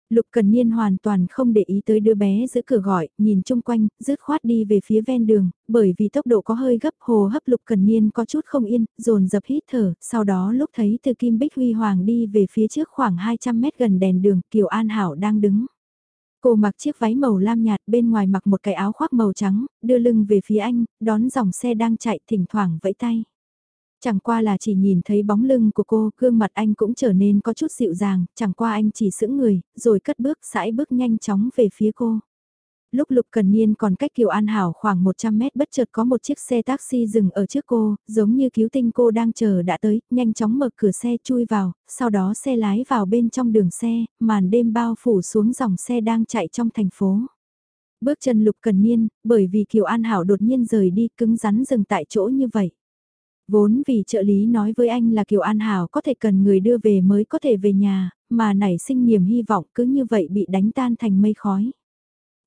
Lục Cần Niên hoàn toàn không để ý tới đứa bé giữ cửa gọi, nhìn chung quanh, rứt khoát đi về phía ven đường, bởi vì tốc độ có hơi gấp hồ hấp Lục Cần Niên có chút không yên, dồn dập hít thở, sau đó lúc thấy từ Kim Bích Huy Hoàng đi về phía trước khoảng 200 mét gần đèn đường, Kiều An Hảo đang đứng. Cô mặc chiếc váy màu lam nhạt bên ngoài mặc một cái áo khoác màu trắng, đưa lưng về phía anh, đón dòng xe đang chạy thỉnh thoảng vẫy tay. Chẳng qua là chỉ nhìn thấy bóng lưng của cô, gương mặt anh cũng trở nên có chút dịu dàng, chẳng qua anh chỉ sững người, rồi cất bước sải bước nhanh chóng về phía cô. Lúc Lục Cần Niên còn cách Kiều An Hảo khoảng 100 mét bất chợt có một chiếc xe taxi dừng ở trước cô, giống như cứu tinh cô đang chờ đã tới, nhanh chóng mở cửa xe chui vào, sau đó xe lái vào bên trong đường xe, màn đêm bao phủ xuống dòng xe đang chạy trong thành phố. Bước chân Lục Cần Niên, bởi vì Kiều An Hảo đột nhiên rời đi cứng rắn dừng tại chỗ như vậy. Vốn vì trợ lý nói với anh là Kiều An Hảo có thể cần người đưa về mới có thể về nhà, mà nảy sinh niềm hy vọng cứ như vậy bị đánh tan thành mây khói.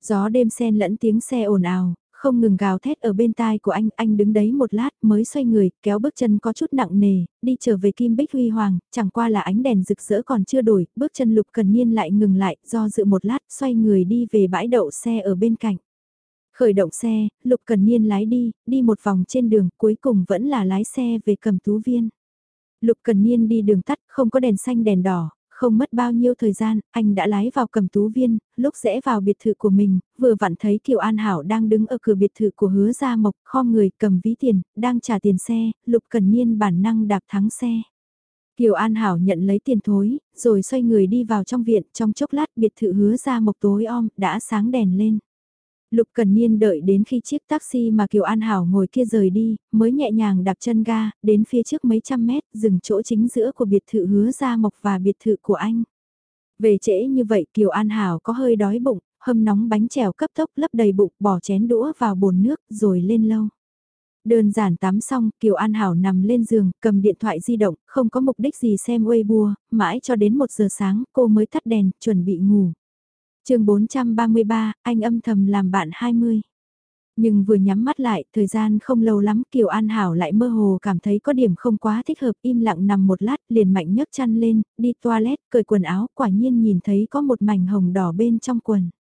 Gió đêm xen lẫn tiếng xe ồn ào, không ngừng gào thét ở bên tai của anh, anh đứng đấy một lát mới xoay người, kéo bước chân có chút nặng nề, đi trở về Kim Bích Huy Hoàng, chẳng qua là ánh đèn rực rỡ còn chưa đổi, bước chân lục cần niên lại ngừng lại, do dự một lát, xoay người đi về bãi đậu xe ở bên cạnh. Khởi động xe, Lục Cần Niên lái đi, đi một vòng trên đường, cuối cùng vẫn là lái xe về cầm tú viên. Lục Cần Niên đi đường tắt, không có đèn xanh đèn đỏ, không mất bao nhiêu thời gian, anh đã lái vào cầm tú viên, lúc rẽ vào biệt thự của mình, vừa vặn thấy Kiều An Hảo đang đứng ở cửa biệt thự của hứa gia mộc, khom người cầm ví tiền, đang trả tiền xe, Lục Cần Niên bản năng đạp thắng xe. Kiều An Hảo nhận lấy tiền thối, rồi xoay người đi vào trong viện, trong chốc lát biệt thự hứa gia mộc tối om, đã sáng đèn lên. Lục Cần Niên đợi đến khi chiếc taxi mà Kiều An Hảo ngồi kia rời đi, mới nhẹ nhàng đạp chân ga, đến phía trước mấy trăm mét, dừng chỗ chính giữa của biệt thự hứa Gia Mộc và biệt thự của anh. Về trễ như vậy Kiều An Hảo có hơi đói bụng, hâm nóng bánh trèo cấp tốc lấp đầy bụng, bỏ chén đũa vào bồn nước rồi lên lâu. Đơn giản tắm xong, Kiều An Hảo nằm lên giường, cầm điện thoại di động, không có mục đích gì xem Weibo, mãi cho đến 1 giờ sáng cô mới tắt đèn, chuẩn bị ngủ chương 433, anh âm thầm làm bạn 20. Nhưng vừa nhắm mắt lại, thời gian không lâu lắm Kiều An Hảo lại mơ hồ cảm thấy có điểm không quá thích hợp im lặng nằm một lát liền mạnh nhấc chăn lên, đi toilet, cởi quần áo, quả nhiên nhìn thấy có một mảnh hồng đỏ bên trong quần.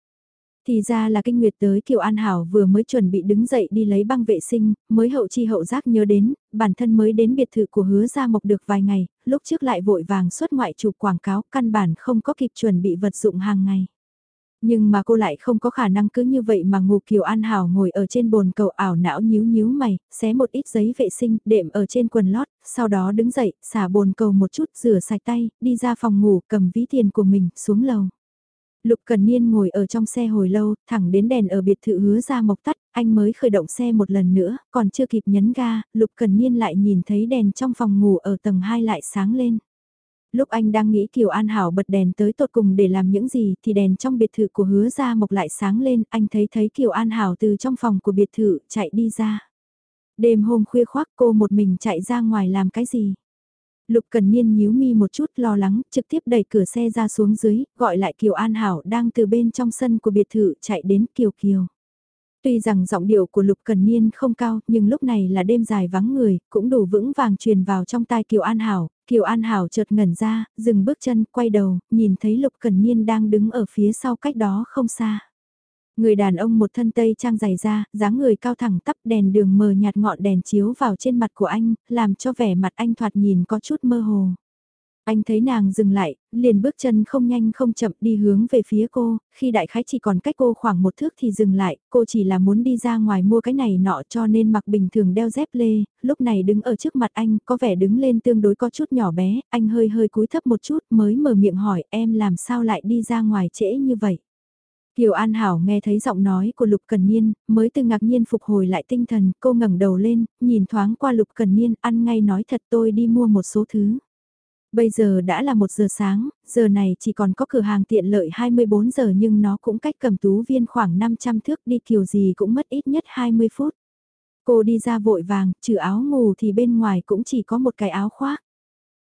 Thì ra là kinh nguyệt tới Kiều An Hảo vừa mới chuẩn bị đứng dậy đi lấy băng vệ sinh, mới hậu chi hậu giác nhớ đến, bản thân mới đến biệt thự của hứa gia mộc được vài ngày, lúc trước lại vội vàng xuất ngoại chụp quảng cáo, căn bản không có kịp chuẩn bị vật dụng hàng ngày. Nhưng mà cô lại không có khả năng cứ như vậy mà ngủ Kiều An Hảo ngồi ở trên bồn cầu ảo não nhíu nhíu mày, xé một ít giấy vệ sinh, đệm ở trên quần lót, sau đó đứng dậy, xả bồn cầu một chút, rửa sạch tay, đi ra phòng ngủ, cầm ví tiền của mình, xuống lầu. Lục Cần Niên ngồi ở trong xe hồi lâu, thẳng đến đèn ở biệt thự hứa ra mộc tắt, anh mới khởi động xe một lần nữa, còn chưa kịp nhấn ga, Lục Cần Niên lại nhìn thấy đèn trong phòng ngủ ở tầng 2 lại sáng lên. Lúc anh đang nghĩ Kiều An Hảo bật đèn tới tột cùng để làm những gì thì đèn trong biệt thự của hứa ra mộc lại sáng lên, anh thấy thấy Kiều An Hảo từ trong phòng của biệt thự chạy đi ra. Đêm hôm khuya khoác cô một mình chạy ra ngoài làm cái gì? Lục Cần Niên nhíu mi một chút lo lắng, trực tiếp đẩy cửa xe ra xuống dưới, gọi lại Kiều An Hảo đang từ bên trong sân của biệt thự chạy đến Kiều Kiều. Tuy rằng giọng điệu của Lục Cần Niên không cao, nhưng lúc này là đêm dài vắng người, cũng đủ vững vàng truyền vào trong tai Kiều An Hảo, Kiều An Hảo chợt ngẩn ra, dừng bước chân, quay đầu, nhìn thấy Lục Cần Niên đang đứng ở phía sau cách đó không xa. Người đàn ông một thân tây trang dày da, dáng người cao thẳng tắp đèn đường mờ nhạt ngọn đèn chiếu vào trên mặt của anh, làm cho vẻ mặt anh thoạt nhìn có chút mơ hồ. Anh thấy nàng dừng lại, liền bước chân không nhanh không chậm đi hướng về phía cô, khi đại khái chỉ còn cách cô khoảng một thước thì dừng lại, cô chỉ là muốn đi ra ngoài mua cái này nọ cho nên mặc bình thường đeo dép lê, lúc này đứng ở trước mặt anh, có vẻ đứng lên tương đối có chút nhỏ bé, anh hơi hơi cúi thấp một chút mới mở miệng hỏi em làm sao lại đi ra ngoài trễ như vậy. Kiều An Hảo nghe thấy giọng nói của Lục Cần Niên, mới từ ngạc nhiên phục hồi lại tinh thần, cô ngẩng đầu lên, nhìn thoáng qua Lục Cần Niên, ăn ngay nói thật tôi đi mua một số thứ. Bây giờ đã là 1 giờ sáng, giờ này chỉ còn có cửa hàng tiện lợi 24 giờ nhưng nó cũng cách cầm tú viên khoảng 500 thước đi kiểu gì cũng mất ít nhất 20 phút. Cô đi ra vội vàng, trừ áo ngủ thì bên ngoài cũng chỉ có một cái áo khoác.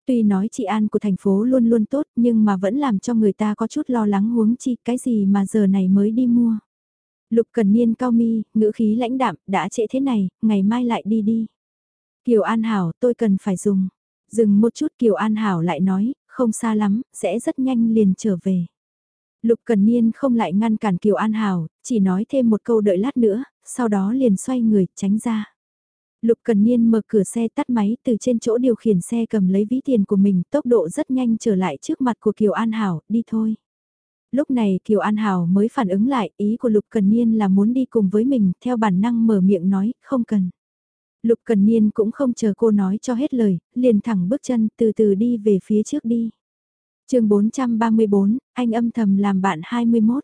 Tuy nói chị An của thành phố luôn luôn tốt nhưng mà vẫn làm cho người ta có chút lo lắng huống chi cái gì mà giờ này mới đi mua. Lục Cần Niên cao mi, ngữ khí lãnh đạm, đã trễ thế này, ngày mai lại đi đi. Kiều An Hảo, tôi cần phải dùng. Dừng một chút Kiều An Hảo lại nói, không xa lắm, sẽ rất nhanh liền trở về. Lục Cần Niên không lại ngăn cản Kiều An Hảo, chỉ nói thêm một câu đợi lát nữa, sau đó liền xoay người, tránh ra. Lục Cần Niên mở cửa xe tắt máy từ trên chỗ điều khiển xe cầm lấy ví tiền của mình, tốc độ rất nhanh trở lại trước mặt của Kiều An Hảo, đi thôi. Lúc này Kiều An Hảo mới phản ứng lại, ý của Lục Cần Niên là muốn đi cùng với mình, theo bản năng mở miệng nói, không cần. Lục Cần Niên cũng không chờ cô nói cho hết lời, liền thẳng bước chân từ từ đi về phía trước đi. chương 434, anh âm thầm làm bạn 21.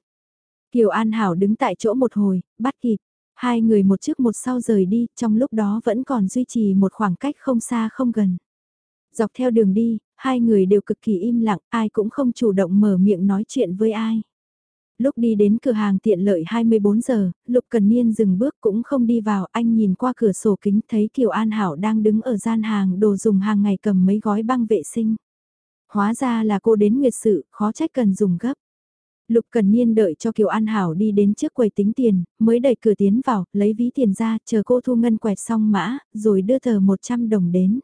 Kiều An Hảo đứng tại chỗ một hồi, bắt kịp. Hai người một trước một sau rời đi, trong lúc đó vẫn còn duy trì một khoảng cách không xa không gần. Dọc theo đường đi, hai người đều cực kỳ im lặng, ai cũng không chủ động mở miệng nói chuyện với ai. Lúc đi đến cửa hàng tiện lợi 24 giờ, Lục Cần Niên dừng bước cũng không đi vào, anh nhìn qua cửa sổ kính thấy Kiều An Hảo đang đứng ở gian hàng đồ dùng hàng ngày cầm mấy gói băng vệ sinh. Hóa ra là cô đến nguyệt sự, khó trách cần dùng gấp. Lục Cần Niên đợi cho Kiều An Hảo đi đến trước quầy tính tiền, mới đẩy cửa tiến vào, lấy ví tiền ra, chờ cô thu ngân quẹt xong mã, rồi đưa tờ 100 đồng đến.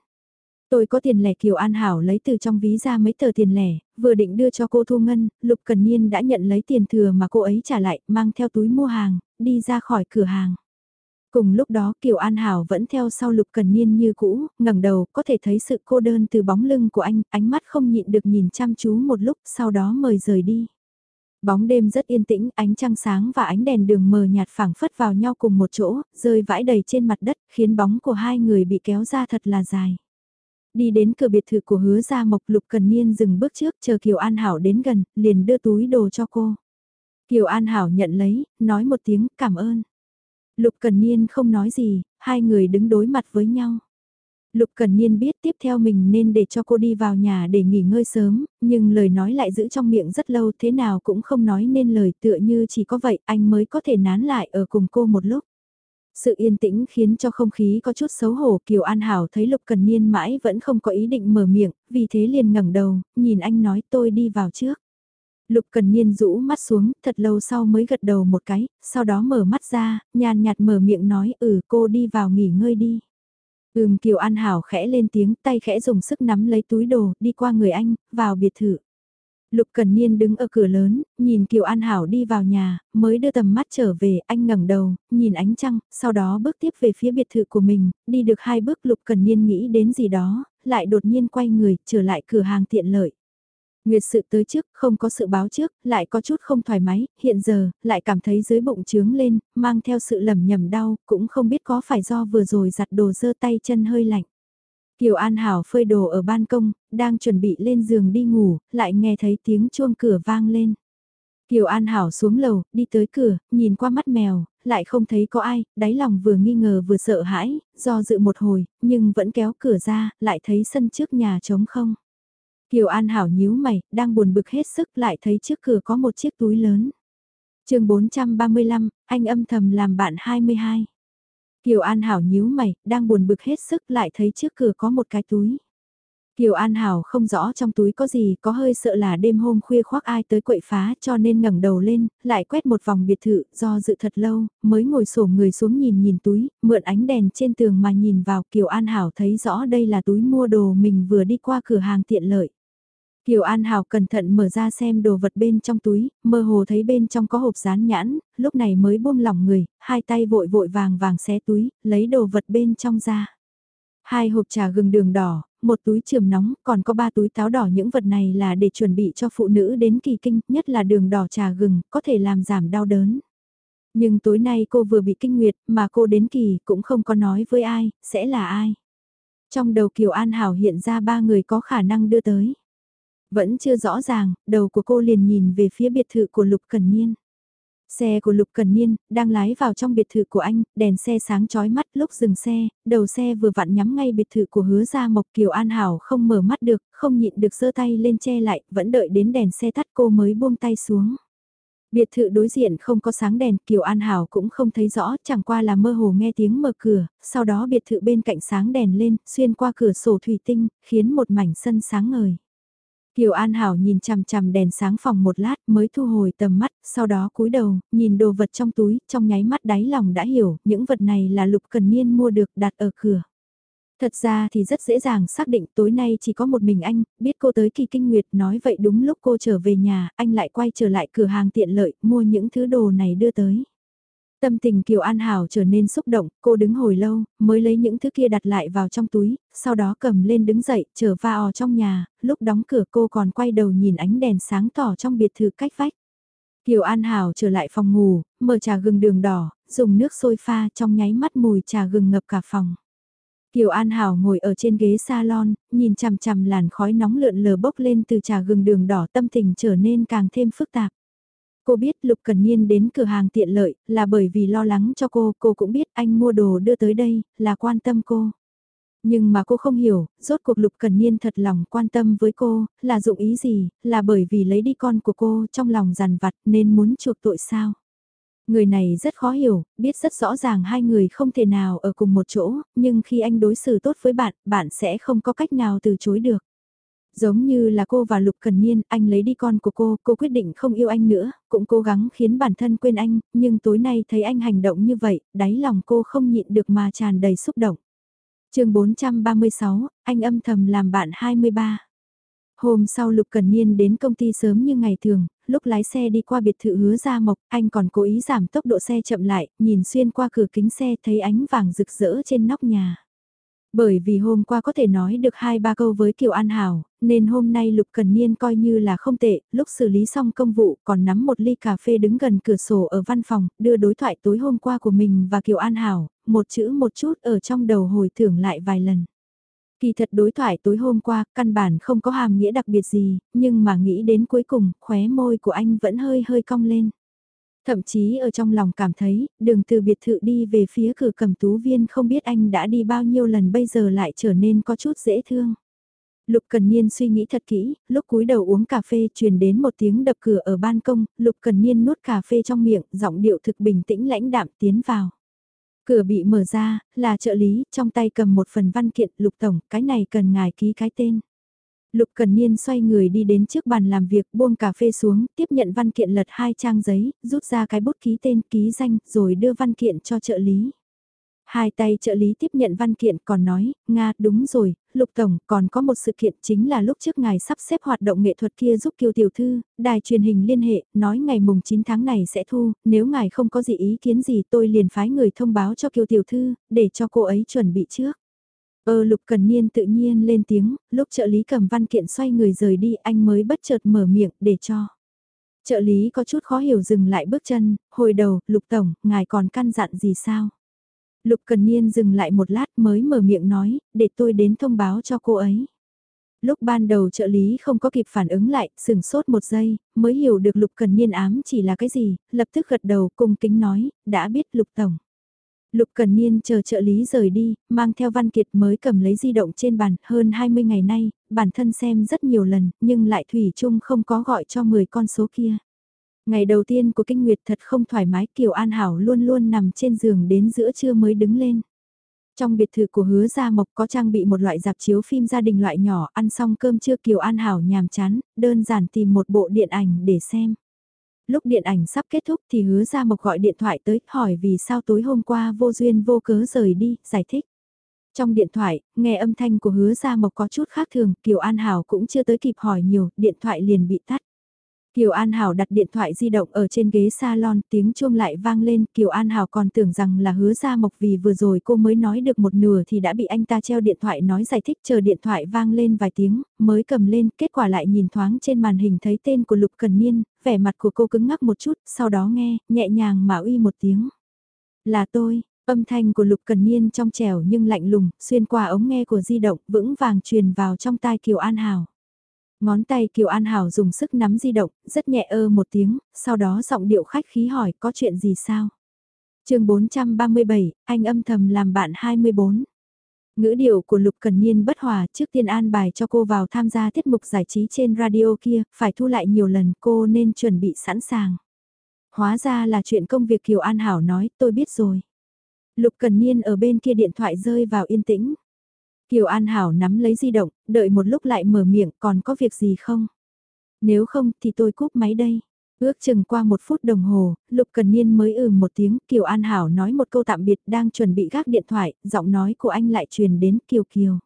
Tôi có tiền lẻ Kiều An Hảo lấy từ trong ví ra mấy tờ tiền lẻ, vừa định đưa cho cô thu ngân, Lục Cần Niên đã nhận lấy tiền thừa mà cô ấy trả lại, mang theo túi mua hàng, đi ra khỏi cửa hàng. Cùng lúc đó Kiều An Hảo vẫn theo sau Lục Cần Niên như cũ, ngẩng đầu, có thể thấy sự cô đơn từ bóng lưng của anh, ánh mắt không nhịn được nhìn chăm chú một lúc, sau đó mời rời đi. Bóng đêm rất yên tĩnh, ánh trăng sáng và ánh đèn đường mờ nhạt phẳng phất vào nhau cùng một chỗ, rơi vãi đầy trên mặt đất, khiến bóng của hai người bị kéo ra thật là dài. Đi đến cửa biệt thự của hứa gia mộc lục cần niên dừng bước trước chờ Kiều An Hảo đến gần, liền đưa túi đồ cho cô. Kiều An Hảo nhận lấy, nói một tiếng cảm ơn. Lục Cần Niên không nói gì, hai người đứng đối mặt với nhau. Lục Cần Niên biết tiếp theo mình nên để cho cô đi vào nhà để nghỉ ngơi sớm, nhưng lời nói lại giữ trong miệng rất lâu thế nào cũng không nói nên lời tựa như chỉ có vậy anh mới có thể nán lại ở cùng cô một lúc. Sự yên tĩnh khiến cho không khí có chút xấu hổ Kiều An Hảo thấy Lục Cần Niên mãi vẫn không có ý định mở miệng, vì thế liền ngẩng đầu, nhìn anh nói tôi đi vào trước. Lục Cần Niên rũ mắt xuống, thật lâu sau mới gật đầu một cái, sau đó mở mắt ra, nhàn nhạt mở miệng nói ừ cô đi vào nghỉ ngơi đi. Ừm Kiều An Hảo khẽ lên tiếng tay khẽ dùng sức nắm lấy túi đồ, đi qua người anh, vào biệt thự. Lục Cần Niên đứng ở cửa lớn, nhìn Kiều An Hảo đi vào nhà, mới đưa tầm mắt trở về, anh ngẩng đầu, nhìn ánh trăng, sau đó bước tiếp về phía biệt thự của mình, đi được hai bước Lục Cần Niên nghĩ đến gì đó, lại đột nhiên quay người, trở lại cửa hàng tiện lợi. Nguyệt sự tới trước, không có sự báo trước, lại có chút không thoải mái, hiện giờ, lại cảm thấy dưới bụng trướng lên, mang theo sự lầm nhầm đau, cũng không biết có phải do vừa rồi giặt đồ dơ tay chân hơi lạnh. Kiều An Hảo phơi đồ ở ban công, đang chuẩn bị lên giường đi ngủ, lại nghe thấy tiếng chuông cửa vang lên. Kiều An Hảo xuống lầu, đi tới cửa, nhìn qua mắt mèo, lại không thấy có ai, đáy lòng vừa nghi ngờ vừa sợ hãi, do dự một hồi, nhưng vẫn kéo cửa ra, lại thấy sân trước nhà trống không. Kiều An Hảo nhíu mày, đang buồn bực hết sức lại thấy trước cửa có một chiếc túi lớn. chương 435, anh âm thầm làm bạn 22. Kiều An Hảo nhíu mày, đang buồn bực hết sức lại thấy trước cửa có một cái túi. Kiều An Hảo không rõ trong túi có gì, có hơi sợ là đêm hôm khuya khoác ai tới quậy phá cho nên ngẩng đầu lên, lại quét một vòng biệt thự, do dự thật lâu, mới ngồi sổ người xuống nhìn nhìn túi, mượn ánh đèn trên tường mà nhìn vào Kiều An Hảo thấy rõ đây là túi mua đồ mình vừa đi qua cửa hàng tiện lợi. Kiều An Hảo cẩn thận mở ra xem đồ vật bên trong túi, mơ hồ thấy bên trong có hộp rán nhãn, lúc này mới buông lỏng người, hai tay vội vội vàng vàng xé túi, lấy đồ vật bên trong ra. Hai hộp trà gừng đường đỏ, một túi trường nóng, còn có ba túi táo đỏ những vật này là để chuẩn bị cho phụ nữ đến kỳ kinh, nhất là đường đỏ trà gừng, có thể làm giảm đau đớn. Nhưng tối nay cô vừa bị kinh nguyệt, mà cô đến kỳ cũng không có nói với ai, sẽ là ai. Trong đầu Kiều An Hảo hiện ra ba người có khả năng đưa tới. Vẫn chưa rõ ràng, đầu của cô liền nhìn về phía biệt thự của Lục Cần Niên. Xe của Lục Cần Niên, đang lái vào trong biệt thự của anh, đèn xe sáng chói mắt lúc dừng xe, đầu xe vừa vặn nhắm ngay biệt thự của hứa gia Mộc Kiều An Hảo không mở mắt được, không nhịn được giơ tay lên che lại, vẫn đợi đến đèn xe tắt cô mới buông tay xuống. Biệt thự đối diện không có sáng đèn, Kiều An Hảo cũng không thấy rõ, chẳng qua là mơ hồ nghe tiếng mở cửa, sau đó biệt thự bên cạnh sáng đèn lên, xuyên qua cửa sổ thủy tinh, khiến một mảnh sân sáng ngời. Kiều An Hảo nhìn chằm chằm đèn sáng phòng một lát mới thu hồi tầm mắt, sau đó cúi đầu, nhìn đồ vật trong túi, trong nháy mắt đáy lòng đã hiểu, những vật này là Lục Cần Niên mua được đặt ở cửa. Thật ra thì rất dễ dàng xác định tối nay chỉ có một mình anh, biết cô tới kỳ kinh nguyệt nói vậy đúng lúc cô trở về nhà, anh lại quay trở lại cửa hàng tiện lợi, mua những thứ đồ này đưa tới. Tâm tình Kiều An Hảo trở nên xúc động, cô đứng hồi lâu, mới lấy những thứ kia đặt lại vào trong túi, sau đó cầm lên đứng dậy, trở vào trong nhà, lúc đóng cửa cô còn quay đầu nhìn ánh đèn sáng tỏ trong biệt thự cách vách. Kiều An Hảo trở lại phòng ngủ, mở trà gừng đường đỏ, dùng nước sôi pha trong nháy mắt mùi trà gừng ngập cả phòng. Kiều An Hảo ngồi ở trên ghế salon, nhìn chằm chằm làn khói nóng lượn lờ bốc lên từ trà gừng đường đỏ tâm tình trở nên càng thêm phức tạp. Cô biết Lục Cần Niên đến cửa hàng tiện lợi là bởi vì lo lắng cho cô, cô cũng biết anh mua đồ đưa tới đây là quan tâm cô. Nhưng mà cô không hiểu, rốt cuộc Lục Cần Niên thật lòng quan tâm với cô, là dụng ý gì, là bởi vì lấy đi con của cô trong lòng giàn vặt nên muốn chuộc tội sao. Người này rất khó hiểu, biết rất rõ ràng hai người không thể nào ở cùng một chỗ, nhưng khi anh đối xử tốt với bạn, bạn sẽ không có cách nào từ chối được. Giống như là cô và Lục Cần Niên, anh lấy đi con của cô, cô quyết định không yêu anh nữa, cũng cố gắng khiến bản thân quên anh, nhưng tối nay thấy anh hành động như vậy, đáy lòng cô không nhịn được mà tràn đầy xúc động. chương 436, anh âm thầm làm bạn 23. Hôm sau Lục Cần Niên đến công ty sớm như ngày thường, lúc lái xe đi qua biệt thự hứa ra mộc, anh còn cố ý giảm tốc độ xe chậm lại, nhìn xuyên qua cửa kính xe thấy ánh vàng rực rỡ trên nóc nhà. Bởi vì hôm qua có thể nói được hai ba câu với Kiều An Hảo, nên hôm nay Lục Cần Niên coi như là không tệ, lúc xử lý xong công vụ còn nắm một ly cà phê đứng gần cửa sổ ở văn phòng, đưa đối thoại tối hôm qua của mình và Kiều An Hảo, một chữ một chút ở trong đầu hồi tưởng lại vài lần. Kỳ thật đối thoại tối hôm qua, căn bản không có hàm nghĩa đặc biệt gì, nhưng mà nghĩ đến cuối cùng, khóe môi của anh vẫn hơi hơi cong lên. Thậm chí ở trong lòng cảm thấy, đường từ biệt thự đi về phía cửa cầm tú viên không biết anh đã đi bao nhiêu lần bây giờ lại trở nên có chút dễ thương. Lục Cần Niên suy nghĩ thật kỹ, lúc cúi đầu uống cà phê truyền đến một tiếng đập cửa ở ban công, Lục Cần Niên nuốt cà phê trong miệng, giọng điệu thực bình tĩnh lãnh đạm tiến vào. Cửa bị mở ra, là trợ lý, trong tay cầm một phần văn kiện, Lục Tổng, cái này cần ngài ký cái tên. Lục Cần Niên xoay người đi đến trước bàn làm việc, buông cà phê xuống, tiếp nhận văn kiện lật hai trang giấy, rút ra cái bút ký tên, ký danh, rồi đưa văn kiện cho trợ lý. Hai tay trợ lý tiếp nhận văn kiện còn nói, Nga, đúng rồi, Lục Tổng, còn có một sự kiện chính là lúc trước ngài sắp xếp hoạt động nghệ thuật kia giúp Kiều Tiểu Thư, đài truyền hình liên hệ, nói ngày mùng 9 tháng này sẽ thu, nếu ngài không có gì ý kiến gì tôi liền phái người thông báo cho Kiều Tiểu Thư, để cho cô ấy chuẩn bị trước. Ơ Lục Cần Niên tự nhiên lên tiếng, lúc trợ lý cầm văn kiện xoay người rời đi anh mới bất chợt mở miệng để cho. Trợ lý có chút khó hiểu dừng lại bước chân, hồi đầu, Lục Tổng, ngài còn căn dặn gì sao? Lục Cần Niên dừng lại một lát mới mở miệng nói, để tôi đến thông báo cho cô ấy. Lúc ban đầu trợ lý không có kịp phản ứng lại, sừng sốt một giây, mới hiểu được Lục Cần Niên ám chỉ là cái gì, lập tức gật đầu cung kính nói, đã biết Lục Tổng. Lục Cần Niên chờ trợ lý rời đi, mang theo văn kiệt mới cầm lấy di động trên bàn, hơn 20 ngày nay, bản thân xem rất nhiều lần, nhưng lại Thủy chung không có gọi cho 10 con số kia. Ngày đầu tiên của kinh nguyệt thật không thoải mái Kiều An Hảo luôn luôn nằm trên giường đến giữa trưa mới đứng lên. Trong biệt thự của hứa Gia Mộc có trang bị một loại dạp chiếu phim gia đình loại nhỏ ăn xong cơm trưa Kiều An Hảo nhàm chán, đơn giản tìm một bộ điện ảnh để xem. Lúc điện ảnh sắp kết thúc thì hứa Gia Mộc gọi điện thoại tới hỏi vì sao tối hôm qua vô duyên vô cớ rời đi, giải thích. Trong điện thoại, nghe âm thanh của hứa Gia Mộc có chút khác thường, Kiều An Hảo cũng chưa tới kịp hỏi nhiều, điện thoại liền bị tắt. Kiều An Hảo đặt điện thoại di động ở trên ghế salon, tiếng chuông lại vang lên, Kiều An Hảo còn tưởng rằng là hứa ra mộc vì vừa rồi cô mới nói được một nửa thì đã bị anh ta treo điện thoại nói giải thích chờ điện thoại vang lên vài tiếng, mới cầm lên, kết quả lại nhìn thoáng trên màn hình thấy tên của Lục Cần Niên, vẻ mặt của cô cứng ngắc một chút, sau đó nghe, nhẹ nhàng mà uy một tiếng. Là tôi, âm thanh của Lục Cần Niên trong trẻo nhưng lạnh lùng, xuyên qua ống nghe của di động, vững vàng truyền vào trong tai Kiều An Hảo. Ngón tay Kiều An Hảo dùng sức nắm di động, rất nhẹ ơ một tiếng, sau đó giọng điệu khách khí hỏi có chuyện gì sao? chương 437, anh âm thầm làm bạn 24. Ngữ điệu của Lục Cần Niên bất hòa trước tiên an bài cho cô vào tham gia tiết mục giải trí trên radio kia, phải thu lại nhiều lần cô nên chuẩn bị sẵn sàng. Hóa ra là chuyện công việc Kiều An Hảo nói, tôi biết rồi. Lục Cần Niên ở bên kia điện thoại rơi vào yên tĩnh. Kiều An Hảo nắm lấy di động, đợi một lúc lại mở miệng, còn có việc gì không? Nếu không thì tôi cúp máy đây. Ước chừng qua một phút đồng hồ, Lục Cần Niên mới ừ một tiếng, Kiều An Hảo nói một câu tạm biệt đang chuẩn bị gác điện thoại, giọng nói của anh lại truyền đến Kiều Kiều.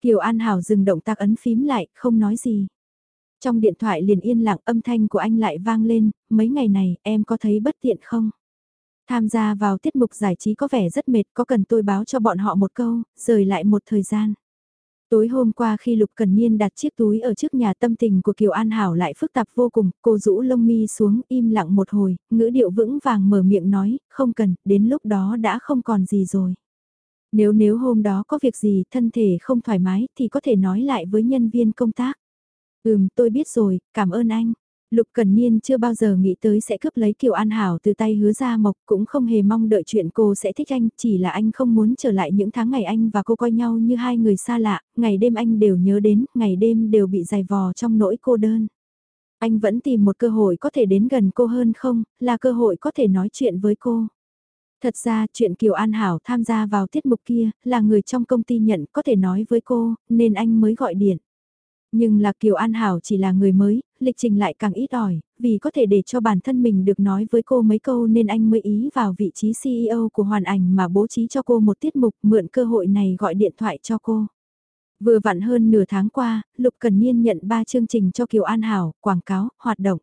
Kiều An Hảo dừng động tác ấn phím lại, không nói gì. Trong điện thoại liền yên lặng âm thanh của anh lại vang lên, mấy ngày này em có thấy bất tiện không? Tham gia vào tiết mục giải trí có vẻ rất mệt, có cần tôi báo cho bọn họ một câu, rời lại một thời gian. Tối hôm qua khi Lục Cần Niên đặt chiếc túi ở trước nhà tâm tình của Kiều An Hảo lại phức tạp vô cùng, cô rũ lông mi xuống im lặng một hồi, ngữ điệu vững vàng mở miệng nói, không cần, đến lúc đó đã không còn gì rồi. Nếu nếu hôm đó có việc gì thân thể không thoải mái thì có thể nói lại với nhân viên công tác. Ừm tôi biết rồi, cảm ơn anh. Lục Cần Niên chưa bao giờ nghĩ tới sẽ cướp lấy Kiều An Hảo từ tay hứa ra mộc cũng không hề mong đợi chuyện cô sẽ thích anh, chỉ là anh không muốn trở lại những tháng ngày anh và cô coi nhau như hai người xa lạ, ngày đêm anh đều nhớ đến, ngày đêm đều bị dày vò trong nỗi cô đơn. Anh vẫn tìm một cơ hội có thể đến gần cô hơn không, là cơ hội có thể nói chuyện với cô. Thật ra chuyện Kiều An Hảo tham gia vào tiết mục kia là người trong công ty nhận có thể nói với cô, nên anh mới gọi điện. Nhưng là Kiều An Hảo chỉ là người mới, lịch trình lại càng ít ỏi, vì có thể để cho bản thân mình được nói với cô mấy câu nên anh mới ý vào vị trí CEO của Hoàn Ảnh mà bố trí cho cô một tiết mục mượn cơ hội này gọi điện thoại cho cô. Vừa vặn hơn nửa tháng qua, Lục Cần Niên nhận 3 chương trình cho Kiều An Hảo, quảng cáo, hoạt động.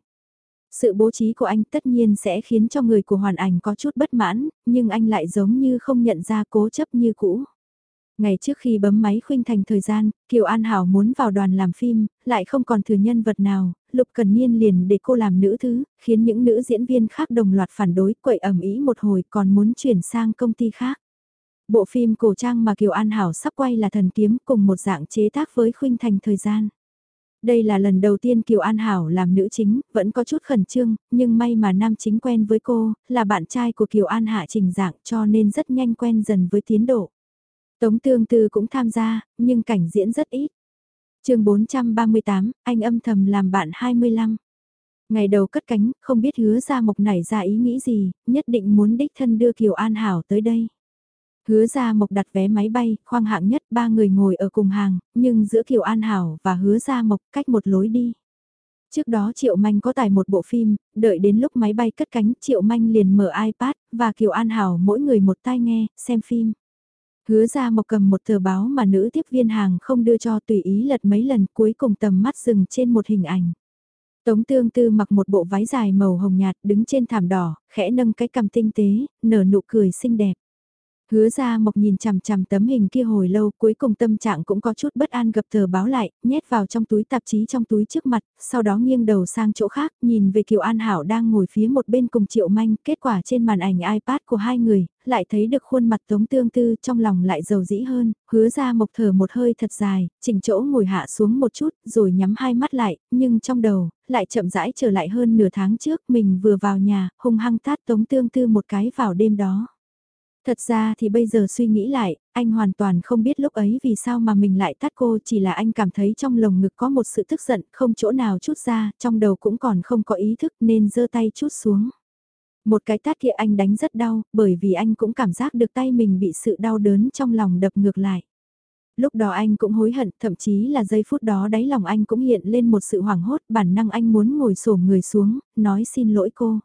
Sự bố trí của anh tất nhiên sẽ khiến cho người của Hoàn Ảnh có chút bất mãn, nhưng anh lại giống như không nhận ra cố chấp như cũ. Ngày trước khi bấm máy khuynh thành thời gian, Kiều An Hảo muốn vào đoàn làm phim, lại không còn thừa nhân vật nào, Lục Cần Niên liền để cô làm nữ thứ, khiến những nữ diễn viên khác đồng loạt phản đối quậy ẩm ý một hồi còn muốn chuyển sang công ty khác. Bộ phim cổ trang mà Kiều An Hảo sắp quay là Thần Kiếm cùng một dạng chế tác với khuynh thành thời gian. Đây là lần đầu tiên Kiều An Hảo làm nữ chính, vẫn có chút khẩn trương, nhưng may mà nam chính quen với cô, là bạn trai của Kiều An Hạ trình dạng cho nên rất nhanh quen dần với tiến độ. Tống Tương Tư cũng tham gia, nhưng cảnh diễn rất ít. chương 438, anh âm thầm làm bạn 25. Ngày đầu cất cánh, không biết hứa ra mộc nảy ra ý nghĩ gì, nhất định muốn đích thân đưa Kiều An Hảo tới đây. Hứa ra mộc đặt vé máy bay, khoang hạng nhất ba người ngồi ở cùng hàng, nhưng giữa Kiều An Hảo và hứa ra mộc cách một lối đi. Trước đó Triệu Manh có tải một bộ phim, đợi đến lúc máy bay cất cánh Triệu Manh liền mở iPad, và Kiều An Hảo mỗi người một tai nghe, xem phim. Hứa ra mộc cầm một tờ báo mà nữ tiếp viên hàng không đưa cho tùy ý lật mấy lần cuối cùng tầm mắt dừng trên một hình ảnh. Tống tương tư mặc một bộ váy dài màu hồng nhạt đứng trên thảm đỏ, khẽ nâng cái cằm tinh tế, nở nụ cười xinh đẹp. Hứa ra mộc nhìn chằm chằm tấm hình kia hồi lâu cuối cùng tâm trạng cũng có chút bất an gập tờ báo lại, nhét vào trong túi tạp chí trong túi trước mặt, sau đó nghiêng đầu sang chỗ khác, nhìn về Kiều An Hảo đang ngồi phía một bên cùng Triệu Manh, kết quả trên màn ảnh iPad của hai người, lại thấy được khuôn mặt tống tương tư trong lòng lại giàu dĩ hơn, hứa ra mộc thở một hơi thật dài, chỉnh chỗ ngồi hạ xuống một chút, rồi nhắm hai mắt lại, nhưng trong đầu, lại chậm rãi trở lại hơn nửa tháng trước, mình vừa vào nhà, hung hăng tát tống tương tư một cái vào đêm đó. Thật ra thì bây giờ suy nghĩ lại, anh hoàn toàn không biết lúc ấy vì sao mà mình lại tắt cô chỉ là anh cảm thấy trong lồng ngực có một sự tức giận không chỗ nào chút ra, trong đầu cũng còn không có ý thức nên giơ tay chút xuống. Một cái tát kia anh đánh rất đau, bởi vì anh cũng cảm giác được tay mình bị sự đau đớn trong lòng đập ngược lại. Lúc đó anh cũng hối hận, thậm chí là giây phút đó đáy lòng anh cũng hiện lên một sự hoảng hốt, bản năng anh muốn ngồi xổm người xuống, nói xin lỗi cô.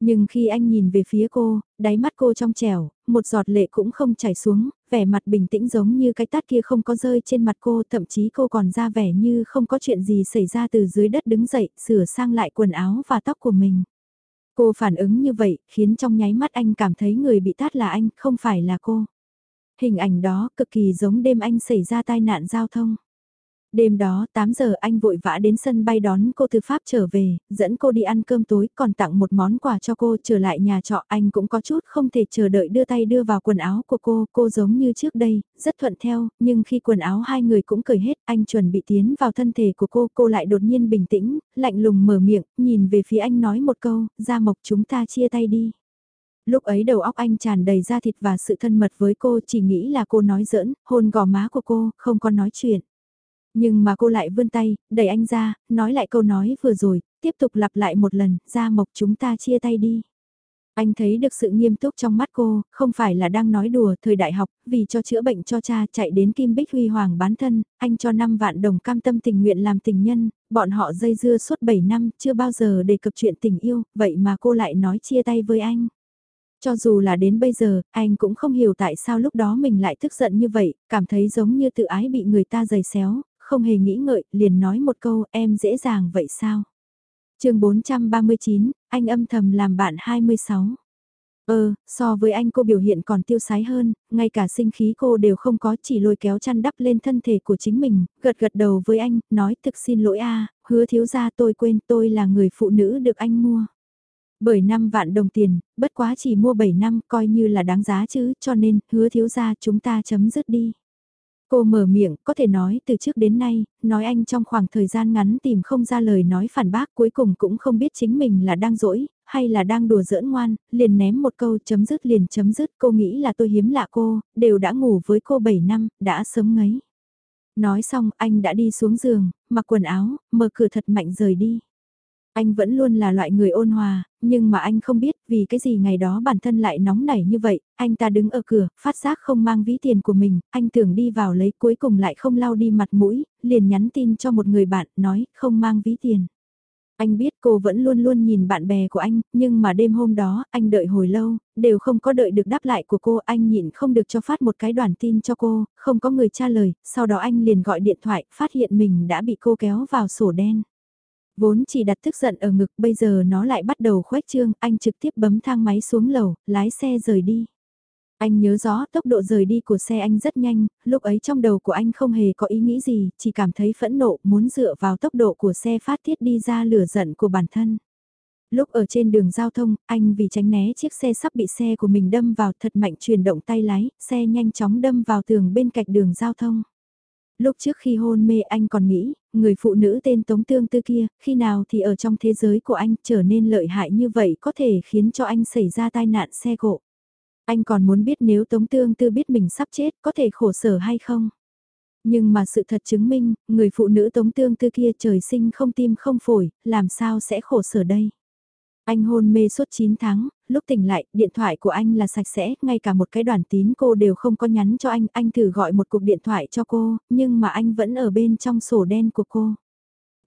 Nhưng khi anh nhìn về phía cô, đáy mắt cô trong trẻo, một giọt lệ cũng không chảy xuống, vẻ mặt bình tĩnh giống như cái tát kia không có rơi trên mặt cô, thậm chí cô còn ra vẻ như không có chuyện gì xảy ra từ dưới đất đứng dậy, sửa sang lại quần áo và tóc của mình. Cô phản ứng như vậy, khiến trong nháy mắt anh cảm thấy người bị tát là anh, không phải là cô. Hình ảnh đó cực kỳ giống đêm anh xảy ra tai nạn giao thông. Đêm đó 8 giờ anh vội vã đến sân bay đón cô từ Pháp trở về, dẫn cô đi ăn cơm tối còn tặng một món quà cho cô trở lại nhà trọ anh cũng có chút không thể chờ đợi đưa tay đưa vào quần áo của cô, cô giống như trước đây, rất thuận theo, nhưng khi quần áo hai người cũng cởi hết anh chuẩn bị tiến vào thân thể của cô, cô lại đột nhiên bình tĩnh, lạnh lùng mở miệng, nhìn về phía anh nói một câu, ra mộc chúng ta chia tay đi. Lúc ấy đầu óc anh tràn đầy da thịt và sự thân mật với cô chỉ nghĩ là cô nói giỡn, hôn gò má của cô, không có nói chuyện. Nhưng mà cô lại vươn tay, đẩy anh ra, nói lại câu nói vừa rồi, tiếp tục lặp lại một lần, ra mộc chúng ta chia tay đi. Anh thấy được sự nghiêm túc trong mắt cô, không phải là đang nói đùa thời đại học, vì cho chữa bệnh cho cha chạy đến Kim Bích Huy Hoàng bán thân, anh cho 5 vạn đồng cam tâm tình nguyện làm tình nhân, bọn họ dây dưa suốt 7 năm, chưa bao giờ đề cập chuyện tình yêu, vậy mà cô lại nói chia tay với anh. Cho dù là đến bây giờ, anh cũng không hiểu tại sao lúc đó mình lại tức giận như vậy, cảm thấy giống như tự ái bị người ta giày xéo, không hề nghĩ ngợi, liền nói một câu em dễ dàng vậy sao? chương 439, anh âm thầm làm bạn 26. Ờ, so với anh cô biểu hiện còn tiêu sái hơn, ngay cả sinh khí cô đều không có chỉ lôi kéo chăn đắp lên thân thể của chính mình, gật gật đầu với anh, nói thực xin lỗi a hứa thiếu gia tôi quên tôi là người phụ nữ được anh mua. Bởi 5 vạn đồng tiền, bất quá chỉ mua 7 năm coi như là đáng giá chứ, cho nên hứa thiếu gia chúng ta chấm dứt đi. Cô mở miệng, có thể nói từ trước đến nay, nói anh trong khoảng thời gian ngắn tìm không ra lời nói phản bác cuối cùng cũng không biết chính mình là đang dỗi, hay là đang đùa giỡn ngoan, liền ném một câu chấm dứt liền chấm dứt, cô nghĩ là tôi hiếm lạ cô, đều đã ngủ với cô 7 năm, đã sớm ngấy. Nói xong anh đã đi xuống giường, mặc quần áo, mở cửa thật mạnh rời đi. Anh vẫn luôn là loại người ôn hòa, nhưng mà anh không biết vì cái gì ngày đó bản thân lại nóng nảy như vậy, anh ta đứng ở cửa, phát giác không mang ví tiền của mình, anh tưởng đi vào lấy cuối cùng lại không lau đi mặt mũi, liền nhắn tin cho một người bạn, nói không mang ví tiền. Anh biết cô vẫn luôn luôn nhìn bạn bè của anh, nhưng mà đêm hôm đó, anh đợi hồi lâu, đều không có đợi được đáp lại của cô, anh nhịn không được cho phát một cái đoàn tin cho cô, không có người trả lời, sau đó anh liền gọi điện thoại, phát hiện mình đã bị cô kéo vào sổ đen. Vốn chỉ đặt tức giận ở ngực bây giờ nó lại bắt đầu khoét trương, anh trực tiếp bấm thang máy xuống lầu, lái xe rời đi. Anh nhớ rõ tốc độ rời đi của xe anh rất nhanh, lúc ấy trong đầu của anh không hề có ý nghĩ gì, chỉ cảm thấy phẫn nộ muốn dựa vào tốc độ của xe phát tiết đi ra lửa giận của bản thân. Lúc ở trên đường giao thông, anh vì tránh né chiếc xe sắp bị xe của mình đâm vào thật mạnh chuyển động tay lái, xe nhanh chóng đâm vào tường bên cạnh đường giao thông. Lúc trước khi hôn mê anh còn nghĩ, người phụ nữ tên Tống Tương Tư kia, khi nào thì ở trong thế giới của anh trở nên lợi hại như vậy có thể khiến cho anh xảy ra tai nạn xe cộ. Anh còn muốn biết nếu Tống Tương Tư biết mình sắp chết có thể khổ sở hay không. Nhưng mà sự thật chứng minh, người phụ nữ Tống Tương Tư kia trời sinh không tim không phổi, làm sao sẽ khổ sở đây. Anh hôn mê suốt 9 tháng, lúc tỉnh lại, điện thoại của anh là sạch sẽ, ngay cả một cái đoàn tín cô đều không có nhắn cho anh, anh thử gọi một cuộc điện thoại cho cô, nhưng mà anh vẫn ở bên trong sổ đen của cô.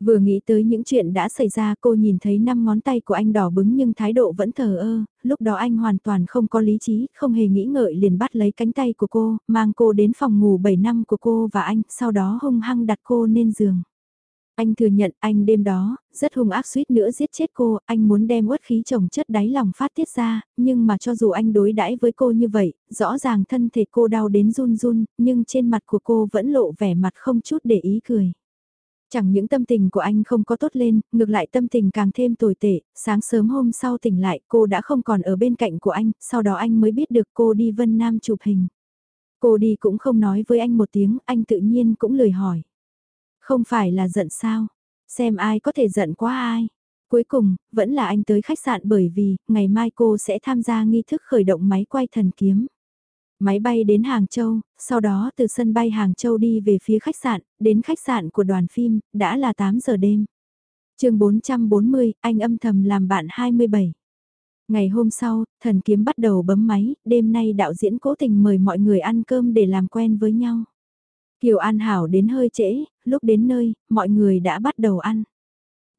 Vừa nghĩ tới những chuyện đã xảy ra cô nhìn thấy năm ngón tay của anh đỏ bứng nhưng thái độ vẫn thờ ơ, lúc đó anh hoàn toàn không có lý trí, không hề nghĩ ngợi liền bắt lấy cánh tay của cô, mang cô đến phòng ngủ 7 năm của cô và anh, sau đó hung hăng đặt cô lên giường. Anh thừa nhận anh đêm đó, rất hung ác suýt nữa giết chết cô, anh muốn đem uất khí chồng chất đáy lòng phát tiết ra, nhưng mà cho dù anh đối đãi với cô như vậy, rõ ràng thân thể cô đau đến run run, nhưng trên mặt của cô vẫn lộ vẻ mặt không chút để ý cười. Chẳng những tâm tình của anh không có tốt lên, ngược lại tâm tình càng thêm tồi tệ, sáng sớm hôm sau tỉnh lại cô đã không còn ở bên cạnh của anh, sau đó anh mới biết được cô đi Vân Nam chụp hình. Cô đi cũng không nói với anh một tiếng, anh tự nhiên cũng lười hỏi. Không phải là giận sao? Xem ai có thể giận quá ai. Cuối cùng, vẫn là anh tới khách sạn bởi vì, ngày mai cô sẽ tham gia nghi thức khởi động máy quay thần kiếm. Máy bay đến Hàng Châu, sau đó từ sân bay Hàng Châu đi về phía khách sạn, đến khách sạn của đoàn phim, đã là 8 giờ đêm. chương 440, anh âm thầm làm bạn 27. Ngày hôm sau, thần kiếm bắt đầu bấm máy, đêm nay đạo diễn cố tình mời mọi người ăn cơm để làm quen với nhau. Kiều An Hảo đến hơi trễ, lúc đến nơi, mọi người đã bắt đầu ăn.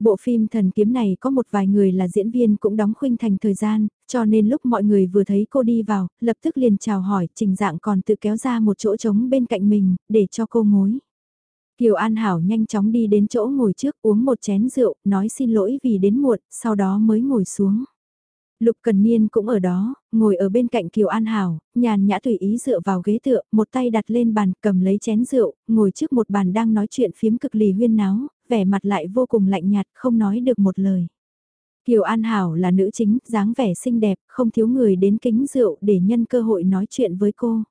Bộ phim thần kiếm này có một vài người là diễn viên cũng đóng khuynh thành thời gian, cho nên lúc mọi người vừa thấy cô đi vào, lập tức liền chào hỏi, trình dạng còn tự kéo ra một chỗ trống bên cạnh mình, để cho cô ngồi. Kiều An Hảo nhanh chóng đi đến chỗ ngồi trước uống một chén rượu, nói xin lỗi vì đến muộn, sau đó mới ngồi xuống. Lục Cần Niên cũng ở đó, ngồi ở bên cạnh Kiều An Hảo, nhàn nhã tùy ý dựa vào ghế tựa, một tay đặt lên bàn, cầm lấy chén rượu, ngồi trước một bàn đang nói chuyện phiếm cực lì huyên náo, vẻ mặt lại vô cùng lạnh nhạt, không nói được một lời. Kiều An Hảo là nữ chính, dáng vẻ xinh đẹp, không thiếu người đến kính rượu để nhân cơ hội nói chuyện với cô.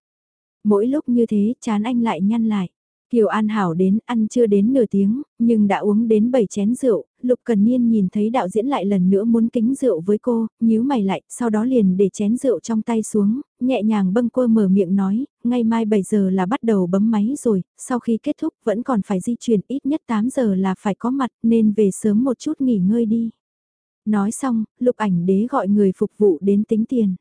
Mỗi lúc như thế, chán anh lại nhăn lại. Kiều An Hảo đến ăn chưa đến nửa tiếng, nhưng đã uống đến 7 chén rượu, Lục Cần Niên nhìn thấy đạo diễn lại lần nữa muốn kính rượu với cô, nhíu mày lại, sau đó liền để chén rượu trong tay xuống, nhẹ nhàng bâng quơ mở miệng nói, ngày mai 7 giờ là bắt đầu bấm máy rồi, sau khi kết thúc vẫn còn phải di chuyển ít nhất 8 giờ là phải có mặt nên về sớm một chút nghỉ ngơi đi. Nói xong, Lục ảnh đế gọi người phục vụ đến tính tiền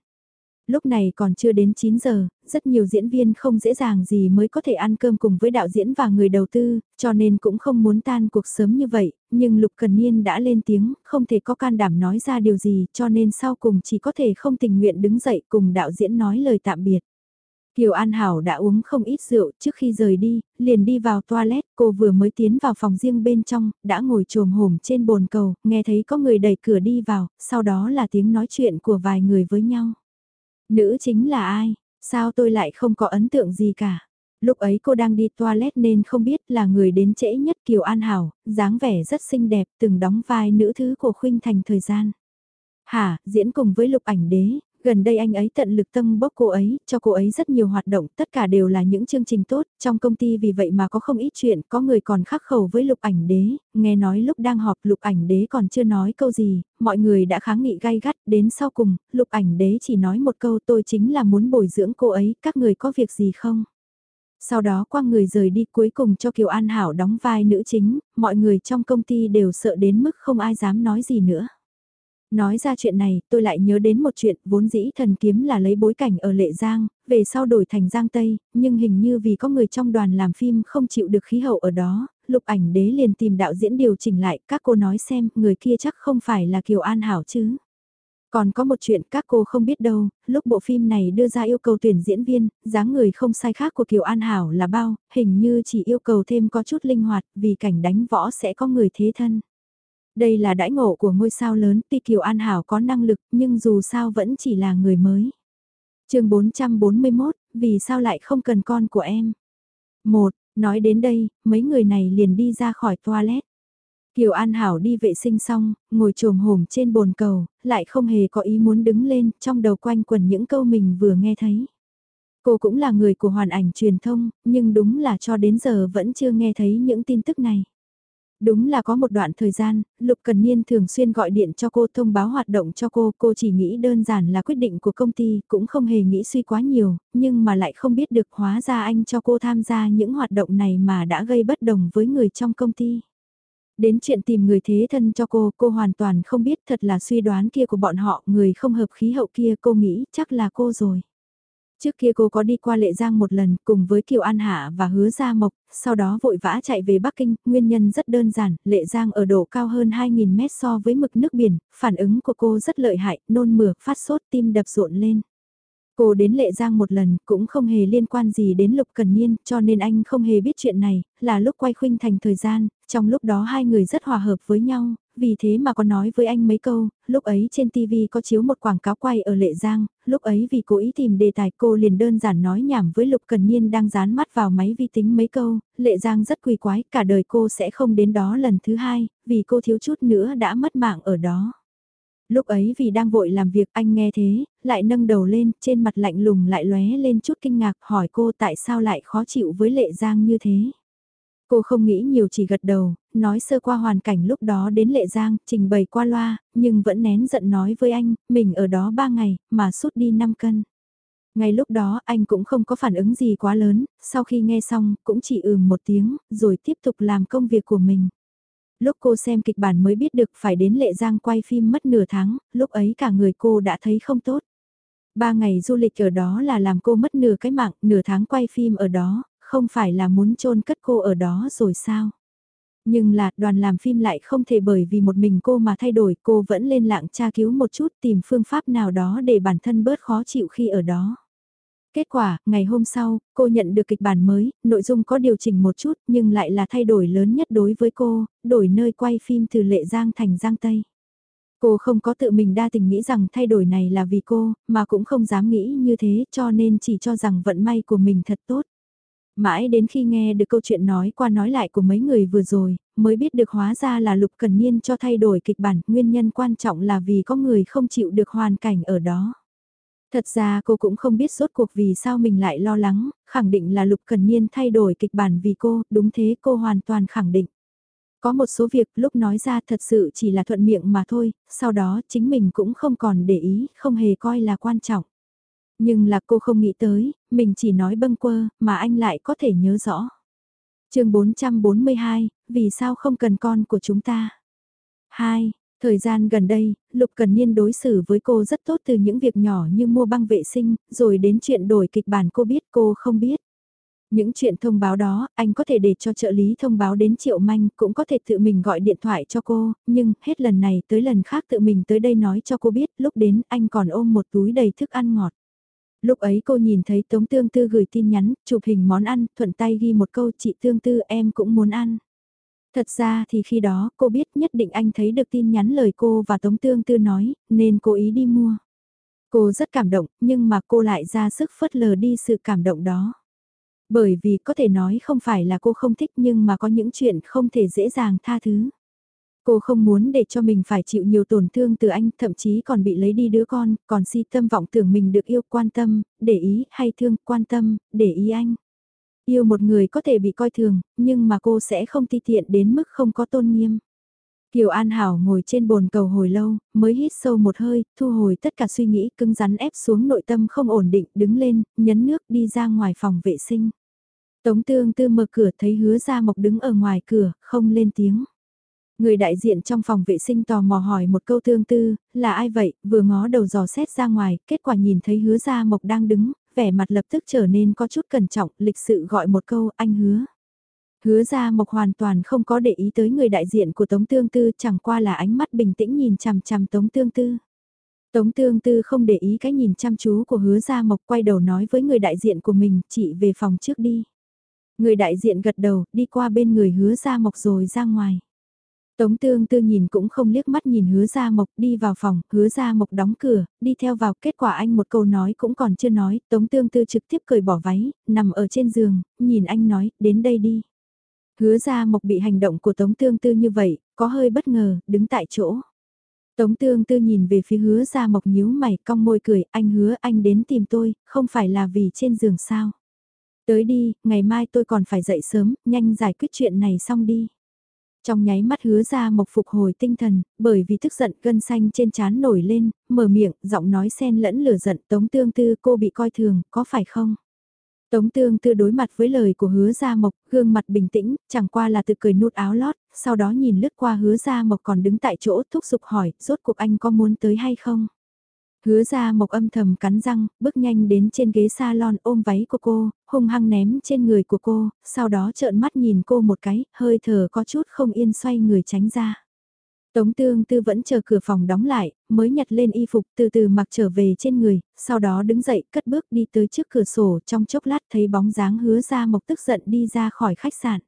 lúc này còn chưa đến 9 giờ, rất nhiều diễn viên không dễ dàng gì mới có thể ăn cơm cùng với đạo diễn và người đầu tư, cho nên cũng không muốn tan cuộc sớm như vậy, nhưng Lục Cần Niên đã lên tiếng, không thể có can đảm nói ra điều gì, cho nên sau cùng chỉ có thể không tình nguyện đứng dậy cùng đạo diễn nói lời tạm biệt. Kiều An Hảo đã uống không ít rượu trước khi rời đi, liền đi vào toilet, cô vừa mới tiến vào phòng riêng bên trong, đã ngồi trồm hổm trên bồn cầu, nghe thấy có người đẩy cửa đi vào, sau đó là tiếng nói chuyện của vài người với nhau. Nữ chính là ai? Sao tôi lại không có ấn tượng gì cả? Lúc ấy cô đang đi toilet nên không biết là người đến trễ nhất Kiều An Hảo, dáng vẻ rất xinh đẹp, từng đóng vai nữ thứ của Khuynh Thành thời gian. Hả, diễn cùng với lục ảnh đế, Gần đây anh ấy tận lực tâm bốc cô ấy, cho cô ấy rất nhiều hoạt động, tất cả đều là những chương trình tốt, trong công ty vì vậy mà có không ít chuyện, có người còn khắc khẩu với lục ảnh đế, nghe nói lúc đang họp lục ảnh đế còn chưa nói câu gì, mọi người đã kháng nghị gay gắt, đến sau cùng, lục ảnh đế chỉ nói một câu tôi chính là muốn bồi dưỡng cô ấy, các người có việc gì không? Sau đó qua người rời đi cuối cùng cho Kiều An Hảo đóng vai nữ chính, mọi người trong công ty đều sợ đến mức không ai dám nói gì nữa. Nói ra chuyện này, tôi lại nhớ đến một chuyện, vốn dĩ thần kiếm là lấy bối cảnh ở Lệ Giang, về sau đổi thành Giang Tây, nhưng hình như vì có người trong đoàn làm phim không chịu được khí hậu ở đó, lục ảnh đế liền tìm đạo diễn điều chỉnh lại, các cô nói xem, người kia chắc không phải là Kiều An Hảo chứ. Còn có một chuyện các cô không biết đâu, lúc bộ phim này đưa ra yêu cầu tuyển diễn viên, dáng người không sai khác của Kiều An Hảo là bao, hình như chỉ yêu cầu thêm có chút linh hoạt vì cảnh đánh võ sẽ có người thế thân. Đây là đãi ngộ của ngôi sao lớn, tuy Kiều An Hảo có năng lực nhưng dù sao vẫn chỉ là người mới. chương 441, vì sao lại không cần con của em? Một, nói đến đây, mấy người này liền đi ra khỏi toilet. Kiều An Hảo đi vệ sinh xong, ngồi trồm hổm trên bồn cầu, lại không hề có ý muốn đứng lên, trong đầu quanh quẩn những câu mình vừa nghe thấy. Cô cũng là người của hoàn ảnh truyền thông, nhưng đúng là cho đến giờ vẫn chưa nghe thấy những tin tức này. Đúng là có một đoạn thời gian, Lục Cần Niên thường xuyên gọi điện cho cô thông báo hoạt động cho cô, cô chỉ nghĩ đơn giản là quyết định của công ty, cũng không hề nghĩ suy quá nhiều, nhưng mà lại không biết được hóa ra anh cho cô tham gia những hoạt động này mà đã gây bất đồng với người trong công ty. Đến chuyện tìm người thế thân cho cô, cô hoàn toàn không biết thật là suy đoán kia của bọn họ, người không hợp khí hậu kia cô nghĩ chắc là cô rồi. Trước kia cô có đi qua Lệ Giang một lần cùng với Kiều An Hạ và Hứa Gia Mộc, sau đó vội vã chạy về Bắc Kinh, nguyên nhân rất đơn giản, Lệ Giang ở độ cao hơn 2.000 mét so với mực nước biển, phản ứng của cô rất lợi hại, nôn mửa, phát sốt, tim đập rộn lên. Cô đến Lệ Giang một lần cũng không hề liên quan gì đến Lục Cần Niên cho nên anh không hề biết chuyện này, là lúc quay khuynh thành thời gian, trong lúc đó hai người rất hòa hợp với nhau, vì thế mà có nói với anh mấy câu, lúc ấy trên TV có chiếu một quảng cáo quay ở Lệ Giang, lúc ấy vì cố ý tìm đề tài cô liền đơn giản nói nhảm với Lục Cần Niên đang dán mắt vào máy vi tính mấy câu, Lệ Giang rất quỳ quái, cả đời cô sẽ không đến đó lần thứ hai, vì cô thiếu chút nữa đã mất mạng ở đó. Lúc ấy vì đang vội làm việc anh nghe thế, lại nâng đầu lên, trên mặt lạnh lùng lại lóe lên chút kinh ngạc hỏi cô tại sao lại khó chịu với Lệ Giang như thế. Cô không nghĩ nhiều chỉ gật đầu, nói sơ qua hoàn cảnh lúc đó đến Lệ Giang, trình bày qua loa, nhưng vẫn nén giận nói với anh, mình ở đó 3 ngày, mà sút đi 5 cân. Ngay lúc đó anh cũng không có phản ứng gì quá lớn, sau khi nghe xong cũng chỉ ừm một tiếng, rồi tiếp tục làm công việc của mình. Lúc cô xem kịch bản mới biết được phải đến Lệ Giang quay phim mất nửa tháng, lúc ấy cả người cô đã thấy không tốt. Ba ngày du lịch ở đó là làm cô mất nửa cái mạng, nửa tháng quay phim ở đó, không phải là muốn chôn cất cô ở đó rồi sao? Nhưng là đoàn làm phim lại không thể bởi vì một mình cô mà thay đổi cô vẫn lên lạng tra cứu một chút tìm phương pháp nào đó để bản thân bớt khó chịu khi ở đó. Kết quả, ngày hôm sau, cô nhận được kịch bản mới, nội dung có điều chỉnh một chút nhưng lại là thay đổi lớn nhất đối với cô, đổi nơi quay phim từ Lệ Giang thành Giang Tây. Cô không có tự mình đa tình nghĩ rằng thay đổi này là vì cô, mà cũng không dám nghĩ như thế cho nên chỉ cho rằng vận may của mình thật tốt. Mãi đến khi nghe được câu chuyện nói qua nói lại của mấy người vừa rồi, mới biết được hóa ra là Lục Cần Niên cho thay đổi kịch bản, nguyên nhân quan trọng là vì có người không chịu được hoàn cảnh ở đó. Thật ra cô cũng không biết rốt cuộc vì sao mình lại lo lắng, khẳng định là Lục Cần Niên thay đổi kịch bản vì cô, đúng thế cô hoàn toàn khẳng định. Có một số việc lúc nói ra thật sự chỉ là thuận miệng mà thôi, sau đó chính mình cũng không còn để ý, không hề coi là quan trọng. Nhưng là cô không nghĩ tới, mình chỉ nói bâng quơ, mà anh lại có thể nhớ rõ. chương 442, vì sao không cần con của chúng ta? 2. Thời gian gần đây, Lục Cần Niên đối xử với cô rất tốt từ những việc nhỏ như mua băng vệ sinh, rồi đến chuyện đổi kịch bản cô biết cô không biết. Những chuyện thông báo đó, anh có thể để cho trợ lý thông báo đến Triệu Manh, cũng có thể tự mình gọi điện thoại cho cô, nhưng hết lần này tới lần khác tự mình tới đây nói cho cô biết, lúc đến anh còn ôm một túi đầy thức ăn ngọt. Lúc ấy cô nhìn thấy Tống Tương Tư gửi tin nhắn, chụp hình món ăn, thuận tay ghi một câu chị Tương Tư em cũng muốn ăn. Thật ra thì khi đó cô biết nhất định anh thấy được tin nhắn lời cô và Tống Tương Tư nói, nên cố ý đi mua. Cô rất cảm động, nhưng mà cô lại ra sức phớt lờ đi sự cảm động đó. Bởi vì có thể nói không phải là cô không thích nhưng mà có những chuyện không thể dễ dàng tha thứ. Cô không muốn để cho mình phải chịu nhiều tổn thương từ anh, thậm chí còn bị lấy đi đứa con, còn si tâm vọng tưởng mình được yêu quan tâm, để ý hay thương, quan tâm, để ý anh. Yêu một người có thể bị coi thường, nhưng mà cô sẽ không ti tiện đến mức không có tôn nghiêm. Kiều An Hảo ngồi trên bồn cầu hồi lâu, mới hít sâu một hơi, thu hồi tất cả suy nghĩ cứng rắn ép xuống nội tâm không ổn định, đứng lên, nhấn nước đi ra ngoài phòng vệ sinh. Tống tương tư mở cửa thấy hứa ra mộc đứng ở ngoài cửa, không lên tiếng. Người đại diện trong phòng vệ sinh tò mò hỏi một câu tương tư, là ai vậy, vừa ngó đầu dò xét ra ngoài, kết quả nhìn thấy hứa gia mộc đang đứng, vẻ mặt lập tức trở nên có chút cẩn trọng, lịch sự gọi một câu, anh hứa. Hứa gia mộc hoàn toàn không có để ý tới người đại diện của Tống Tương Tư chẳng qua là ánh mắt bình tĩnh nhìn chằm chằm Tống Tương Tư. Tống Tương Tư không để ý cái nhìn chăm chú của hứa gia mộc quay đầu nói với người đại diện của mình, chị về phòng trước đi. Người đại diện gật đầu, đi qua bên người hứa gia mộc rồi ra ngoài. Tống tương tư nhìn cũng không liếc mắt nhìn hứa ra mộc đi vào phòng, hứa ra mộc đóng cửa, đi theo vào, kết quả anh một câu nói cũng còn chưa nói, tống tương tư trực tiếp cởi bỏ váy, nằm ở trên giường, nhìn anh nói, đến đây đi. Hứa ra mộc bị hành động của tống tương tư như vậy, có hơi bất ngờ, đứng tại chỗ. Tống tương tư nhìn về phía hứa ra mộc nhíu mày cong môi cười, anh hứa anh đến tìm tôi, không phải là vì trên giường sao. Tới đi, ngày mai tôi còn phải dậy sớm, nhanh giải quyết chuyện này xong đi. Trong nháy mắt hứa ra mộc phục hồi tinh thần, bởi vì tức giận gân xanh trên trán nổi lên, mở miệng, giọng nói xen lẫn lửa giận tống tương tư cô bị coi thường, có phải không? Tống tương tư đối mặt với lời của hứa gia mộc, gương mặt bình tĩnh, chẳng qua là tự cười nút áo lót, sau đó nhìn lướt qua hứa gia mộc còn đứng tại chỗ thúc giục hỏi, rốt cuộc anh có muốn tới hay không? Hứa ra mộc âm thầm cắn răng, bước nhanh đến trên ghế salon ôm váy của cô, hung hăng ném trên người của cô, sau đó trợn mắt nhìn cô một cái, hơi thở có chút không yên xoay người tránh ra. Tống tương tư vẫn chờ cửa phòng đóng lại, mới nhặt lên y phục từ từ mặc trở về trên người, sau đó đứng dậy cất bước đi tới trước cửa sổ trong chốc lát thấy bóng dáng hứa ra mộc tức giận đi ra khỏi khách sạn.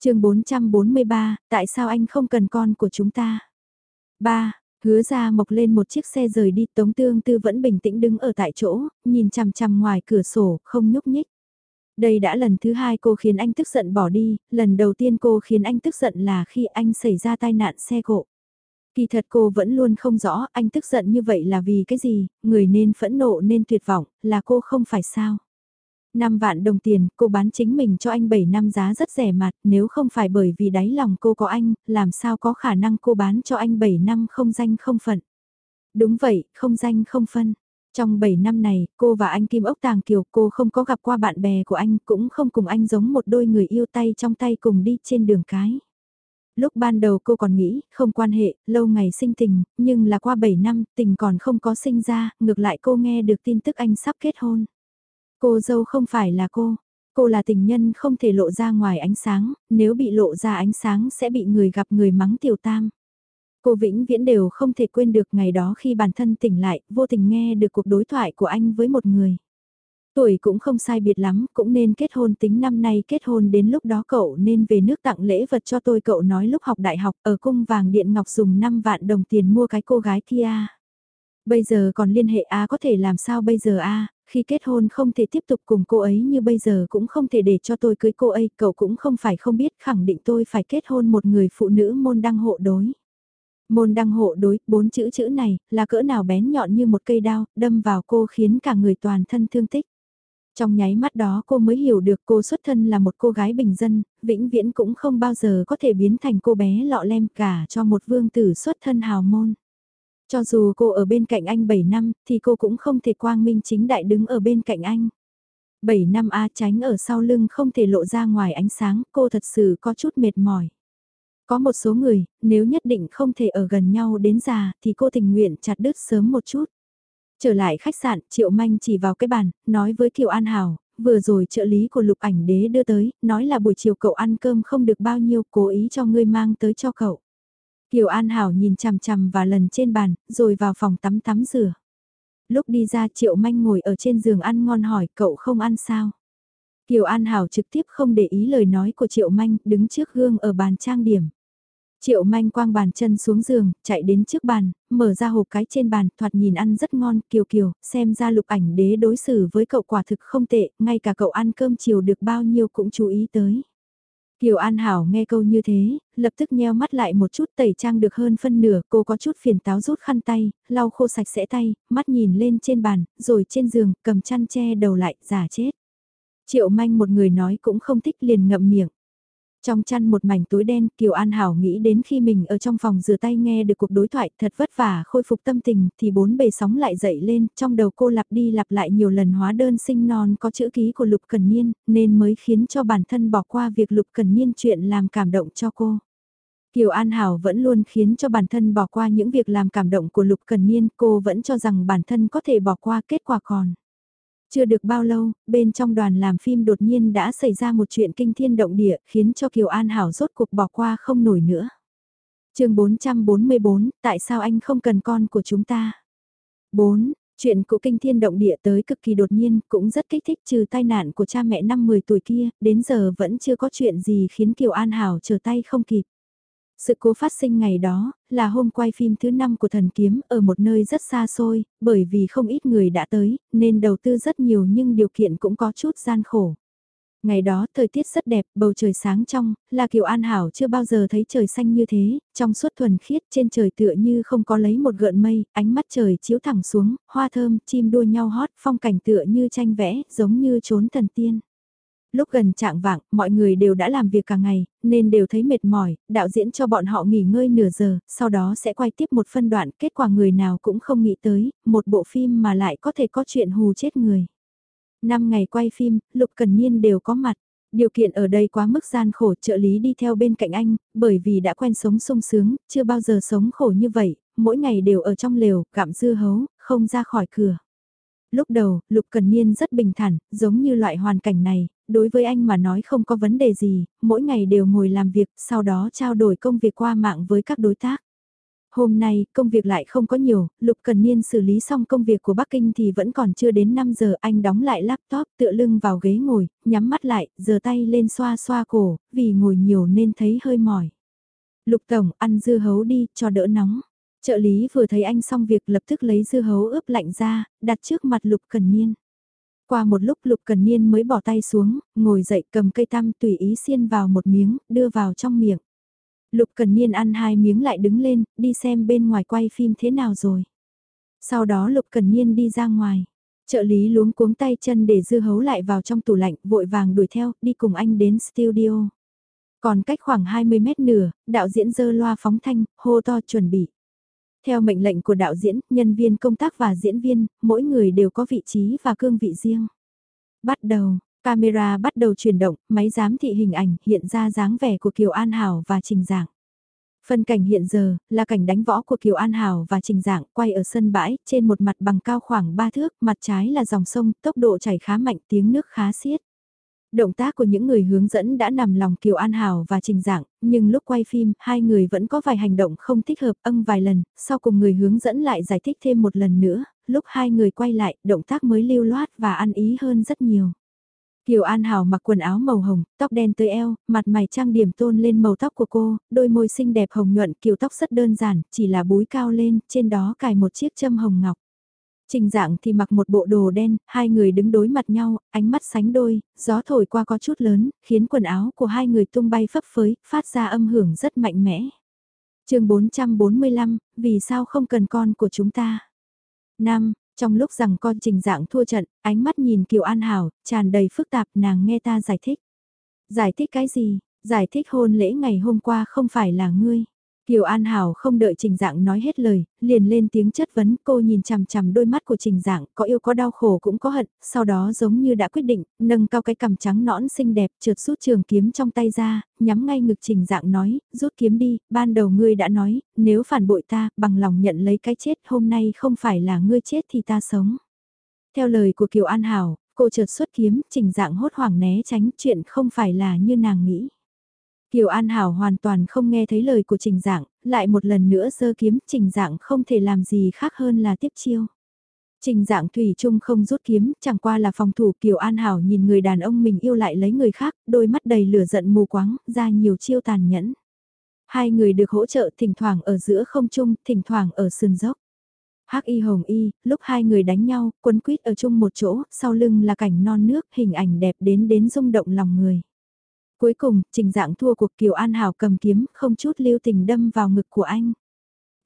chương 443, tại sao anh không cần con của chúng ta? 3. Hứa ra mộc lên một chiếc xe rời đi, Tống Tương Tư vẫn bình tĩnh đứng ở tại chỗ, nhìn chằm chằm ngoài cửa sổ, không nhúc nhích. Đây đã lần thứ hai cô khiến anh tức giận bỏ đi, lần đầu tiên cô khiến anh tức giận là khi anh xảy ra tai nạn xe cộ. Kỳ thật cô vẫn luôn không rõ anh tức giận như vậy là vì cái gì, người nên phẫn nộ nên tuyệt vọng, là cô không phải sao. 5 vạn đồng tiền, cô bán chính mình cho anh 7 năm giá rất rẻ mạt, nếu không phải bởi vì đáy lòng cô có anh, làm sao có khả năng cô bán cho anh 7 năm không danh không phận. Đúng vậy, không danh không phân. Trong 7 năm này, cô và anh Kim Ốc Tàng Kiều cô không có gặp qua bạn bè của anh, cũng không cùng anh giống một đôi người yêu tay trong tay cùng đi trên đường cái. Lúc ban đầu cô còn nghĩ, không quan hệ, lâu ngày sinh tình, nhưng là qua 7 năm, tình còn không có sinh ra, ngược lại cô nghe được tin tức anh sắp kết hôn. Cô dâu không phải là cô. Cô là tình nhân không thể lộ ra ngoài ánh sáng, nếu bị lộ ra ánh sáng sẽ bị người gặp người mắng tiểu tam. Cô vĩnh viễn đều không thể quên được ngày đó khi bản thân tỉnh lại, vô tình nghe được cuộc đối thoại của anh với một người. Tuổi cũng không sai biệt lắm, cũng nên kết hôn tính năm nay kết hôn đến lúc đó cậu nên về nước tặng lễ vật cho tôi cậu nói lúc học đại học ở cung vàng điện ngọc dùng 5 vạn đồng tiền mua cái cô gái kia. Bây giờ còn liên hệ A có thể làm sao bây giờ A, khi kết hôn không thể tiếp tục cùng cô ấy như bây giờ cũng không thể để cho tôi cưới cô ấy, cậu cũng không phải không biết khẳng định tôi phải kết hôn một người phụ nữ môn đăng hộ đối. Môn đăng hộ đối, bốn chữ chữ này, là cỡ nào bén nhọn như một cây đao, đâm vào cô khiến cả người toàn thân thương tích. Trong nháy mắt đó cô mới hiểu được cô xuất thân là một cô gái bình dân, vĩnh viễn cũng không bao giờ có thể biến thành cô bé lọ lem cả cho một vương tử xuất thân hào môn. Cho dù cô ở bên cạnh anh 7 năm, thì cô cũng không thể quang minh chính đại đứng ở bên cạnh anh. 7 năm A tránh ở sau lưng không thể lộ ra ngoài ánh sáng, cô thật sự có chút mệt mỏi. Có một số người, nếu nhất định không thể ở gần nhau đến già, thì cô tình nguyện chặt đứt sớm một chút. Trở lại khách sạn, Triệu Manh chỉ vào cái bàn, nói với Kiều An Hảo, vừa rồi trợ lý của lục ảnh đế đưa tới, nói là buổi chiều cậu ăn cơm không được bao nhiêu, cố ý cho ngươi mang tới cho cậu. Kiều An Hảo nhìn chằm chằm và lần trên bàn, rồi vào phòng tắm tắm rửa. Lúc đi ra Triệu Manh ngồi ở trên giường ăn ngon hỏi cậu không ăn sao. Kiều An Hảo trực tiếp không để ý lời nói của Triệu Manh, đứng trước gương ở bàn trang điểm. Triệu manh quang bàn chân xuống giường, chạy đến trước bàn, mở ra hộp cái trên bàn, thoạt nhìn ăn rất ngon, kiều kiều, xem ra lục ảnh đế đối xử với cậu quả thực không tệ, ngay cả cậu ăn cơm chiều được bao nhiêu cũng chú ý tới. Kiều An Hảo nghe câu như thế, lập tức nheo mắt lại một chút tẩy trang được hơn phân nửa, cô có chút phiền táo rút khăn tay, lau khô sạch sẽ tay, mắt nhìn lên trên bàn, rồi trên giường, cầm chăn che đầu lại, giả chết. Triệu manh một người nói cũng không thích liền ngậm miệng. Trong chăn một mảnh tối đen, Kiều An Hảo nghĩ đến khi mình ở trong phòng rửa tay nghe được cuộc đối thoại thật vất vả khôi phục tâm tình thì bốn bề sóng lại dậy lên, trong đầu cô lặp đi lặp lại nhiều lần hóa đơn sinh non có chữ ký của Lục Cần Niên, nên mới khiến cho bản thân bỏ qua việc Lục Cần Niên chuyện làm cảm động cho cô. Kiều An Hảo vẫn luôn khiến cho bản thân bỏ qua những việc làm cảm động của Lục Cần Niên, cô vẫn cho rằng bản thân có thể bỏ qua kết quả còn. Chưa được bao lâu, bên trong đoàn làm phim đột nhiên đã xảy ra một chuyện kinh thiên động địa khiến cho Kiều An Hảo rốt cuộc bỏ qua không nổi nữa. chương 444, tại sao anh không cần con của chúng ta? 4. Chuyện của kinh thiên động địa tới cực kỳ đột nhiên cũng rất kích thích trừ tai nạn của cha mẹ năm 10 tuổi kia, đến giờ vẫn chưa có chuyện gì khiến Kiều An Hảo trở tay không kịp. Sự cố phát sinh ngày đó, là hôm quay phim thứ năm của thần kiếm ở một nơi rất xa xôi, bởi vì không ít người đã tới, nên đầu tư rất nhiều nhưng điều kiện cũng có chút gian khổ. Ngày đó thời tiết rất đẹp, bầu trời sáng trong, là Kiều An Hảo chưa bao giờ thấy trời xanh như thế, trong suốt thuần khiết trên trời tựa như không có lấy một gợn mây, ánh mắt trời chiếu thẳng xuống, hoa thơm, chim đua nhau hót, phong cảnh tựa như tranh vẽ, giống như trốn thần tiên lúc gần trạng vạng, mọi người đều đã làm việc cả ngày, nên đều thấy mệt mỏi, đạo diễn cho bọn họ nghỉ ngơi nửa giờ, sau đó sẽ quay tiếp một phân đoạn, kết quả người nào cũng không nghĩ tới, một bộ phim mà lại có thể có chuyện hù chết người. Năm ngày quay phim, Lục Cần Niên đều có mặt. Điều kiện ở đây quá mức gian khổ trợ lý đi theo bên cạnh anh, bởi vì đã quen sống sung sướng, chưa bao giờ sống khổ như vậy, mỗi ngày đều ở trong lều, gặm dưa hấu, không ra khỏi cửa. Lúc đầu, Lục Cần Niên rất bình thản, giống như loại hoàn cảnh này, đối với anh mà nói không có vấn đề gì, mỗi ngày đều ngồi làm việc, sau đó trao đổi công việc qua mạng với các đối tác. Hôm nay, công việc lại không có nhiều, Lục Cần Niên xử lý xong công việc của Bắc Kinh thì vẫn còn chưa đến 5 giờ anh đóng lại laptop tựa lưng vào ghế ngồi, nhắm mắt lại, giơ tay lên xoa xoa cổ, vì ngồi nhiều nên thấy hơi mỏi. Lục Tổng, ăn dưa hấu đi, cho đỡ nóng. Trợ lý vừa thấy anh xong việc lập tức lấy dưa hấu ướp lạnh ra, đặt trước mặt Lục Cần Niên. Qua một lúc Lục Cần Niên mới bỏ tay xuống, ngồi dậy cầm cây tăm tùy ý xiên vào một miếng, đưa vào trong miệng. Lục Cần Niên ăn hai miếng lại đứng lên, đi xem bên ngoài quay phim thế nào rồi. Sau đó Lục Cần Niên đi ra ngoài. Trợ lý luống cuống tay chân để dư hấu lại vào trong tủ lạnh, vội vàng đuổi theo, đi cùng anh đến studio. Còn cách khoảng 20 mét nửa, đạo diễn dơ loa phóng thanh, hô to chuẩn bị. Theo mệnh lệnh của đạo diễn, nhân viên công tác và diễn viên, mỗi người đều có vị trí và cương vị riêng. Bắt đầu, camera bắt đầu chuyển động, máy giám thị hình ảnh hiện ra dáng vẻ của Kiều An Hảo và Trình Giảng. Phân cảnh hiện giờ là cảnh đánh võ của Kiều An Hảo và Trình Giảng quay ở sân bãi, trên một mặt bằng cao khoảng 3 thước, mặt trái là dòng sông, tốc độ chảy khá mạnh, tiếng nước khá xiết. Động tác của những người hướng dẫn đã nằm lòng Kiều An Hảo và Trình Dạng, nhưng lúc quay phim, hai người vẫn có vài hành động không thích hợp âng vài lần, sau cùng người hướng dẫn lại giải thích thêm một lần nữa, lúc hai người quay lại, động tác mới lưu loát và ăn ý hơn rất nhiều. Kiều An Hảo mặc quần áo màu hồng, tóc đen tới eo, mặt mày trang điểm tôn lên màu tóc của cô, đôi môi xinh đẹp hồng nhuận, kiều tóc rất đơn giản, chỉ là búi cao lên, trên đó cài một chiếc châm hồng ngọc. Trình dạng thì mặc một bộ đồ đen, hai người đứng đối mặt nhau, ánh mắt sánh đôi, gió thổi qua có chút lớn, khiến quần áo của hai người tung bay phấp phới, phát ra âm hưởng rất mạnh mẽ. chương 445, vì sao không cần con của chúng ta? Năm, trong lúc rằng con trình dạng thua trận, ánh mắt nhìn Kiều An Hảo, tràn đầy phức tạp nàng nghe ta giải thích. Giải thích cái gì? Giải thích hôn lễ ngày hôm qua không phải là ngươi. Kiều An Hảo không đợi Trình Dạng nói hết lời, liền lên tiếng chất vấn cô nhìn chằm chằm đôi mắt của Trình Dạng, có yêu có đau khổ cũng có hận, sau đó giống như đã quyết định, nâng cao cái cằm trắng nõn xinh đẹp, trượt rút trường kiếm trong tay ra, nhắm ngay ngực Trình Dạng nói, rút kiếm đi, ban đầu ngươi đã nói, nếu phản bội ta, bằng lòng nhận lấy cái chết, hôm nay không phải là ngươi chết thì ta sống. Theo lời của Kiều An Hảo, cô trượt xuất kiếm, Trình Dạng hốt hoảng né tránh chuyện không phải là như nàng nghĩ. Kiều An Hảo hoàn toàn không nghe thấy lời của Trình Dạng, lại một lần nữa sơ kiếm, Trình Dạng không thể làm gì khác hơn là tiếp chiêu. Trình Dạng thủy chung không rút kiếm, chẳng qua là phòng thủ Kiều An Hảo nhìn người đàn ông mình yêu lại lấy người khác, đôi mắt đầy lửa giận mù quáng, ra nhiều chiêu tàn nhẫn. Hai người được hỗ trợ thỉnh thoảng ở giữa không trung, thỉnh thoảng ở sườn dốc. Hắc y hồng y, lúc hai người đánh nhau, quấn quýt ở chung một chỗ, sau lưng là cảnh non nước, hình ảnh đẹp đến đến rung động lòng người. Cuối cùng, trình dạng thua cuộc Kiều An Hảo cầm kiếm, không chút lưu tình đâm vào ngực của anh.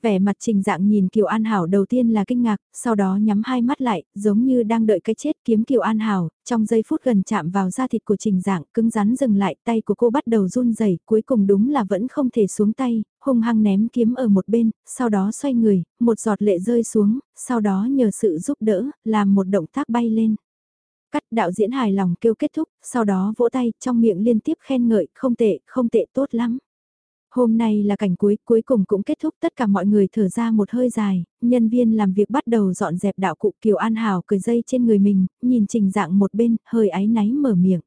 Vẻ mặt trình dạng nhìn Kiều An Hảo đầu tiên là kinh ngạc, sau đó nhắm hai mắt lại, giống như đang đợi cái chết kiếm Kiều An Hảo, trong giây phút gần chạm vào da thịt của trình dạng, cứng rắn dừng lại, tay của cô bắt đầu run rẩy cuối cùng đúng là vẫn không thể xuống tay, hung hăng ném kiếm ở một bên, sau đó xoay người, một giọt lệ rơi xuống, sau đó nhờ sự giúp đỡ, làm một động tác bay lên. Cắt đạo diễn hài lòng kêu kết thúc, sau đó vỗ tay, trong miệng liên tiếp khen ngợi, không tệ, không tệ tốt lắm. Hôm nay là cảnh cuối, cuối cùng cũng kết thúc tất cả mọi người thở ra một hơi dài, nhân viên làm việc bắt đầu dọn dẹp đạo cụ Kiều An Hảo cười dây trên người mình, nhìn trình dạng một bên, hơi áy náy mở miệng.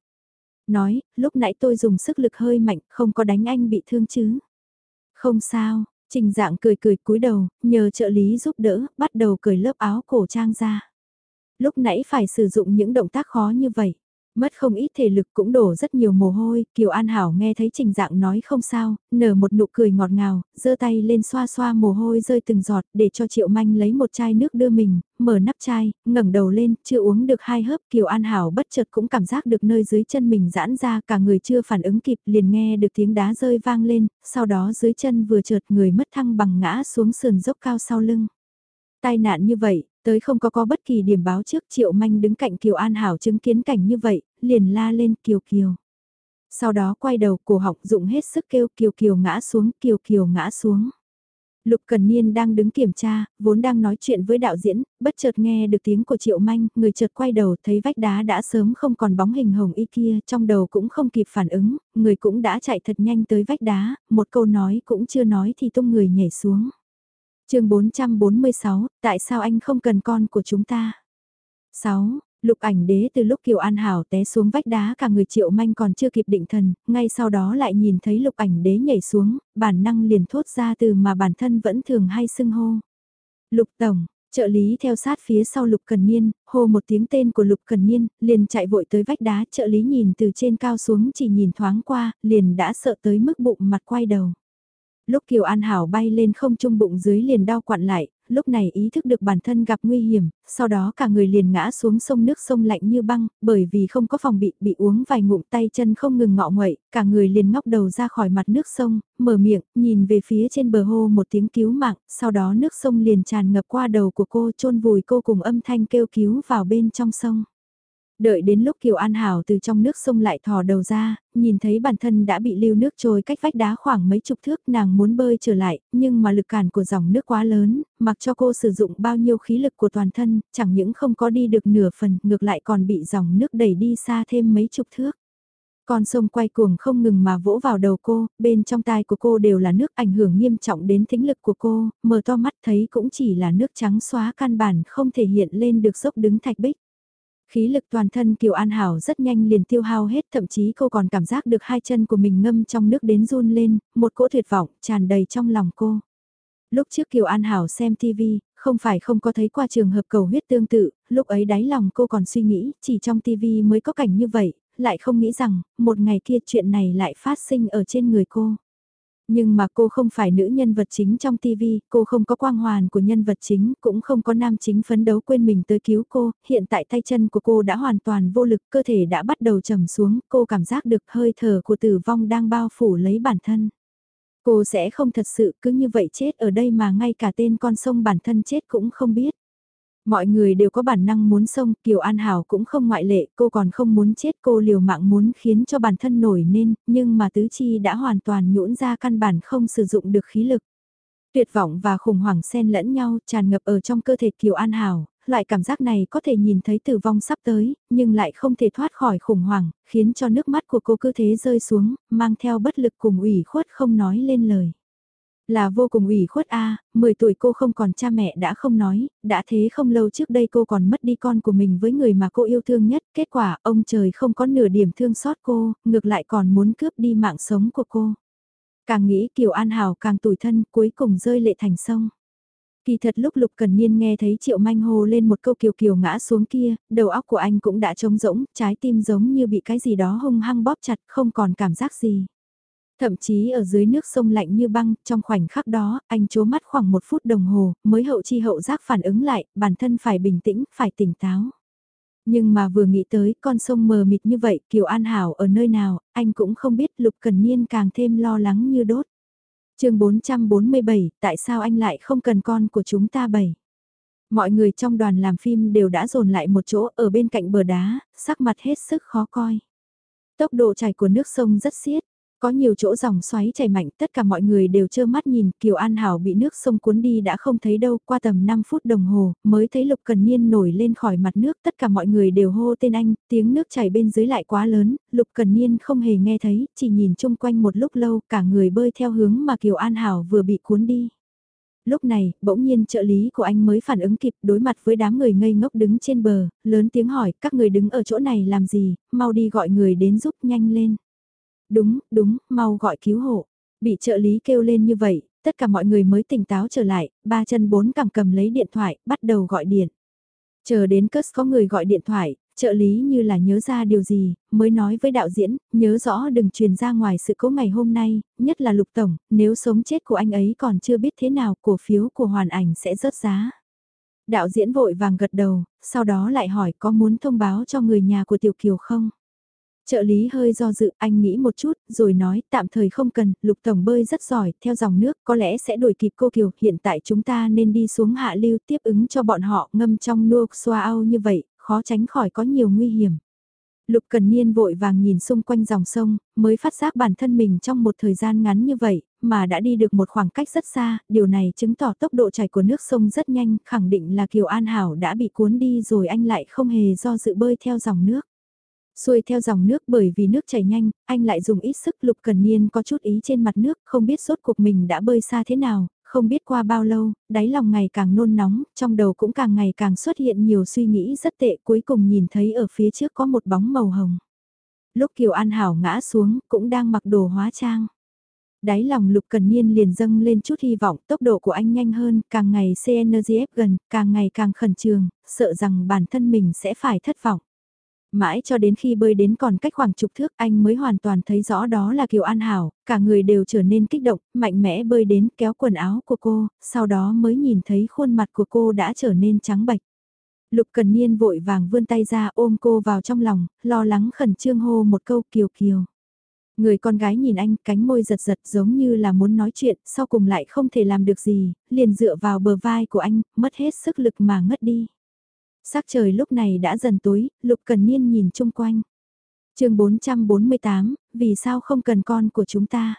Nói, lúc nãy tôi dùng sức lực hơi mạnh, không có đánh anh bị thương chứ. Không sao, trình dạng cười cười cúi đầu, nhờ trợ lý giúp đỡ, bắt đầu cởi lớp áo cổ trang ra lúc nãy phải sử dụng những động tác khó như vậy. Mất không ít thể lực cũng đổ rất nhiều mồ hôi, Kiều An Hảo nghe thấy trình dạng nói không sao, nở một nụ cười ngọt ngào, giơ tay lên xoa xoa mồ hôi rơi từng giọt để cho Triệu Manh lấy một chai nước đưa mình, mở nắp chai, ngẩng đầu lên, chưa uống được hai hớp Kiều An Hảo bất chợt cũng cảm giác được nơi dưới chân mình giãn ra cả người chưa phản ứng kịp liền nghe được tiếng đá rơi vang lên, sau đó dưới chân vừa trượt người mất thăng bằng ngã xuống sườn dốc cao sau lưng. Tai nạn như vậy, Tới không có có bất kỳ điểm báo trước Triệu Manh đứng cạnh Kiều An Hảo chứng kiến cảnh như vậy, liền la lên Kiều Kiều. Sau đó quay đầu cổ họng dụng hết sức kêu Kiều Kiều ngã xuống, Kiều Kiều ngã xuống. Lục Cần Niên đang đứng kiểm tra, vốn đang nói chuyện với đạo diễn, bất chợt nghe được tiếng của Triệu Manh, người chợt quay đầu thấy vách đá đã sớm không còn bóng hình hồng y kia, trong đầu cũng không kịp phản ứng, người cũng đã chạy thật nhanh tới vách đá, một câu nói cũng chưa nói thì tung người nhảy xuống chương 446, tại sao anh không cần con của chúng ta? 6. Lục ảnh đế từ lúc Kiều An Hảo té xuống vách đá cả người triệu manh còn chưa kịp định thần, ngay sau đó lại nhìn thấy lục ảnh đế nhảy xuống, bản năng liền thốt ra từ mà bản thân vẫn thường hay xưng hô. Lục Tổng, trợ lý theo sát phía sau Lục Cần Niên, hô một tiếng tên của Lục Cần Niên, liền chạy vội tới vách đá, trợ lý nhìn từ trên cao xuống chỉ nhìn thoáng qua, liền đã sợ tới mức bụng mặt quay đầu. Lúc Kiều An Hảo bay lên không trung bụng dưới liền đau quặn lại, lúc này ý thức được bản thân gặp nguy hiểm, sau đó cả người liền ngã xuống sông nước sông lạnh như băng, bởi vì không có phòng bị, bị uống vài ngụm tay chân không ngừng ngọ nguậy, cả người liền ngóc đầu ra khỏi mặt nước sông, mở miệng, nhìn về phía trên bờ hô một tiếng cứu mạng, sau đó nước sông liền tràn ngập qua đầu của cô chôn vùi cô cùng âm thanh kêu cứu vào bên trong sông. Đợi đến lúc Kiều An Hảo từ trong nước sông lại thò đầu ra, nhìn thấy bản thân đã bị lưu nước trôi cách vách đá khoảng mấy chục thước nàng muốn bơi trở lại, nhưng mà lực cản của dòng nước quá lớn, mặc cho cô sử dụng bao nhiêu khí lực của toàn thân, chẳng những không có đi được nửa phần, ngược lại còn bị dòng nước đẩy đi xa thêm mấy chục thước. Con sông quay cuồng không ngừng mà vỗ vào đầu cô, bên trong tai của cô đều là nước ảnh hưởng nghiêm trọng đến thính lực của cô, mở to mắt thấy cũng chỉ là nước trắng xóa căn bản không thể hiện lên được dốc đứng thạch bích. Khí lực toàn thân Kiều An Hảo rất nhanh liền tiêu hao hết thậm chí cô còn cảm giác được hai chân của mình ngâm trong nước đến run lên, một cỗ tuyệt vọng tràn đầy trong lòng cô. Lúc trước Kiều An Hảo xem TV, không phải không có thấy qua trường hợp cầu huyết tương tự, lúc ấy đáy lòng cô còn suy nghĩ, chỉ trong TV mới có cảnh như vậy, lại không nghĩ rằng, một ngày kia chuyện này lại phát sinh ở trên người cô. Nhưng mà cô không phải nữ nhân vật chính trong TV, cô không có quang hoàn của nhân vật chính, cũng không có nam chính phấn đấu quên mình tới cứu cô, hiện tại tay chân của cô đã hoàn toàn vô lực, cơ thể đã bắt đầu trầm xuống, cô cảm giác được hơi thở của tử vong đang bao phủ lấy bản thân. Cô sẽ không thật sự cứ như vậy chết ở đây mà ngay cả tên con sông bản thân chết cũng không biết. Mọi người đều có bản năng muốn sông, Kiều An Hảo cũng không ngoại lệ, cô còn không muốn chết cô liều mạng muốn khiến cho bản thân nổi nên, nhưng mà tứ chi đã hoàn toàn nhũn ra căn bản không sử dụng được khí lực. Tuyệt vọng và khủng hoảng xen lẫn nhau tràn ngập ở trong cơ thể Kiều An Hảo, loại cảm giác này có thể nhìn thấy tử vong sắp tới, nhưng lại không thể thoát khỏi khủng hoảng, khiến cho nước mắt của cô cứ thế rơi xuống, mang theo bất lực cùng ủy khuất không nói lên lời. Là vô cùng ủy khuất a à, 10 tuổi cô không còn cha mẹ đã không nói, đã thế không lâu trước đây cô còn mất đi con của mình với người mà cô yêu thương nhất, kết quả ông trời không có nửa điểm thương xót cô, ngược lại còn muốn cướp đi mạng sống của cô. Càng nghĩ Kiều An Hảo càng tủi thân cuối cùng rơi lệ thành sông. Kỳ thật lúc Lục Cần Niên nghe thấy Triệu Manh hô lên một câu kiều kiều ngã xuống kia, đầu óc của anh cũng đã trống rỗng, trái tim giống như bị cái gì đó hung hăng bóp chặt, không còn cảm giác gì. Thậm chí ở dưới nước sông lạnh như băng, trong khoảnh khắc đó, anh chố mắt khoảng một phút đồng hồ, mới hậu chi hậu giác phản ứng lại, bản thân phải bình tĩnh, phải tỉnh táo. Nhưng mà vừa nghĩ tới con sông mờ mịt như vậy, Kiều An Hảo ở nơi nào, anh cũng không biết Lục Cần Niên càng thêm lo lắng như đốt chương 447, tại sao anh lại không cần con của chúng ta bảy? Mọi người trong đoàn làm phim đều đã dồn lại một chỗ ở bên cạnh bờ đá, sắc mặt hết sức khó coi. Tốc độ chảy của nước sông rất xiết, có nhiều chỗ dòng xoáy chảy mạnh, tất cả mọi người đều trơ mắt nhìn Kiều An Hảo bị nước sông cuốn đi đã không thấy đâu, qua tầm 5 phút đồng hồ, mới thấy Lục Cần Niên nổi lên khỏi mặt nước, tất cả mọi người đều hô tên anh, tiếng nước chảy bên dưới lại quá lớn, Lục Cần Niên không hề nghe thấy, chỉ nhìn chung quanh một lúc lâu, cả người bơi theo hướng mà Kiều An Hảo vừa bị cuốn đi. Lúc này, bỗng nhiên trợ lý của anh mới phản ứng kịp đối mặt với đám người ngây ngốc đứng trên bờ, lớn tiếng hỏi, các người đứng ở chỗ này làm gì, mau đi gọi người đến giúp nhanh lên. Đúng, đúng, mau gọi cứu hộ. Bị trợ lý kêu lên như vậy, tất cả mọi người mới tỉnh táo trở lại, ba chân bốn cẳng cầm lấy điện thoại, bắt đầu gọi điện. Chờ đến cất có người gọi điện thoại, trợ lý như là nhớ ra điều gì, mới nói với đạo diễn, nhớ rõ đừng truyền ra ngoài sự cố ngày hôm nay, nhất là lục tổng, nếu sống chết của anh ấy còn chưa biết thế nào, cổ phiếu của hoàn ảnh sẽ rớt giá. Đạo diễn vội vàng gật đầu, sau đó lại hỏi có muốn thông báo cho người nhà của Tiểu Kiều không? Trợ lý hơi do dự, anh nghĩ một chút, rồi nói, tạm thời không cần, lục tổng bơi rất giỏi, theo dòng nước, có lẽ sẽ đuổi kịp cô Kiều, hiện tại chúng ta nên đi xuống hạ lưu tiếp ứng cho bọn họ ngâm trong nuộc xoa ao như vậy, khó tránh khỏi có nhiều nguy hiểm. Lục Cần Niên vội vàng nhìn xung quanh dòng sông, mới phát giác bản thân mình trong một thời gian ngắn như vậy, mà đã đi được một khoảng cách rất xa, điều này chứng tỏ tốc độ chảy của nước sông rất nhanh, khẳng định là Kiều An Hảo đã bị cuốn đi rồi anh lại không hề do dự bơi theo dòng nước. Xuôi theo dòng nước bởi vì nước chảy nhanh, anh lại dùng ít sức lục cần niên có chút ý trên mặt nước, không biết suốt cuộc mình đã bơi xa thế nào, không biết qua bao lâu, đáy lòng ngày càng nôn nóng, trong đầu cũng càng ngày càng xuất hiện nhiều suy nghĩ rất tệ cuối cùng nhìn thấy ở phía trước có một bóng màu hồng. Lúc Kiều An Hảo ngã xuống, cũng đang mặc đồ hóa trang. Đáy lòng Lục Cần Niên liền dâng lên chút hy vọng tốc độ của anh nhanh hơn, càng ngày CNGF gần, càng ngày càng khẩn trương, sợ rằng bản thân mình sẽ phải thất vọng. Mãi cho đến khi bơi đến còn cách khoảng chục thước anh mới hoàn toàn thấy rõ đó là Kiều An Hảo, cả người đều trở nên kích động, mạnh mẽ bơi đến kéo quần áo của cô, sau đó mới nhìn thấy khuôn mặt của cô đã trở nên trắng bệch. Lục Cần Niên vội vàng vươn tay ra ôm cô vào trong lòng, lo lắng khẩn trương hô một câu kiều kiều. Người con gái nhìn anh, cánh môi giật giật giống như là muốn nói chuyện, sau cùng lại không thể làm được gì, liền dựa vào bờ vai của anh, mất hết sức lực mà ngất đi. Sắc trời lúc này đã dần tối, Lục Cần Niên nhìn chung quanh. chương 448, vì sao không cần con của chúng ta?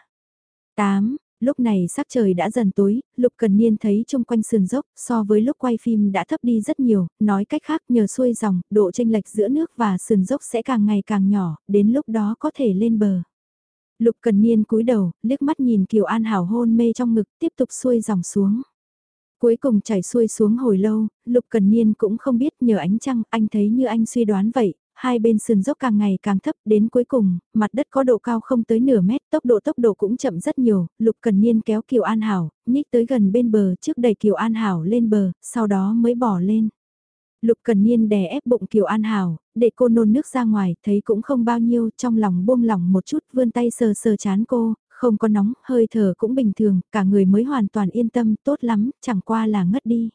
8. Lúc này sắc trời đã dần tối, Lục Cần Niên thấy chung quanh sườn dốc so với lúc quay phim đã thấp đi rất nhiều, nói cách khác nhờ xuôi dòng, độ chênh lệch giữa nước và sườn dốc sẽ càng ngày càng nhỏ, đến lúc đó có thể lên bờ. Lục Cần Niên cúi đầu, liếc mắt nhìn Kiều An Hảo hôn mê trong ngực, tiếp tục xuôi dòng xuống. Cuối cùng chảy xuôi xuống hồi lâu, Lục Cần Niên cũng không biết nhờ ánh trăng, anh thấy như anh suy đoán vậy, hai bên sườn dốc càng ngày càng thấp đến cuối cùng, mặt đất có độ cao không tới nửa mét, tốc độ tốc độ cũng chậm rất nhiều, Lục Cần Niên kéo Kiều An Hảo, nhích tới gần bên bờ trước đẩy Kiều An Hảo lên bờ, sau đó mới bỏ lên. Lục Cần Niên đè ép bụng Kiều An Hảo, để cô nôn nước ra ngoài, thấy cũng không bao nhiêu, trong lòng buông lỏng một chút, vươn tay sờ sờ chán cô, không có nóng, hơi thở cũng bình thường, cả người mới hoàn toàn yên tâm, tốt lắm, chẳng qua là ngất đi.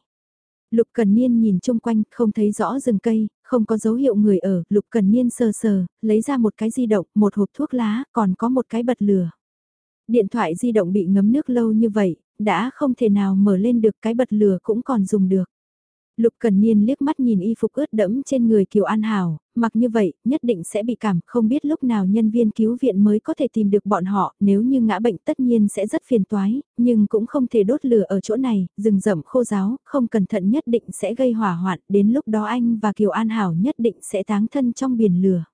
Lục Cần Niên nhìn chung quanh, không thấy rõ rừng cây, không có dấu hiệu người ở, Lục Cần Niên sờ sờ, lấy ra một cái di động, một hộp thuốc lá, còn có một cái bật lửa. Điện thoại di động bị ngấm nước lâu như vậy, đã không thể nào mở lên được cái bật lửa cũng còn dùng được. Lục Cần Niên liếc mắt nhìn y phục ướt đẫm trên người Kiều An Hảo, mặc như vậy, nhất định sẽ bị cảm, không biết lúc nào nhân viên cứu viện mới có thể tìm được bọn họ, nếu như ngã bệnh tất nhiên sẽ rất phiền toái, nhưng cũng không thể đốt lửa ở chỗ này, rừng rậm khô giáo, không cẩn thận nhất định sẽ gây hỏa hoạn, đến lúc đó anh và Kiều An Hảo nhất định sẽ táng thân trong biển lửa.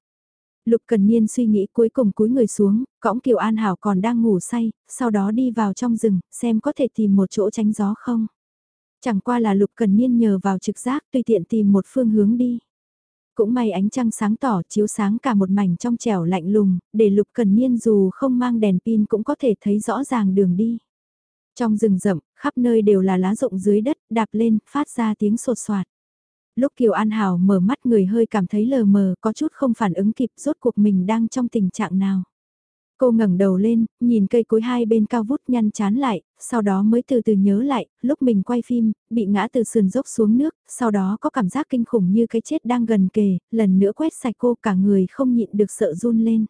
Lục Cần Niên suy nghĩ cuối cùng cúi người xuống, cõng Kiều An Hảo còn đang ngủ say, sau đó đi vào trong rừng, xem có thể tìm một chỗ tránh gió không. Chẳng qua là Lục Cần Niên nhờ vào trực giác tùy tiện tìm một phương hướng đi. Cũng may ánh trăng sáng tỏ chiếu sáng cả một mảnh trong trẻo lạnh lùng, để Lục Cần Niên dù không mang đèn pin cũng có thể thấy rõ ràng đường đi. Trong rừng rậm, khắp nơi đều là lá rụng dưới đất, đạp lên, phát ra tiếng sột soạt. Lúc Kiều An Hảo mở mắt người hơi cảm thấy lờ mờ, có chút không phản ứng kịp rốt cuộc mình đang trong tình trạng nào. Cô ngẩng đầu lên, nhìn cây cối hai bên cao vút nhăn chán lại, sau đó mới từ từ nhớ lại, lúc mình quay phim, bị ngã từ sườn dốc xuống nước, sau đó có cảm giác kinh khủng như cái chết đang gần kề, lần nữa quét sạch cô cả người không nhịn được sợ run lên.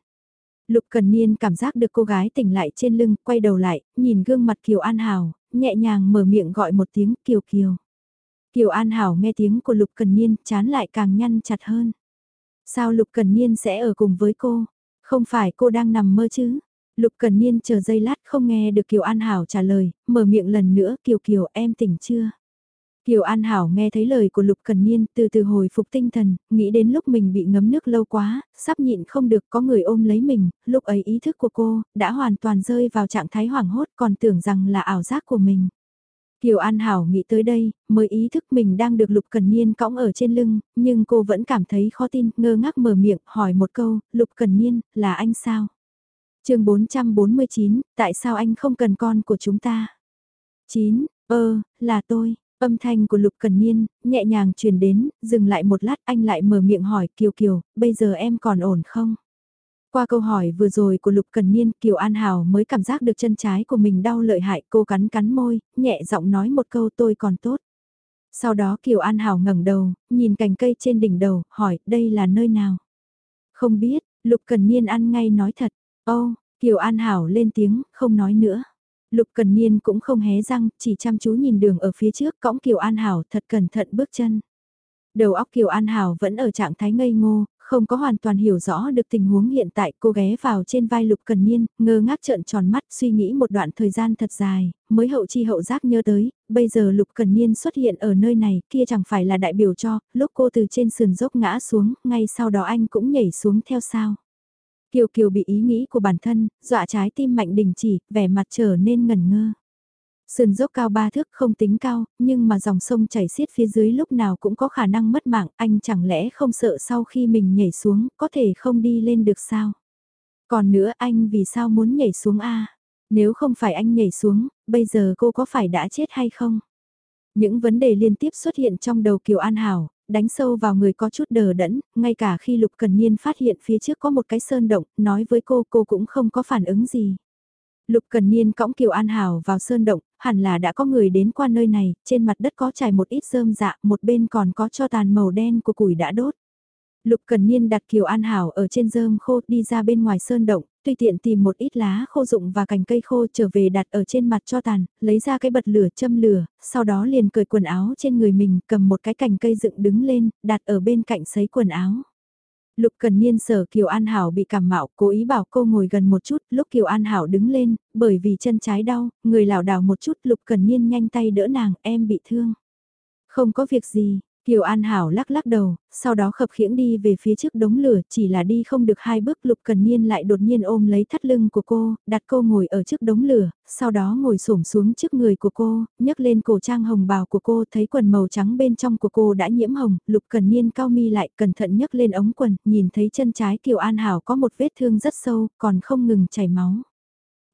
Lục Cần Niên cảm giác được cô gái tỉnh lại trên lưng, quay đầu lại, nhìn gương mặt Kiều An Hảo, nhẹ nhàng mở miệng gọi một tiếng Kiều Kiều. Kiều An Hảo nghe tiếng của Lục Cần Niên, chán lại càng nhăn chặt hơn. Sao Lục Cần Niên sẽ ở cùng với cô? Không phải cô đang nằm mơ chứ? Lục Cần Niên chờ giây lát không nghe được Kiều An Hảo trả lời, mở miệng lần nữa Kiều Kiều em tỉnh chưa? Kiều An Hảo nghe thấy lời của Lục Cần Niên từ từ hồi phục tinh thần, nghĩ đến lúc mình bị ngấm nước lâu quá, sắp nhịn không được có người ôm lấy mình, lúc ấy ý thức của cô đã hoàn toàn rơi vào trạng thái hoảng hốt còn tưởng rằng là ảo giác của mình. Kiều An Hảo nghĩ tới đây, mới ý thức mình đang được Lục Cần Niên cõng ở trên lưng, nhưng cô vẫn cảm thấy khó tin, ngơ ngác mở miệng, hỏi một câu, Lục Cần Niên, là anh sao? chương 449, tại sao anh không cần con của chúng ta? 9, ơ, là tôi. Âm thanh của Lục Cần Niên, nhẹ nhàng truyền đến, dừng lại một lát anh lại mở miệng hỏi Kiều Kiều, bây giờ em còn ổn không? Qua câu hỏi vừa rồi của Lục Cần Niên, Kiều An Hảo mới cảm giác được chân trái của mình đau lợi hại, cô cắn cắn môi, nhẹ giọng nói một câu tôi còn tốt. Sau đó Kiều An Hảo ngẩng đầu, nhìn cành cây trên đỉnh đầu, hỏi, đây là nơi nào? Không biết, Lục Cần Niên ăn ngay nói thật. Ô, oh, Kiều An Hảo lên tiếng, không nói nữa. Lục Cần Niên cũng không hé răng, chỉ chăm chú nhìn đường ở phía trước, cõng Kiều An Hảo thật cẩn thận bước chân. Đầu óc Kiều An Hảo vẫn ở trạng thái ngây ngô, không có hoàn toàn hiểu rõ được tình huống hiện tại cô ghé vào trên vai Lục Cần Niên, ngơ ngác trợn tròn mắt suy nghĩ một đoạn thời gian thật dài, mới hậu chi hậu giác nhớ tới, bây giờ Lục Cần Niên xuất hiện ở nơi này kia chẳng phải là đại biểu cho, lúc cô từ trên sườn dốc ngã xuống, ngay sau đó anh cũng nhảy xuống theo sao. Kiều Kiều bị ý nghĩ của bản thân, dọa trái tim mạnh đình chỉ, vẻ mặt trở nên ngẩn ngơ. Sườn dốc cao ba thước không tính cao, nhưng mà dòng sông chảy xiết phía dưới lúc nào cũng có khả năng mất mạng, anh chẳng lẽ không sợ sau khi mình nhảy xuống, có thể không đi lên được sao? Còn nữa anh vì sao muốn nhảy xuống a? Nếu không phải anh nhảy xuống, bây giờ cô có phải đã chết hay không? Những vấn đề liên tiếp xuất hiện trong đầu Kiều An Hảo, đánh sâu vào người có chút đờ đẫn, ngay cả khi Lục Cần Niên phát hiện phía trước có một cái sơn động, nói với cô cô cũng không có phản ứng gì. Lục Cần Niên cõng Kiều An Hảo vào sơn động, hẳn là đã có người đến qua nơi này, trên mặt đất có trải một ít rơm dạ, một bên còn có cho tàn màu đen của củi đã đốt. Lục Cần Niên đặt Kiều An Hảo ở trên rơm khô đi ra bên ngoài sơn động, tùy tiện tìm một ít lá khô rụng và cành cây khô trở về đặt ở trên mặt cho tàn, lấy ra cái bật lửa châm lửa, sau đó liền cởi quần áo trên người mình cầm một cái cành cây dựng đứng lên, đặt ở bên cạnh sấy quần áo. Lục Cần Niên sở Kiều An Hảo bị cảm mạo, cố ý bảo cô ngồi gần một chút, lúc Kiều An Hảo đứng lên, bởi vì chân trái đau, người lảo đảo một chút, Lục Cần Niên nhanh tay đỡ nàng, em bị thương. Không có việc gì, Kiều An Hảo lắc lắc đầu, sau đó khập khiễng đi về phía trước đống lửa, chỉ là đi không được hai bước Lục Cần Niên lại đột nhiên ôm lấy thắt lưng của cô, đặt cô ngồi ở trước đống lửa, sau đó ngồi xổm xuống trước người của cô, nhấc lên cổ trang hồng bào của cô, thấy quần màu trắng bên trong của cô đã nhiễm hồng, Lục Cần Niên cao mi lại cẩn thận nhấc lên ống quần, nhìn thấy chân trái Kiều An Hảo có một vết thương rất sâu, còn không ngừng chảy máu.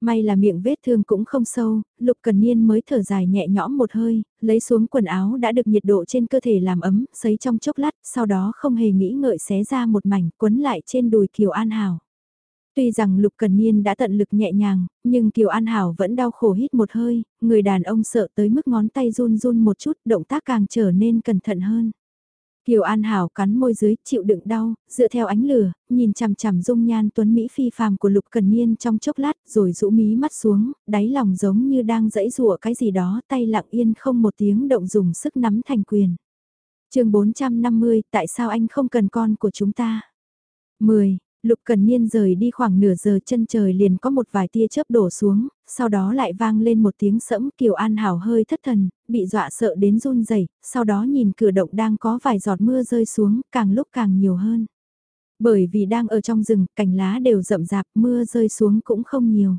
May là miệng vết thương cũng không sâu, Lục Cần Niên mới thở dài nhẹ nhõm một hơi, lấy xuống quần áo đã được nhiệt độ trên cơ thể làm ấm, sấy trong chốc lát, sau đó không hề nghĩ ngợi xé ra một mảnh quấn lại trên đùi Kiều An Hảo. Tuy rằng Lục Cần Niên đã tận lực nhẹ nhàng, nhưng Kiều An Hảo vẫn đau khổ hít một hơi, người đàn ông sợ tới mức ngón tay run run một chút, động tác càng trở nên cẩn thận hơn. Kiều An Hảo cắn môi dưới, chịu đựng đau, dựa theo ánh lửa, nhìn chằm chằm dung nhan tuấn Mỹ phi phàm của Lục Cần Niên trong chốc lát, rồi rũ mí mắt xuống, đáy lòng giống như đang dẫy rủa cái gì đó, tay lặng yên không một tiếng động dùng sức nắm thành quyền. chương 450, tại sao anh không cần con của chúng ta? 10. Lục Cần Niên rời đi khoảng nửa giờ chân trời liền có một vài tia chớp đổ xuống, sau đó lại vang lên một tiếng sẫm Kiều An Hảo hơi thất thần, bị dọa sợ đến run rẩy sau đó nhìn cửa động đang có vài giọt mưa rơi xuống, càng lúc càng nhiều hơn. Bởi vì đang ở trong rừng, cành lá đều rậm rạp, mưa rơi xuống cũng không nhiều.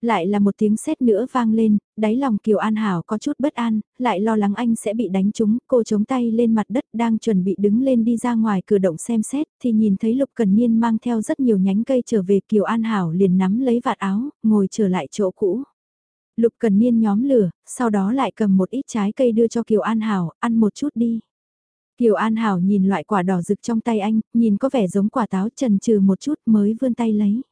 Lại là một tiếng sét nữa vang lên, đáy lòng Kiều An Hảo có chút bất an, lại lo lắng anh sẽ bị đánh trúng, cô chống tay lên mặt đất đang chuẩn bị đứng lên đi ra ngoài cửa động xem xét, thì nhìn thấy Lục Cần Niên mang theo rất nhiều nhánh cây trở về Kiều An Hảo liền nắm lấy vạt áo, ngồi trở lại chỗ cũ. Lục Cần Niên nhóm lửa, sau đó lại cầm một ít trái cây đưa cho Kiều An Hảo, ăn một chút đi. Kiều An Hảo nhìn loại quả đỏ rực trong tay anh, nhìn có vẻ giống quả táo trần trừ một chút mới vươn tay lấy.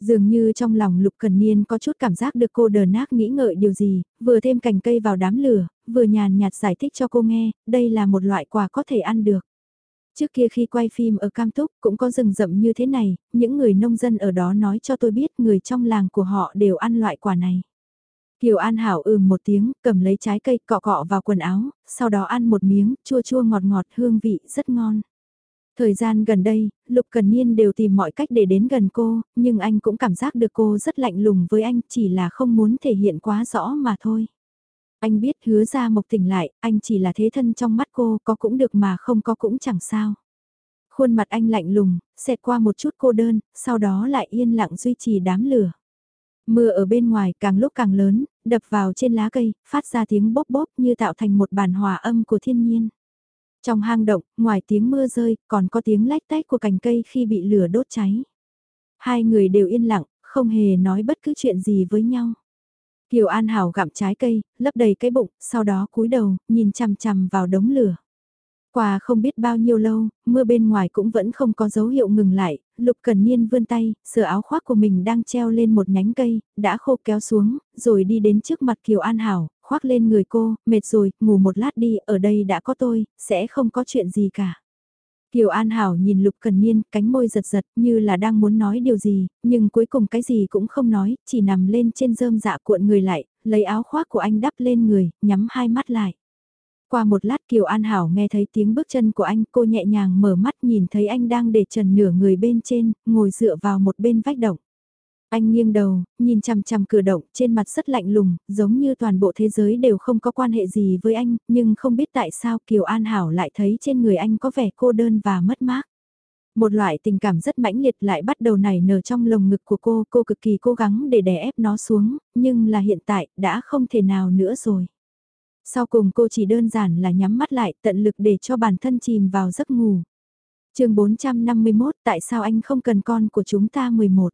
Dường như trong lòng Lục Cần Niên có chút cảm giác được cô đờ nác nghĩ ngợi điều gì, vừa thêm cành cây vào đám lửa, vừa nhàn nhạt giải thích cho cô nghe, đây là một loại quả có thể ăn được. Trước kia khi quay phim ở Cam Túc cũng có rừng rậm như thế này, những người nông dân ở đó nói cho tôi biết người trong làng của họ đều ăn loại quả này. Kiều An Hảo ừm một tiếng, cầm lấy trái cây cọ cọ vào quần áo, sau đó ăn một miếng, chua chua ngọt ngọt hương vị rất ngon. Thời gian gần đây, Lục Cần Niên đều tìm mọi cách để đến gần cô, nhưng anh cũng cảm giác được cô rất lạnh lùng với anh, chỉ là không muốn thể hiện quá rõ mà thôi. Anh biết hứa ra mộc tỉnh lại, anh chỉ là thế thân trong mắt cô, có cũng được mà không có cũng chẳng sao. Khuôn mặt anh lạnh lùng, xẹt qua một chút cô đơn, sau đó lại yên lặng duy trì đám lửa. Mưa ở bên ngoài càng lúc càng lớn, đập vào trên lá cây, phát ra tiếng bóp bóp như tạo thành một bản hòa âm của thiên nhiên. Trong hang động, ngoài tiếng mưa rơi, còn có tiếng lách tách của cành cây khi bị lửa đốt cháy. Hai người đều yên lặng, không hề nói bất cứ chuyện gì với nhau. Kiều An Hảo gặm trái cây, lấp đầy cái bụng, sau đó cúi đầu, nhìn chằm chằm vào đống lửa. Qua không biết bao nhiêu lâu, mưa bên ngoài cũng vẫn không có dấu hiệu ngừng lại, Lục Cần Niên vươn tay, sửa áo khoác của mình đang treo lên một nhánh cây, đã khô kéo xuống, rồi đi đến trước mặt Kiều An Hảo, khoác lên người cô, mệt rồi, ngủ một lát đi, ở đây đã có tôi, sẽ không có chuyện gì cả. Kiều An Hảo nhìn Lục Cần Niên, cánh môi giật giật như là đang muốn nói điều gì, nhưng cuối cùng cái gì cũng không nói, chỉ nằm lên trên rơm dạ cuộn người lại, lấy áo khoác của anh đắp lên người, nhắm hai mắt lại. Qua một lát Kiều An Hảo nghe thấy tiếng bước chân của anh, cô nhẹ nhàng mở mắt nhìn thấy anh đang để trần nửa người bên trên, ngồi dựa vào một bên vách động. Anh nghiêng đầu, nhìn chằm chằm cửa động, trên mặt rất lạnh lùng, giống như toàn bộ thế giới đều không có quan hệ gì với anh, nhưng không biết tại sao Kiều An Hảo lại thấy trên người anh có vẻ cô đơn và mất mát. Một loại tình cảm rất mãnh liệt lại bắt đầu nảy nở trong lồng ngực của cô, cô cực kỳ cố gắng để đè ép nó xuống, nhưng là hiện tại, đã không thể nào nữa rồi. Sau cùng cô chỉ đơn giản là nhắm mắt lại tận lực để cho bản thân chìm vào giấc ngủ. chương 451 tại sao anh không cần con của chúng ta 11.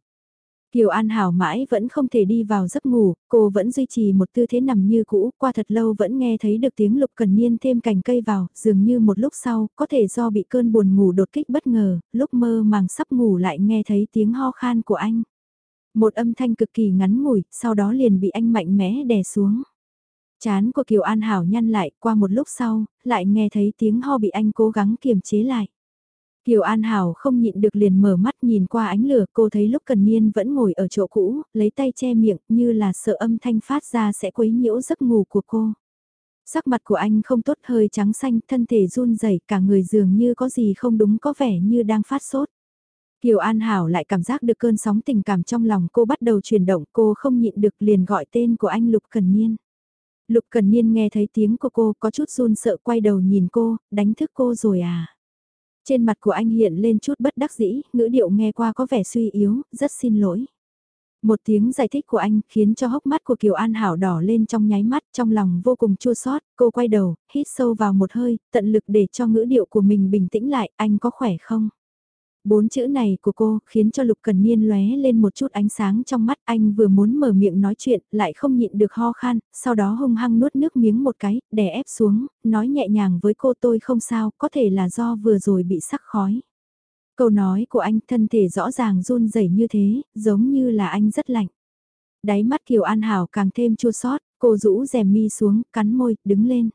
Kiều An Hảo mãi vẫn không thể đi vào giấc ngủ, cô vẫn duy trì một tư thế nằm như cũ, qua thật lâu vẫn nghe thấy được tiếng lục cần niên thêm cành cây vào, dường như một lúc sau, có thể do bị cơn buồn ngủ đột kích bất ngờ, lúc mơ màng sắp ngủ lại nghe thấy tiếng ho khan của anh. Một âm thanh cực kỳ ngắn ngủi, sau đó liền bị anh mạnh mẽ đè xuống. Chán của Kiều An Hảo nhăn lại, qua một lúc sau, lại nghe thấy tiếng ho bị anh cố gắng kiềm chế lại. Kiều An Hảo không nhịn được liền mở mắt nhìn qua ánh lửa cô thấy lúc cần niên vẫn ngồi ở chỗ cũ, lấy tay che miệng như là sợ âm thanh phát ra sẽ quấy nhiễu giấc ngủ của cô. Sắc mặt của anh không tốt hơi trắng xanh, thân thể run rẩy cả người dường như có gì không đúng có vẻ như đang phát sốt. Kiều An Hảo lại cảm giác được cơn sóng tình cảm trong lòng cô bắt đầu chuyển động cô không nhịn được liền gọi tên của anh Lục Cần Niên. Lục Cần Niên nghe thấy tiếng của cô có chút run sợ quay đầu nhìn cô, đánh thức cô rồi à. Trên mặt của anh hiện lên chút bất đắc dĩ, ngữ điệu nghe qua có vẻ suy yếu, rất xin lỗi. Một tiếng giải thích của anh khiến cho hốc mắt của Kiều An Hảo đỏ lên trong nháy mắt, trong lòng vô cùng chua xót. cô quay đầu, hít sâu vào một hơi, tận lực để cho ngữ điệu của mình bình tĩnh lại, anh có khỏe không? Bốn chữ này của cô khiến cho Lục Cần Niên lóe lên một chút ánh sáng trong mắt anh vừa muốn mở miệng nói chuyện lại không nhịn được ho khan, sau đó hung hăng nuốt nước miếng một cái, đè ép xuống, nói nhẹ nhàng với cô tôi không sao, có thể là do vừa rồi bị sắc khói. Câu nói của anh thân thể rõ ràng run rẩy như thế, giống như là anh rất lạnh. Đáy mắt Kiều An Hảo càng thêm chua xót cô rũ rèm mi xuống, cắn môi, đứng lên.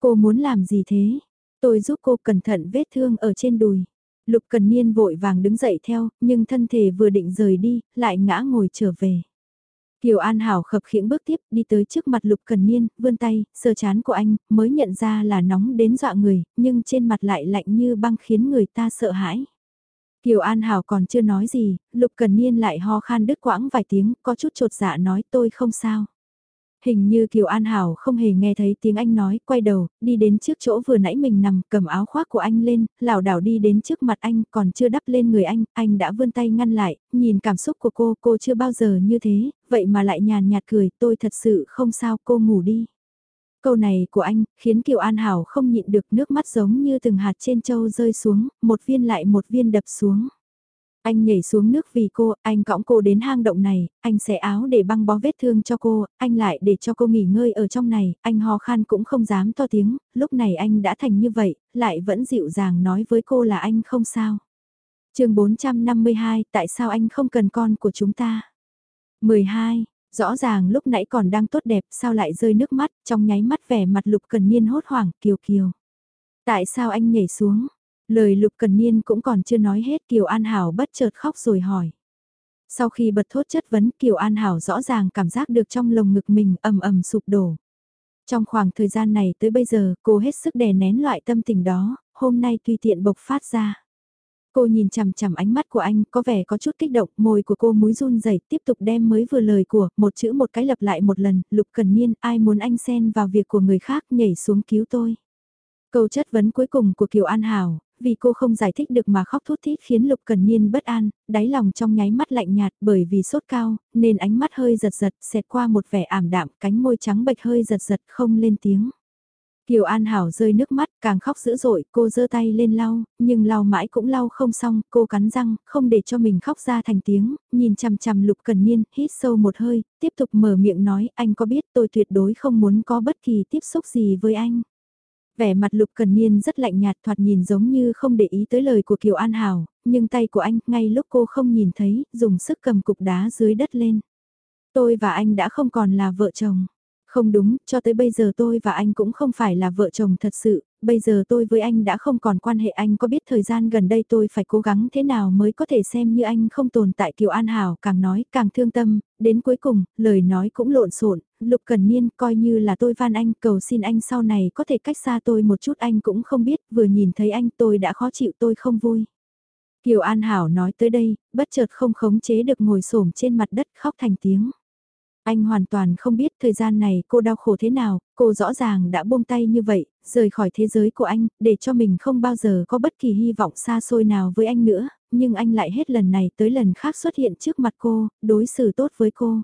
Cô muốn làm gì thế? Tôi giúp cô cẩn thận vết thương ở trên đùi. Lục Cần Niên vội vàng đứng dậy theo, nhưng thân thể vừa định rời đi, lại ngã ngồi trở về. Kiều An Hảo khập khiễng bước tiếp đi tới trước mặt Lục Cần Niên, vươn tay, sờ chán của anh, mới nhận ra là nóng đến dọa người, nhưng trên mặt lại lạnh như băng khiến người ta sợ hãi. Kiều An Hảo còn chưa nói gì, Lục Cần Niên lại ho khan đứt quãng vài tiếng, có chút trột dạ nói tôi không sao. Hình như Kiều An Hảo không hề nghe thấy tiếng anh nói, quay đầu, đi đến trước chỗ vừa nãy mình nằm, cầm áo khoác của anh lên, lảo đảo đi đến trước mặt anh, còn chưa đắp lên người anh, anh đã vươn tay ngăn lại, nhìn cảm xúc của cô, cô chưa bao giờ như thế, vậy mà lại nhàn nhạt cười, tôi thật sự không sao, cô ngủ đi. Câu này của anh, khiến Kiều An Hảo không nhịn được nước mắt giống như từng hạt trên châu rơi xuống, một viên lại một viên đập xuống. Anh nhảy xuống nước vì cô, anh cõng cô đến hang động này, anh xẻ áo để băng bó vết thương cho cô, anh lại để cho cô nghỉ ngơi ở trong này, anh ho khan cũng không dám to tiếng, lúc này anh đã thành như vậy, lại vẫn dịu dàng nói với cô là anh không sao. chương 452, tại sao anh không cần con của chúng ta? 12. Rõ ràng lúc nãy còn đang tốt đẹp sao lại rơi nước mắt, trong nháy mắt vẻ mặt lục cần niên hốt hoảng kiều kiều. Tại sao anh nhảy xuống? Lời Lục Cần Niên cũng còn chưa nói hết Kiều An Hảo bất chợt khóc rồi hỏi. Sau khi bật thốt chất vấn Kiều An Hảo rõ ràng cảm giác được trong lồng ngực mình ầm ầm sụp đổ. Trong khoảng thời gian này tới bây giờ cô hết sức đè nén loại tâm tình đó, hôm nay tùy tiện bộc phát ra. Cô nhìn chằm chằm ánh mắt của anh, có vẻ có chút kích động, môi của cô múi run rẩy, tiếp tục đem mới vừa lời của, một chữ một cái lặp lại một lần, Lục Cần Niên, ai muốn anh xen vào việc của người khác, nhảy xuống cứu tôi. Câu chất vấn cuối cùng của Kiều An Hảo, vì cô không giải thích được mà khóc thút thít khiến Lục Cần Niên bất an, đáy lòng trong nháy mắt lạnh nhạt bởi vì sốt cao, nên ánh mắt hơi giật giật, xẹt qua một vẻ ảm đạm, cánh môi trắng bệch hơi giật giật không lên tiếng. Kiều An Hảo rơi nước mắt, càng khóc dữ dội, cô giơ tay lên lau, nhưng lau mãi cũng lau không xong, cô cắn răng, không để cho mình khóc ra thành tiếng, nhìn chằm chằm Lục Cần Niên, hít sâu một hơi, tiếp tục mở miệng nói, anh có biết tôi tuyệt đối không muốn có bất kỳ tiếp xúc gì với anh. Vẻ mặt Lục Cần Niên rất lạnh nhạt thoạt nhìn giống như không để ý tới lời của Kiều An Hảo, nhưng tay của anh, ngay lúc cô không nhìn thấy, dùng sức cầm cục đá dưới đất lên. Tôi và anh đã không còn là vợ chồng. Không đúng, cho tới bây giờ tôi và anh cũng không phải là vợ chồng thật sự, bây giờ tôi với anh đã không còn quan hệ anh có biết thời gian gần đây tôi phải cố gắng thế nào mới có thể xem như anh không tồn tại Kiều An Hảo càng nói càng thương tâm, đến cuối cùng, lời nói cũng lộn xộn Lục Cần Niên coi như là tôi van anh cầu xin anh sau này có thể cách xa tôi một chút anh cũng không biết, vừa nhìn thấy anh tôi đã khó chịu tôi không vui. Kiều An Hảo nói tới đây, bất chợt không khống chế được ngồi xổm trên mặt đất khóc thành tiếng. Anh hoàn toàn không biết thời gian này cô đau khổ thế nào, cô rõ ràng đã buông tay như vậy, rời khỏi thế giới của anh, để cho mình không bao giờ có bất kỳ hy vọng xa xôi nào với anh nữa, nhưng anh lại hết lần này tới lần khác xuất hiện trước mặt cô, đối xử tốt với cô.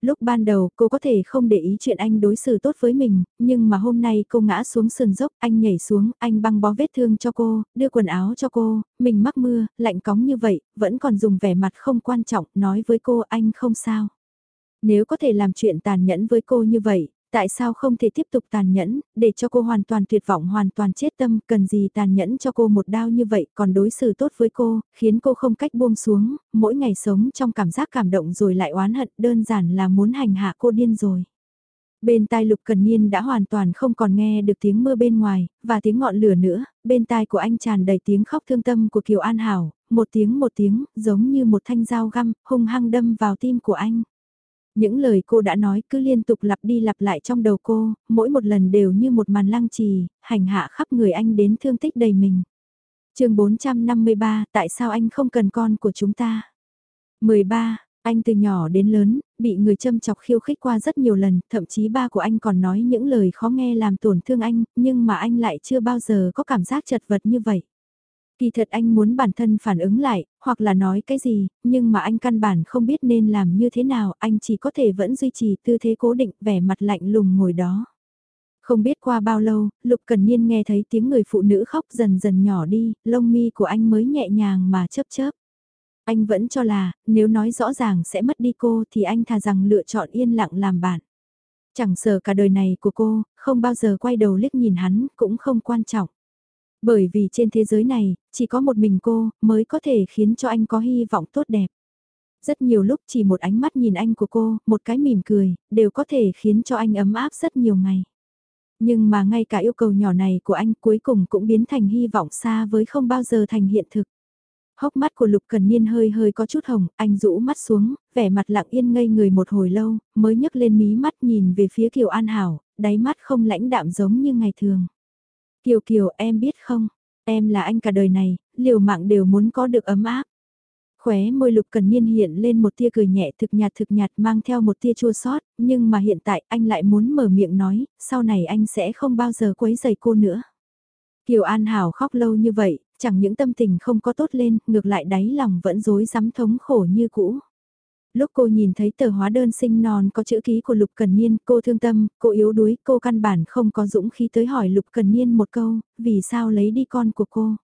Lúc ban đầu cô có thể không để ý chuyện anh đối xử tốt với mình, nhưng mà hôm nay cô ngã xuống sườn dốc, anh nhảy xuống, anh băng bó vết thương cho cô, đưa quần áo cho cô, mình mắc mưa, lạnh cóng như vậy, vẫn còn dùng vẻ mặt không quan trọng, nói với cô anh không sao. Nếu có thể làm chuyện tàn nhẫn với cô như vậy, tại sao không thể tiếp tục tàn nhẫn, để cho cô hoàn toàn tuyệt vọng hoàn toàn chết tâm, cần gì tàn nhẫn cho cô một đau như vậy, còn đối xử tốt với cô, khiến cô không cách buông xuống, mỗi ngày sống trong cảm giác cảm động rồi lại oán hận, đơn giản là muốn hành hạ cô điên rồi. Bên tai Lục Cần Niên đã hoàn toàn không còn nghe được tiếng mưa bên ngoài, và tiếng ngọn lửa nữa, bên tai của anh tràn đầy tiếng khóc thương tâm của Kiều An Hảo, một tiếng một tiếng, giống như một thanh dao găm, hung hăng đâm vào tim của anh. Những lời cô đã nói cứ liên tục lặp đi lặp lại trong đầu cô, mỗi một lần đều như một màn lăng trì, hành hạ khắp người anh đến thương tích đầy mình. chương 453, tại sao anh không cần con của chúng ta? 13. Anh từ nhỏ đến lớn, bị người châm chọc khiêu khích qua rất nhiều lần, thậm chí ba của anh còn nói những lời khó nghe làm tổn thương anh, nhưng mà anh lại chưa bao giờ có cảm giác chật vật như vậy. Kỳ thật anh muốn bản thân phản ứng lại, hoặc là nói cái gì, nhưng mà anh căn bản không biết nên làm như thế nào, anh chỉ có thể vẫn duy trì tư thế cố định, vẻ mặt lạnh lùng ngồi đó. Không biết qua bao lâu, Lục Cần Niên nghe thấy tiếng người phụ nữ khóc dần dần nhỏ đi, lông mi của anh mới nhẹ nhàng mà chớp chớp. Anh vẫn cho là, nếu nói rõ ràng sẽ mất đi cô thì anh thà rằng lựa chọn yên lặng làm bạn. Chẳng sợ cả đời này của cô, không bao giờ quay đầu liếc nhìn hắn, cũng không quan trọng. Bởi vì trên thế giới này, chỉ có một mình cô mới có thể khiến cho anh có hy vọng tốt đẹp. Rất nhiều lúc chỉ một ánh mắt nhìn anh của cô, một cái mỉm cười, đều có thể khiến cho anh ấm áp rất nhiều ngày. Nhưng mà ngay cả yêu cầu nhỏ này của anh cuối cùng cũng biến thành hy vọng xa với không bao giờ thành hiện thực. Hốc mắt của Lục Cần Niên hơi hơi có chút hồng, anh rũ mắt xuống, vẻ mặt lặng yên ngây người một hồi lâu, mới nhấc lên mí mắt nhìn về phía Kiều An Hảo, đáy mắt không lãnh đạm giống như ngày thường. Kiều Kiều em biết không, em là anh cả đời này, liều mạng đều muốn có được ấm áp. Khóe môi Lục Cần Niên hiện lên một tia cười nhẹ thực nhạt thực nhạt mang theo một tia chua sót, nhưng mà hiện tại anh lại muốn mở miệng nói, sau này anh sẽ không bao giờ quấy rầy cô nữa. Kiều An Hảo khóc lâu như vậy, chẳng những tâm tình không có tốt lên, ngược lại đáy lòng vẫn rối rắm thống khổ như cũ. Lúc cô nhìn thấy tờ hóa đơn sinh non có chữ ký của Lục Cần Niên, cô thương tâm, cô yếu đuối, cô căn bản không có dũng khí tới hỏi Lục Cần Niên một câu, vì sao lấy đi con của cô.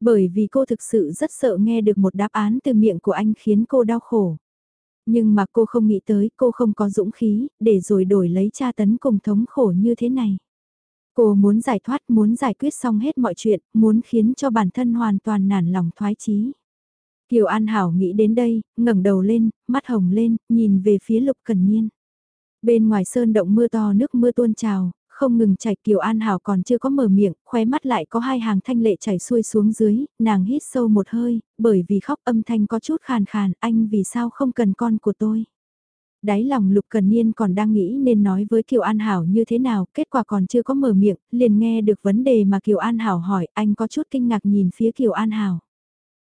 Bởi vì cô thực sự rất sợ nghe được một đáp án từ miệng của anh khiến cô đau khổ. Nhưng mà cô không nghĩ tới, cô không có dũng khí, để rồi đổi lấy tra tấn cùng thống khổ như thế này. Cô muốn giải thoát, muốn giải quyết xong hết mọi chuyện, muốn khiến cho bản thân hoàn toàn nản lòng thoái chí. Kiều An Hảo nghĩ đến đây, ngẩng đầu lên, mắt hồng lên, nhìn về phía Lục Cần Niên. Bên ngoài sơn động mưa to nước mưa tuôn trào, không ngừng chảy Kiều An Hảo còn chưa có mở miệng, khóe mắt lại có hai hàng thanh lệ chảy xuôi xuống dưới, nàng hít sâu một hơi, bởi vì khóc âm thanh có chút khàn khàn, anh vì sao không cần con của tôi. Đáy lòng Lục Cần Niên còn đang nghĩ nên nói với Kiều An Hảo như thế nào, kết quả còn chưa có mở miệng, liền nghe được vấn đề mà Kiều An Hảo hỏi, anh có chút kinh ngạc nhìn phía Kiều An Hảo.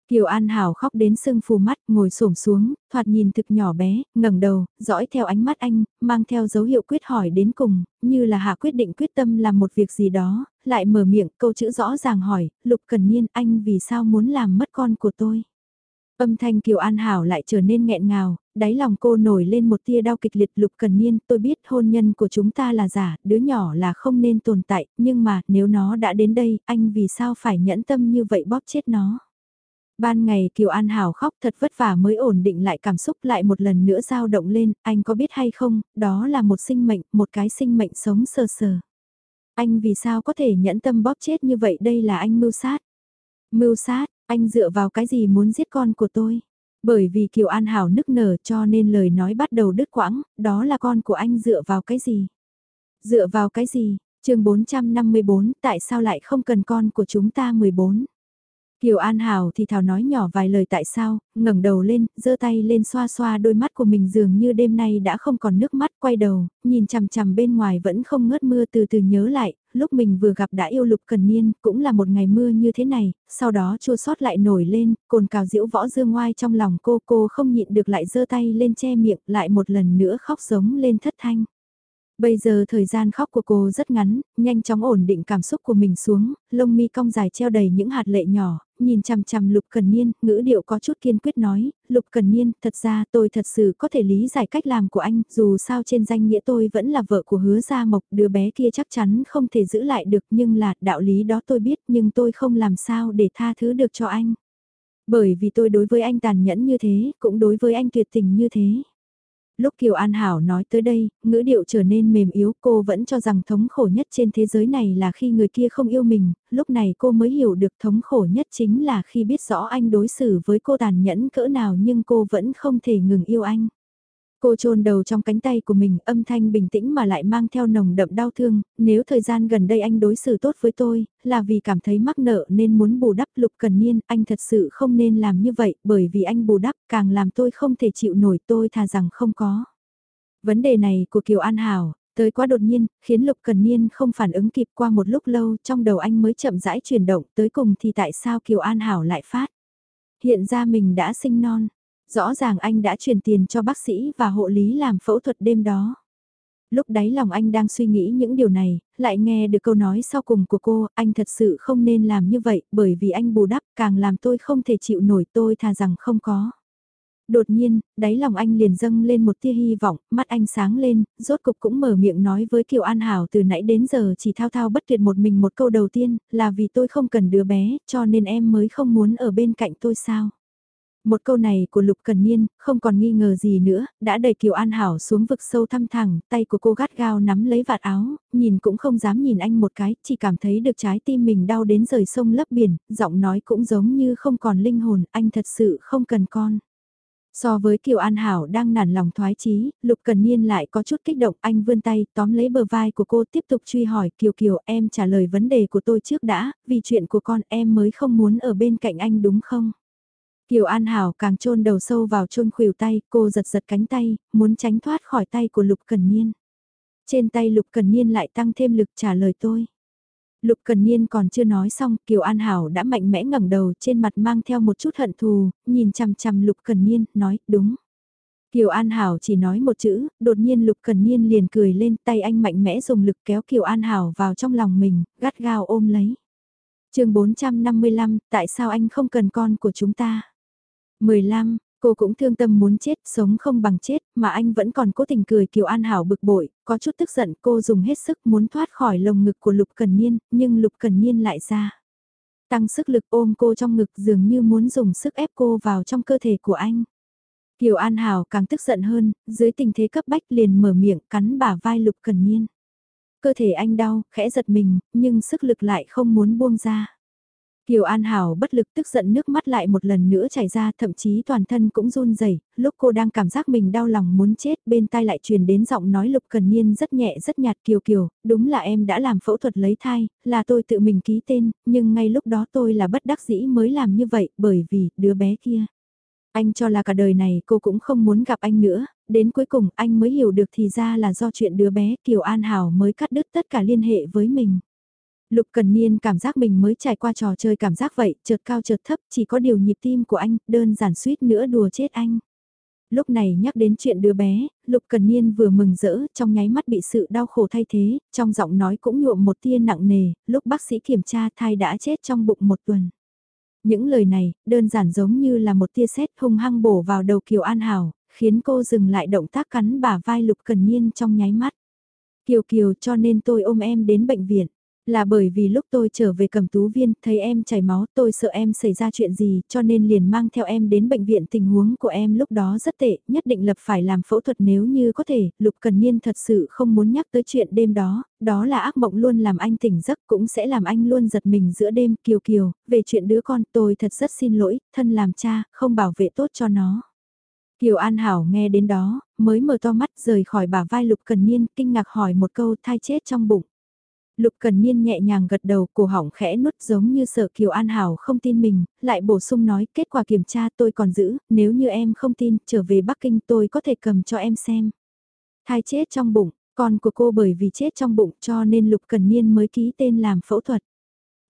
Kiều An Hảo khóc đến sưng phù mắt, ngồi xổm xuống, thoạt nhìn thực nhỏ bé, ngẩng đầu, dõi theo ánh mắt anh, mang theo dấu hiệu quyết hỏi đến cùng, như là hạ quyết định quyết tâm làm một việc gì đó, lại mở miệng, câu chữ rõ ràng hỏi, Lục Cần Niên anh vì sao muốn làm mất con của tôi. Âm thanh Kiều An Hảo lại trở nên nghẹn ngào, đáy lòng cô nổi lên một tia đau kịch liệt lục cần niên, tôi biết hôn nhân của chúng ta là giả, đứa nhỏ là không nên tồn tại, nhưng mà nếu nó đã đến đây, anh vì sao phải nhẫn tâm như vậy bóp chết nó. Ban ngày Kiều An Hảo khóc thật vất vả mới ổn định lại cảm xúc lại một lần nữa dao động lên, anh có biết hay không, đó là một sinh mệnh, một cái sinh mệnh sống sờ sờ. Anh vì sao có thể nhẫn tâm bóp chết như vậy đây là anh mưu sát. Mưu sát, anh dựa vào cái gì muốn giết con của tôi? Bởi vì Kiều An Hảo nức nở cho nên lời nói bắt đầu đứt quãng, đó là con của anh dựa vào cái gì? Dựa vào cái gì? chương 454, tại sao lại không cần con của chúng ta 14? Kiều An Hảo thì thảo nói nhỏ vài lời tại sao, ngẩng đầu lên, giơ tay lên xoa xoa đôi mắt của mình dường như đêm nay đã không còn nước mắt quay đầu, nhìn chằm chằm bên ngoài vẫn không ngớt mưa từ từ nhớ lại, lúc mình vừa gặp đã yêu lục cần niên, cũng là một ngày mưa như thế này, sau đó chua sót lại nổi lên, cồn cào diễu võ dương ngoai trong lòng cô, cô không nhịn được lại giơ tay lên che miệng, lại một lần nữa khóc giống lên thất thanh. Bây giờ thời gian khóc của cô rất ngắn, nhanh chóng ổn định cảm xúc của mình xuống, lông mi cong dài treo đầy những hạt lệ nhỏ, nhìn chằm chằm Lục Cần Niên, ngữ điệu có chút kiên quyết nói, Lục Cần Niên, thật ra tôi thật sự có thể lý giải cách làm của anh, dù sao trên danh nghĩa tôi vẫn là vợ của hứa Gia Mộc, đứa bé kia chắc chắn không thể giữ lại được nhưng là đạo lý đó tôi biết nhưng tôi không làm sao để tha thứ được cho anh. Bởi vì tôi đối với anh tàn nhẫn như thế, cũng đối với anh tuyệt tình như thế. Lúc Kiều An Hảo nói tới đây, ngữ điệu trở nên mềm yếu cô vẫn cho rằng thống khổ nhất trên thế giới này là khi người kia không yêu mình, lúc này cô mới hiểu được thống khổ nhất chính là khi biết rõ anh đối xử với cô tàn nhẫn cỡ nào nhưng cô vẫn không thể ngừng yêu anh. Cô trôn đầu trong cánh tay của mình âm thanh bình tĩnh mà lại mang theo nồng đậm đau thương, nếu thời gian gần đây anh đối xử tốt với tôi, là vì cảm thấy mắc nợ nên muốn bù đắp lục cần niên, anh thật sự không nên làm như vậy bởi vì anh bù đắp càng làm tôi không thể chịu nổi tôi thà rằng không có. Vấn đề này của Kiều An Hảo, tới quá đột nhiên, khiến Lục Cần Niên không phản ứng kịp qua một lúc lâu trong đầu anh mới chậm rãi chuyển động tới cùng thì tại sao Kiều An Hảo lại phát. Hiện ra mình đã sinh non, Rõ ràng anh đã chuyển tiền cho bác sĩ và hộ lý làm phẫu thuật đêm đó. Lúc đấy lòng anh đang suy nghĩ những điều này, lại nghe được câu nói sau cùng của cô, anh thật sự không nên làm như vậy, bởi vì anh bù đắp càng làm tôi không thể chịu nổi tôi thà rằng không có. Đột nhiên, đáy lòng anh liền dâng lên một tia hy vọng, mắt anh sáng lên, rốt cục cũng mở miệng nói với Kiều An Hảo từ nãy đến giờ chỉ thao thao bất tuyệt một mình một câu đầu tiên, là vì tôi không cần đứa bé, cho nên em mới không muốn ở bên cạnh tôi sao. Một câu này của Lục Cần Niên, không còn nghi ngờ gì nữa, đã đẩy Kiều An Hảo xuống vực sâu thăm thẳng, tay của cô gắt gao nắm lấy vạt áo, nhìn cũng không dám nhìn anh một cái, chỉ cảm thấy được trái tim mình đau đến rời sông lấp biển, giọng nói cũng giống như không còn linh hồn, anh thật sự không cần con. So với Kiều An Hảo đang nản lòng thoái chí, Lục Cần Niên lại có chút kích động, anh vươn tay, tóm lấy bờ vai của cô tiếp tục truy hỏi, Kiều Kiều em trả lời vấn đề của tôi trước đã, vì chuyện của con em mới không muốn ở bên cạnh anh đúng không? Kiều An Hảo càng chôn đầu sâu vào chôn khuỷu tay, cô giật giật cánh tay, muốn tránh thoát khỏi tay của Lục Cần Niên. Trên tay Lục Cần Niên lại tăng thêm lực trả lời tôi. Lục Cần Niên còn chưa nói xong, Kiều An Hảo đã mạnh mẽ ngẩng đầu trên mặt mang theo một chút hận thù, nhìn chằm chằm Lục Cần Niên, nói, đúng. Kiều An Hảo chỉ nói một chữ, đột nhiên Lục Cần Niên liền cười lên tay anh mạnh mẽ dùng lực kéo Kiều An Hảo vào trong lòng mình, gắt gao ôm lấy. chương 455, tại sao anh không cần con của chúng ta? 15, Cô cũng thương tâm muốn chết, sống không bằng chết, mà anh vẫn còn cố tình cười Kiều An Hảo bực bội, có chút tức giận cô dùng hết sức muốn thoát khỏi lồng ngực của Lục Cần Niên, nhưng Lục Cần Niên lại ra. Tăng sức lực ôm cô trong ngực dường như muốn dùng sức ép cô vào trong cơ thể của anh. Kiều An Hảo càng tức giận hơn, dưới tình thế cấp bách liền mở miệng cắn bả vai Lục Cần Niên. Cơ thể anh đau, khẽ giật mình, nhưng sức lực lại không muốn buông ra. Kiều An Hảo bất lực tức giận nước mắt lại một lần nữa chảy ra thậm chí toàn thân cũng run rẩy. lúc cô đang cảm giác mình đau lòng muốn chết bên tai lại truyền đến giọng nói Lục Cần Niên rất nhẹ rất nhạt Kiều Kiều, đúng là em đã làm phẫu thuật lấy thai, là tôi tự mình ký tên, nhưng ngay lúc đó tôi là bất đắc dĩ mới làm như vậy bởi vì đứa bé kia. Anh cho là cả đời này cô cũng không muốn gặp anh nữa, đến cuối cùng anh mới hiểu được thì ra là do chuyện đứa bé Kiều An Hảo mới cắt đứt tất cả liên hệ với mình. Lục Cần Niên cảm giác mình mới trải qua trò chơi cảm giác vậy, chợt cao chợt thấp, chỉ có điều nhịp tim của anh, đơn giản suýt nữa đùa chết anh. Lúc này nhắc đến chuyện đứa bé, Lục Cần Niên vừa mừng rỡ, trong nháy mắt bị sự đau khổ thay thế, trong giọng nói cũng nhuộm một tia nặng nề, lúc bác sĩ kiểm tra thai đã chết trong bụng một tuần. Những lời này, đơn giản giống như là một tia sét hung hăng bổ vào đầu Kiều An Hảo, khiến cô dừng lại động tác cắn bả vai Lục Cần Niên trong nháy mắt. Kiều Kiều cho nên tôi ôm em đến bệnh viện. Là bởi vì lúc tôi trở về cầm tú viên, thấy em chảy máu, tôi sợ em xảy ra chuyện gì, cho nên liền mang theo em đến bệnh viện tình huống của em lúc đó rất tệ, nhất định lập phải làm phẫu thuật nếu như có thể, Lục Cần Niên thật sự không muốn nhắc tới chuyện đêm đó, đó là ác mộng luôn làm anh tỉnh giấc cũng sẽ làm anh luôn giật mình giữa đêm, Kiều Kiều, về chuyện đứa con tôi thật rất xin lỗi, thân làm cha, không bảo vệ tốt cho nó. Kiều An Hảo nghe đến đó, mới mở to mắt rời khỏi bả vai Lục Cần Niên, kinh ngạc hỏi một câu thai chết trong bụng. Lục Cần Niên nhẹ nhàng gật đầu, cổ họng khẽ nuốt giống như sợ Kiều An Hảo không tin mình, lại bổ sung nói kết quả kiểm tra tôi còn giữ, nếu như em không tin, trở về Bắc Kinh tôi có thể cầm cho em xem. Thai chết trong bụng, con của cô bởi vì chết trong bụng cho nên Lục Cần Niên mới ký tên làm phẫu thuật.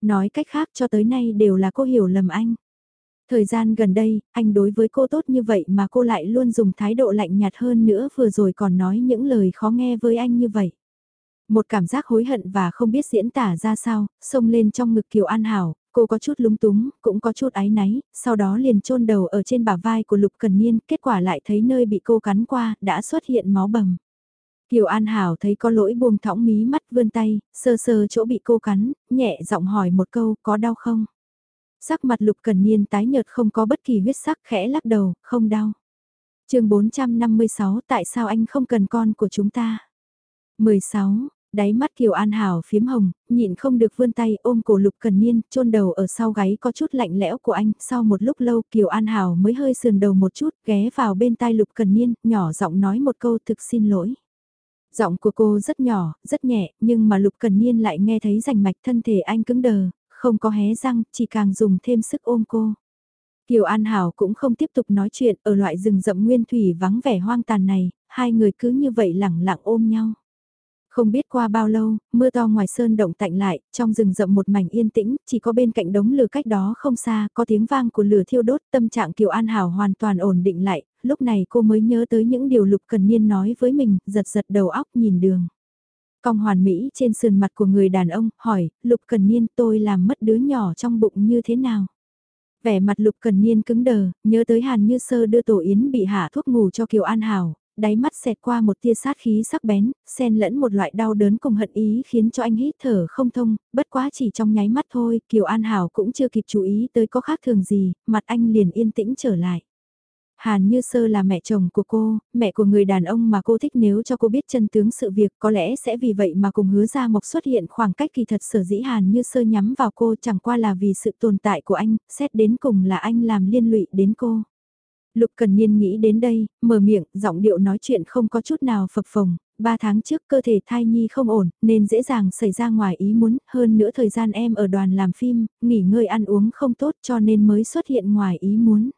Nói cách khác cho tới nay đều là cô hiểu lầm anh. Thời gian gần đây, anh đối với cô tốt như vậy mà cô lại luôn dùng thái độ lạnh nhạt hơn nữa vừa rồi còn nói những lời khó nghe với anh như vậy. Một cảm giác hối hận và không biết diễn tả ra sao, xông lên trong ngực Kiều An Hảo, cô có chút lúng túng, cũng có chút áy náy, sau đó liền chôn đầu ở trên bả vai của Lục Cần Niên, kết quả lại thấy nơi bị cô cắn qua, đã xuất hiện máu bầm. Kiều An Hảo thấy có lỗi buông thõng mí mắt vươn tay, sơ sơ chỗ bị cô cắn, nhẹ giọng hỏi một câu, có đau không? Sắc mặt Lục Cần Niên tái nhợt không có bất kỳ huyết sắc khẽ lắc đầu, không đau. chương 456 tại sao anh không cần con của chúng ta? 16, đáy mắt Kiều An Hảo phiếm hồng, nhịn không được vươn tay ôm cổ Lục Cần Niên, chôn đầu ở sau gáy có chút lạnh lẽo của anh, sau một lúc lâu Kiều An Hảo mới hơi sườn đầu một chút, ghé vào bên tai Lục Cần Niên, nhỏ giọng nói một câu thực xin lỗi. Giọng của cô rất nhỏ, rất nhẹ, nhưng mà Lục Cần Niên lại nghe thấy rành mạch thân thể anh cứng đờ, không có hé răng, chỉ càng dùng thêm sức ôm cô. Kiều An Hảo cũng không tiếp tục nói chuyện ở loại rừng rậm nguyên thủy vắng vẻ hoang tàn này, hai người cứ như vậy lẳng lặng ôm nhau. Không biết qua bao lâu, mưa to ngoài sơn động tạnh lại, trong rừng rậm một mảnh yên tĩnh, chỉ có bên cạnh đống lửa cách đó không xa, có tiếng vang của lửa thiêu đốt, tâm trạng Kiều An Hảo hoàn toàn ổn định lại, lúc này cô mới nhớ tới những điều Lục Cần Niên nói với mình, giật giật đầu óc nhìn đường. Cong hoàn mỹ trên sườn mặt của người đàn ông, hỏi, Lục Cần Niên tôi làm mất đứa nhỏ trong bụng như thế nào? Vẻ mặt Lục Cần Niên cứng đờ, nhớ tới Hàn Như Sơ đưa Tổ Yến bị hạ thuốc ngủ cho Kiều An Hảo, đáy mắt xẹt qua một tia sát khí sắc bén, xen lẫn một loại đau đớn cùng hận ý khiến cho anh hít thở không thông, bất quá chỉ trong nháy mắt thôi, Kiều An Hảo cũng chưa kịp chú ý tới có khác thường gì, mặt anh liền yên tĩnh trở lại. Hàn Như Sơ là mẹ chồng của cô, mẹ của người đàn ông mà cô thích nếu cho cô biết chân tướng sự việc có lẽ sẽ vì vậy mà cùng hứa ra mộc xuất hiện khoảng cách kỳ thật sở dĩ Hàn Như Sơ nhắm vào cô chẳng qua là vì sự tồn tại của anh, xét đến cùng là anh làm liên lụy đến cô. Lục Cần Niên nghĩ đến đây, mở miệng, giọng điệu nói chuyện không có chút nào phập phồng, ba tháng trước cơ thể thai nhi không ổn, nên dễ dàng xảy ra ngoài ý muốn, hơn nữa thời gian em ở đoàn làm phim, nghỉ ngơi ăn uống không tốt cho nên mới xuất hiện ngoài ý muốn.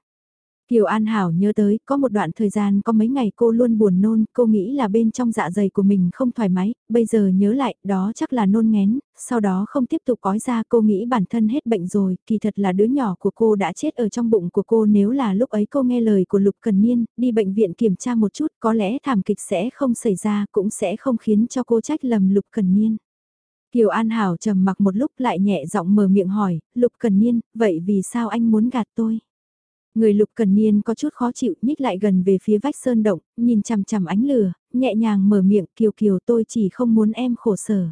Kiều An Hảo nhớ tới, có một đoạn thời gian có mấy ngày cô luôn buồn nôn, cô nghĩ là bên trong dạ dày của mình không thoải mái, bây giờ nhớ lại, đó chắc là nôn ngén, sau đó không tiếp tục ói ra cô nghĩ bản thân hết bệnh rồi, kỳ thật là đứa nhỏ của cô đã chết ở trong bụng của cô nếu là lúc ấy cô nghe lời của Lục Cần Niên, đi bệnh viện kiểm tra một chút, có lẽ thảm kịch sẽ không xảy ra, cũng sẽ không khiến cho cô trách lầm Lục Cần Niên. Kiều An Hảo trầm mặc một lúc lại nhẹ giọng mở miệng hỏi, Lục Cần Niên, vậy vì sao anh muốn gạt tôi? Người lục cần niên có chút khó chịu nhích lại gần về phía vách sơn động, nhìn chằm chằm ánh lửa, nhẹ nhàng mở miệng kiều kiều tôi chỉ không muốn em khổ sở.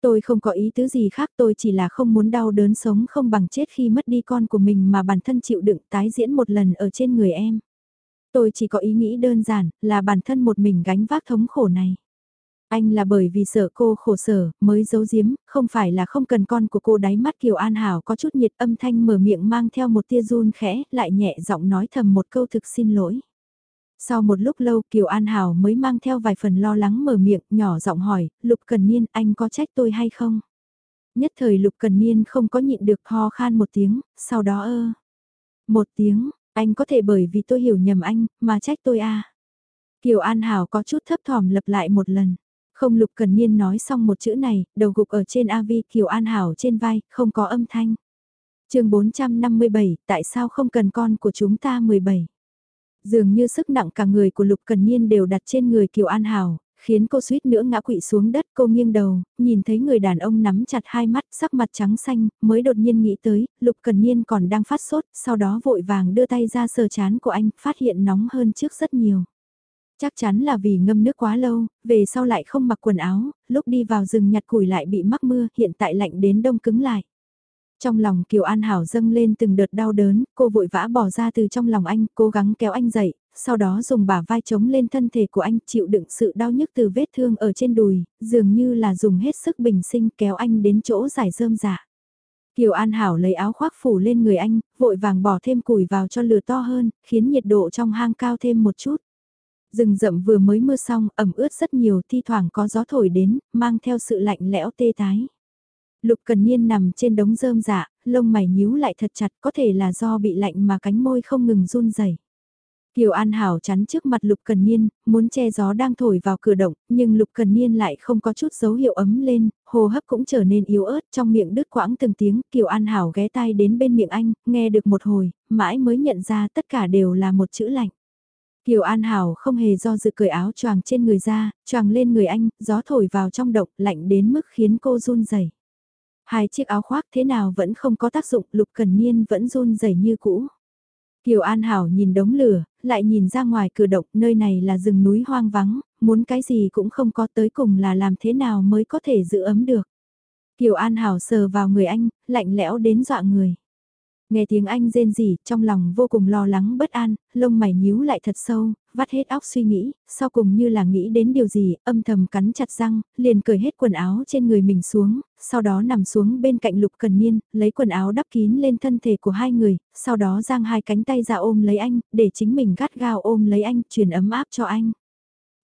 Tôi không có ý tứ gì khác tôi chỉ là không muốn đau đớn sống không bằng chết khi mất đi con của mình mà bản thân chịu đựng tái diễn một lần ở trên người em. Tôi chỉ có ý nghĩ đơn giản là bản thân một mình gánh vác thống khổ này. Anh là bởi vì sợ cô khổ sở, mới giấu giếm, không phải là không cần con của cô đáy mắt Kiều An Hảo có chút nhiệt âm thanh mở miệng mang theo một tia run khẽ, lại nhẹ giọng nói thầm một câu thực xin lỗi. Sau một lúc lâu Kiều An Hảo mới mang theo vài phần lo lắng mở miệng, nhỏ giọng hỏi, Lục Cần Niên anh có trách tôi hay không? Nhất thời Lục Cần Niên không có nhịn được ho khan một tiếng, sau đó ơ. Một tiếng, anh có thể bởi vì tôi hiểu nhầm anh, mà trách tôi à. Kiều An Hảo có chút thấp thỏm lập lại một lần. Không Lục Cần Niên nói xong một chữ này, đầu gục ở trên AV Kiều An Hảo trên vai, không có âm thanh. chương 457, tại sao không cần con của chúng ta 17? Dường như sức nặng cả người của Lục Cần Niên đều đặt trên người Kiều An Hảo, khiến cô suýt nữa ngã quỵ xuống đất cô nghiêng đầu, nhìn thấy người đàn ông nắm chặt hai mắt sắc mặt trắng xanh, mới đột nhiên nghĩ tới, Lục Cần Niên còn đang phát sốt, sau đó vội vàng đưa tay ra sờ chán của anh, phát hiện nóng hơn trước rất nhiều. Chắc chắn là vì ngâm nước quá lâu, về sau lại không mặc quần áo, lúc đi vào rừng nhặt củi lại bị mắc mưa, hiện tại lạnh đến đông cứng lại. Trong lòng Kiều An Hảo dâng lên từng đợt đau đớn, cô vội vã bỏ ra từ trong lòng anh, cố gắng kéo anh dậy, sau đó dùng bả vai chống lên thân thể của anh chịu đựng sự đau nhức từ vết thương ở trên đùi, dường như là dùng hết sức bình sinh kéo anh đến chỗ giải rơm dạ. Kiều An Hảo lấy áo khoác phủ lên người anh, vội vàng bỏ thêm củi vào cho lửa to hơn, khiến nhiệt độ trong hang cao thêm một chút. Rừng rậm vừa mới mưa xong, ẩm ướt rất nhiều, thi thoảng có gió thổi đến, mang theo sự lạnh lẽo tê tái. Lục Cần Niên nằm trên đống rơm dạ, lông mày nhíu lại thật chặt, có thể là do bị lạnh mà cánh môi không ngừng run rẩy. Kiều An Hảo chắn trước mặt Lục Cần Niên, muốn che gió đang thổi vào cửa động, nhưng Lục Cần Niên lại không có chút dấu hiệu ấm lên, hô hấp cũng trở nên yếu ớt trong miệng đứt quãng từng tiếng. Kiều An Hảo ghé tai đến bên miệng anh, nghe được một hồi, mãi mới nhận ra tất cả đều là một chữ lạnh. Kiều An Hảo không hề do dự cởi áo choàng trên người ra, choàng lên người anh, gió thổi vào trong động, lạnh đến mức khiến cô run rẩy. Hai chiếc áo khoác thế nào vẫn không có tác dụng, Lục Cần Niên vẫn run rẩy như cũ. Kiều An Hảo nhìn đống lửa, lại nhìn ra ngoài cửa động, nơi này là rừng núi hoang vắng, muốn cái gì cũng không có tới cùng là làm thế nào mới có thể giữ ấm được. Kiều An Hảo sờ vào người anh, lạnh lẽo đến dọa người. Nghe tiếng anh rên rỉ, trong lòng vô cùng lo lắng bất an, lông mày nhíu lại thật sâu, vắt hết óc suy nghĩ, sau cùng như là nghĩ đến điều gì, âm thầm cắn chặt răng, liền cởi hết quần áo trên người mình xuống, sau đó nằm xuống bên cạnh lục cần niên, lấy quần áo đắp kín lên thân thể của hai người, sau đó giang hai cánh tay ra ôm lấy anh, để chính mình gắt gao ôm lấy anh, truyền ấm áp cho anh.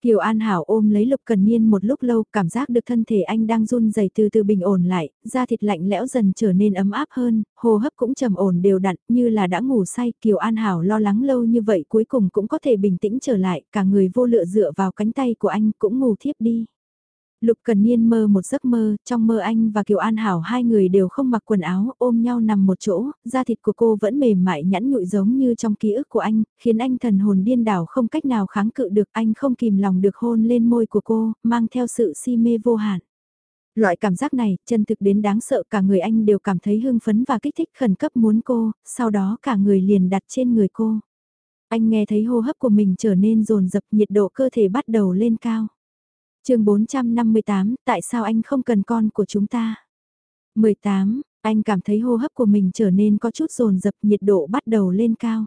Kiều An Hảo ôm lấy Lục Cần Niên một lúc lâu, cảm giác được thân thể anh đang run rẩy từ từ bình ổn lại, da thịt lạnh lẽo dần trở nên ấm áp hơn, hô hấp cũng trầm ổn đều đặn, như là đã ngủ say. Kiều An Hảo lo lắng lâu như vậy cuối cùng cũng có thể bình tĩnh trở lại, cả người vô lựa dựa vào cánh tay của anh cũng ngủ thiếp đi. Lục Cần Niên mơ một giấc mơ, trong mơ anh và Kiều An Hảo hai người đều không mặc quần áo, ôm nhau nằm một chỗ, da thịt của cô vẫn mềm mại nhẵn nhụi giống như trong ký ức của anh, khiến anh thần hồn điên đảo không cách nào kháng cự được anh không kìm lòng được hôn lên môi của cô, mang theo sự si mê vô hạn. Loại cảm giác này, chân thực đến đáng sợ cả người anh đều cảm thấy hưng phấn và kích thích khẩn cấp muốn cô, sau đó cả người liền đặt trên người cô. Anh nghe thấy hô hấp của mình trở nên rồn rập nhiệt độ cơ thể bắt đầu lên cao chương 458, tại sao anh không cần con của chúng ta? 18, anh cảm thấy hô hấp của mình trở nên có chút rồn rập nhiệt độ bắt đầu lên cao.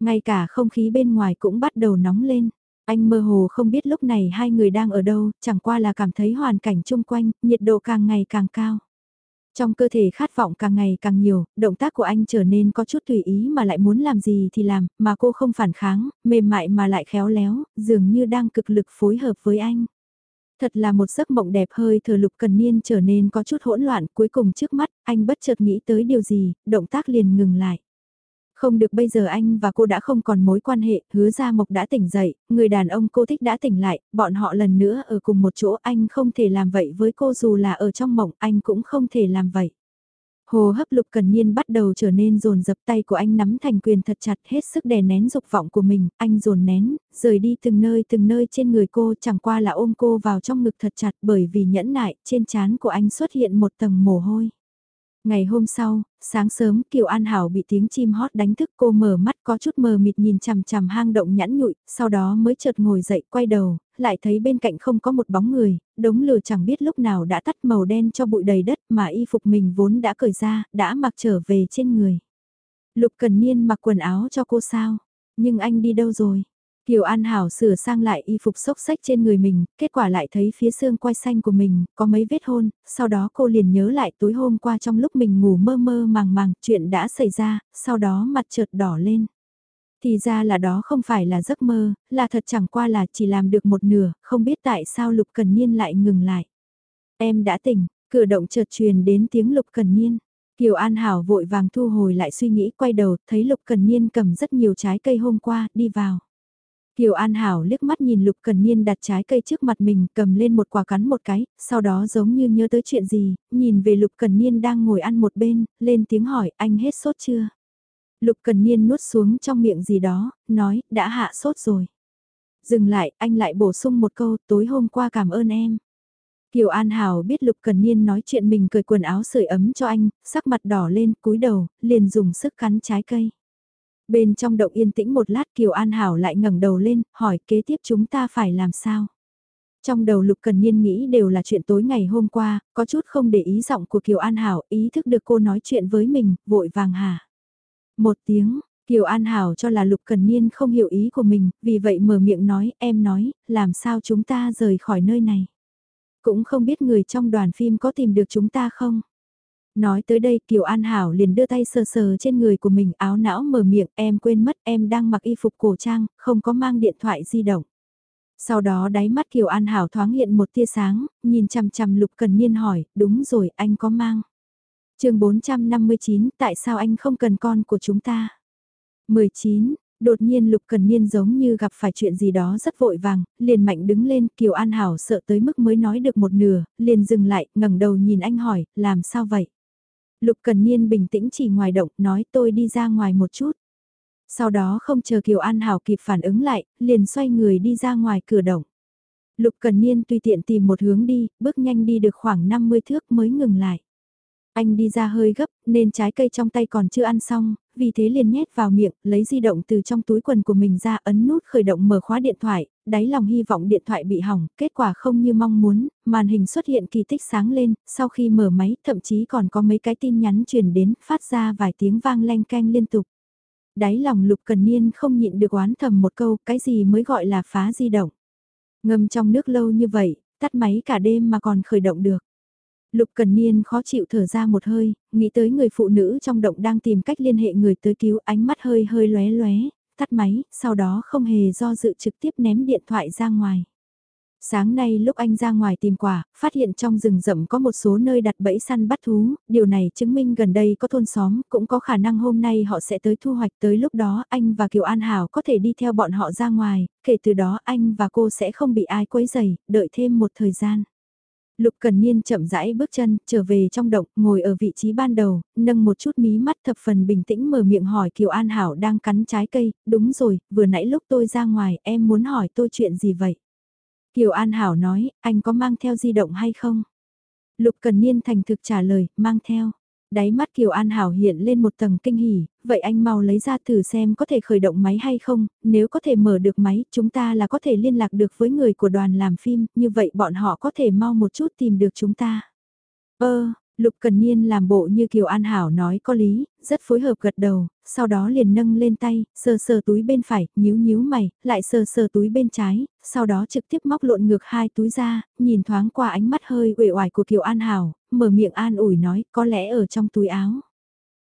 Ngay cả không khí bên ngoài cũng bắt đầu nóng lên. Anh mơ hồ không biết lúc này hai người đang ở đâu, chẳng qua là cảm thấy hoàn cảnh chung quanh, nhiệt độ càng ngày càng cao. Trong cơ thể khát vọng càng ngày càng nhiều, động tác của anh trở nên có chút tùy ý mà lại muốn làm gì thì làm, mà cô không phản kháng, mềm mại mà lại khéo léo, dường như đang cực lực phối hợp với anh. Thật là một giấc mộng đẹp hơi thở lục cần niên trở nên có chút hỗn loạn cuối cùng trước mắt, anh bất chợt nghĩ tới điều gì, động tác liền ngừng lại. Không được bây giờ anh và cô đã không còn mối quan hệ, hứa ra mộc đã tỉnh dậy, người đàn ông cô thích đã tỉnh lại, bọn họ lần nữa ở cùng một chỗ anh không thể làm vậy với cô dù là ở trong mộng anh cũng không thể làm vậy. Hồ hấp lục cần niên bắt đầu trở nên dồn dập tay của anh nắm thành quyền thật chặt hết sức đè nén dục vọng của mình, anh dồn nén, rời đi từng nơi từng nơi trên người cô chẳng qua là ôm cô vào trong ngực thật chặt bởi vì nhẫn nại trên trán của anh xuất hiện một tầng mồ hôi. Ngày hôm sau, sáng sớm Kiều An Hảo bị tiếng chim hót đánh thức cô mở mắt có chút mờ mịt nhìn chằm chằm hang động nhãn nhụi, sau đó mới chợt ngồi dậy quay đầu, lại thấy bên cạnh không có một bóng người, đống lửa chẳng biết lúc nào đã tắt màu đen cho bụi đầy đất mà y phục mình vốn đã cởi ra, đã mặc trở về trên người. Lục Cần Niên mặc quần áo cho cô sao? Nhưng anh đi đâu rồi? Kiều An Hảo sửa sang lại y phục xốc xách trên người mình, kết quả lại thấy phía xương quai xanh của mình, có mấy vết hôn, sau đó cô liền nhớ lại tối hôm qua trong lúc mình ngủ mơ mơ màng màng, chuyện đã xảy ra, sau đó mặt chợt đỏ lên. Thì ra là đó không phải là giấc mơ, là thật chẳng qua là chỉ làm được một nửa, không biết tại sao Lục Cần Niên lại ngừng lại. Em đã tỉnh, cửa động chợt truyền đến tiếng Lục Cần Niên. Kiều An Hảo vội vàng thu hồi lại suy nghĩ quay đầu, thấy Lục Cần Niên cầm rất nhiều trái cây hôm qua, đi vào. Kiều An Hảo liếc mắt nhìn Lục Cần Niên đặt trái cây trước mặt mình cầm lên một quả cắn một cái, sau đó giống như nhớ tới chuyện gì, nhìn về Lục Cần Niên đang ngồi ăn một bên, lên tiếng hỏi anh hết sốt chưa? Lục Cần Niên nuốt xuống trong miệng gì đó, nói đã hạ sốt rồi. Dừng lại, anh lại bổ sung một câu tối hôm qua cảm ơn em. Kiều An Hảo biết Lục Cần Niên nói chuyện mình cởi quần áo sưởi ấm cho anh, sắc mặt đỏ lên, cúi đầu, liền dùng sức cắn trái cây. Bên trong động yên tĩnh một lát Kiều An Hảo lại ngẩng đầu lên, hỏi kế tiếp chúng ta phải làm sao? Trong đầu Lục Cần Niên nghĩ đều là chuyện tối ngày hôm qua, có chút không để ý giọng của Kiều An Hảo, ý thức được cô nói chuyện với mình, vội vàng hả? Một tiếng, Kiều An Hảo cho là Lục Cần Niên không hiểu ý của mình, vì vậy mở miệng nói, em nói, làm sao chúng ta rời khỏi nơi này? Cũng không biết người trong đoàn phim có tìm được chúng ta không? Nói tới đây Kiều An Hảo liền đưa tay sờ sờ trên người của mình áo não mở miệng em quên mất em đang mặc y phục cổ trang, không có mang điện thoại di động. Sau đó đáy mắt Kiều An Hảo thoáng hiện một tia sáng, nhìn chằm chằm Lục Cần Niên hỏi, đúng rồi anh có mang. chương 459, tại sao anh không cần con của chúng ta? 19, Đột nhiên Lục Cần Niên giống như gặp phải chuyện gì đó rất vội vàng, liền mạnh đứng lên, Kiều An Hảo sợ tới mức mới nói được một nửa, liền dừng lại, ngẩng đầu nhìn anh hỏi, làm sao vậy? Lục Cần Niên bình tĩnh chỉ ngoài động, nói tôi đi ra ngoài một chút. Sau đó không chờ Kiều An Hảo kịp phản ứng lại, liền xoay người đi ra ngoài cửa động. Lục Cần Niên tùy tiện tìm một hướng đi, bước nhanh đi được khoảng 50 thước mới ngừng lại. Anh đi ra hơi gấp, nên trái cây trong tay còn chưa ăn xong, vì thế liền nhét vào miệng, lấy di động từ trong túi quần của mình ra ấn nút khởi động mở khóa điện thoại, đáy lòng hy vọng điện thoại bị hỏng, kết quả không như mong muốn, màn hình xuất hiện kỳ tích sáng lên, sau khi mở máy thậm chí còn có mấy cái tin nhắn truyền đến, phát ra vài tiếng vang leng canh liên tục. Đáy lòng lục cần niên không nhịn được oán thầm một câu, cái gì mới gọi là phá di động. Ngâm trong nước lâu như vậy, tắt máy cả đêm mà còn khởi động được. Lục Cần Niên khó chịu thở ra một hơi, nghĩ tới người phụ nữ trong động đang tìm cách liên hệ người tới cứu ánh mắt hơi hơi lóe lóe, tắt máy, sau đó không hề do dự trực tiếp ném điện thoại ra ngoài. Sáng nay lúc anh ra ngoài tìm quả, phát hiện trong rừng rậm có một số nơi đặt bẫy săn bắt thú, điều này chứng minh gần đây có thôn xóm, cũng có khả năng hôm nay họ sẽ tới thu hoạch tới lúc đó anh và Kiều An Hảo có thể đi theo bọn họ ra ngoài, kể từ đó anh và cô sẽ không bị ai quấy rầy, đợi thêm một thời gian. Lục Cần Niên chậm rãi bước chân, trở về trong động, ngồi ở vị trí ban đầu, nâng một chút mí mắt thập phần bình tĩnh mở miệng hỏi Kiều An Hảo đang cắn trái cây, đúng rồi, vừa nãy lúc tôi ra ngoài, em muốn hỏi tôi chuyện gì vậy? Kiều An Hảo nói, anh có mang theo di động hay không? Lục Cần Niên thành thực trả lời, mang theo. Đáy mắt Kiều An Hảo hiện lên một tầng kinh hỉ, vậy anh mau lấy ra thử xem có thể khởi động máy hay không, nếu có thể mở được máy, chúng ta là có thể liên lạc được với người của đoàn làm phim, như vậy bọn họ có thể mau một chút tìm được chúng ta. Ơ, Lục Cần Niên làm bộ như Kiều An Hảo nói có lý, rất phối hợp gật đầu, sau đó liền nâng lên tay, sờ sờ túi bên phải, nhíu nhíu mày, lại sờ sờ túi bên trái, sau đó trực tiếp móc lộn ngược hai túi ra, nhìn thoáng qua ánh mắt hơi uể oải của Kiều An Hảo, mở miệng an ủi nói có lẽ ở trong túi áo.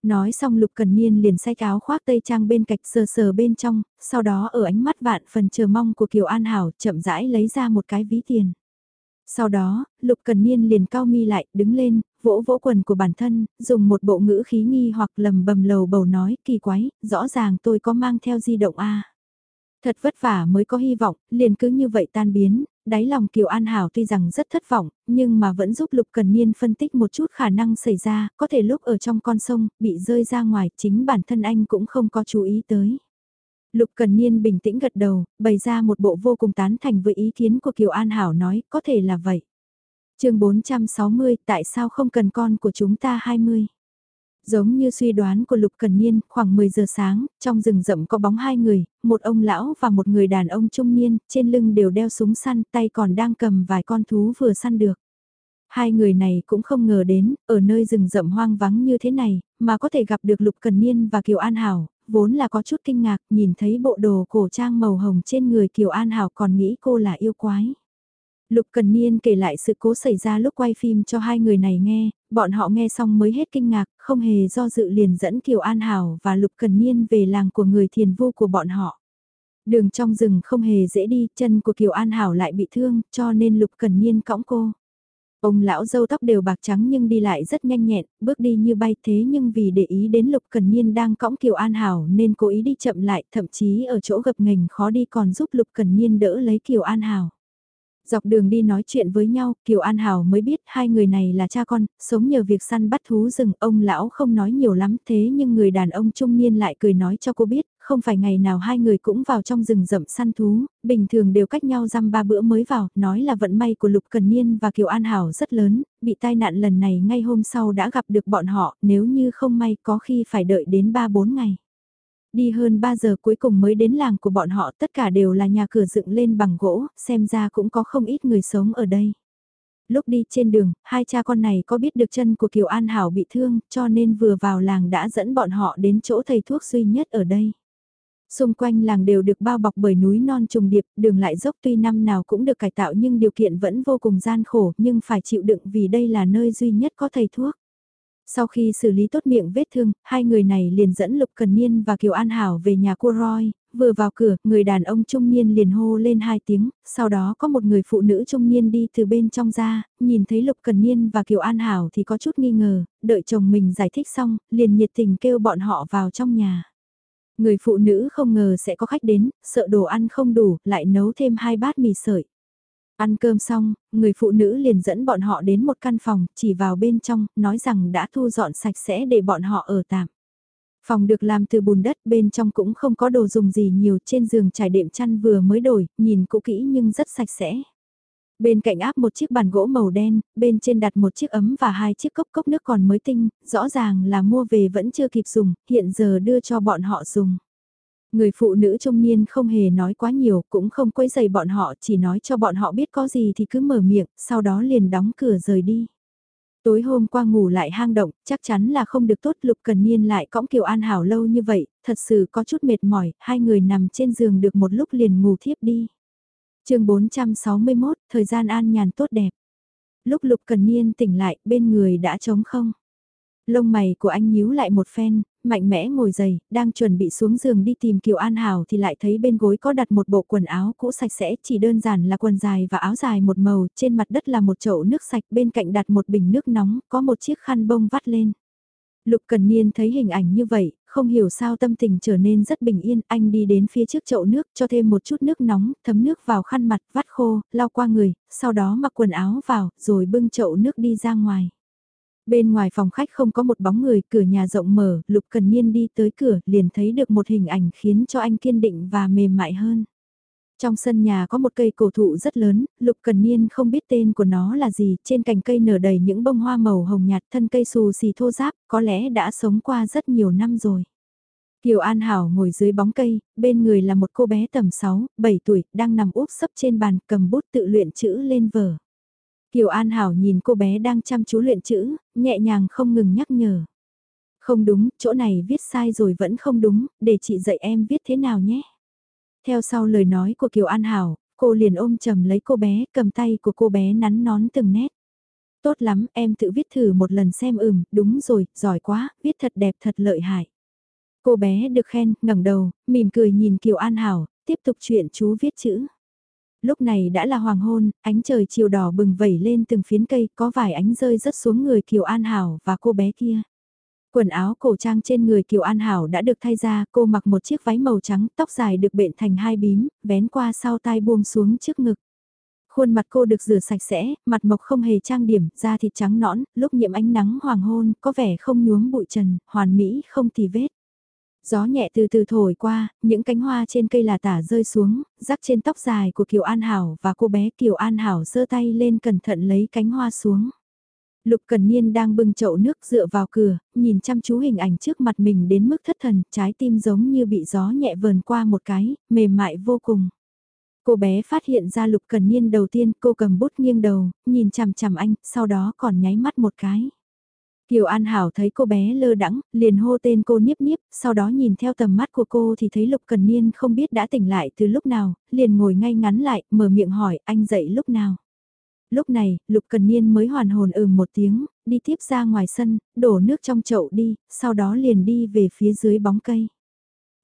Nói xong Lục Cần Niên liền xách áo khoác tây trang bên cạnh sờ sờ bên trong, sau đó ở ánh mắt vạn phần chờ mong của Kiều An Hảo chậm rãi lấy ra một cái ví tiền. Sau đó, Lục Cần Niên liền cao mi lại, đứng lên, vỗ vỗ quần của bản thân, dùng một bộ ngữ khí nghi hoặc lầm bầm lầu bầu nói, kỳ quái, rõ ràng tôi có mang theo di động A. Thật vất vả mới có hy vọng, liền cứ như vậy tan biến, đáy lòng Kiều An Hảo tuy rằng rất thất vọng, nhưng mà vẫn giúp Lục Cần Niên phân tích một chút khả năng xảy ra, có thể lúc ở trong con sông, bị rơi ra ngoài, chính bản thân anh cũng không có chú ý tới. Lục Cần Niên bình tĩnh gật đầu, bày ra một bộ vô cùng tán thành với ý kiến của Kiều An Hảo nói, có thể là vậy. chương 460, tại sao không cần con của chúng ta 20? Giống như suy đoán của Lục Cần Niên, khoảng 10 giờ sáng, trong rừng rậm có bóng hai người, một ông lão và một người đàn ông trung niên, trên lưng đều đeo súng săn, tay còn đang cầm vài con thú vừa săn được. Hai người này cũng không ngờ đến, ở nơi rừng rậm hoang vắng như thế này, mà có thể gặp được Lục Cần Niên và Kiều An Hảo, vốn là có chút kinh ngạc, nhìn thấy bộ đồ cổ trang màu hồng trên người Kiều An Hảo còn nghĩ cô là yêu quái. Lục Cần Niên kể lại sự cố xảy ra lúc quay phim cho hai người này nghe, bọn họ nghe xong mới hết kinh ngạc, không hề do dự liền dẫn Kiều An Hảo và Lục Cần Niên về làng của người thiền vu của bọn họ. Đường trong rừng không hề dễ đi, chân của Kiều An Hảo lại bị thương, cho nên Lục Cần Niên cõng cô. Ông lão dâu tóc đều bạc trắng nhưng đi lại rất nhanh nhẹn, bước đi như bay thế nhưng vì để ý đến Lục Cần Niên đang cõng Kiều An Hảo nên cố ý đi chậm lại, thậm chí ở chỗ gập nghềnh khó đi còn giúp Lục Cần Niên đỡ lấy Kiều An Hảo. Dọc đường đi nói chuyện với nhau, Kiều An Hảo mới biết hai người này là cha con, sống nhờ việc săn bắt thú rừng, ông lão không nói nhiều lắm thế nhưng người đàn ông trung niên lại cười nói cho cô biết, không phải ngày nào hai người cũng vào trong rừng rậm săn thú, bình thường đều cách nhau răm ba bữa mới vào, nói là vận may của Lục Cần Niên và Kiều An Hảo rất lớn, bị tai nạn lần này ngay hôm sau đã gặp được bọn họ, nếu như không may có khi phải đợi đến 3-4 ngày. Đi hơn 3 giờ cuối cùng mới đến làng của bọn họ tất cả đều là nhà cửa dựng lên bằng gỗ, xem ra cũng có không ít người sống ở đây. Lúc đi trên đường, hai cha con này có biết được chân của Kiều An Hảo bị thương, cho nên vừa vào làng đã dẫn bọn họ đến chỗ thầy thuốc duy nhất ở đây. Xung quanh làng đều được bao bọc bởi núi non trùng điệp, đường lại dốc tuy năm nào cũng được cải tạo nhưng điều kiện vẫn vô cùng gian khổ nhưng phải chịu đựng vì đây là nơi duy nhất có thầy thuốc. Sau khi xử lý tốt miệng vết thương, hai người này liền dẫn Lục Cần Niên và Kiều An Hảo về nhà cô Roy, vừa vào cửa, người đàn ông trung niên liền hô lên hai tiếng, sau đó có một người phụ nữ trung niên đi từ bên trong ra, nhìn thấy Lục Cần Niên và Kiều An Hảo thì có chút nghi ngờ, đợi chồng mình giải thích xong, liền nhiệt tình kêu bọn họ vào trong nhà. Người phụ nữ không ngờ sẽ có khách đến, sợ đồ ăn không đủ, lại nấu thêm hai bát mì sợi. Ăn cơm xong, người phụ nữ liền dẫn bọn họ đến một căn phòng, chỉ vào bên trong, nói rằng đã thu dọn sạch sẽ để bọn họ ở tạm. Phòng được làm từ bùn đất, bên trong cũng không có đồ dùng gì nhiều, trên giường trải đệm chăn vừa mới đổi, nhìn cũ kỹ nhưng rất sạch sẽ. Bên cạnh áp một chiếc bàn gỗ màu đen, bên trên đặt một chiếc ấm và hai chiếc cốc cốc nước còn mới tinh, rõ ràng là mua về vẫn chưa kịp dùng, hiện giờ đưa cho bọn họ dùng. Người phụ nữ trung niên không hề nói quá nhiều, cũng không quấy dày bọn họ, chỉ nói cho bọn họ biết có gì thì cứ mở miệng, sau đó liền đóng cửa rời đi. Tối hôm qua ngủ lại hang động, chắc chắn là không được tốt Lục Cần Niên lại cõng Kiều An Hảo lâu như vậy, thật sự có chút mệt mỏi, hai người nằm trên giường được một lúc liền ngủ thiếp đi chương 461, thời gian an nhàn tốt đẹp. Lúc Lục Cần Niên tỉnh lại, bên người đã trống không. Lông mày của anh nhíu lại một phen, mạnh mẽ ngồi dậy, đang chuẩn bị xuống giường đi tìm Kiều An Hảo thì lại thấy bên gối có đặt một bộ quần áo cũ sạch sẽ, chỉ đơn giản là quần dài và áo dài một màu, trên mặt đất là một chậu nước sạch, bên cạnh đặt một bình nước nóng, có một chiếc khăn bông vắt lên. Lục Cần Niên thấy hình ảnh như vậy, không hiểu sao tâm tình trở nên rất bình yên, anh đi đến phía trước chậu nước, cho thêm một chút nước nóng, thấm nước vào khăn mặt, vắt khô, lau qua người, sau đó mặc quần áo vào, rồi bưng chậu nước đi ra ngoài. Bên ngoài phòng khách không có một bóng người, cửa nhà rộng mở, Lục Cần Niên đi tới cửa, liền thấy được một hình ảnh khiến cho anh kiên định và mềm mại hơn. Trong sân nhà có một cây cổ thụ rất lớn, Lục Cần Niên không biết tên của nó là gì, trên cành cây nở đầy những bông hoa màu hồng nhạt thân cây xù xì thô ráp, có lẽ đã sống qua rất nhiều năm rồi. Kiều An Hảo ngồi dưới bóng cây, bên người là một cô bé tầm 6, 7 tuổi, đang nằm úp sấp trên bàn cầm bút tự luyện chữ lên vở. Kiều An Hảo nhìn cô bé đang chăm chú luyện chữ, nhẹ nhàng không ngừng nhắc nhở. Không đúng, chỗ này viết sai rồi vẫn không đúng, để chị dạy em viết thế nào nhé. Theo sau lời nói của Kiều An Hảo, cô liền ôm chầm lấy cô bé, cầm tay của cô bé nắn nón từng nét. Tốt lắm, em tự viết thử một lần xem ừm, đúng rồi, giỏi quá, viết thật đẹp thật lợi hại. Cô bé được khen, ngẩng đầu, mỉm cười nhìn Kiều An Hảo, tiếp tục chuyện chú viết chữ. Lúc này đã là hoàng hôn, ánh trời chiều đỏ bừng vẩy lên từng phiến cây, có vài ánh rơi rớt xuống người Kiều An Hảo và cô bé kia. Quần áo cổ trang trên người Kiều An Hảo đã được thay ra, cô mặc một chiếc váy màu trắng, tóc dài được bện thành hai bím, vén qua sau tai buông xuống trước ngực. Khuôn mặt cô được rửa sạch sẽ, mặt mộc không hề trang điểm, da thịt trắng nõn, lúc nhiễm ánh nắng hoàng hôn, có vẻ không nhuốm bụi trần, hoàn mỹ không tì vết. Gió nhẹ từ từ thổi qua, những cánh hoa trên cây là tả rơi xuống, rắc trên tóc dài của Kiều An Hảo và cô bé Kiều An Hảo giơ tay lên cẩn thận lấy cánh hoa xuống. Lục Cần Niên đang bưng chậu nước dựa vào cửa, nhìn chăm chú hình ảnh trước mặt mình đến mức thất thần, trái tim giống như bị gió nhẹ vờn qua một cái, mềm mại vô cùng. Cô bé phát hiện ra Lục Cần Niên đầu tiên, cô cầm bút nghiêng đầu, nhìn chằm chằm anh, sau đó còn nháy mắt một cái. Kiều An Hảo thấy cô bé lơ đắng, liền hô tên cô Niếp Niếp, sau đó nhìn theo tầm mắt của cô thì thấy Lục Cần Niên không biết đã tỉnh lại từ lúc nào, liền ngồi ngay ngắn lại, mở miệng hỏi anh dậy lúc nào. Lúc này, Lục Cần Niên mới hoàn hồn ừm một tiếng, đi tiếp ra ngoài sân, đổ nước trong chậu đi, sau đó liền đi về phía dưới bóng cây.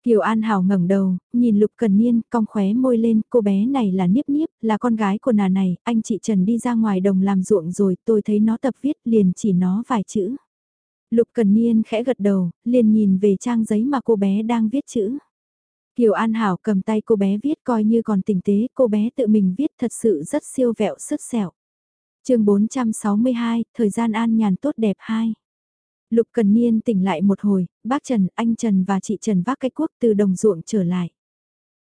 Kiều An Hảo ngẩng đầu, nhìn Lục Cần Niên, cong khóe môi lên, cô bé này là Niếp Niếp, là con gái của nà này, anh chị Trần đi ra ngoài đồng làm ruộng rồi, tôi thấy nó tập viết liền chỉ nó vài chữ. Lục Cần Niên khẽ gật đầu, liền nhìn về trang giấy mà cô bé đang viết chữ. Kiều An Hảo cầm tay cô bé viết coi như còn tình tế, cô bé tự mình viết thật sự rất siêu vẹo sức sẹo. chương 462, thời gian an nhàn tốt đẹp 2. Lục Cần Niên tỉnh lại một hồi, bác Trần, anh Trần và chị Trần vác cái cuốc từ đồng ruộng trở lại.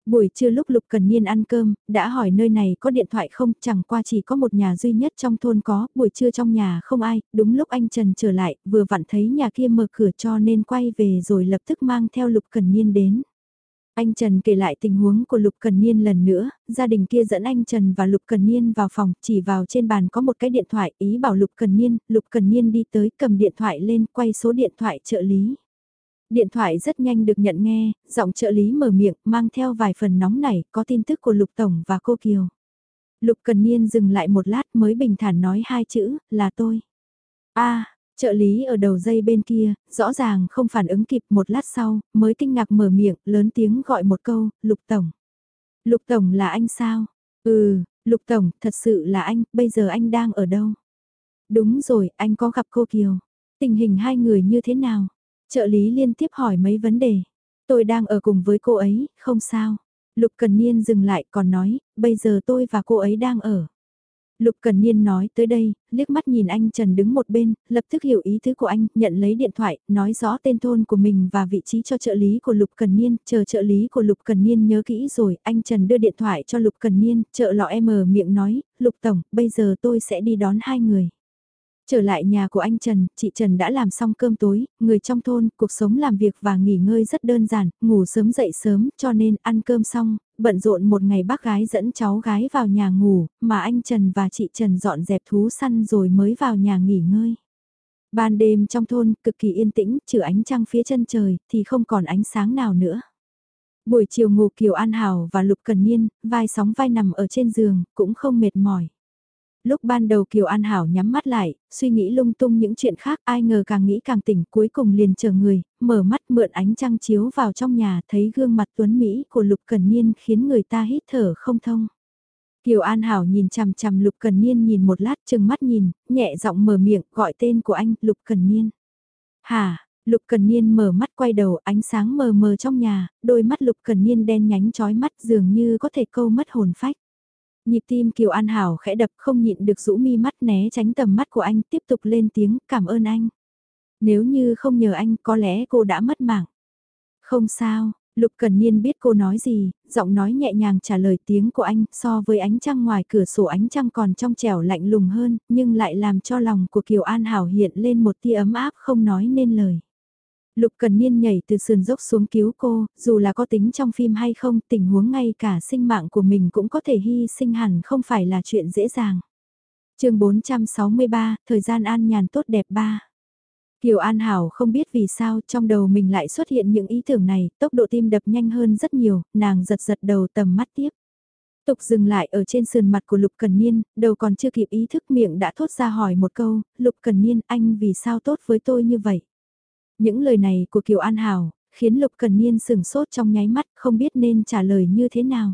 Buổi trưa lúc Lục Cần Niên ăn cơm, đã hỏi nơi này có điện thoại không, chẳng qua chỉ có một nhà duy nhất trong thôn có, buổi trưa trong nhà không ai, đúng lúc anh Trần trở lại, vừa vặn thấy nhà kia mở cửa cho nên quay về rồi lập tức mang theo Lục Cần Niên đến. Anh Trần kể lại tình huống của Lục Cần Niên lần nữa, gia đình kia dẫn anh Trần và Lục Cần Niên vào phòng, chỉ vào trên bàn có một cái điện thoại, ý bảo Lục Cần Niên, Lục Cần Niên đi tới cầm điện thoại lên, quay số điện thoại trợ lý. Điện thoại rất nhanh được nhận nghe, giọng trợ lý mở miệng, mang theo vài phần nóng nảy, có tin tức của Lục Tổng và cô Kiều. Lục Cần Niên dừng lại một lát mới bình thản nói hai chữ, là tôi. a Trợ lý ở đầu dây bên kia, rõ ràng không phản ứng kịp một lát sau, mới kinh ngạc mở miệng, lớn tiếng gọi một câu, Lục Tổng. Lục Tổng là anh sao? Ừ, Lục Tổng, thật sự là anh, bây giờ anh đang ở đâu? Đúng rồi, anh có gặp cô Kiều. Tình hình hai người như thế nào? Trợ lý liên tiếp hỏi mấy vấn đề. Tôi đang ở cùng với cô ấy, không sao. Lục Cần Niên dừng lại còn nói, bây giờ tôi và cô ấy đang ở. Lục Cần Niên nói tới đây, liếc mắt nhìn anh Trần đứng một bên, lập tức hiểu ý tứ của anh, nhận lấy điện thoại, nói rõ tên thôn của mình và vị trí cho trợ lý của Lục Cần Niên, chờ trợ lý của Lục Cần Niên nhớ kỹ rồi, anh Trần đưa điện thoại cho Lục Cần Niên, trợ lọ em mở miệng nói, Lục Tổng, bây giờ tôi sẽ đi đón hai người. Trở lại nhà của anh Trần, chị Trần đã làm xong cơm tối, người trong thôn, cuộc sống làm việc và nghỉ ngơi rất đơn giản, ngủ sớm dậy sớm, cho nên ăn cơm xong, bận rộn một ngày bác gái dẫn cháu gái vào nhà ngủ, mà anh Trần và chị Trần dọn dẹp thú săn rồi mới vào nhà nghỉ ngơi. Ban đêm trong thôn cực kỳ yên tĩnh, trừ ánh trăng phía chân trời thì không còn ánh sáng nào nữa. Buổi chiều ngủ Kiều An Hảo và Lục Cần Niên, vai sóng vai nằm ở trên giường, cũng không mệt mỏi. Lúc ban đầu Kiều An Hảo nhắm mắt lại, suy nghĩ lung tung những chuyện khác ai ngờ càng nghĩ càng tỉnh cuối cùng liền chờ người, mở mắt mượn ánh trăng chiếu vào trong nhà thấy gương mặt tuấn Mỹ của Lục Cần Niên khiến người ta hít thở không thông. Kiều An Hảo nhìn chằm chằm Lục Cần Niên nhìn một lát chừng mắt nhìn, nhẹ giọng mở miệng gọi tên của anh Lục Cần Niên. Hà, Lục Cần Niên mở mắt quay đầu ánh sáng mờ mờ trong nhà, đôi mắt Lục Cần Niên đen nhánh chói mắt dường như có thể câu mất hồn phách. Nhịp tim Kiều An Hảo khẽ đập không nhịn được rũ mi mắt né tránh tầm mắt của anh tiếp tục lên tiếng cảm ơn anh. Nếu như không nhờ anh có lẽ cô đã mất mạng. Không sao, Lục Cần Niên biết cô nói gì, giọng nói nhẹ nhàng trả lời tiếng của anh so với ánh trăng ngoài cửa sổ ánh trăng còn trong trẻo lạnh lùng hơn, nhưng lại làm cho lòng của Kiều An Hảo hiện lên một tia ấm áp không nói nên lời. Lục Cần Niên nhảy từ sườn dốc xuống cứu cô, dù là có tính trong phim hay không, tình huống ngay cả sinh mạng của mình cũng có thể hy sinh hẳn không phải là chuyện dễ dàng. chương 463, thời gian an nhàn tốt đẹp ba. Kiều An Hảo không biết vì sao trong đầu mình lại xuất hiện những ý tưởng này, tốc độ tim đập nhanh hơn rất nhiều, nàng giật giật đầu tầm mắt tiếp. Tục dừng lại ở trên sườn mặt của Lục Cần Niên, đầu còn chưa kịp ý thức miệng đã thốt ra hỏi một câu, Lục Cần Niên anh vì sao tốt với tôi như vậy? Những lời này của Kiều An Hảo, khiến Lục Cần Niên sừng sốt trong nháy mắt không biết nên trả lời như thế nào.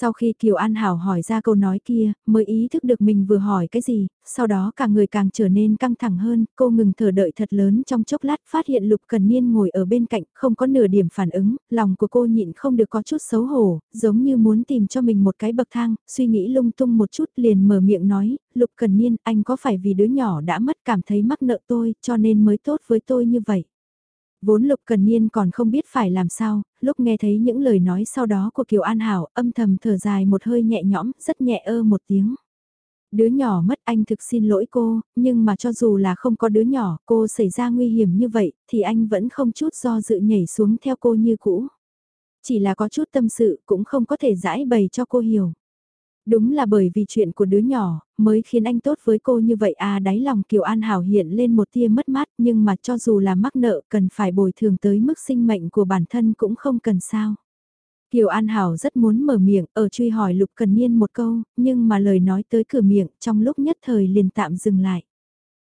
Sau khi Kiều An Hảo hỏi ra câu nói kia, mới ý thức được mình vừa hỏi cái gì, sau đó cả người càng trở nên căng thẳng hơn, cô ngừng thở đợi thật lớn trong chốc lát phát hiện Lục Cần Niên ngồi ở bên cạnh, không có nửa điểm phản ứng, lòng của cô nhịn không được có chút xấu hổ, giống như muốn tìm cho mình một cái bậc thang, suy nghĩ lung tung một chút liền mở miệng nói, Lục Cần Niên, anh có phải vì đứa nhỏ đã mất cảm thấy mắc nợ tôi, cho nên mới tốt với tôi như vậy. Vốn Lục Cần Niên còn không biết phải làm sao, lúc nghe thấy những lời nói sau đó của Kiều An Hảo âm thầm thở dài một hơi nhẹ nhõm, rất nhẹ ơ một tiếng. Đứa nhỏ mất anh thực xin lỗi cô, nhưng mà cho dù là không có đứa nhỏ, cô xảy ra nguy hiểm như vậy, thì anh vẫn không chút do dự nhảy xuống theo cô như cũ. Chỉ là có chút tâm sự cũng không có thể giải bày cho cô hiểu. Đúng là bởi vì chuyện của đứa nhỏ, mới khiến anh tốt với cô như vậy à đáy lòng Kiều An Hảo hiện lên một tia mất mát nhưng mà cho dù là mắc nợ cần phải bồi thường tới mức sinh mệnh của bản thân cũng không cần sao. Kiều An Hảo rất muốn mở miệng ở truy hỏi Lục Cần Niên một câu, nhưng mà lời nói tới cửa miệng trong lúc nhất thời liền tạm dừng lại.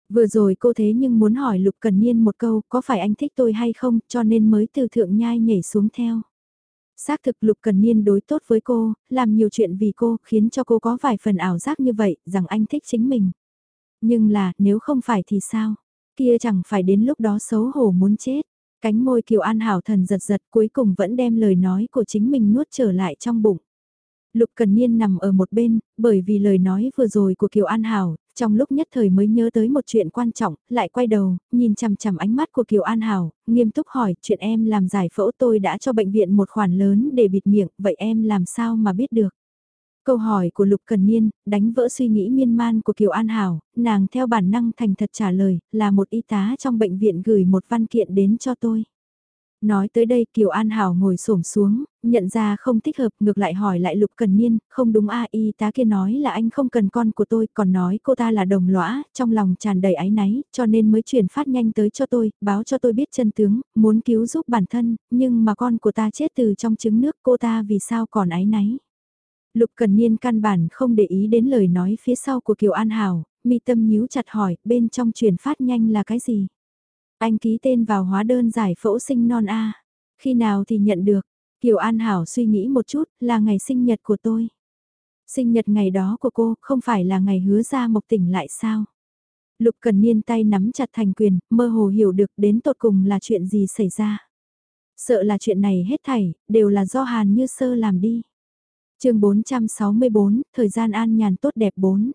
Vừa rồi cô thế nhưng muốn hỏi Lục Cần Niên một câu có phải anh thích tôi hay không cho nên mới từ thượng nhai nhảy xuống theo. Xác thực Lục Cần Niên đối tốt với cô, làm nhiều chuyện vì cô, khiến cho cô có vài phần ảo giác như vậy, rằng anh thích chính mình. Nhưng là, nếu không phải thì sao? Kia chẳng phải đến lúc đó xấu hổ muốn chết. Cánh môi Kiều An Hảo thần giật giật cuối cùng vẫn đem lời nói của chính mình nuốt trở lại trong bụng. Lục Cần Niên nằm ở một bên, bởi vì lời nói vừa rồi của Kiều An Hảo, trong lúc nhất thời mới nhớ tới một chuyện quan trọng, lại quay đầu, nhìn chằm chằm ánh mắt của Kiều An Hảo, nghiêm túc hỏi, chuyện em làm giải phẫu tôi đã cho bệnh viện một khoản lớn để bịt miệng, vậy em làm sao mà biết được? Câu hỏi của Lục Cần Niên, đánh vỡ suy nghĩ miên man của Kiều An Hảo, nàng theo bản năng thành thật trả lời, là một y tá trong bệnh viện gửi một văn kiện đến cho tôi. Nói tới đây Kiều An Hảo ngồi xổm xuống, nhận ra không thích hợp ngược lại hỏi lại Lục Cần Niên, không đúng a y tá kia nói là anh không cần con của tôi, còn nói cô ta là đồng lõa, trong lòng tràn đầy áy náy, cho nên mới chuyển phát nhanh tới cho tôi, báo cho tôi biết chân tướng, muốn cứu giúp bản thân, nhưng mà con của ta chết từ trong trứng nước cô ta vì sao còn áy náy. Lục Cần Niên căn bản không để ý đến lời nói phía sau của Kiều An Hảo, mi tâm nhíu chặt hỏi, bên trong chuyển phát nhanh là cái gì? Anh ký tên vào hóa đơn giải phẫu sinh non A. Khi nào thì nhận được? Kiều An Hảo suy nghĩ một chút, là ngày sinh nhật của tôi. Sinh nhật ngày đó của cô, không phải là ngày hứa ra mộc tỉnh lại sao? Lục Cần Niên tay nắm chặt thành quyền, mơ hồ hiểu được đến tột cùng là chuyện gì xảy ra. Sợ là chuyện này hết thảy, đều là do Hàn Như Sơ làm đi. chương 464, thời gian an nhàn tốt đẹp 4.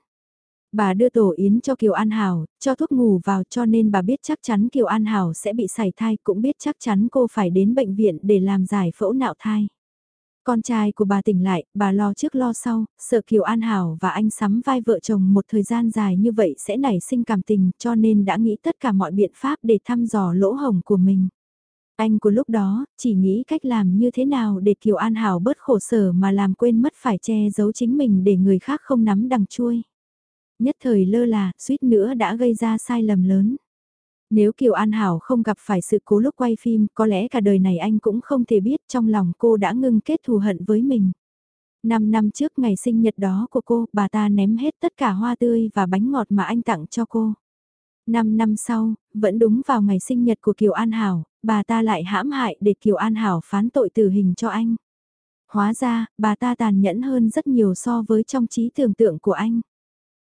Bà đưa tổ yến cho Kiều An Hảo, cho thuốc ngủ vào cho nên bà biết chắc chắn Kiều An Hảo sẽ bị sảy thai, cũng biết chắc chắn cô phải đến bệnh viện để làm giải phẫu nạo thai. Con trai của bà tỉnh lại, bà lo trước lo sau, sợ Kiều An Hảo và anh sắm vai vợ chồng một thời gian dài như vậy sẽ nảy sinh cảm tình cho nên đã nghĩ tất cả mọi biện pháp để thăm dò lỗ hồng của mình. Anh của lúc đó, chỉ nghĩ cách làm như thế nào để Kiều An Hảo bớt khổ sở mà làm quên mất phải che giấu chính mình để người khác không nắm đằng chui nhất thời lơ là, suýt nữa đã gây ra sai lầm lớn. Nếu Kiều An Hảo không gặp phải sự cố lúc quay phim, có lẽ cả đời này anh cũng không thể biết trong lòng cô đã ngưng kết thù hận với mình. Năm năm trước ngày sinh nhật đó của cô, bà ta ném hết tất cả hoa tươi và bánh ngọt mà anh tặng cho cô. Năm năm sau, vẫn đúng vào ngày sinh nhật của Kiều An Hảo, bà ta lại hãm hại để Kiều An Hảo phán tội tử hình cho anh. Hóa ra, bà ta tàn nhẫn hơn rất nhiều so với trong trí tưởng tượng của anh.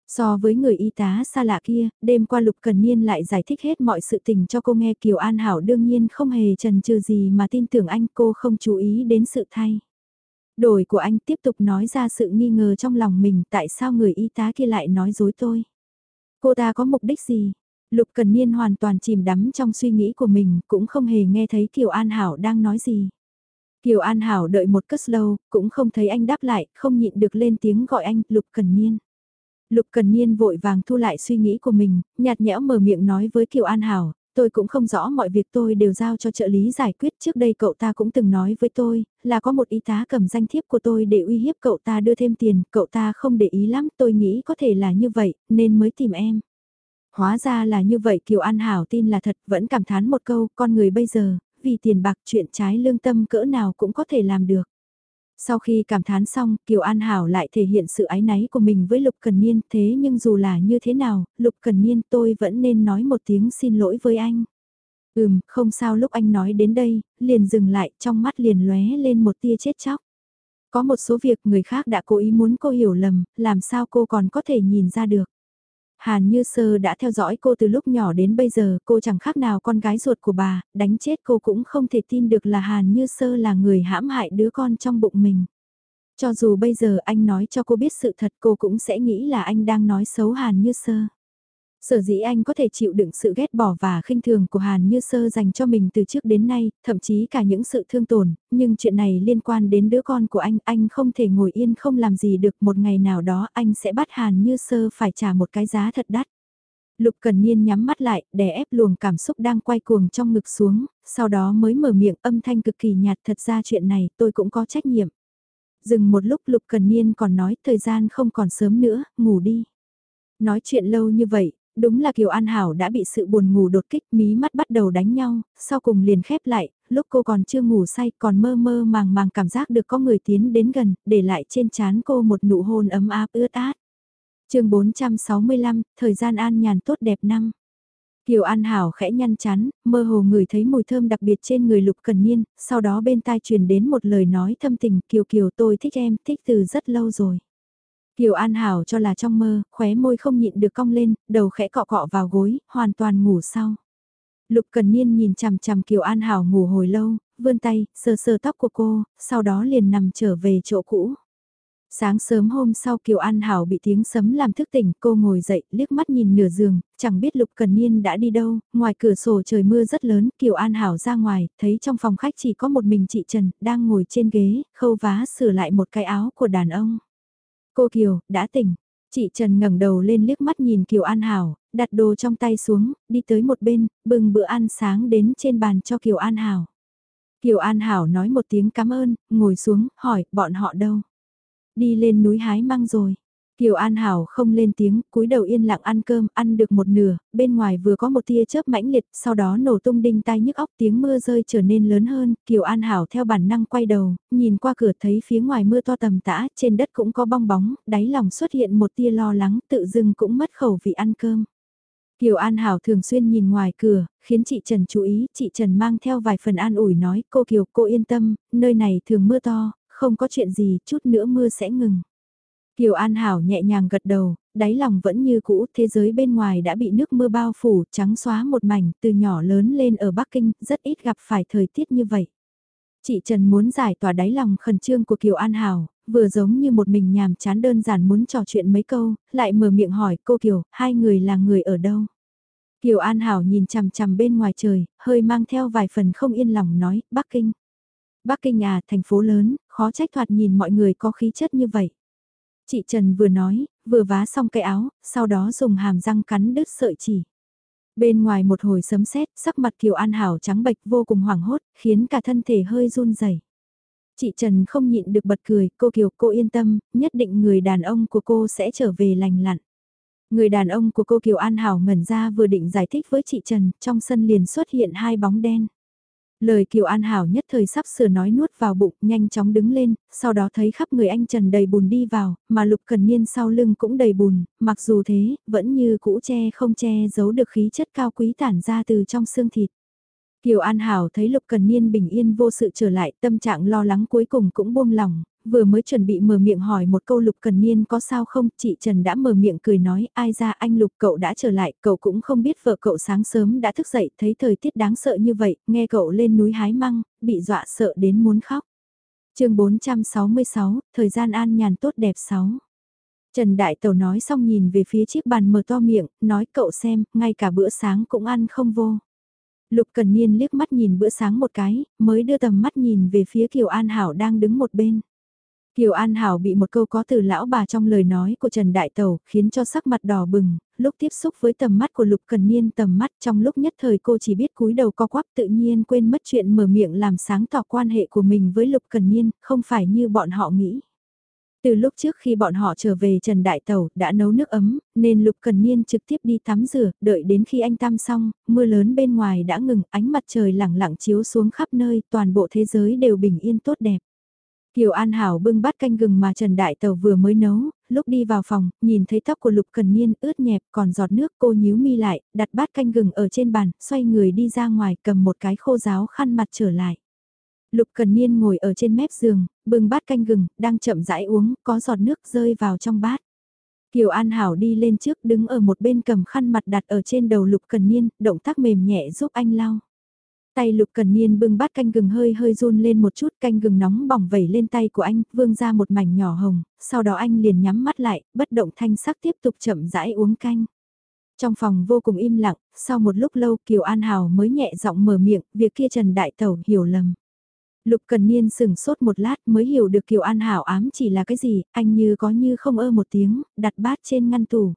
So với người y tá xa lạ kia, đêm qua Lục Cần Niên lại giải thích hết mọi sự tình cho cô nghe Kiều An Hảo đương nhiên không hề trần trừ gì mà tin tưởng anh cô không chú ý đến sự thay. Đổi của anh tiếp tục nói ra sự nghi ngờ trong lòng mình tại sao người y tá kia lại nói dối tôi. Cô ta có mục đích gì? Lục Cần Niên hoàn toàn chìm đắm trong suy nghĩ của mình cũng không hề nghe thấy Kiều An Hảo đang nói gì. Kiều An Hảo đợi một cất lâu, cũng không thấy anh đáp lại, không nhịn được lên tiếng gọi anh, Lục Cần Niên. Lục Cần Niên vội vàng thu lại suy nghĩ của mình, nhạt nhẽo mở miệng nói với Kiều An Hảo, Tôi cũng không rõ mọi việc tôi đều giao cho trợ lý giải quyết trước đây cậu ta cũng từng nói với tôi là có một y tá cầm danh thiếp của tôi để uy hiếp cậu ta đưa thêm tiền, cậu ta không để ý lắm tôi nghĩ có thể là như vậy nên mới tìm em. Hóa ra là như vậy Kiều An Hảo tin là thật vẫn cảm thán một câu con người bây giờ, vì tiền bạc chuyện trái lương tâm cỡ nào cũng có thể làm được. Sau khi cảm thán xong, Kiều An Hảo lại thể hiện sự ái náy của mình với Lục Cần Niên, thế nhưng dù là như thế nào, Lục Cần Niên tôi vẫn nên nói một tiếng xin lỗi với anh. Ừm, không sao lúc anh nói đến đây, liền dừng lại, trong mắt liền lóe lên một tia chết chóc. Có một số việc người khác đã cố ý muốn cô hiểu lầm, làm sao cô còn có thể nhìn ra được. Hàn Như Sơ đã theo dõi cô từ lúc nhỏ đến bây giờ, cô chẳng khác nào con gái ruột của bà, đánh chết cô cũng không thể tin được là Hàn Như Sơ là người hãm hại đứa con trong bụng mình. Cho dù bây giờ anh nói cho cô biết sự thật cô cũng sẽ nghĩ là anh đang nói xấu Hàn Như Sơ. Sở dĩ anh có thể chịu đựng sự ghét bỏ và khinh thường của Hàn Như Sơ dành cho mình từ trước đến nay, thậm chí cả những sự thương tổn, nhưng chuyện này liên quan đến đứa con của anh, anh không thể ngồi yên không làm gì được một ngày nào đó anh sẽ bắt Hàn Như Sơ phải trả một cái giá thật đắt. Lục Cần Niên nhắm mắt lại, đè ép luồng cảm xúc đang quay cuồng trong ngực xuống, sau đó mới mở miệng âm thanh cực kỳ nhạt thật ra chuyện này tôi cũng có trách nhiệm. Dừng một lúc Lục Cần Niên còn nói thời gian không còn sớm nữa, ngủ đi. Nói chuyện lâu như vậy, đúng là Kiều An Hảo đã bị sự buồn ngủ đột kích mí mắt bắt đầu đánh nhau, sau cùng liền khép lại, lúc cô còn chưa ngủ say còn mơ mơ màng màng cảm giác được có người tiến đến gần, để lại trên trán cô một nụ hôn ấm áp ướt át. chương 465, thời gian an nhàn tốt đẹp năm. Kiều An Hảo khẽ nhăn chán, mơ hồ người thấy mùi thơm đặc biệt trên người Lục Cần Niên, sau đó bên tai truyền đến một lời nói thâm tình, Kiều Kiều tôi thích em, thích từ rất lâu rồi. Kiều An Hảo cho là trong mơ, khóe môi không nhịn được cong lên, đầu khẽ cọ cọ vào gối, hoàn toàn ngủ sau. Lục Cần Niên nhìn chằm chằm Kiều An Hảo ngủ hồi lâu, vươn tay, sờ sờ tóc của cô, sau đó liền nằm trở về chỗ cũ. Sáng sớm hôm sau Kiều An Hảo bị tiếng sấm làm thức tỉnh, cô ngồi dậy, liếc mắt nhìn nửa giường, chẳng biết Lục Cần Niên đã đi đâu, ngoài cửa sổ trời mưa rất lớn, Kiều An Hảo ra ngoài, thấy trong phòng khách chỉ có một mình chị Trần, đang ngồi trên ghế, khâu vá sửa lại một cái áo của đàn ông. Cô Kiều, đã tỉnh. Chị Trần ngẩng đầu lên liếc mắt nhìn Kiều An Hảo, đặt đồ trong tay xuống, đi tới một bên, bưng bữa ăn sáng đến trên bàn cho Kiều An Hảo. Kiều An Hảo nói một tiếng cảm ơn, ngồi xuống, hỏi, bọn họ đâu? Đi lên núi hái măng rồi. Kiều An Hảo không lên tiếng, cúi đầu yên lặng ăn cơm, ăn được một nửa, bên ngoài vừa có một tia chớp mãnh liệt, sau đó nổ tung đinh tai nhức óc tiếng mưa rơi trở nên lớn hơn, Kiều An Hảo theo bản năng quay đầu, nhìn qua cửa thấy phía ngoài mưa to tầm tã, trên đất cũng có bong bóng, đáy lòng xuất hiện một tia lo lắng, tự dưng cũng mất khẩu vị ăn cơm. Kiều An Hảo thường xuyên nhìn ngoài cửa, khiến chị Trần chú ý, chị Trần mang theo vài phần an ủi nói, cô Kiều, cô yên tâm, nơi này thường mưa to, không có chuyện gì, chút nữa mưa sẽ ngừng. Kiều An Hảo nhẹ nhàng gật đầu, đáy lòng vẫn như cũ, thế giới bên ngoài đã bị nước mưa bao phủ, trắng xóa một mảnh, từ nhỏ lớn lên ở Bắc Kinh, rất ít gặp phải thời tiết như vậy. Chị Trần muốn giải tỏa đáy lòng khẩn trương của Kiều An Hảo, vừa giống như một mình nhàm chán đơn giản muốn trò chuyện mấy câu, lại mở miệng hỏi cô Kiều, hai người là người ở đâu? Kiều An Hảo nhìn chằm chằm bên ngoài trời, hơi mang theo vài phần không yên lòng nói, Bắc Kinh. Bắc Kinh à, thành phố lớn, khó trách thoạt nhìn mọi người có khí chất như vậy. Chị Trần vừa nói, vừa vá xong cái áo, sau đó dùng hàm răng cắn đứt sợi chỉ. Bên ngoài một hồi sấm sét, sắc mặt Kiều An Hảo trắng bệch vô cùng hoảng hốt, khiến cả thân thể hơi run rẩy. Chị Trần không nhịn được bật cười, cô Kiều cô yên tâm, nhất định người đàn ông của cô sẽ trở về lành lặn. Người đàn ông của cô Kiều An Hảo ngẩn ra vừa định giải thích với chị Trần, trong sân liền xuất hiện hai bóng đen. Lời Kiều An Hảo nhất thời sắp sửa nói nuốt vào bụng, nhanh chóng đứng lên, sau đó thấy khắp người anh Trần đầy bùn đi vào, mà Lục Cần Niên sau lưng cũng đầy bùn, mặc dù thế, vẫn như cũ che không che giấu được khí chất cao quý tản ra từ trong xương thịt. Kiều An Hảo thấy Lục Cần Niên bình yên vô sự trở lại, tâm trạng lo lắng cuối cùng cũng buông lỏng, vừa mới chuẩn bị mở miệng hỏi một câu Lục Cần Niên có sao không, chị Trần đã mở miệng cười nói, ai ra anh Lục cậu đã trở lại, cậu cũng không biết vợ cậu sáng sớm đã thức dậy, thấy thời tiết đáng sợ như vậy, nghe cậu lên núi hái măng, bị dọa sợ đến muốn khóc. chương 466, thời gian an nhàn tốt đẹp 6. Trần Đại Tẩu nói xong nhìn về phía chiếc bàn mở to miệng, nói cậu xem, ngay cả bữa sáng cũng ăn không vô. Lục Cần Niên liếc mắt nhìn bữa sáng một cái, mới đưa tầm mắt nhìn về phía Kiều An Hảo đang đứng một bên. Kiều An Hảo bị một câu có từ lão bà trong lời nói của Trần Đại Tẩu khiến cho sắc mặt đỏ bừng, lúc tiếp xúc với tầm mắt của Lục Cần Niên tầm mắt trong lúc nhất thời cô chỉ biết cúi đầu co quắp tự nhiên quên mất chuyện mở miệng làm sáng tỏ quan hệ của mình với Lục Cần Niên, không phải như bọn họ nghĩ. Từ lúc trước khi bọn họ trở về Trần Đại Tẩu đã nấu nước ấm, nên Lục Cần Niên trực tiếp đi tắm rửa, đợi đến khi anh tắm xong, mưa lớn bên ngoài đã ngừng, ánh mặt trời lẳng lặng chiếu xuống khắp nơi, toàn bộ thế giới đều bình yên tốt đẹp. Kiều An Hảo bưng bát canh gừng mà Trần Đại Tàu vừa mới nấu, lúc đi vào phòng, nhìn thấy tóc của Lục Cần Niên ướt nhẹp còn giọt nước cô nhíu mi lại, đặt bát canh gừng ở trên bàn, xoay người đi ra ngoài cầm một cái khô giáo khăn mặt trở lại. Lục Cần Niên ngồi ở trên mép giường, bưng bát canh gừng, đang chậm rãi uống, có giọt nước rơi vào trong bát. Kiều An Hảo đi lên trước đứng ở một bên cầm khăn mặt đặt ở trên đầu Lục Cần Niên, động tác mềm nhẹ giúp anh lau. Tay Lục Cần Niên bưng bát canh gừng hơi hơi run lên một chút, canh gừng nóng bỏng vẩy lên tay của anh, vương ra một mảnh nhỏ hồng, sau đó anh liền nhắm mắt lại, bất động thanh sắc tiếp tục chậm rãi uống canh. Trong phòng vô cùng im lặng, sau một lúc lâu Kiều An hào mới nhẹ giọng mở miệng, việc kia Trần Đại Tẩu hiểu lầm. Lục Cần Niên sừng sốt một lát mới hiểu được Kiều An Hảo ám chỉ là cái gì, anh như có như không ơ một tiếng, đặt bát trên ngăn tủ.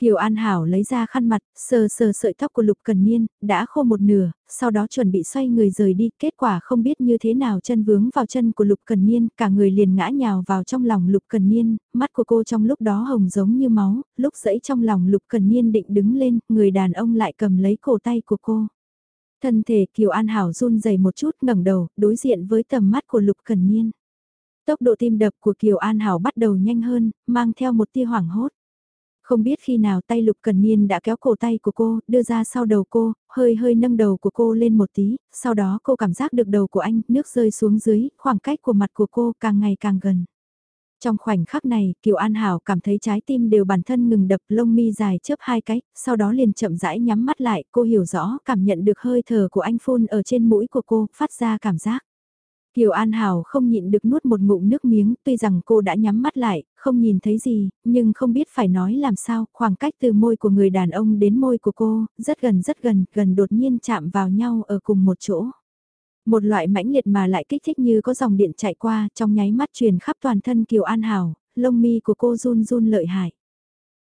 Kiều An Hảo lấy ra khăn mặt, sờ sờ sợi tóc của Lục Cần Niên, đã khô một nửa, sau đó chuẩn bị xoay người rời đi, kết quả không biết như thế nào chân vướng vào chân của Lục Cần Niên, cả người liền ngã nhào vào trong lòng Lục Cần Niên, mắt của cô trong lúc đó hồng giống như máu, lúc dẫy trong lòng Lục Cần Niên định đứng lên, người đàn ông lại cầm lấy cổ tay của cô. Thân thể Kiều An Hảo run rẩy một chút ngẩng đầu, đối diện với tầm mắt của Lục Cần Niên. Tốc độ tim đập của Kiều An Hảo bắt đầu nhanh hơn, mang theo một tia hoảng hốt. Không biết khi nào tay Lục Cần Niên đã kéo cổ tay của cô, đưa ra sau đầu cô, hơi hơi nâng đầu của cô lên một tí, sau đó cô cảm giác được đầu của anh, nước rơi xuống dưới, khoảng cách của mặt của cô càng ngày càng gần. Trong khoảnh khắc này, Kiều An Hảo cảm thấy trái tim đều bản thân ngừng đập lông mi dài chớp hai cái, sau đó liền chậm rãi nhắm mắt lại, cô hiểu rõ, cảm nhận được hơi thở của anh phun ở trên mũi của cô, phát ra cảm giác. Kiều An Hảo không nhịn được nuốt một ngụm nước miếng, tuy rằng cô đã nhắm mắt lại, không nhìn thấy gì, nhưng không biết phải nói làm sao, khoảng cách từ môi của người đàn ông đến môi của cô, rất gần rất gần, gần đột nhiên chạm vào nhau ở cùng một chỗ. Một loại mãnh liệt mà lại kích thích như có dòng điện chạy qua, trong nháy mắt truyền khắp toàn thân Kiều An Hảo, lông mi của cô run run lợi hại.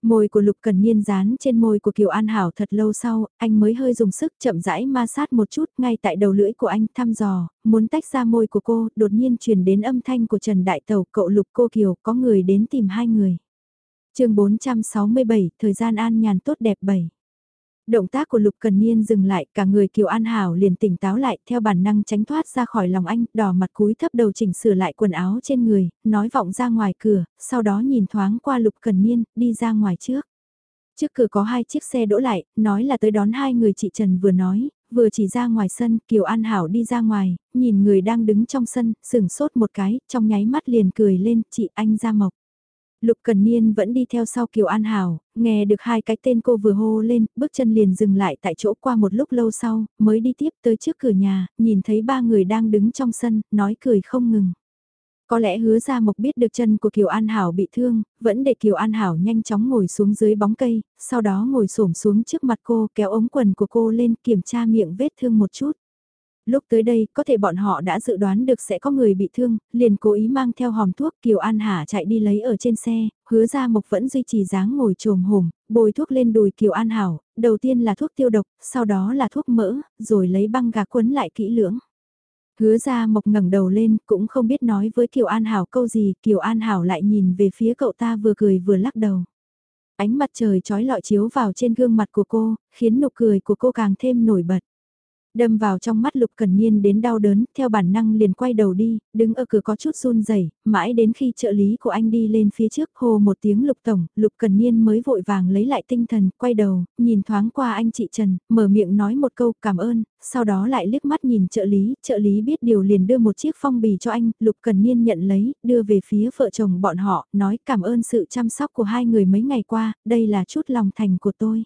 Môi của Lục Cần Niên dán trên môi của Kiều An Hảo thật lâu sau, anh mới hơi dùng sức chậm rãi ma sát một chút ngay tại đầu lưỡi của anh thăm dò, muốn tách ra môi của cô, đột nhiên truyền đến âm thanh của Trần Đại Tàu, cậu Lục cô Kiều, có người đến tìm hai người. chương 467, thời gian an nhàn tốt đẹp 7. Động tác của Lục Cần Niên dừng lại, cả người Kiều An Hảo liền tỉnh táo lại, theo bản năng tránh thoát ra khỏi lòng anh, đỏ mặt cúi thấp đầu chỉnh sửa lại quần áo trên người, nói vọng ra ngoài cửa, sau đó nhìn thoáng qua Lục Cần Niên, đi ra ngoài trước. Trước cửa có hai chiếc xe đỗ lại, nói là tới đón hai người chị Trần vừa nói, vừa chỉ ra ngoài sân, Kiều An Hảo đi ra ngoài, nhìn người đang đứng trong sân, sửng sốt một cái, trong nháy mắt liền cười lên, chị anh ra mộc. Lục Cần Niên vẫn đi theo sau Kiều An Hảo, nghe được hai cái tên cô vừa hô lên, bước chân liền dừng lại tại chỗ qua một lúc lâu sau, mới đi tiếp tới trước cửa nhà, nhìn thấy ba người đang đứng trong sân, nói cười không ngừng. Có lẽ hứa ra mộc biết được chân của Kiều An Hảo bị thương, vẫn để Kiều An Hảo nhanh chóng ngồi xuống dưới bóng cây, sau đó ngồi xổm xuống trước mặt cô kéo ống quần của cô lên kiểm tra miệng vết thương một chút. Lúc tới đây, có thể bọn họ đã dự đoán được sẽ có người bị thương, liền cố ý mang theo hòm thuốc Kiều An Hà chạy đi lấy ở trên xe, hứa ra mộc vẫn duy trì dáng ngồi trồm hổm, bồi thuốc lên đùi Kiều An Hảo, đầu tiên là thuốc tiêu độc, sau đó là thuốc mỡ, rồi lấy băng gạc quấn lại kỹ lưỡng. Hứa ra mộc ngẩng đầu lên, cũng không biết nói với Kiều An Hảo câu gì, Kiều An Hảo lại nhìn về phía cậu ta vừa cười vừa lắc đầu. Ánh mặt trời trói lọi chiếu vào trên gương mặt của cô, khiến nụ cười của cô càng thêm nổi bật. Đâm vào trong mắt Lục Cần Niên đến đau đớn, theo bản năng liền quay đầu đi, đứng ở cửa có chút run rẩy, mãi đến khi trợ lý của anh đi lên phía trước hô một tiếng Lục Tổng, Lục Cần Niên mới vội vàng lấy lại tinh thần, quay đầu, nhìn thoáng qua anh chị Trần, mở miệng nói một câu cảm ơn, sau đó lại liếc mắt nhìn trợ lý, trợ lý biết điều liền đưa một chiếc phong bì cho anh, Lục Cần Niên nhận lấy, đưa về phía vợ chồng bọn họ, nói cảm ơn sự chăm sóc của hai người mấy ngày qua, đây là chút lòng thành của tôi.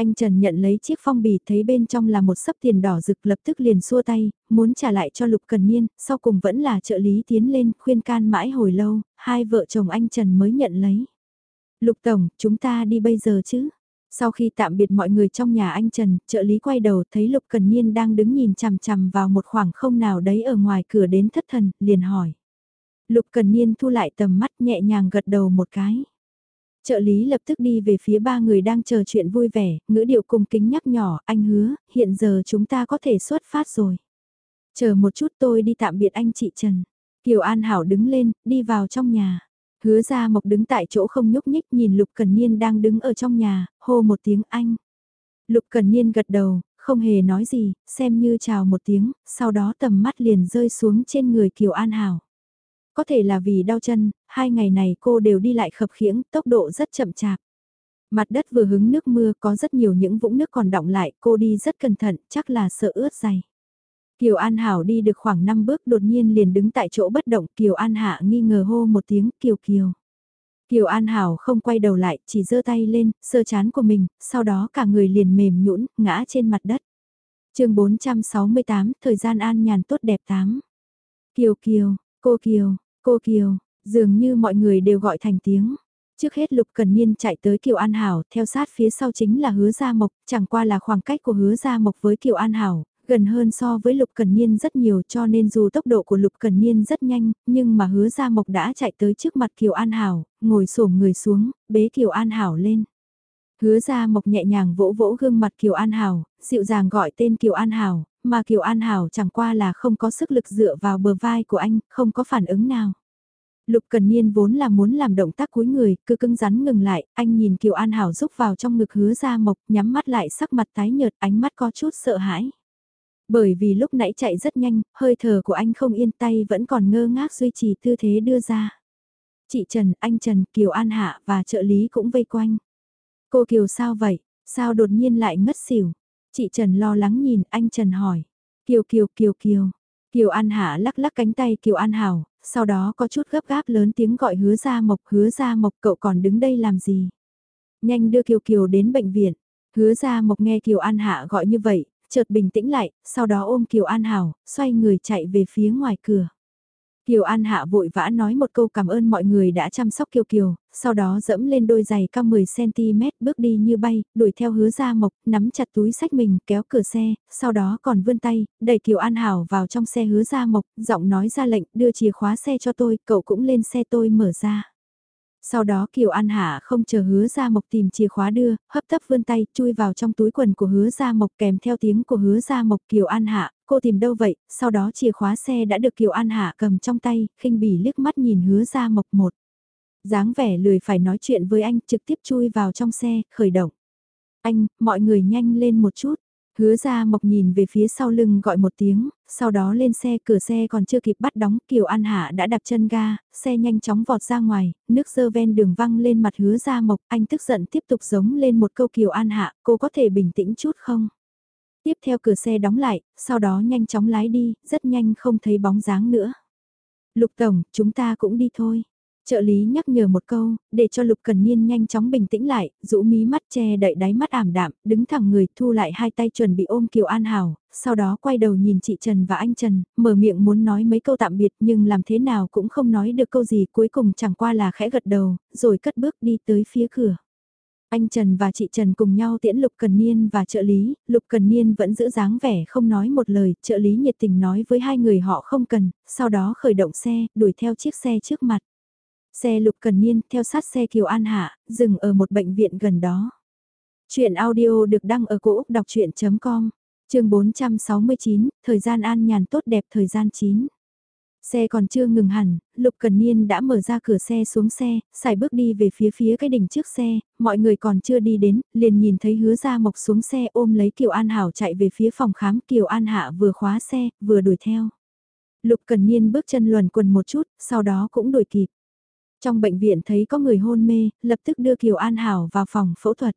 Anh Trần nhận lấy chiếc phong bì thấy bên trong là một sấp tiền đỏ rực lập tức liền xua tay, muốn trả lại cho Lục Cần Niên, sau cùng vẫn là trợ lý tiến lên khuyên can mãi hồi lâu, hai vợ chồng anh Trần mới nhận lấy. Lục Tổng, chúng ta đi bây giờ chứ? Sau khi tạm biệt mọi người trong nhà anh Trần, trợ lý quay đầu thấy Lục Cần Niên đang đứng nhìn chằm chằm vào một khoảng không nào đấy ở ngoài cửa đến thất thần, liền hỏi. Lục Cần Niên thu lại tầm mắt nhẹ nhàng gật đầu một cái. Trợ lý lập tức đi về phía ba người đang chờ chuyện vui vẻ, ngữ điệu cùng kính nhắc nhỏ, anh hứa, hiện giờ chúng ta có thể xuất phát rồi. Chờ một chút tôi đi tạm biệt anh chị Trần. Kiều An Hảo đứng lên, đi vào trong nhà. Hứa ra mộc đứng tại chỗ không nhúc nhích nhìn Lục Cần Niên đang đứng ở trong nhà, hô một tiếng anh. Lục Cần Niên gật đầu, không hề nói gì, xem như chào một tiếng, sau đó tầm mắt liền rơi xuống trên người Kiều An Hảo. Có thể là vì đau chân, hai ngày này cô đều đi lại khập khiễng, tốc độ rất chậm chạp. Mặt đất vừa hứng nước mưa có rất nhiều những vũng nước còn đọng lại, cô đi rất cẩn thận, chắc là sợ ướt dày. Kiều An Hảo đi được khoảng 5 bước đột nhiên liền đứng tại chỗ bất động, Kiều An Hạ nghi ngờ hô một tiếng Kiều Kiều. Kiều An Hảo không quay đầu lại, chỉ giơ tay lên, sơ chán của mình, sau đó cả người liền mềm nhũn ngã trên mặt đất. chương 468, thời gian an nhàn tốt đẹp tám. Kiều Kiều, cô Kiều, cô Kiều, dường như mọi người đều gọi thành tiếng. Trước hết Lục Cần Niên chạy tới Kiều An Hảo, theo sát phía sau chính là Hứa Gia Mộc, chẳng qua là khoảng cách của Hứa Gia Mộc với Kiều An Hảo, gần hơn so với Lục Cần Niên rất nhiều cho nên dù tốc độ của Lục Cần Niên rất nhanh, nhưng mà hứa Gia Mộc đã chạy tới trước mặt Kiều An Hảo, ngồi xổm người xuống, bế Kiều An Hảo lên. Hứa Gia Mộc nhẹ nhàng vỗ vỗ gương mặt Kiều An Hảo, dịu dàng gọi tên Kiều An Hảo, mà Kiều An Hảo chẳng qua là không có sức lực dựa vào bờ vai của anh, không có phản ứng nào. Lục Cần Niên vốn là muốn làm động tác cúi người, cứ cứng rắn ngừng lại, anh nhìn Kiều An Hảo rúc vào trong ngực hứa ra Mộc, nhắm mắt lại sắc mặt tái nhợt, ánh mắt có chút sợ hãi. Bởi vì lúc nãy chạy rất nhanh, hơi thở của anh không yên tay vẫn còn ngơ ngác duy trì tư thế đưa ra. Chị Trần, anh Trần, Kiều An Hạ và trợ lý cũng vây quanh. Cô Kiều sao vậy? Sao đột nhiên lại ngất xỉu? Chị Trần lo lắng nhìn anh Trần hỏi. Kiều Kiều Kiều Kiều. Kiều An Hạ lắc lắc cánh tay Kiều An Hảo, sau đó có chút gấp gáp lớn tiếng gọi hứa ra mộc hứa ra mộc cậu còn đứng đây làm gì? Nhanh đưa Kiều Kiều đến bệnh viện. Hứa ra mộc nghe Kiều An Hạ gọi như vậy, chợt bình tĩnh lại, sau đó ôm Kiều An Hảo, xoay người chạy về phía ngoài cửa. Kiều An Hạ vội vã nói một câu cảm ơn mọi người đã chăm sóc Kiều Kiều, sau đó dẫm lên đôi giày cao 10cm bước đi như bay, đuổi theo hứa ra mộc, nắm chặt túi sách mình kéo cửa xe, sau đó còn vươn tay, đẩy Kiều An Hảo vào trong xe hứa ra mộc, giọng nói ra lệnh đưa chìa khóa xe cho tôi, cậu cũng lên xe tôi mở ra. Sau đó Kiều An Hạ không chờ hứa ra mộc tìm chìa khóa đưa, hấp tấp vươn tay, chui vào trong túi quần của hứa ra mộc kèm theo tiếng của hứa ra mộc Kiều An Hạ, cô tìm đâu vậy, sau đó chìa khóa xe đã được Kiều An Hạ cầm trong tay, khinh bỉ liếc mắt nhìn hứa ra mộc một. dáng vẻ lười phải nói chuyện với anh trực tiếp chui vào trong xe, khởi động. Anh, mọi người nhanh lên một chút, Hứa ra mộc nhìn về phía sau lưng gọi một tiếng, sau đó lên xe cửa xe còn chưa kịp bắt đóng Kiều An Hạ đã đạp chân ga, xe nhanh chóng vọt ra ngoài, nước dơ ven đường văng lên mặt hứa ra mộc, anh tức giận tiếp tục giống lên một câu Kiều An Hạ, cô có thể bình tĩnh chút không? Tiếp theo cửa xe đóng lại, sau đó nhanh chóng lái đi, rất nhanh không thấy bóng dáng nữa. Lục Tổng, chúng ta cũng đi thôi. Trợ lý nhắc nhở một câu, để cho Lục Cần Niên nhanh chóng bình tĩnh lại, rũ mí mắt che đậy đáy mắt ảm đạm, đứng thẳng người thu lại hai tay chuẩn bị ôm Kiều An Hảo, sau đó quay đầu nhìn chị Trần và anh Trần, mở miệng muốn nói mấy câu tạm biệt nhưng làm thế nào cũng không nói được câu gì cuối cùng chẳng qua là khẽ gật đầu, rồi cất bước đi tới phía cửa. Anh Trần và chị Trần cùng nhau tiễn Lục Cần Niên và trợ lý, Lục Cần Niên vẫn giữ dáng vẻ không nói một lời, trợ lý nhiệt tình nói với hai người họ không cần, sau đó khởi động xe, đuổi theo chiếc xe trước mặt. Xe Lục Cần Niên theo sát xe Kiều An Hạ, dừng ở một bệnh viện gần đó. Chuyện audio được đăng ở cổ Úc đọc chuyện.com, trường 469, thời gian an nhàn tốt đẹp thời gian 9. Xe còn chưa ngừng hẳn, Lục Cần Niên đã mở ra cửa xe xuống xe, xài bước đi về phía phía cái đỉnh trước xe, mọi người còn chưa đi đến, liền nhìn thấy hứa ra mộc xuống xe ôm lấy Kiều An Hảo chạy về phía phòng khám Kiều An Hạ vừa khóa xe, vừa đuổi theo. Lục Cần Niên bước chân luồn quần một chút, sau đó cũng đuổi kịp. Trong bệnh viện thấy có người hôn mê, lập tức đưa Kiều An Hảo vào phòng phẫu thuật.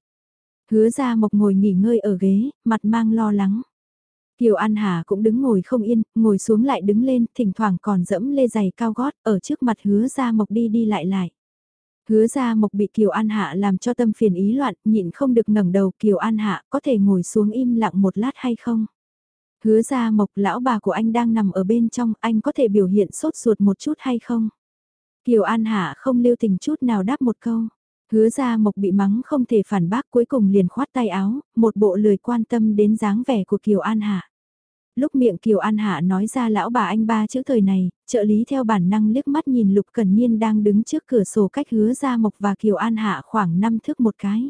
Hứa ra mộc ngồi nghỉ ngơi ở ghế, mặt mang lo lắng. Kiều An Hà cũng đứng ngồi không yên, ngồi xuống lại đứng lên, thỉnh thoảng còn dẫm lê giày cao gót, ở trước mặt hứa ra mộc đi đi lại lại. Hứa ra mộc bị Kiều An Hạ làm cho tâm phiền ý loạn, nhịn không được ngẩng đầu Kiều An Hạ có thể ngồi xuống im lặng một lát hay không? Hứa ra mộc lão bà của anh đang nằm ở bên trong, anh có thể biểu hiện sốt ruột một chút hay không? Kiều An Hạ không lưu tình chút nào đáp một câu. Hứa ra mộc bị mắng không thể phản bác cuối cùng liền khoát tay áo, một bộ lười quan tâm đến dáng vẻ của Kiều An Hạ. Lúc miệng Kiều An Hạ nói ra lão bà anh ba chữ thời này, trợ lý theo bản năng liếc mắt nhìn Lục Cần Niên đang đứng trước cửa sổ cách hứa ra Mộc và Kiều An Hạ khoảng 5 thước một cái.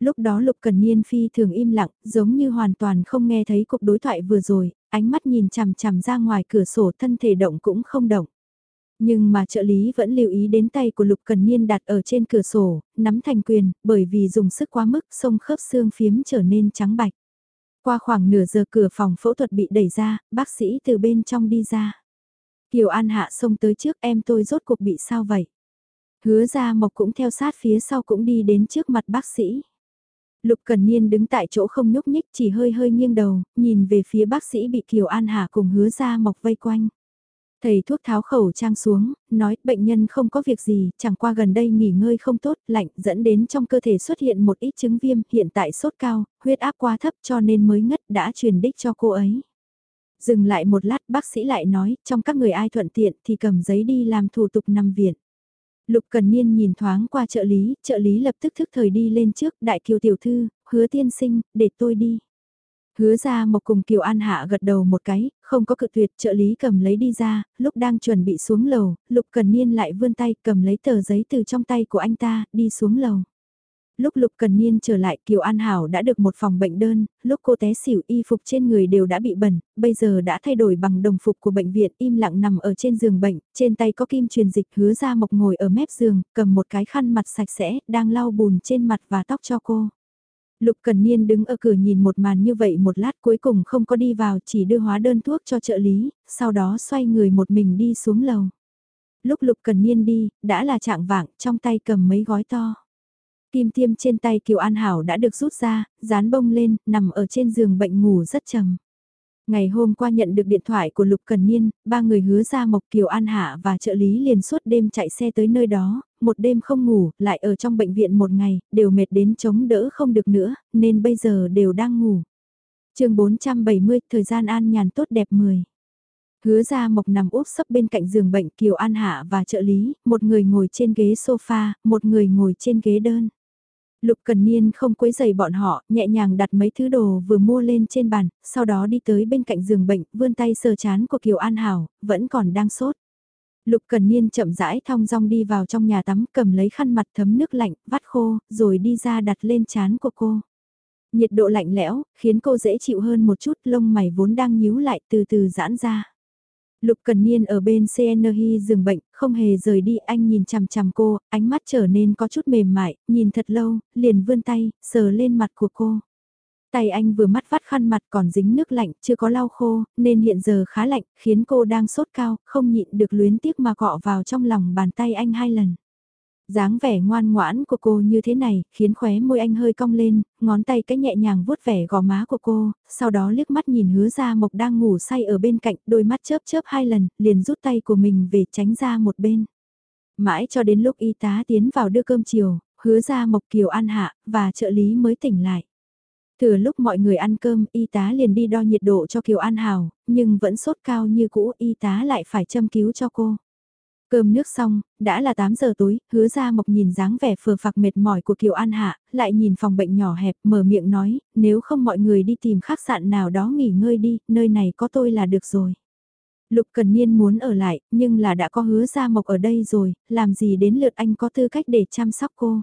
Lúc đó Lục Cần Niên phi thường im lặng, giống như hoàn toàn không nghe thấy cuộc đối thoại vừa rồi, ánh mắt nhìn chằm chằm ra ngoài cửa sổ thân thể động cũng không động. Nhưng mà trợ lý vẫn lưu ý đến tay của Lục Cần Niên đặt ở trên cửa sổ, nắm thành quyền, bởi vì dùng sức quá mức, sông khớp xương phiếm trở nên trắng bạch. Qua khoảng nửa giờ cửa phòng phẫu thuật bị đẩy ra, bác sĩ từ bên trong đi ra. Kiều An Hạ xông tới trước em tôi rốt cuộc bị sao vậy? Hứa ra Mộc cũng theo sát phía sau cũng đi đến trước mặt bác sĩ. Lục Cần Niên đứng tại chỗ không nhúc nhích chỉ hơi hơi nghiêng đầu, nhìn về phía bác sĩ bị Kiều An Hạ cùng hứa ra Mộc vây quanh. Thầy thuốc tháo khẩu trang xuống, nói bệnh nhân không có việc gì, chẳng qua gần đây nghỉ ngơi không tốt, lạnh dẫn đến trong cơ thể xuất hiện một ít chứng viêm, hiện tại sốt cao, huyết áp quá thấp cho nên mới ngất đã truyền đích cho cô ấy. Dừng lại một lát bác sĩ lại nói, trong các người ai thuận tiện thì cầm giấy đi làm thủ tục nằm viện. Lục Cần Niên nhìn thoáng qua trợ lý, trợ lý lập tức thức thời đi lên trước, đại kiều tiểu thư, hứa tiên sinh, để tôi đi. Hứa ra một cùng Kiều An Hạ gật đầu một cái, không có cự tuyệt trợ lý cầm lấy đi ra, lúc đang chuẩn bị xuống lầu, Lục Cần Niên lại vươn tay cầm lấy tờ giấy từ trong tay của anh ta, đi xuống lầu. Lúc Lục Cần Niên trở lại Kiều An Hảo đã được một phòng bệnh đơn, lúc cô té xỉu y phục trên người đều đã bị bẩn, bây giờ đã thay đổi bằng đồng phục của bệnh viện im lặng nằm ở trên giường bệnh, trên tay có kim truyền dịch hứa ra mộc ngồi ở mép giường, cầm một cái khăn mặt sạch sẽ, đang lau bùn trên mặt và tóc cho cô. Lục Cần Niên đứng ở cửa nhìn một màn như vậy một lát cuối cùng không có đi vào chỉ đưa hóa đơn thuốc cho trợ lý, sau đó xoay người một mình đi xuống lầu. Lúc Lục Cần Niên đi, đã là trạng vạng, trong tay cầm mấy gói to. Kim tiêm trên tay Kiều An Hảo đã được rút ra, dán bông lên, nằm ở trên giường bệnh ngủ rất trầm. Ngày hôm qua nhận được điện thoại của Lục Cần Niên, ba người hứa ra Mộc Kiều An Hạ và trợ lý liền suốt đêm chạy xe tới nơi đó, một đêm không ngủ, lại ở trong bệnh viện một ngày, đều mệt đến chống đỡ không được nữa, nên bây giờ đều đang ngủ. chương 470, thời gian an nhàn tốt đẹp 10. Hứa ra Mộc nằm úp sấp bên cạnh giường bệnh Kiều An Hạ và trợ lý, một người ngồi trên ghế sofa, một người ngồi trên ghế đơn. Lục Cần Niên không quấy giày bọn họ, nhẹ nhàng đặt mấy thứ đồ vừa mua lên trên bàn, sau đó đi tới bên cạnh giường bệnh, vươn tay sờ chán của Kiều An Hảo, vẫn còn đang sốt. Lục Cần Niên chậm rãi thong dong đi vào trong nhà tắm, cầm lấy khăn mặt thấm nước lạnh, vắt khô, rồi đi ra đặt lên chán của cô. Nhiệt độ lạnh lẽo, khiến cô dễ chịu hơn một chút, lông mày vốn đang nhíu lại từ từ giãn ra. Lục Cần Niên ở bên CNH giường bệnh, không hề rời đi, anh nhìn chằm chằm cô, ánh mắt trở nên có chút mềm mại, nhìn thật lâu, liền vươn tay, sờ lên mặt của cô. Tay anh vừa mắt vắt khăn mặt còn dính nước lạnh, chưa có lau khô, nên hiện giờ khá lạnh, khiến cô đang sốt cao, không nhịn được luyến tiếc mà cọ vào trong lòng bàn tay anh hai lần dáng vẻ ngoan ngoãn của cô như thế này, khiến khóe môi anh hơi cong lên, ngón tay cái nhẹ nhàng vuốt vẻ gò má của cô, sau đó liếc mắt nhìn hứa ra mộc đang ngủ say ở bên cạnh, đôi mắt chớp chớp hai lần, liền rút tay của mình về tránh ra một bên. Mãi cho đến lúc y tá tiến vào đưa cơm chiều, hứa ra mộc kiều an hạ, và trợ lý mới tỉnh lại. Thừa lúc mọi người ăn cơm, y tá liền đi đo nhiệt độ cho Kiều An Hảo, nhưng vẫn sốt cao như cũ, y tá lại phải châm cứu cho cô. Cơm nước xong, đã là 8 giờ tối, hứa ra mộc nhìn dáng vẻ phờ phạc mệt mỏi của Kiều An Hạ, lại nhìn phòng bệnh nhỏ hẹp, mở miệng nói, nếu không mọi người đi tìm khách sạn nào đó nghỉ ngơi đi, nơi này có tôi là được rồi. Lục Cần Niên muốn ở lại, nhưng là đã có hứa ra mộc ở đây rồi, làm gì đến lượt anh có tư cách để chăm sóc cô.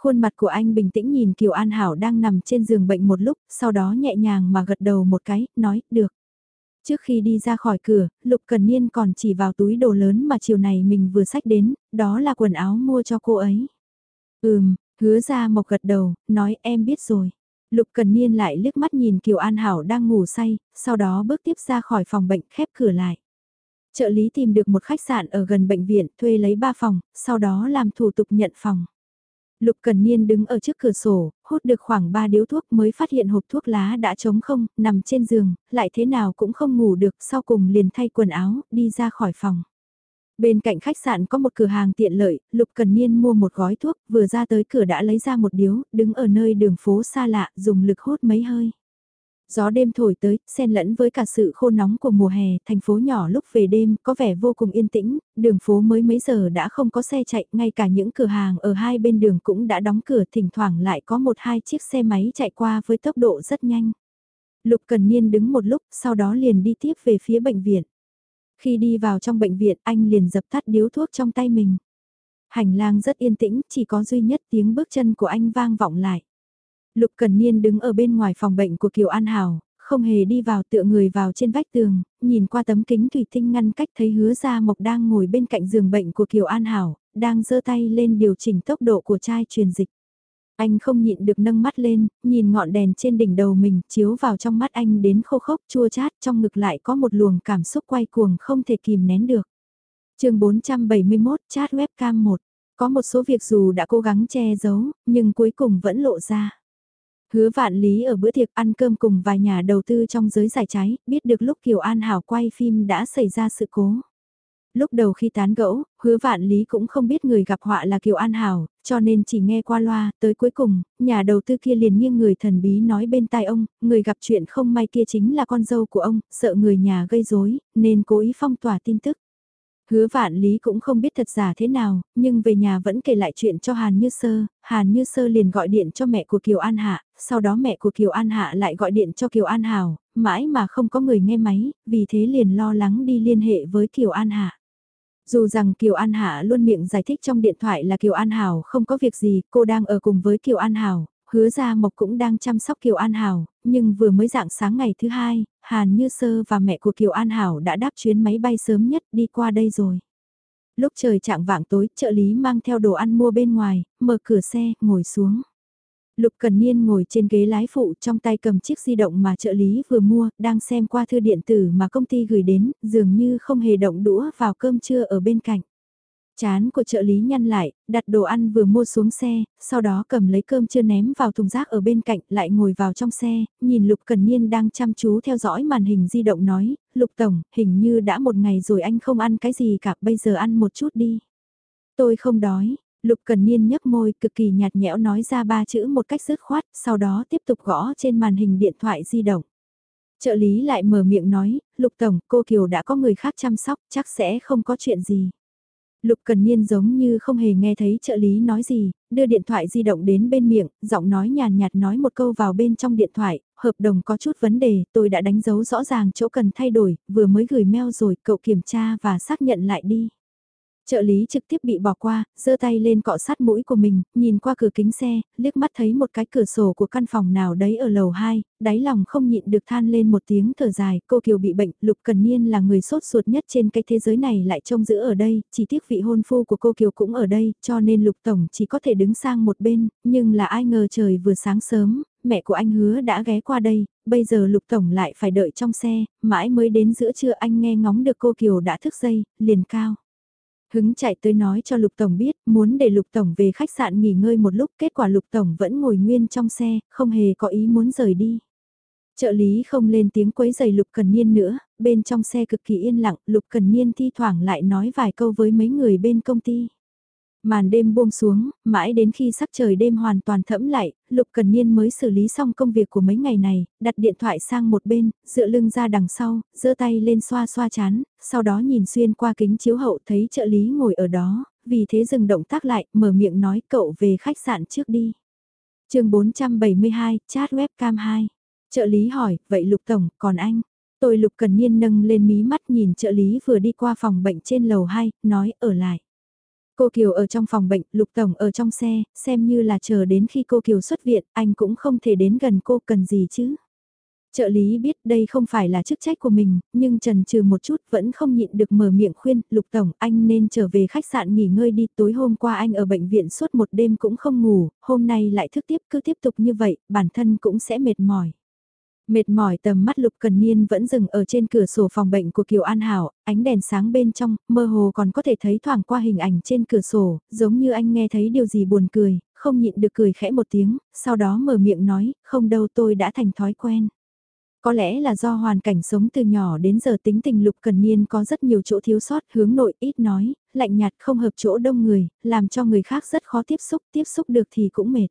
Khuôn mặt của anh bình tĩnh nhìn Kiều An Hảo đang nằm trên giường bệnh một lúc, sau đó nhẹ nhàng mà gật đầu một cái, nói, được. Trước khi đi ra khỏi cửa, Lục Cần Niên còn chỉ vào túi đồ lớn mà chiều này mình vừa sách đến, đó là quần áo mua cho cô ấy. Ừm, hứa ra mộc gật đầu, nói em biết rồi. Lục Cần Niên lại liếc mắt nhìn Kiều An Hảo đang ngủ say, sau đó bước tiếp ra khỏi phòng bệnh khép cửa lại. Trợ lý tìm được một khách sạn ở gần bệnh viện, thuê lấy 3 phòng, sau đó làm thủ tục nhận phòng. Lục Cần Niên đứng ở trước cửa sổ, hút được khoảng 3 điếu thuốc mới phát hiện hộp thuốc lá đã trống không, nằm trên giường, lại thế nào cũng không ngủ được, sau cùng liền thay quần áo, đi ra khỏi phòng. Bên cạnh khách sạn có một cửa hàng tiện lợi, Lục Cần Niên mua một gói thuốc, vừa ra tới cửa đã lấy ra một điếu, đứng ở nơi đường phố xa lạ, dùng lực hút mấy hơi. Gió đêm thổi tới, xen lẫn với cả sự khô nóng của mùa hè, thành phố nhỏ lúc về đêm có vẻ vô cùng yên tĩnh, đường phố mới mấy giờ đã không có xe chạy, ngay cả những cửa hàng ở hai bên đường cũng đã đóng cửa, thỉnh thoảng lại có một hai chiếc xe máy chạy qua với tốc độ rất nhanh. Lục Cần Niên đứng một lúc, sau đó liền đi tiếp về phía bệnh viện. Khi đi vào trong bệnh viện, anh liền dập tắt điếu thuốc trong tay mình. Hành lang rất yên tĩnh, chỉ có duy nhất tiếng bước chân của anh vang vọng lại. Lục Cần Niên đứng ở bên ngoài phòng bệnh của Kiều An Hảo, không hề đi vào tựa người vào trên vách tường, nhìn qua tấm kính thủy tinh ngăn cách thấy hứa ra mộc đang ngồi bên cạnh giường bệnh của Kiều An Hảo, đang giơ tay lên điều chỉnh tốc độ của chai truyền dịch. Anh không nhịn được nâng mắt lên, nhìn ngọn đèn trên đỉnh đầu mình chiếu vào trong mắt anh đến khô khốc chua chát trong ngực lại có một luồng cảm xúc quay cuồng không thể kìm nén được. chương 471 chat webcam 1 Có một số việc dù đã cố gắng che giấu, nhưng cuối cùng vẫn lộ ra. Hứa vạn lý ở bữa tiệc ăn cơm cùng vài nhà đầu tư trong giới giải trái, biết được lúc Kiều An Hảo quay phim đã xảy ra sự cố. Lúc đầu khi tán gẫu, hứa vạn lý cũng không biết người gặp họa là Kiều An Hảo, cho nên chỉ nghe qua loa, tới cuối cùng, nhà đầu tư kia liền nghiêng người thần bí nói bên tai ông, người gặp chuyện không may kia chính là con dâu của ông, sợ người nhà gây rối nên cố ý phong tỏa tin tức. Hứa vạn lý cũng không biết thật giả thế nào, nhưng về nhà vẫn kể lại chuyện cho Hàn Như Sơ, Hàn Như Sơ liền gọi điện cho mẹ của Kiều An Hạ, sau đó mẹ của Kiều An Hạ lại gọi điện cho Kiều An Hảo, mãi mà không có người nghe máy, vì thế liền lo lắng đi liên hệ với Kiều An Hạ. Dù rằng Kiều An Hạ luôn miệng giải thích trong điện thoại là Kiều An Hảo không có việc gì, cô đang ở cùng với Kiều An Hảo, hứa ra Mộc cũng đang chăm sóc Kiều An Hảo, nhưng vừa mới dạng sáng ngày thứ hai, Hàn Như Sơ và mẹ của Kiều An Hảo đã đáp chuyến máy bay sớm nhất đi qua đây rồi. Lúc trời chạng vạng tối, trợ lý mang theo đồ ăn mua bên ngoài, mở cửa xe, ngồi xuống. Lục Cần Niên ngồi trên ghế lái phụ trong tay cầm chiếc di động mà trợ lý vừa mua, đang xem qua thư điện tử mà công ty gửi đến, dường như không hề động đũa vào cơm trưa ở bên cạnh. Chán của trợ lý nhăn lại, đặt đồ ăn vừa mua xuống xe, sau đó cầm lấy cơm chưa ném vào thùng rác ở bên cạnh, lại ngồi vào trong xe, nhìn Lục Cần Niên đang chăm chú theo dõi màn hình di động nói, Lục Tổng, hình như đã một ngày rồi anh không ăn cái gì cả, bây giờ ăn một chút đi. Tôi không đói, Lục Cần Niên nhấp môi cực kỳ nhạt nhẽo nói ra ba chữ một cách dứt khoát, sau đó tiếp tục gõ trên màn hình điện thoại di động. Trợ lý lại mở miệng nói, Lục Tổng, cô Kiều đã có người khác chăm sóc, chắc sẽ không có chuyện gì. Lục Cần Niên giống như không hề nghe thấy trợ lý nói gì, đưa điện thoại di động đến bên miệng, giọng nói nhàn nhạt nói một câu vào bên trong điện thoại, hợp đồng có chút vấn đề, tôi đã đánh dấu rõ ràng chỗ cần thay đổi, vừa mới gửi mail rồi, cậu kiểm tra và xác nhận lại đi. Trợ lý trực tiếp bị bỏ qua, giơ tay lên cọ sát mũi của mình, nhìn qua cửa kính xe, liếc mắt thấy một cái cửa sổ của căn phòng nào đấy ở lầu 2, đáy lòng không nhịn được than lên một tiếng thở dài, cô Kiều bị bệnh, Lục Cần Niên là người sốt ruột nhất trên cái thế giới này lại trông giữ ở đây, chỉ tiếc vị hôn phu của cô Kiều cũng ở đây, cho nên Lục Tổng chỉ có thể đứng sang một bên, nhưng là ai ngờ trời vừa sáng sớm, mẹ của anh hứa đã ghé qua đây, bây giờ Lục Tổng lại phải đợi trong xe, mãi mới đến giữa trưa anh nghe ngóng được cô Kiều đã thức dây, liền cao. Hứng chạy tới nói cho Lục Tổng biết, muốn để Lục Tổng về khách sạn nghỉ ngơi một lúc, kết quả Lục Tổng vẫn ngồi nguyên trong xe, không hề có ý muốn rời đi. Trợ lý không lên tiếng quấy giày Lục Cần Niên nữa, bên trong xe cực kỳ yên lặng, Lục Cần Niên thi thoảng lại nói vài câu với mấy người bên công ty. Màn đêm buông xuống, mãi đến khi sắc trời đêm hoàn toàn thẫm lại, Lục Cần Niên mới xử lý xong công việc của mấy ngày này, đặt điện thoại sang một bên, dựa lưng ra đằng sau, giơ tay lên xoa xoa chán, sau đó nhìn xuyên qua kính chiếu hậu thấy trợ lý ngồi ở đó, vì thế dừng động tác lại, mở miệng nói cậu về khách sạn trước đi. chương 472, chat webcam 2. Trợ lý hỏi, vậy Lục Tổng, còn anh? Tôi Lục Cần Niên nâng lên mí mắt nhìn trợ lý vừa đi qua phòng bệnh trên lầu 2, nói ở lại. Cô Kiều ở trong phòng bệnh, Lục Tổng ở trong xe, xem như là chờ đến khi cô Kiều xuất viện, anh cũng không thể đến gần cô cần gì chứ. Trợ lý biết đây không phải là chức trách của mình, nhưng trần trừ một chút vẫn không nhịn được mở miệng khuyên, Lục Tổng anh nên trở về khách sạn nghỉ ngơi đi, tối hôm qua anh ở bệnh viện suốt một đêm cũng không ngủ, hôm nay lại thức tiếp cứ tiếp tục như vậy, bản thân cũng sẽ mệt mỏi. Mệt mỏi tầm mắt Lục Cần Niên vẫn dừng ở trên cửa sổ phòng bệnh của Kiều An Hảo, ánh đèn sáng bên trong, mơ hồ còn có thể thấy thoảng qua hình ảnh trên cửa sổ, giống như anh nghe thấy điều gì buồn cười, không nhịn được cười khẽ một tiếng, sau đó mở miệng nói, không đâu tôi đã thành thói quen. Có lẽ là do hoàn cảnh sống từ nhỏ đến giờ tính tình Lục Cần Niên có rất nhiều chỗ thiếu sót hướng nội ít nói, lạnh nhạt không hợp chỗ đông người, làm cho người khác rất khó tiếp xúc, tiếp xúc được thì cũng mệt.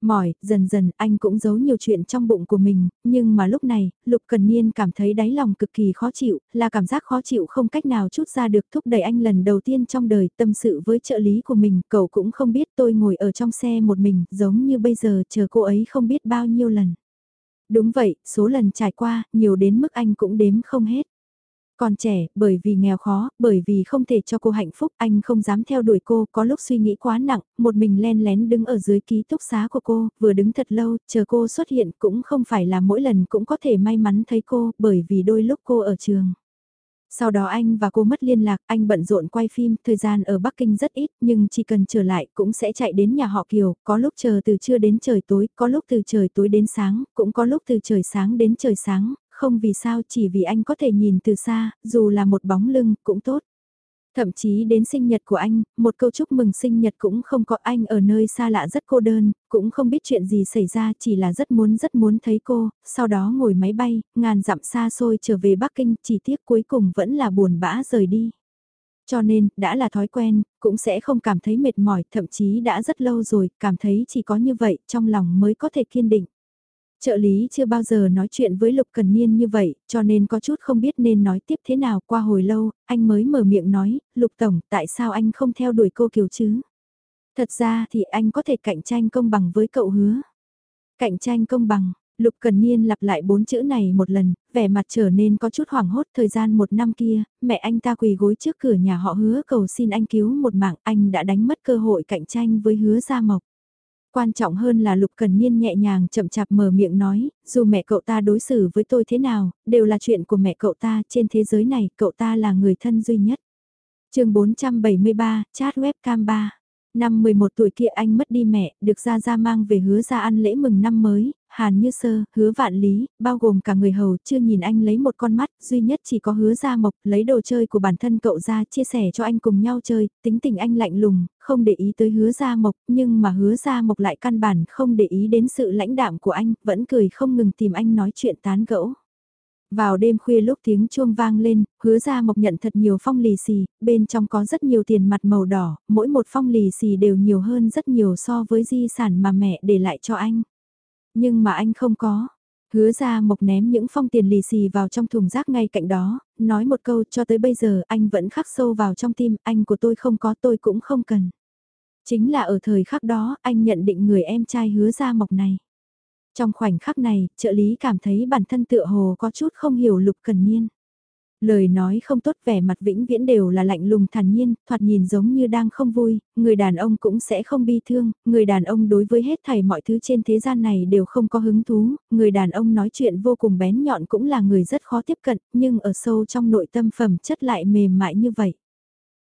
Mỏi, dần dần anh cũng giấu nhiều chuyện trong bụng của mình, nhưng mà lúc này, Lục Cần Niên cảm thấy đáy lòng cực kỳ khó chịu, là cảm giác khó chịu không cách nào chút ra được thúc đẩy anh lần đầu tiên trong đời tâm sự với trợ lý của mình, cậu cũng không biết tôi ngồi ở trong xe một mình, giống như bây giờ chờ cô ấy không biết bao nhiêu lần. Đúng vậy, số lần trải qua, nhiều đến mức anh cũng đếm không hết. Còn trẻ, bởi vì nghèo khó, bởi vì không thể cho cô hạnh phúc, anh không dám theo đuổi cô, có lúc suy nghĩ quá nặng, một mình len lén đứng ở dưới ký túc xá của cô, vừa đứng thật lâu, chờ cô xuất hiện cũng không phải là mỗi lần cũng có thể may mắn thấy cô, bởi vì đôi lúc cô ở trường. Sau đó anh và cô mất liên lạc, anh bận rộn quay phim, thời gian ở Bắc Kinh rất ít, nhưng chỉ cần trở lại cũng sẽ chạy đến nhà họ Kiều, có lúc chờ từ trưa đến trời tối, có lúc từ trời tối đến sáng, cũng có lúc từ trời sáng đến trời sáng, không vì sao chỉ vì anh có thể nhìn từ xa, dù là một bóng lưng cũng tốt. Thậm chí đến sinh nhật của anh, một câu chúc mừng sinh nhật cũng không có anh ở nơi xa lạ rất cô đơn, cũng không biết chuyện gì xảy ra chỉ là rất muốn rất muốn thấy cô, sau đó ngồi máy bay, ngàn dặm xa xôi trở về Bắc Kinh, chỉ tiếc cuối cùng vẫn là buồn bã rời đi. Cho nên, đã là thói quen, cũng sẽ không cảm thấy mệt mỏi, thậm chí đã rất lâu rồi, cảm thấy chỉ có như vậy, trong lòng mới có thể kiên định. Trợ lý chưa bao giờ nói chuyện với Lục Cần Niên như vậy, cho nên có chút không biết nên nói tiếp thế nào qua hồi lâu, anh mới mở miệng nói, Lục Tổng, tại sao anh không theo đuổi cô Kiều chứ? Thật ra thì anh có thể cạnh tranh công bằng với cậu hứa. Cạnh tranh công bằng, Lục Cần Niên lặp lại bốn chữ này một lần, vẻ mặt trở nên có chút hoảng hốt thời gian một năm kia, mẹ anh ta quỳ gối trước cửa nhà họ hứa cầu xin anh cứu một mạng, anh đã đánh mất cơ hội cạnh tranh với hứa Gia Mộc. Quan trọng hơn là Lục Cần Niên nhẹ nhàng chậm chạp mở miệng nói, dù mẹ cậu ta đối xử với tôi thế nào, đều là chuyện của mẹ cậu ta, trên thế giới này cậu ta là người thân duy nhất. chương 473, chat webcam 3 Năm 11 tuổi kia anh mất đi mẹ, được Gia Gia mang về hứa ra ăn lễ mừng năm mới, Hàn Như Sơ, hứa vạn lý, bao gồm cả người hầu chưa nhìn anh lấy một con mắt, duy nhất chỉ có hứa Gia Mộc, lấy đồ chơi của bản thân cậu ra chia sẻ cho anh cùng nhau chơi, tính tình anh lạnh lùng, không để ý tới hứa Gia Mộc, nhưng mà hứa Gia Mộc lại căn bản không để ý đến sự lãnh đạm của anh, vẫn cười không ngừng tìm anh nói chuyện tán gẫu. Vào đêm khuya lúc tiếng chuông vang lên, hứa ra mộc nhận thật nhiều phong lì xì, bên trong có rất nhiều tiền mặt màu đỏ, mỗi một phong lì xì đều nhiều hơn rất nhiều so với di sản mà mẹ để lại cho anh. Nhưng mà anh không có. Hứa ra mộc ném những phong tiền lì xì vào trong thùng rác ngay cạnh đó, nói một câu cho tới bây giờ anh vẫn khắc sâu vào trong tim, anh của tôi không có tôi cũng không cần. Chính là ở thời khắc đó anh nhận định người em trai hứa ra mộc này. Trong khoảnh khắc này, trợ lý cảm thấy bản thân tựa hồ có chút không hiểu lục cần niên. Lời nói không tốt vẻ mặt vĩnh viễn đều là lạnh lùng thản nhiên, thoạt nhìn giống như đang không vui, người đàn ông cũng sẽ không bi thương, người đàn ông đối với hết thảy mọi thứ trên thế gian này đều không có hứng thú, người đàn ông nói chuyện vô cùng bén nhọn cũng là người rất khó tiếp cận, nhưng ở sâu trong nội tâm phẩm chất lại mềm mại như vậy.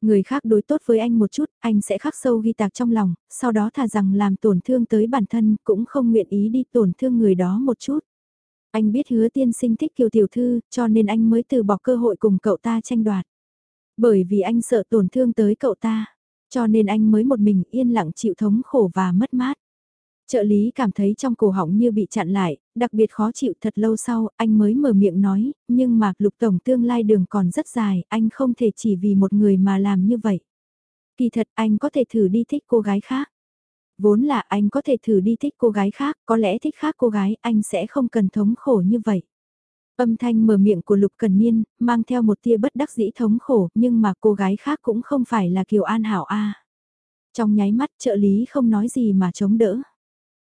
Người khác đối tốt với anh một chút, anh sẽ khắc sâu ghi tạc trong lòng, sau đó thà rằng làm tổn thương tới bản thân cũng không nguyện ý đi tổn thương người đó một chút. Anh biết hứa tiên sinh thích kiều tiểu thư, cho nên anh mới từ bỏ cơ hội cùng cậu ta tranh đoạt. Bởi vì anh sợ tổn thương tới cậu ta, cho nên anh mới một mình yên lặng chịu thống khổ và mất mát. Trợ lý cảm thấy trong cổ họng như bị chặn lại, đặc biệt khó chịu thật lâu sau, anh mới mở miệng nói, nhưng mà lục tổng tương lai đường còn rất dài, anh không thể chỉ vì một người mà làm như vậy. Kỳ thật anh có thể thử đi thích cô gái khác. Vốn là anh có thể thử đi thích cô gái khác, có lẽ thích khác cô gái anh sẽ không cần thống khổ như vậy. Âm thanh mở miệng của Lục Cần Niên, mang theo một tia bất đắc dĩ thống khổ, nhưng mà cô gái khác cũng không phải là Kiều An Hảo A. Trong nháy mắt trợ lý không nói gì mà chống đỡ.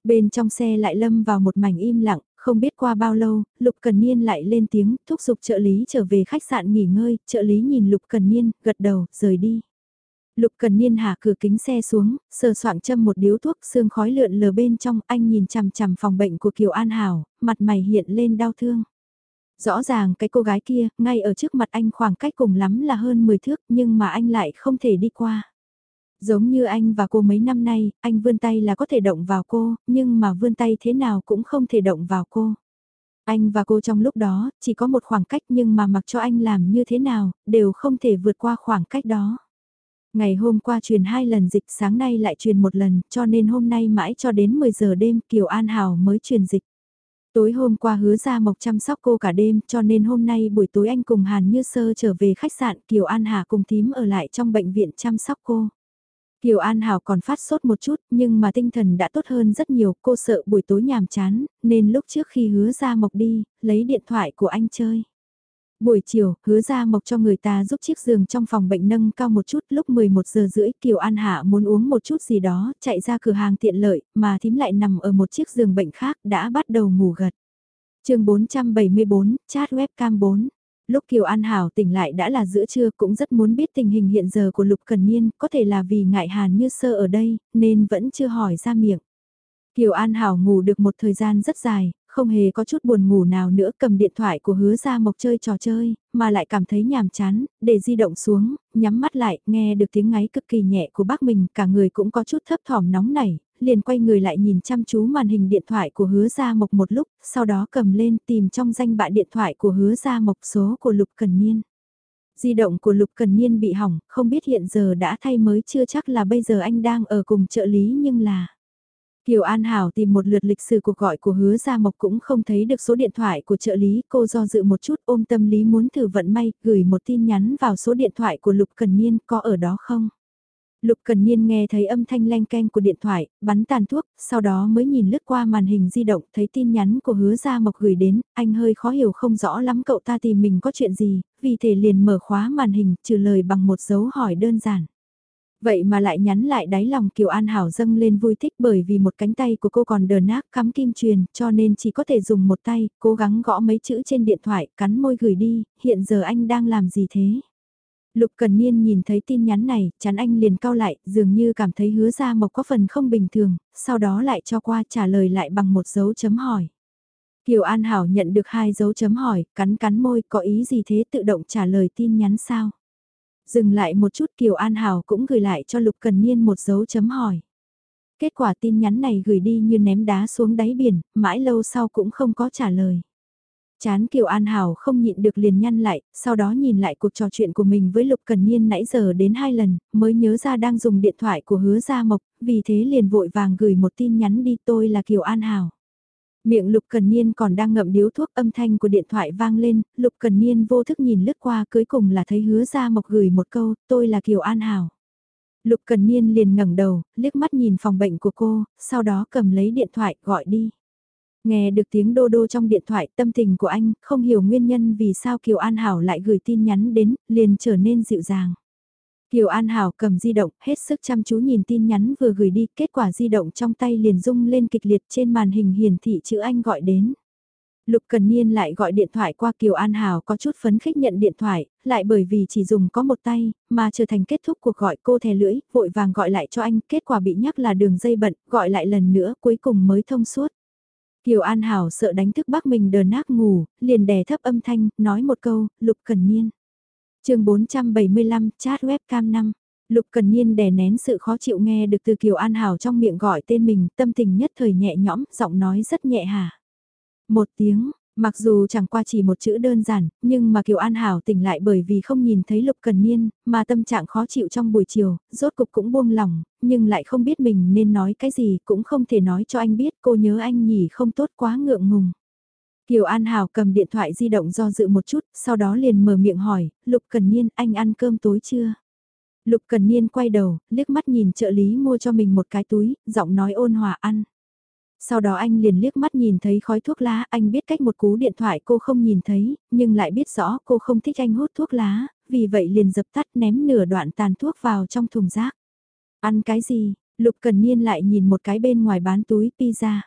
Bên trong xe lại lâm vào một mảnh im lặng, không biết qua bao lâu, Lục Cần Niên lại lên tiếng, thúc giục trợ lý trở về khách sạn nghỉ ngơi, trợ lý nhìn Lục Cần Niên, gật đầu, rời đi. Lục Cần Niên hạ cửa kính xe xuống, sờ soạng châm một điếu thuốc xương khói lượn lờ bên trong, anh nhìn chằm chằm phòng bệnh của Kiều An Hảo, mặt mày hiện lên đau thương. Rõ ràng cái cô gái kia, ngay ở trước mặt anh khoảng cách cùng lắm là hơn 10 thước, nhưng mà anh lại không thể đi qua. Giống như anh và cô mấy năm nay, anh vươn tay là có thể động vào cô, nhưng mà vươn tay thế nào cũng không thể động vào cô. Anh và cô trong lúc đó, chỉ có một khoảng cách nhưng mà mặc cho anh làm như thế nào, đều không thể vượt qua khoảng cách đó. Ngày hôm qua truyền hai lần dịch sáng nay lại truyền một lần, cho nên hôm nay mãi cho đến 10 giờ đêm Kiều An Hảo mới truyền dịch. Tối hôm qua hứa ra mộc chăm sóc cô cả đêm cho nên hôm nay buổi tối anh cùng Hàn Như Sơ trở về khách sạn Kiều An Hà cùng thím ở lại trong bệnh viện chăm sóc cô. Kiều An Hảo còn phát sốt một chút, nhưng mà tinh thần đã tốt hơn rất nhiều, cô sợ buổi tối nhàm chán, nên lúc trước khi hứa ra mộc đi, lấy điện thoại của anh chơi. Buổi chiều, hứa ra mộc cho người ta giúp chiếc giường trong phòng bệnh nâng cao một chút, lúc 11 giờ rưỡi Kiều An Hạ muốn uống một chút gì đó, chạy ra cửa hàng tiện lợi, mà thím lại nằm ở một chiếc giường bệnh khác, đã bắt đầu ngủ gật. chương 474, chat webcam 4. Lúc Kiều An Hảo tỉnh lại đã là giữa trưa cũng rất muốn biết tình hình hiện giờ của Lục Cần Niên, có thể là vì ngại Hàn như sơ ở đây, nên vẫn chưa hỏi ra miệng. Kiều An Hảo ngủ được một thời gian rất dài, không hề có chút buồn ngủ nào nữa cầm điện thoại của hứa ra mộc chơi trò chơi, mà lại cảm thấy nhàm chán, để di động xuống, nhắm mắt lại, nghe được tiếng ngáy cực kỳ nhẹ của bác mình, cả người cũng có chút thấp thỏm nóng nảy, liền quay người lại nhìn chăm chú màn hình điện thoại của hứa Gia mộc một lúc, sau đó cầm lên tìm trong danh bạ điện thoại của hứa Gia mộc số của Lục Cần Niên. Di động của Lục Cần Niên bị hỏng, không biết hiện giờ đã thay mới chưa chắc là bây giờ anh đang ở cùng trợ lý nhưng là... Kiều An Hảo tìm một lượt lịch sử cuộc gọi của hứa Gia Mộc cũng không thấy được số điện thoại của trợ lý, cô do dự một chút ôm tâm lý muốn thử vận may, gửi một tin nhắn vào số điện thoại của Lục Cần Niên, có ở đó không? Lục Cần Niên nghe thấy âm thanh leng keng của điện thoại, bắn tàn thuốc, sau đó mới nhìn lướt qua màn hình di động, thấy tin nhắn của hứa Gia Mộc gửi đến, anh hơi khó hiểu không rõ lắm cậu ta tìm mình có chuyện gì, vì thể liền mở khóa màn hình, trừ lời bằng một dấu hỏi đơn giản. Vậy mà lại nhắn lại đáy lòng Kiều An Hảo dâng lên vui thích bởi vì một cánh tay của cô còn đờ nát cắm kim truyền cho nên chỉ có thể dùng một tay, cố gắng gõ mấy chữ trên điện thoại, cắn môi gửi đi, hiện giờ anh đang làm gì thế? Lục Cần Niên nhìn thấy tin nhắn này, chắn anh liền cao lại, dường như cảm thấy hứa ra mộc có phần không bình thường, sau đó lại cho qua trả lời lại bằng một dấu chấm hỏi. Kiều An Hảo nhận được hai dấu chấm hỏi, cắn cắn môi, có ý gì thế tự động trả lời tin nhắn sao? Dừng lại một chút Kiều An Hảo cũng gửi lại cho Lục Cần Niên một dấu chấm hỏi. Kết quả tin nhắn này gửi đi như ném đá xuống đáy biển, mãi lâu sau cũng không có trả lời. Chán Kiều An Hảo không nhịn được liền nhăn lại, sau đó nhìn lại cuộc trò chuyện của mình với Lục Cần Niên nãy giờ đến hai lần, mới nhớ ra đang dùng điện thoại của hứa Gia Mộc, vì thế liền vội vàng gửi một tin nhắn đi tôi là Kiều An Hảo. Miệng Lục Cần Niên còn đang ngậm điếu thuốc âm thanh của điện thoại vang lên, Lục Cần Niên vô thức nhìn lướt qua cuối cùng là thấy hứa gia mộc gửi một câu, tôi là Kiều An Hảo. Lục Cần Niên liền ngẩng đầu, liếc mắt nhìn phòng bệnh của cô, sau đó cầm lấy điện thoại gọi đi. Nghe được tiếng đô đô trong điện thoại tâm tình của anh, không hiểu nguyên nhân vì sao Kiều An Hảo lại gửi tin nhắn đến, liền trở nên dịu dàng. Kiều An Hảo cầm di động, hết sức chăm chú nhìn tin nhắn vừa gửi đi, kết quả di động trong tay liền rung lên kịch liệt trên màn hình hiển thị chữ anh gọi đến. Lục Cần Niên lại gọi điện thoại qua Kiều An Hảo có chút phấn khích nhận điện thoại, lại bởi vì chỉ dùng có một tay, mà trở thành kết thúc cuộc gọi cô thè lưỡi, vội vàng gọi lại cho anh, kết quả bị nhắc là đường dây bận, gọi lại lần nữa cuối cùng mới thông suốt. Kiều An Hảo sợ đánh thức bác mình đờ nát ngủ, liền đè thấp âm thanh, nói một câu, Lục Cần Niên chương 475, chat webcam 5. Lục Cần Niên đè nén sự khó chịu nghe được từ Kiều An Hảo trong miệng gọi tên mình, tâm tình nhất thời nhẹ nhõm, giọng nói rất nhẹ hả. Một tiếng, mặc dù chẳng qua chỉ một chữ đơn giản, nhưng mà Kiều An Hảo tỉnh lại bởi vì không nhìn thấy Lục Cần Niên, mà tâm trạng khó chịu trong buổi chiều, rốt cục cũng buông lỏng, nhưng lại không biết mình nên nói cái gì, cũng không thể nói cho anh biết cô nhớ anh nhỉ không tốt quá ngượng ngùng. Kiều An Hảo cầm điện thoại di động do dự một chút, sau đó liền mở miệng hỏi, Lục Cần Niên, anh ăn cơm tối chưa? Lục Cần Niên quay đầu, liếc mắt nhìn trợ lý mua cho mình một cái túi, giọng nói ôn hòa ăn. Sau đó anh liền liếc mắt nhìn thấy khói thuốc lá, anh biết cách một cú điện thoại cô không nhìn thấy, nhưng lại biết rõ cô không thích anh hút thuốc lá, vì vậy liền dập tắt ném nửa đoạn tàn thuốc vào trong thùng rác. Ăn cái gì? Lục Cần Niên lại nhìn một cái bên ngoài bán túi pizza.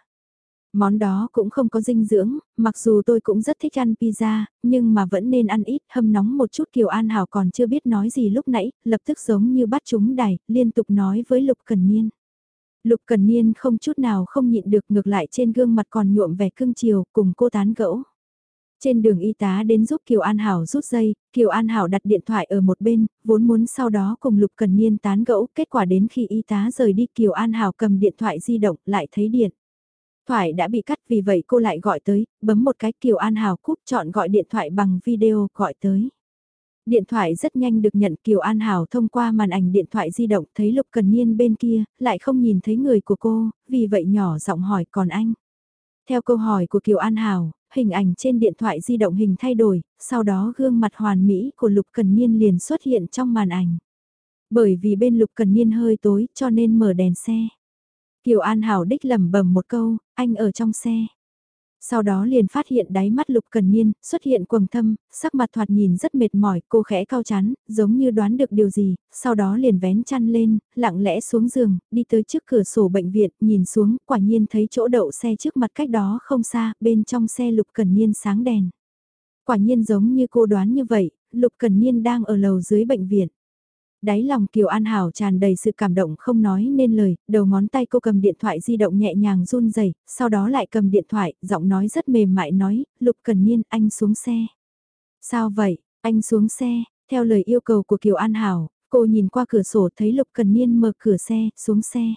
Món đó cũng không có dinh dưỡng, mặc dù tôi cũng rất thích ăn pizza, nhưng mà vẫn nên ăn ít, hâm nóng một chút Kiều An Hảo còn chưa biết nói gì lúc nãy, lập tức giống như bắt chúng đẩy, liên tục nói với Lục Cần Niên. Lục Cần Niên không chút nào không nhịn được ngược lại trên gương mặt còn nhuộm vẻ cưng chiều cùng cô tán gẫu. Trên đường y tá đến giúp Kiều An Hảo rút dây, Kiều An Hảo đặt điện thoại ở một bên, vốn muốn sau đó cùng Lục Cần Niên tán gẫu, kết quả đến khi y tá rời đi Kiều An Hảo cầm điện thoại di động lại thấy điện. Thoại đã bị cắt vì vậy cô lại gọi tới, bấm một cái Kiều An Hảo cúp chọn gọi điện thoại bằng video gọi tới. Điện thoại rất nhanh được nhận Kiều An Hảo thông qua màn ảnh điện thoại di động thấy Lục Cần Niên bên kia, lại không nhìn thấy người của cô, vì vậy nhỏ giọng hỏi còn anh. Theo câu hỏi của Kiều An Hảo, hình ảnh trên điện thoại di động hình thay đổi, sau đó gương mặt hoàn mỹ của Lục Cần Niên liền xuất hiện trong màn ảnh. Bởi vì bên Lục Cần Niên hơi tối cho nên mở đèn xe. Kiều An Hảo đích lẩm bẩm một câu, anh ở trong xe. Sau đó liền phát hiện đáy mắt Lục Cần Niên, xuất hiện quầng thâm, sắc mặt thoạt nhìn rất mệt mỏi, cô khẽ cao chán, giống như đoán được điều gì, sau đó liền vén chăn lên, lặng lẽ xuống giường, đi tới trước cửa sổ bệnh viện, nhìn xuống, quả nhiên thấy chỗ đậu xe trước mặt cách đó không xa, bên trong xe Lục Cần Niên sáng đèn. Quả nhiên giống như cô đoán như vậy, Lục Cần Niên đang ở lầu dưới bệnh viện. Đáy lòng Kiều An Hảo tràn đầy sự cảm động không nói nên lời, đầu ngón tay cô cầm điện thoại di động nhẹ nhàng run rẩy, sau đó lại cầm điện thoại, giọng nói rất mềm mại nói, Lục Cần Niên anh xuống xe. Sao vậy, anh xuống xe, theo lời yêu cầu của Kiều An Hảo, cô nhìn qua cửa sổ thấy Lục Cần Niên mở cửa xe, xuống xe.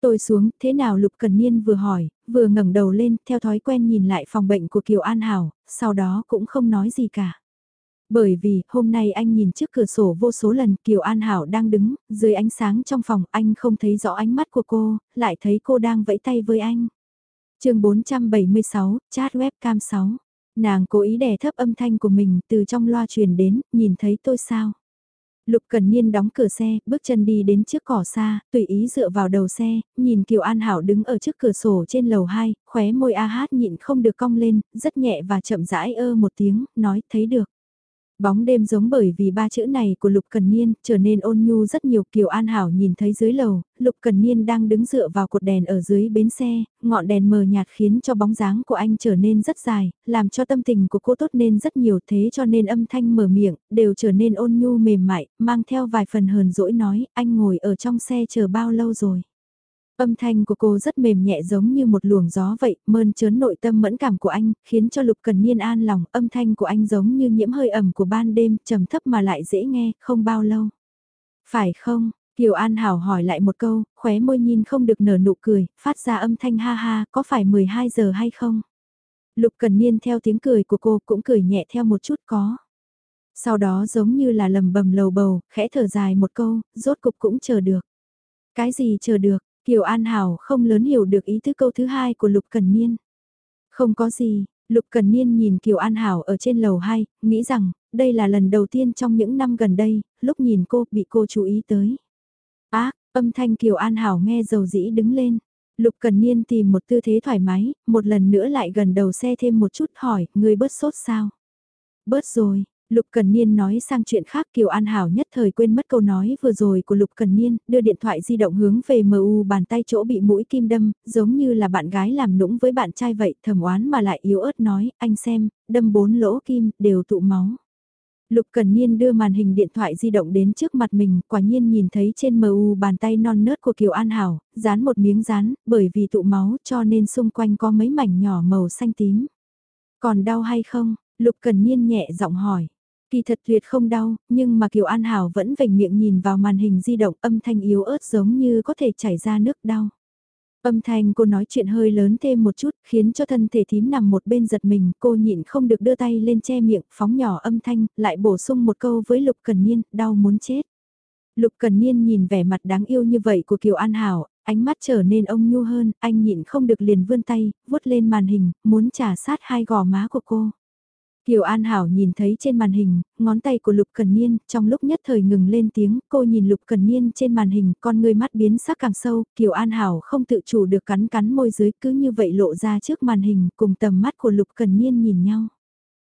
Tôi xuống, thế nào Lục Cần Niên vừa hỏi, vừa ngẩng đầu lên, theo thói quen nhìn lại phòng bệnh của Kiều An Hảo, sau đó cũng không nói gì cả. Bởi vì, hôm nay anh nhìn trước cửa sổ vô số lần Kiều An Hảo đang đứng, dưới ánh sáng trong phòng anh không thấy rõ ánh mắt của cô, lại thấy cô đang vẫy tay với anh. chương 476, chat webcam 6. Nàng cố ý đè thấp âm thanh của mình từ trong loa truyền đến, nhìn thấy tôi sao? Lục Cần Niên đóng cửa xe, bước chân đi đến trước cỏ xa, tùy ý dựa vào đầu xe, nhìn Kiều An Hảo đứng ở trước cửa sổ trên lầu 2, khóe môi a hát nhịn không được cong lên, rất nhẹ và chậm rãi ơ một tiếng, nói thấy được. Bóng đêm giống bởi vì ba chữ này của Lục Cần Niên trở nên ôn nhu rất nhiều. Kiều An Hảo nhìn thấy dưới lầu, Lục Cần Niên đang đứng dựa vào cột đèn ở dưới bến xe, ngọn đèn mờ nhạt khiến cho bóng dáng của anh trở nên rất dài, làm cho tâm tình của cô tốt nên rất nhiều. Thế cho nên âm thanh mở miệng, đều trở nên ôn nhu mềm mại, mang theo vài phần hờn dỗi nói, anh ngồi ở trong xe chờ bao lâu rồi. Âm thanh của cô rất mềm nhẹ giống như một luồng gió vậy, mơn trớn nội tâm mẫn cảm của anh, khiến cho Lục Cần Niên an lòng, âm thanh của anh giống như nhiễm hơi ẩm của ban đêm, trầm thấp mà lại dễ nghe, không bao lâu. Phải không? Kiều An Hảo hỏi lại một câu, khóe môi nhìn không được nở nụ cười, phát ra âm thanh ha ha, có phải 12 giờ hay không? Lục Cần Niên theo tiếng cười của cô cũng cười nhẹ theo một chút có. Sau đó giống như là lầm bầm lầu bầu, khẽ thở dài một câu, rốt cục cũng chờ được. Cái gì chờ được, Kiều An Hảo không lớn hiểu được ý tứ câu thứ hai của Lục Cần Niên. Không có gì, Lục Cần Niên nhìn Kiều An Hảo ở trên lầu 2, nghĩ rằng, đây là lần đầu tiên trong những năm gần đây, lúc nhìn cô, bị cô chú ý tới. Á, âm thanh Kiều An Hảo nghe dầu dĩ đứng lên. Lục Cần Niên tìm một tư thế thoải mái, một lần nữa lại gần đầu xe thêm một chút hỏi, người bớt sốt sao? Bớt rồi, Lục Cần Niên nói sang chuyện khác Kiều An Hảo nhất thời quên mất câu nói vừa rồi của Lục Cần Niên, đưa điện thoại di động hướng về MU bàn tay chỗ bị mũi kim đâm, giống như là bạn gái làm nũng với bạn trai vậy, thầm oán mà lại yếu ớt nói, anh xem, đâm bốn lỗ kim, đều tụ máu. Lục Cần Niên đưa màn hình điện thoại di động đến trước mặt mình, quả nhiên nhìn thấy trên MU bàn tay non nớt của Kiều An Hảo, dán một miếng dán, bởi vì tụ máu cho nên xung quanh có mấy mảnh nhỏ màu xanh tím. Còn đau hay không? Lục Cần Niên nhẹ giọng hỏi. Kỳ thật tuyệt không đau, nhưng mà Kiều An Hảo vẫn vểnh miệng nhìn vào màn hình di động âm thanh yếu ớt giống như có thể chảy ra nước đau. Âm thanh cô nói chuyện hơi lớn thêm một chút, khiến cho thân thể thím nằm một bên giật mình, cô nhịn không được đưa tay lên che miệng, phóng nhỏ âm thanh, lại bổ sung một câu với Lục Cần Niên, đau muốn chết. Lục Cần Niên nhìn vẻ mặt đáng yêu như vậy của Kiều An Hảo, ánh mắt trở nên ông nhu hơn, anh nhịn không được liền vươn tay, vuốt lên màn hình, muốn trả sát hai gò má của cô. Kiều An Hảo nhìn thấy trên màn hình, ngón tay của Lục Cần Niên, trong lúc nhất thời ngừng lên tiếng, cô nhìn Lục Cần Niên trên màn hình, con người mắt biến sắc càng sâu, Kiều An Hảo không tự chủ được cắn cắn môi dưới cứ như vậy lộ ra trước màn hình, cùng tầm mắt của Lục Cần Niên nhìn nhau.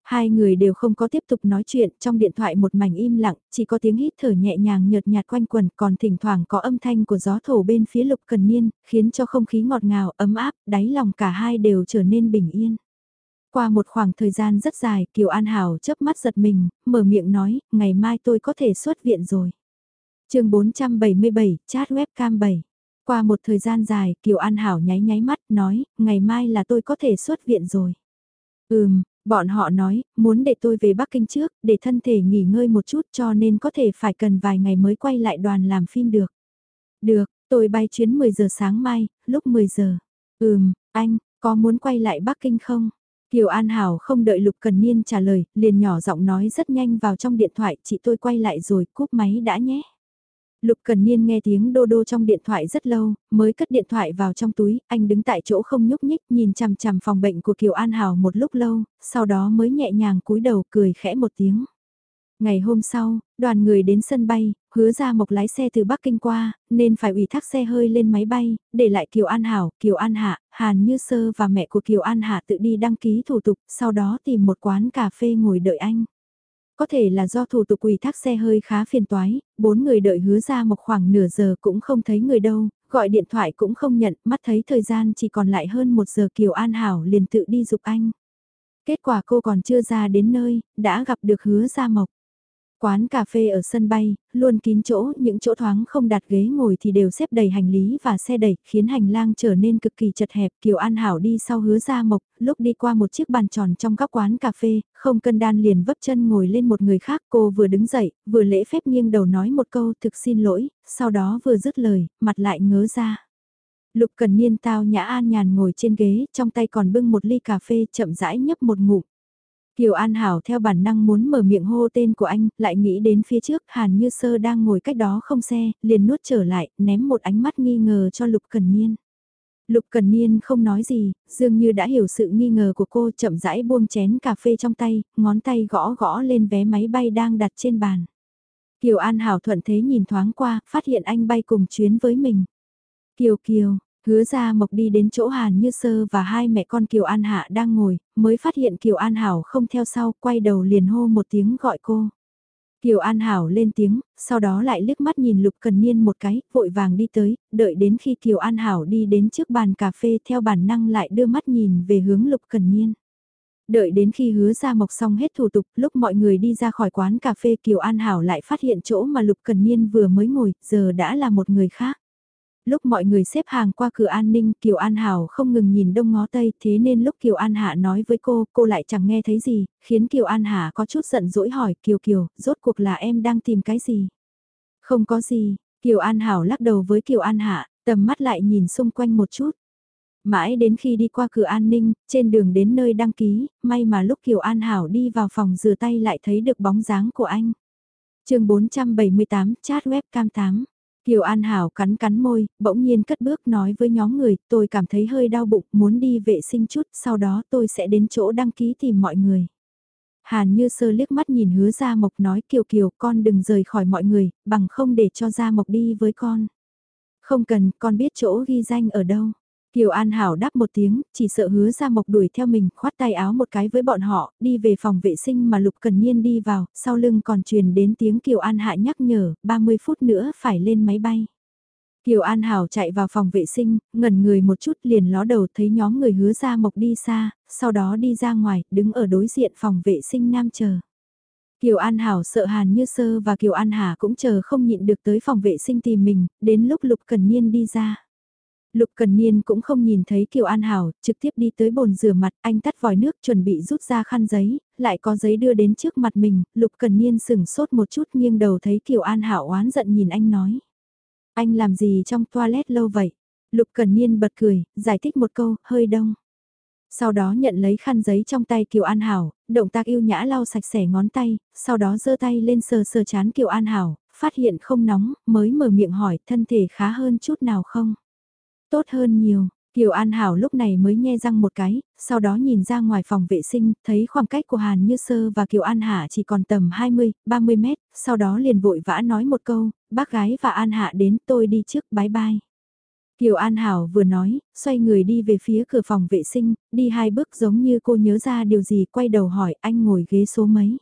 Hai người đều không có tiếp tục nói chuyện, trong điện thoại một mảnh im lặng, chỉ có tiếng hít thở nhẹ nhàng nhợt nhạt quanh quần, còn thỉnh thoảng có âm thanh của gió thổi bên phía Lục Cần Niên, khiến cho không khí ngọt ngào, ấm áp, đáy lòng cả hai đều trở nên bình yên. Qua một khoảng thời gian rất dài, Kiều An Hảo chớp mắt giật mình, mở miệng nói, ngày mai tôi có thể xuất viện rồi. chương 477, chat webcam 7. Qua một thời gian dài, Kiều An Hảo nháy nháy mắt, nói, ngày mai là tôi có thể xuất viện rồi. Ừm, bọn họ nói, muốn để tôi về Bắc Kinh trước, để thân thể nghỉ ngơi một chút cho nên có thể phải cần vài ngày mới quay lại đoàn làm phim được. Được, tôi bay chuyến 10 giờ sáng mai, lúc 10 giờ. Ừm, anh, có muốn quay lại Bắc Kinh không? Kiều An Hảo không đợi Lục Cần Niên trả lời, liền nhỏ giọng nói rất nhanh vào trong điện thoại, chị tôi quay lại rồi, cúp máy đã nhé. Lục Cần Niên nghe tiếng đô đô trong điện thoại rất lâu, mới cất điện thoại vào trong túi, anh đứng tại chỗ không nhúc nhích nhìn chằm chằm phòng bệnh của Kiều An Hảo một lúc lâu, sau đó mới nhẹ nhàng cúi đầu cười khẽ một tiếng. Ngày hôm sau, đoàn người đến sân bay, hứa ra mộc lái xe từ Bắc Kinh qua, nên phải ủy thác xe hơi lên máy bay, để lại Kiều An Hảo, Kiều An Hạ, Hàn Như Sơ và mẹ của Kiều An Hạ tự đi đăng ký thủ tục, sau đó tìm một quán cà phê ngồi đợi anh. Có thể là do thủ tục ủy thác xe hơi khá phiền toái, bốn người đợi hứa ra mộc khoảng nửa giờ cũng không thấy người đâu, gọi điện thoại cũng không nhận, mắt thấy thời gian chỉ còn lại hơn một giờ Kiều An Hảo liền tự đi dục anh. Kết quả cô còn chưa ra đến nơi, đã gặp được hứa ra mộc. Quán cà phê ở sân bay, luôn kín chỗ, những chỗ thoáng không đặt ghế ngồi thì đều xếp đầy hành lý và xe đẩy, khiến hành lang trở nên cực kỳ chật hẹp. Kiều An Hảo đi sau hứa ra mộc, lúc đi qua một chiếc bàn tròn trong các quán cà phê, không cân đan liền vấp chân ngồi lên một người khác. Cô vừa đứng dậy, vừa lễ phép nghiêng đầu nói một câu thực xin lỗi, sau đó vừa dứt lời, mặt lại ngớ ra. Lục Cần Niên tao nhã an nhàn ngồi trên ghế, trong tay còn bưng một ly cà phê chậm rãi nhấp một ngụm. Kiều An Hảo theo bản năng muốn mở miệng hô tên của anh, lại nghĩ đến phía trước Hàn Như Sơ đang ngồi cách đó không xe, liền nuốt trở lại, ném một ánh mắt nghi ngờ cho Lục Cần Niên. Lục Cần Niên không nói gì, dường như đã hiểu sự nghi ngờ của cô chậm rãi buông chén cà phê trong tay, ngón tay gõ gõ lên vé máy bay đang đặt trên bàn. Kiều An Hảo thuận thế nhìn thoáng qua, phát hiện anh bay cùng chuyến với mình. Kiều Kiều, Hứa ra mộc đi đến chỗ Hàn Như Sơ và hai mẹ con Kiều An Hạ đang ngồi, mới phát hiện Kiều An Hảo không theo sau, quay đầu liền hô một tiếng gọi cô. Kiều An Hảo lên tiếng, sau đó lại liếc mắt nhìn Lục Cần Niên một cái, vội vàng đi tới, đợi đến khi Kiều An Hảo đi đến trước bàn cà phê theo bản năng lại đưa mắt nhìn về hướng Lục Cần Niên. Đợi đến khi hứa ra mộc xong hết thủ tục, lúc mọi người đi ra khỏi quán cà phê Kiều An Hảo lại phát hiện chỗ mà Lục Cần Niên vừa mới ngồi, giờ đã là một người khác. Lúc mọi người xếp hàng qua cửa an ninh, Kiều An Hảo không ngừng nhìn đông ngó tây, thế nên lúc Kiều An Hạ nói với cô, cô lại chẳng nghe thấy gì, khiến Kiều An Hạ có chút giận dỗi hỏi, Kiều Kiều, rốt cuộc là em đang tìm cái gì? Không có gì, Kiều An Hảo lắc đầu với Kiều An Hạ, tầm mắt lại nhìn xung quanh một chút. Mãi đến khi đi qua cửa an ninh, trên đường đến nơi đăng ký, may mà lúc Kiều An Hảo đi vào phòng rửa tay lại thấy được bóng dáng của anh. chương 478, chat web cam 8. Kiều An Hảo cắn cắn môi, bỗng nhiên cất bước nói với nhóm người, tôi cảm thấy hơi đau bụng, muốn đi vệ sinh chút, sau đó tôi sẽ đến chỗ đăng ký tìm mọi người. Hàn như sơ liếc mắt nhìn hứa Gia Mộc nói Kiều Kiều con đừng rời khỏi mọi người, bằng không để cho Gia Mộc đi với con. Không cần, con biết chỗ ghi danh ở đâu. Kiều An Hảo đáp một tiếng, chỉ sợ hứa ra mộc đuổi theo mình, khoát tay áo một cái với bọn họ, đi về phòng vệ sinh mà Lục Cần Niên đi vào, sau lưng còn truyền đến tiếng Kiều An Hạ nhắc nhở, 30 phút nữa phải lên máy bay. Kiều An Hảo chạy vào phòng vệ sinh, ngẩn người một chút liền ló đầu thấy nhóm người hứa ra mộc đi xa, sau đó đi ra ngoài, đứng ở đối diện phòng vệ sinh nam chờ. Kiều An Hảo sợ Hàn Như Sơ và Kiều An Hà cũng chờ không nhịn được tới phòng vệ sinh tìm mình, đến lúc Lục Cần Niên đi ra. Lục Cần Niên cũng không nhìn thấy Kiều An Hảo, trực tiếp đi tới bồn rửa mặt, anh tắt vòi nước chuẩn bị rút ra khăn giấy, lại có giấy đưa đến trước mặt mình, Lục Cần Niên sừng sốt một chút nghiêng đầu thấy Kiều An Hảo oán giận nhìn anh nói. Anh làm gì trong toilet lâu vậy? Lục Cần Niên bật cười, giải thích một câu, hơi đông. Sau đó nhận lấy khăn giấy trong tay Kiều An Hảo, động tác yêu nhã lau sạch sẽ ngón tay, sau đó giơ tay lên sờ sờ chán Kiều An Hảo, phát hiện không nóng, mới mở miệng hỏi thân thể khá hơn chút nào không? Tốt hơn nhiều, Kiều An Hảo lúc này mới nhe răng một cái, sau đó nhìn ra ngoài phòng vệ sinh, thấy khoảng cách của Hàn Như Sơ và Kiều An Hạ chỉ còn tầm 20, 30 mét, sau đó liền vội vã nói một câu, bác gái và An Hạ đến tôi đi trước bye bye. Kiều An Hảo vừa nói, xoay người đi về phía cửa phòng vệ sinh, đi hai bước giống như cô nhớ ra điều gì quay đầu hỏi anh ngồi ghế số mấy.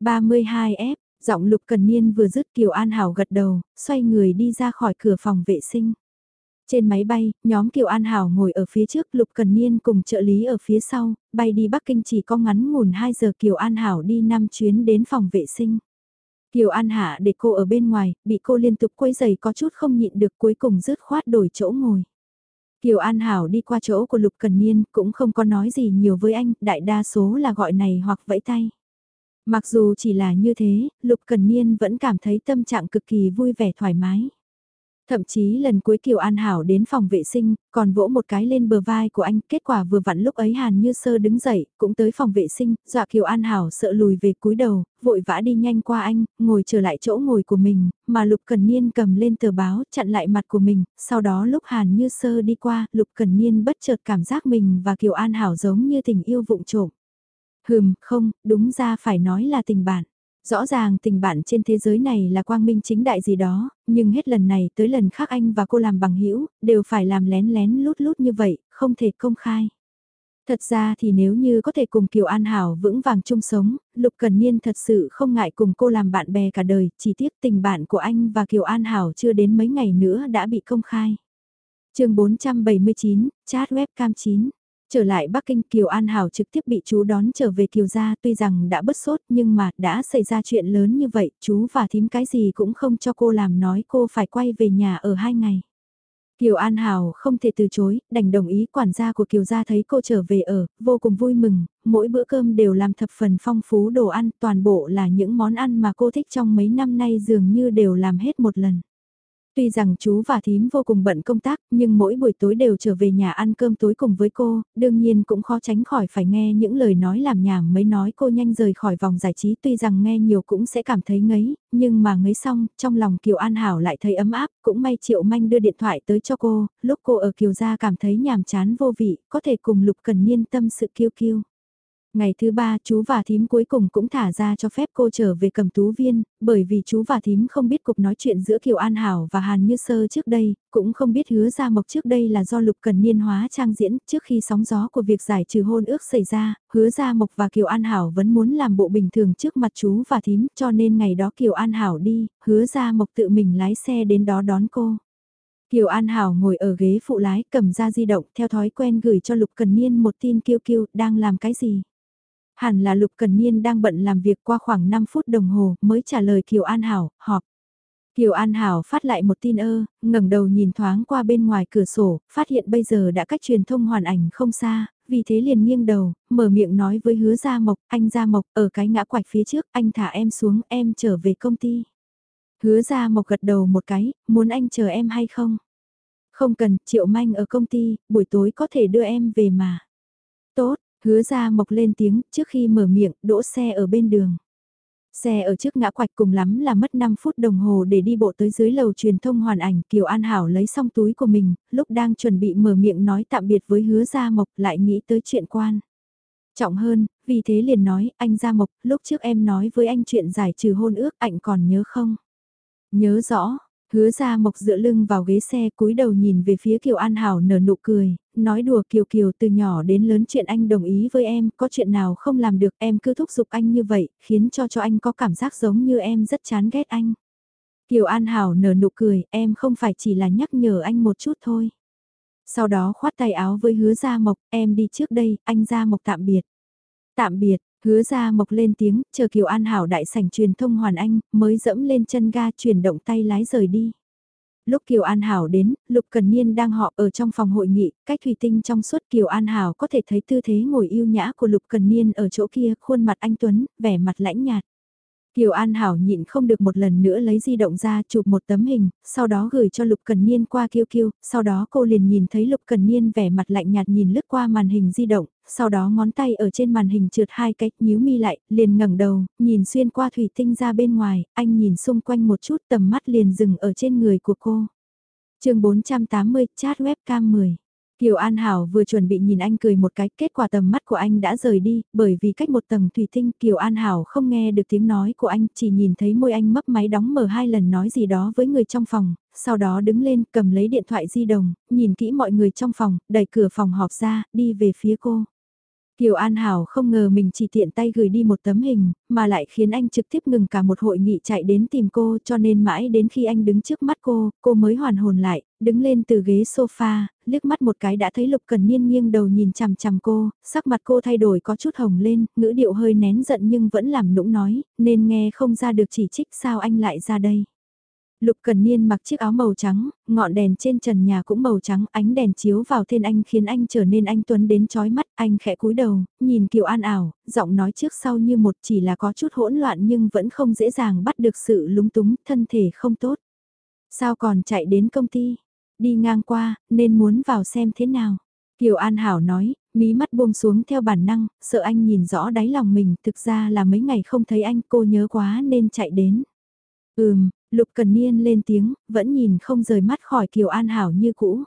32F, giọng Lục Cần Niên vừa dứt Kiều An Hảo gật đầu, xoay người đi ra khỏi cửa phòng vệ sinh. Trên máy bay, nhóm Kiều An Hảo ngồi ở phía trước, Lục Cần Niên cùng trợ lý ở phía sau, bay đi Bắc Kinh chỉ có ngắn ngủn 2 giờ Kiều An Hảo đi 5 chuyến đến phòng vệ sinh. Kiều An Hạ để cô ở bên ngoài, bị cô liên tục quấy giày có chút không nhịn được cuối cùng rứt khoát đổi chỗ ngồi. Kiều An Hảo đi qua chỗ của Lục Cần Niên cũng không có nói gì nhiều với anh, đại đa số là gọi này hoặc vẫy tay. Mặc dù chỉ là như thế, Lục Cần Niên vẫn cảm thấy tâm trạng cực kỳ vui vẻ thoải mái. Thậm chí lần cuối Kiều An Hảo đến phòng vệ sinh, còn vỗ một cái lên bờ vai của anh, kết quả vừa vặn lúc ấy Hàn Như Sơ đứng dậy, cũng tới phòng vệ sinh, dọa Kiều An Hảo sợ lùi về cúi đầu, vội vã đi nhanh qua anh, ngồi trở lại chỗ ngồi của mình, mà Lục Cần Niên cầm lên tờ báo, chặn lại mặt của mình, sau đó lúc Hàn Như Sơ đi qua, Lục Cần Niên bất chợt cảm giác mình và Kiều An Hảo giống như tình yêu vụng trộm. Hừm, không, đúng ra phải nói là tình bạn. Rõ ràng tình bạn trên thế giới này là quang minh chính đại gì đó, nhưng hết lần này tới lần khác anh và cô làm bằng hữu đều phải làm lén lén lút lút như vậy, không thể công khai. Thật ra thì nếu như có thể cùng Kiều An Hảo vững vàng chung sống, Lục Cần Niên thật sự không ngại cùng cô làm bạn bè cả đời, chỉ tiếc tình bạn của anh và Kiều An Hảo chưa đến mấy ngày nữa đã bị công khai. chương 479, chat webcam 9 Trở lại Bắc Kinh Kiều An Hảo trực tiếp bị chú đón trở về Kiều gia tuy rằng đã bất sốt nhưng mà đã xảy ra chuyện lớn như vậy chú và thím cái gì cũng không cho cô làm nói cô phải quay về nhà ở hai ngày. Kiều An Hảo không thể từ chối, đành đồng ý quản gia của Kiều gia thấy cô trở về ở, vô cùng vui mừng, mỗi bữa cơm đều làm thập phần phong phú đồ ăn, toàn bộ là những món ăn mà cô thích trong mấy năm nay dường như đều làm hết một lần. Tuy rằng chú và thím vô cùng bận công tác, nhưng mỗi buổi tối đều trở về nhà ăn cơm tối cùng với cô, đương nhiên cũng khó tránh khỏi phải nghe những lời nói làm nhảm mấy nói cô nhanh rời khỏi vòng giải trí tuy rằng nghe nhiều cũng sẽ cảm thấy ngấy, nhưng mà ngấy xong, trong lòng Kiều An Hảo lại thấy ấm áp, cũng may Triệu Manh đưa điện thoại tới cho cô, lúc cô ở Kiều Gia cảm thấy nhàm chán vô vị, có thể cùng Lục Cần Niên tâm sự kiêu kiêu. Ngày thứ ba chú và thím cuối cùng cũng thả ra cho phép cô trở về cầm tú viên, bởi vì chú và thím không biết cuộc nói chuyện giữa Kiều An Hảo và Hàn Như Sơ trước đây, cũng không biết hứa ra mộc trước đây là do Lục Cần Niên hóa trang diễn trước khi sóng gió của việc giải trừ hôn ước xảy ra, hứa ra mộc và Kiều An Hảo vẫn muốn làm bộ bình thường trước mặt chú và thím cho nên ngày đó Kiều An Hảo đi, hứa ra mộc tự mình lái xe đến đó đón cô. Kiều An Hảo ngồi ở ghế phụ lái cầm ra di động theo thói quen gửi cho Lục Cần Niên một tin kêu kêu đang làm cái gì. Hẳn là Lục Cần Niên đang bận làm việc qua khoảng 5 phút đồng hồ mới trả lời Kiều An Hảo, họp. Kiều An Hảo phát lại một tin ơ, ngẩng đầu nhìn thoáng qua bên ngoài cửa sổ, phát hiện bây giờ đã cách truyền thông hoàn ảnh không xa, vì thế liền nghiêng đầu, mở miệng nói với hứa Gia Mộc, anh Gia Mộc, ở cái ngã quạch phía trước, anh thả em xuống, em trở về công ty. Hứa Gia Mộc gật đầu một cái, muốn anh chờ em hay không? Không cần, Triệu Manh ở công ty, buổi tối có thể đưa em về mà. Tốt, Hứa ra mộc lên tiếng trước khi mở miệng đỗ xe ở bên đường. Xe ở trước ngã quạch cùng lắm là mất 5 phút đồng hồ để đi bộ tới dưới lầu truyền thông hoàn ảnh Kiều An Hảo lấy xong túi của mình, lúc đang chuẩn bị mở miệng nói tạm biệt với hứa Gia Mộc lại nghĩ tới chuyện quan. Trọng hơn, vì thế liền nói, anh Gia Mộc, lúc trước em nói với anh chuyện giải trừ hôn ước, anh còn nhớ không? Nhớ rõ, Hứa ra mộc dựa lưng vào ghế xe cúi đầu nhìn về phía Kiều An Hảo nở nụ cười, nói đùa Kiều Kiều từ nhỏ đến lớn chuyện anh đồng ý với em, có chuyện nào không làm được em cứ thúc giục anh như vậy, khiến cho cho anh có cảm giác giống như em rất chán ghét anh. Kiều An Hảo nở nụ cười, em không phải chỉ là nhắc nhở anh một chút thôi. Sau đó khoát tay áo với hứa Gia Mộc, em đi trước đây, anh Gia Mộc tạm biệt. Tạm biệt, Hứa ra mộc lên tiếng, chờ Kiều An Hảo đại sảnh truyền thông Hoàn Anh, mới dẫm lên chân ga chuyển động tay lái rời đi. Lúc Kiều An Hảo đến, Lục Cần Niên đang họ ở trong phòng hội nghị, cách thủy tinh trong suốt Kiều An Hảo có thể thấy tư thế ngồi yêu nhã của Lục Cần Niên ở chỗ kia, khuôn mặt anh Tuấn, vẻ mặt lãnh nhạt. Kiều An Hảo nhịn không được một lần nữa lấy di động ra chụp một tấm hình, sau đó gửi cho Lục Cần Niên qua kiêu kiêu, sau đó cô liền nhìn thấy Lục Cần Niên vẻ mặt lạnh nhạt nhìn lướt qua màn hình di động, sau đó ngón tay ở trên màn hình trượt hai cách nhíu mi lại, liền ngẩng đầu, nhìn xuyên qua thủy tinh ra bên ngoài, anh nhìn xung quanh một chút tầm mắt liền dừng ở trên người của cô. chương 480, chat webcam 10 Kiều An Hảo vừa chuẩn bị nhìn anh cười một cái, kết quả tầm mắt của anh đã rời đi, bởi vì cách một tầng thủy tinh Kiều An Hảo không nghe được tiếng nói của anh, chỉ nhìn thấy môi anh mấp máy đóng mở hai lần nói gì đó với người trong phòng, sau đó đứng lên cầm lấy điện thoại di động, nhìn kỹ mọi người trong phòng, đẩy cửa phòng họp ra, đi về phía cô. Kiều An Hảo không ngờ mình chỉ tiện tay gửi đi một tấm hình, mà lại khiến anh trực tiếp ngừng cả một hội nghị chạy đến tìm cô cho nên mãi đến khi anh đứng trước mắt cô, cô mới hoàn hồn lại, đứng lên từ ghế sofa, liếc mắt một cái đã thấy Lục Cần Niên nghiêng đầu nhìn chằm chằm cô, sắc mặt cô thay đổi có chút hồng lên, ngữ điệu hơi nén giận nhưng vẫn làm nũng nói, nên nghe không ra được chỉ trích sao anh lại ra đây. Lục Cần Niên mặc chiếc áo màu trắng, ngọn đèn trên trần nhà cũng màu trắng, ánh đèn chiếu vào tên anh khiến anh trở nên anh tuấn đến chói mắt, anh khẽ cúi đầu, nhìn Kiều An ảo, giọng nói trước sau như một chỉ là có chút hỗn loạn nhưng vẫn không dễ dàng bắt được sự lúng túng, thân thể không tốt. Sao còn chạy đến công ty? Đi ngang qua, nên muốn vào xem thế nào? Kiều An Hảo nói, mí mắt buông xuống theo bản năng, sợ anh nhìn rõ đáy lòng mình, thực ra là mấy ngày không thấy anh cô nhớ quá nên chạy đến. Ừm, Lục Cần Niên lên tiếng, vẫn nhìn không rời mắt khỏi Kiều An Hảo như cũ.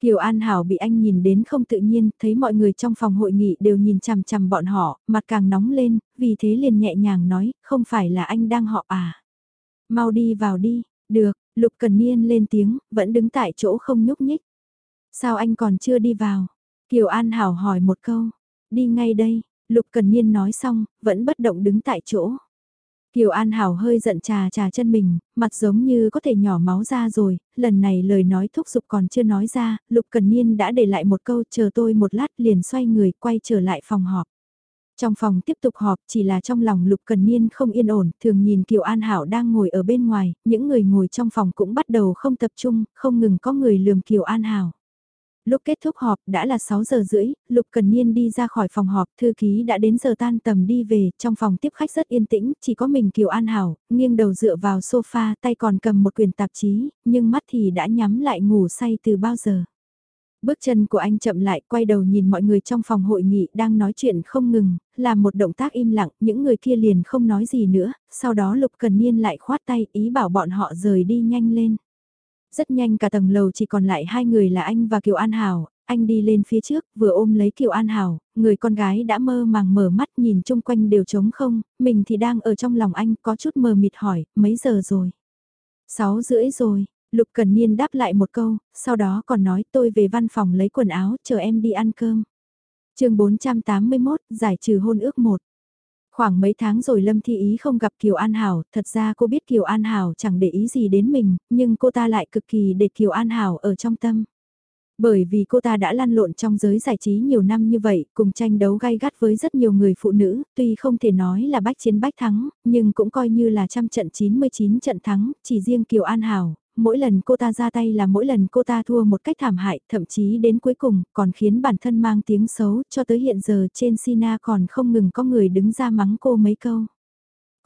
Kiều An Hảo bị anh nhìn đến không tự nhiên, thấy mọi người trong phòng hội nghị đều nhìn chằm chằm bọn họ, mặt càng nóng lên, vì thế liền nhẹ nhàng nói, không phải là anh đang họ à. Mau đi vào đi, được, Lục Cần Niên lên tiếng, vẫn đứng tại chỗ không nhúc nhích. Sao anh còn chưa đi vào? Kiều An Hảo hỏi một câu, đi ngay đây, Lục Cần Niên nói xong, vẫn bất động đứng tại chỗ. Kiều An Hảo hơi giận trà trà chân mình, mặt giống như có thể nhỏ máu ra rồi, lần này lời nói thúc giục còn chưa nói ra, Lục Cần Niên đã để lại một câu chờ tôi một lát liền xoay người quay trở lại phòng họp. Trong phòng tiếp tục họp chỉ là trong lòng Lục Cần Niên không yên ổn, thường nhìn Kiều An Hảo đang ngồi ở bên ngoài, những người ngồi trong phòng cũng bắt đầu không tập trung, không ngừng có người lườm Kiều An Hảo. Lúc kết thúc họp đã là 6 giờ rưỡi, Lục Cần Niên đi ra khỏi phòng họp, thư ký đã đến giờ tan tầm đi về, trong phòng tiếp khách rất yên tĩnh, chỉ có mình Kiều An Hảo, nghiêng đầu dựa vào sofa, tay còn cầm một quyển tạp chí, nhưng mắt thì đã nhắm lại ngủ say từ bao giờ. Bước chân của anh chậm lại, quay đầu nhìn mọi người trong phòng hội nghị đang nói chuyện không ngừng, làm một động tác im lặng, những người kia liền không nói gì nữa, sau đó Lục Cần Niên lại khoát tay, ý bảo bọn họ rời đi nhanh lên. Rất nhanh cả tầng lầu chỉ còn lại hai người là anh và Kiều An Hảo, anh đi lên phía trước, vừa ôm lấy Kiều An Hảo, người con gái đã mơ màng mở mắt nhìn chung quanh đều trống không, mình thì đang ở trong lòng anh có chút mờ mịt hỏi, mấy giờ rồi? Sáu rưỡi rồi, Lục Cần Niên đáp lại một câu, sau đó còn nói tôi về văn phòng lấy quần áo, chờ em đi ăn cơm. chương 481, giải trừ hôn ước 1. Khoảng mấy tháng rồi Lâm Thi Ý không gặp Kiều An Hảo, thật ra cô biết Kiều An Hảo chẳng để ý gì đến mình, nhưng cô ta lại cực kỳ để Kiều An Hảo ở trong tâm. Bởi vì cô ta đã lăn lộn trong giới giải trí nhiều năm như vậy, cùng tranh đấu gay gắt với rất nhiều người phụ nữ, tuy không thể nói là bách chiến bách thắng, nhưng cũng coi như là trăm trận 99 trận thắng, chỉ riêng Kiều An Hảo, mỗi lần cô ta ra tay là mỗi lần cô ta thua một cách thảm hại, thậm chí đến cuối cùng còn khiến bản thân mang tiếng xấu, cho tới hiện giờ trên Sina còn không ngừng có người đứng ra mắng cô mấy câu.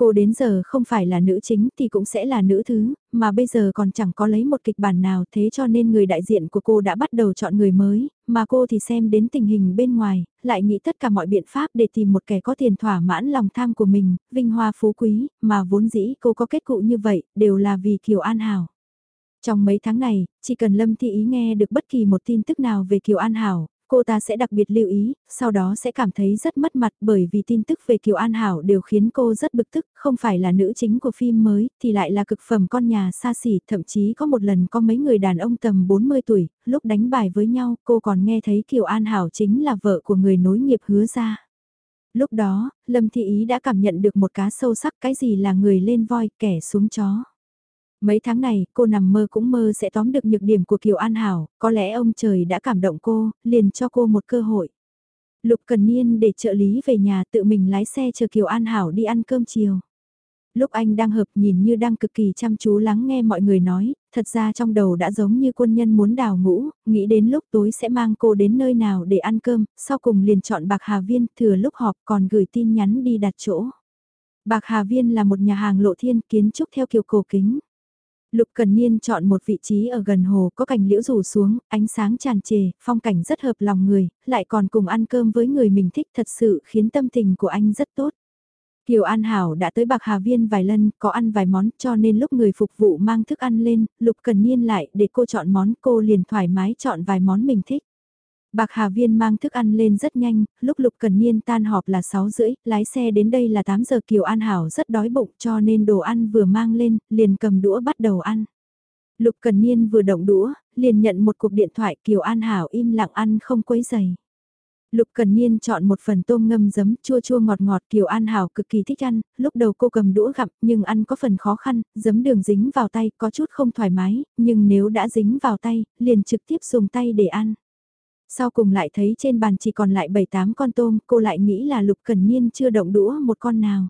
Cô đến giờ không phải là nữ chính thì cũng sẽ là nữ thứ, mà bây giờ còn chẳng có lấy một kịch bản nào thế cho nên người đại diện của cô đã bắt đầu chọn người mới, mà cô thì xem đến tình hình bên ngoài, lại nghĩ tất cả mọi biện pháp để tìm một kẻ có tiền thỏa mãn lòng tham của mình, vinh hoa phú quý, mà vốn dĩ cô có kết cụ như vậy, đều là vì Kiều An Hảo. Trong mấy tháng này, chỉ cần Lâm Thị Ý nghe được bất kỳ một tin tức nào về Kiều An Hảo, cô ta sẽ đặc biệt lưu ý, sau đó sẽ cảm thấy rất mất mặt bởi vì tin tức về Kiều An Hảo đều khiến cô rất bực tức, không phải là nữ chính của phim mới, thì lại là cực phẩm con nhà xa xỉ, thậm chí có một lần có mấy người đàn ông tầm 40 tuổi, lúc đánh bài với nhau, cô còn nghe thấy Kiều An Hảo chính là vợ của người nối nghiệp hứa ra. Lúc đó, Lâm Thị Ý đã cảm nhận được một cá sâu sắc cái gì là người lên voi, kẻ xuống chó. Mấy tháng này, cô nằm mơ cũng mơ sẽ tóm được nhược điểm của Kiều An Hảo, có lẽ ông trời đã cảm động cô, liền cho cô một cơ hội. Lục Cần Niên để trợ lý về nhà tự mình lái xe chờ Kiều An Hảo đi ăn cơm chiều. Lúc anh đang hợp nhìn như đang cực kỳ chăm chú lắng nghe mọi người nói, thật ra trong đầu đã giống như quân nhân muốn đào ngũ, nghĩ đến lúc tối sẽ mang cô đến nơi nào để ăn cơm, sau cùng liền chọn Bạc Hà Viên thừa lúc họp còn gửi tin nhắn đi đặt chỗ. Bạc Hà Viên là một nhà hàng lộ thiên kiến trúc theo kiểu cổ kính. Lục Cần Niên chọn một vị trí ở gần hồ có cành liễu rủ xuống, ánh sáng tràn trề, phong cảnh rất hợp lòng người, lại còn cùng ăn cơm với người mình thích thật sự khiến tâm tình của anh rất tốt. Kiều An Hảo đã tới Bạc Hà Viên vài lần, có ăn vài món cho nên lúc người phục vụ mang thức ăn lên, Lục Cần Niên lại để cô chọn món cô liền thoải mái chọn vài món mình thích. Bạc Hà Viên mang thức ăn lên rất nhanh, lúc Lục Cần Niên tan họp là 6 rưỡi, lái xe đến đây là 8 giờ Kiều An Hảo rất đói bụng cho nên đồ ăn vừa mang lên, liền cầm đũa bắt đầu ăn. Lục Cần Niên vừa động đũa, liền nhận một cuộc điện thoại Kiều An Hảo im lặng ăn không quấy giày. Lục Cần Niên chọn một phần tôm ngâm giấm chua chua ngọt ngọt Kiều An Hảo cực kỳ thích ăn, lúc đầu cô cầm đũa gặm nhưng ăn có phần khó khăn, giấm đường dính vào tay có chút không thoải mái, nhưng nếu đã dính vào tay, liền trực tiếp dùng tay để ăn. Sau cùng lại thấy trên bàn chỉ còn lại 7-8 con tôm, cô lại nghĩ là Lục Cần Niên chưa động đũa một con nào.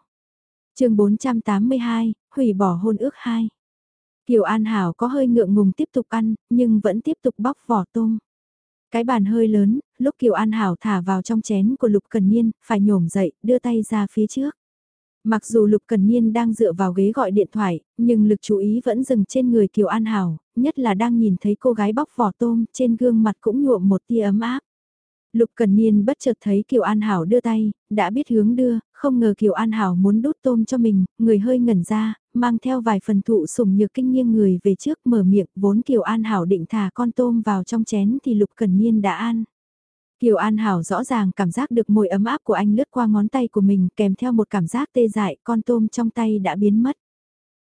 chương 482, hủy bỏ hôn ước 2. Kiều An Hảo có hơi ngượng ngùng tiếp tục ăn, nhưng vẫn tiếp tục bóc vỏ tôm. Cái bàn hơi lớn, lúc Kiều An Hảo thả vào trong chén của Lục Cần Niên, phải nhổm dậy, đưa tay ra phía trước. Mặc dù Lục Cần Niên đang dựa vào ghế gọi điện thoại, nhưng lực chú ý vẫn dừng trên người Kiều An Hảo, nhất là đang nhìn thấy cô gái bóc vỏ tôm trên gương mặt cũng nhuộm một tia ấm áp. Lục Cần Niên bất chợt thấy Kiều An Hảo đưa tay, đã biết hướng đưa, không ngờ Kiều An Hảo muốn đút tôm cho mình, người hơi ngẩn ra, mang theo vài phần thụ sủng nhược kinh nghiêng người về trước mở miệng, vốn Kiều An Hảo định thả con tôm vào trong chén thì Lục Cần Niên đã ăn. Kiều An Hảo rõ ràng cảm giác được môi ấm áp của anh lướt qua ngón tay của mình kèm theo một cảm giác tê dại con tôm trong tay đã biến mất.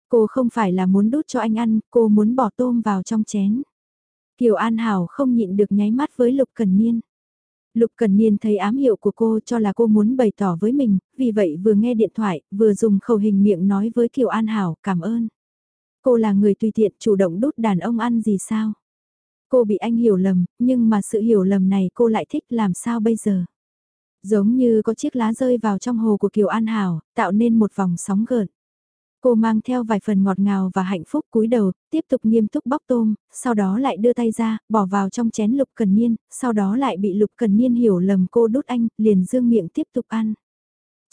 Cô không phải là muốn đút cho anh ăn, cô muốn bỏ tôm vào trong chén. Kiều An Hảo không nhịn được nháy mắt với Lục Cần Niên. Lục Cần Niên thấy ám hiệu của cô cho là cô muốn bày tỏ với mình, vì vậy vừa nghe điện thoại, vừa dùng khẩu hình miệng nói với Kiều An Hảo cảm ơn. Cô là người tùy tiện chủ động đút đàn ông ăn gì sao? Cô bị anh hiểu lầm, nhưng mà sự hiểu lầm này cô lại thích làm sao bây giờ? Giống như có chiếc lá rơi vào trong hồ của Kiều An Hảo, tạo nên một vòng sóng gợn. Cô mang theo vài phần ngọt ngào và hạnh phúc cúi đầu, tiếp tục nghiêm túc bóc tôm, sau đó lại đưa tay ra, bỏ vào trong chén lục cần niên, sau đó lại bị lục cần niên hiểu lầm cô đút anh, liền dương miệng tiếp tục ăn.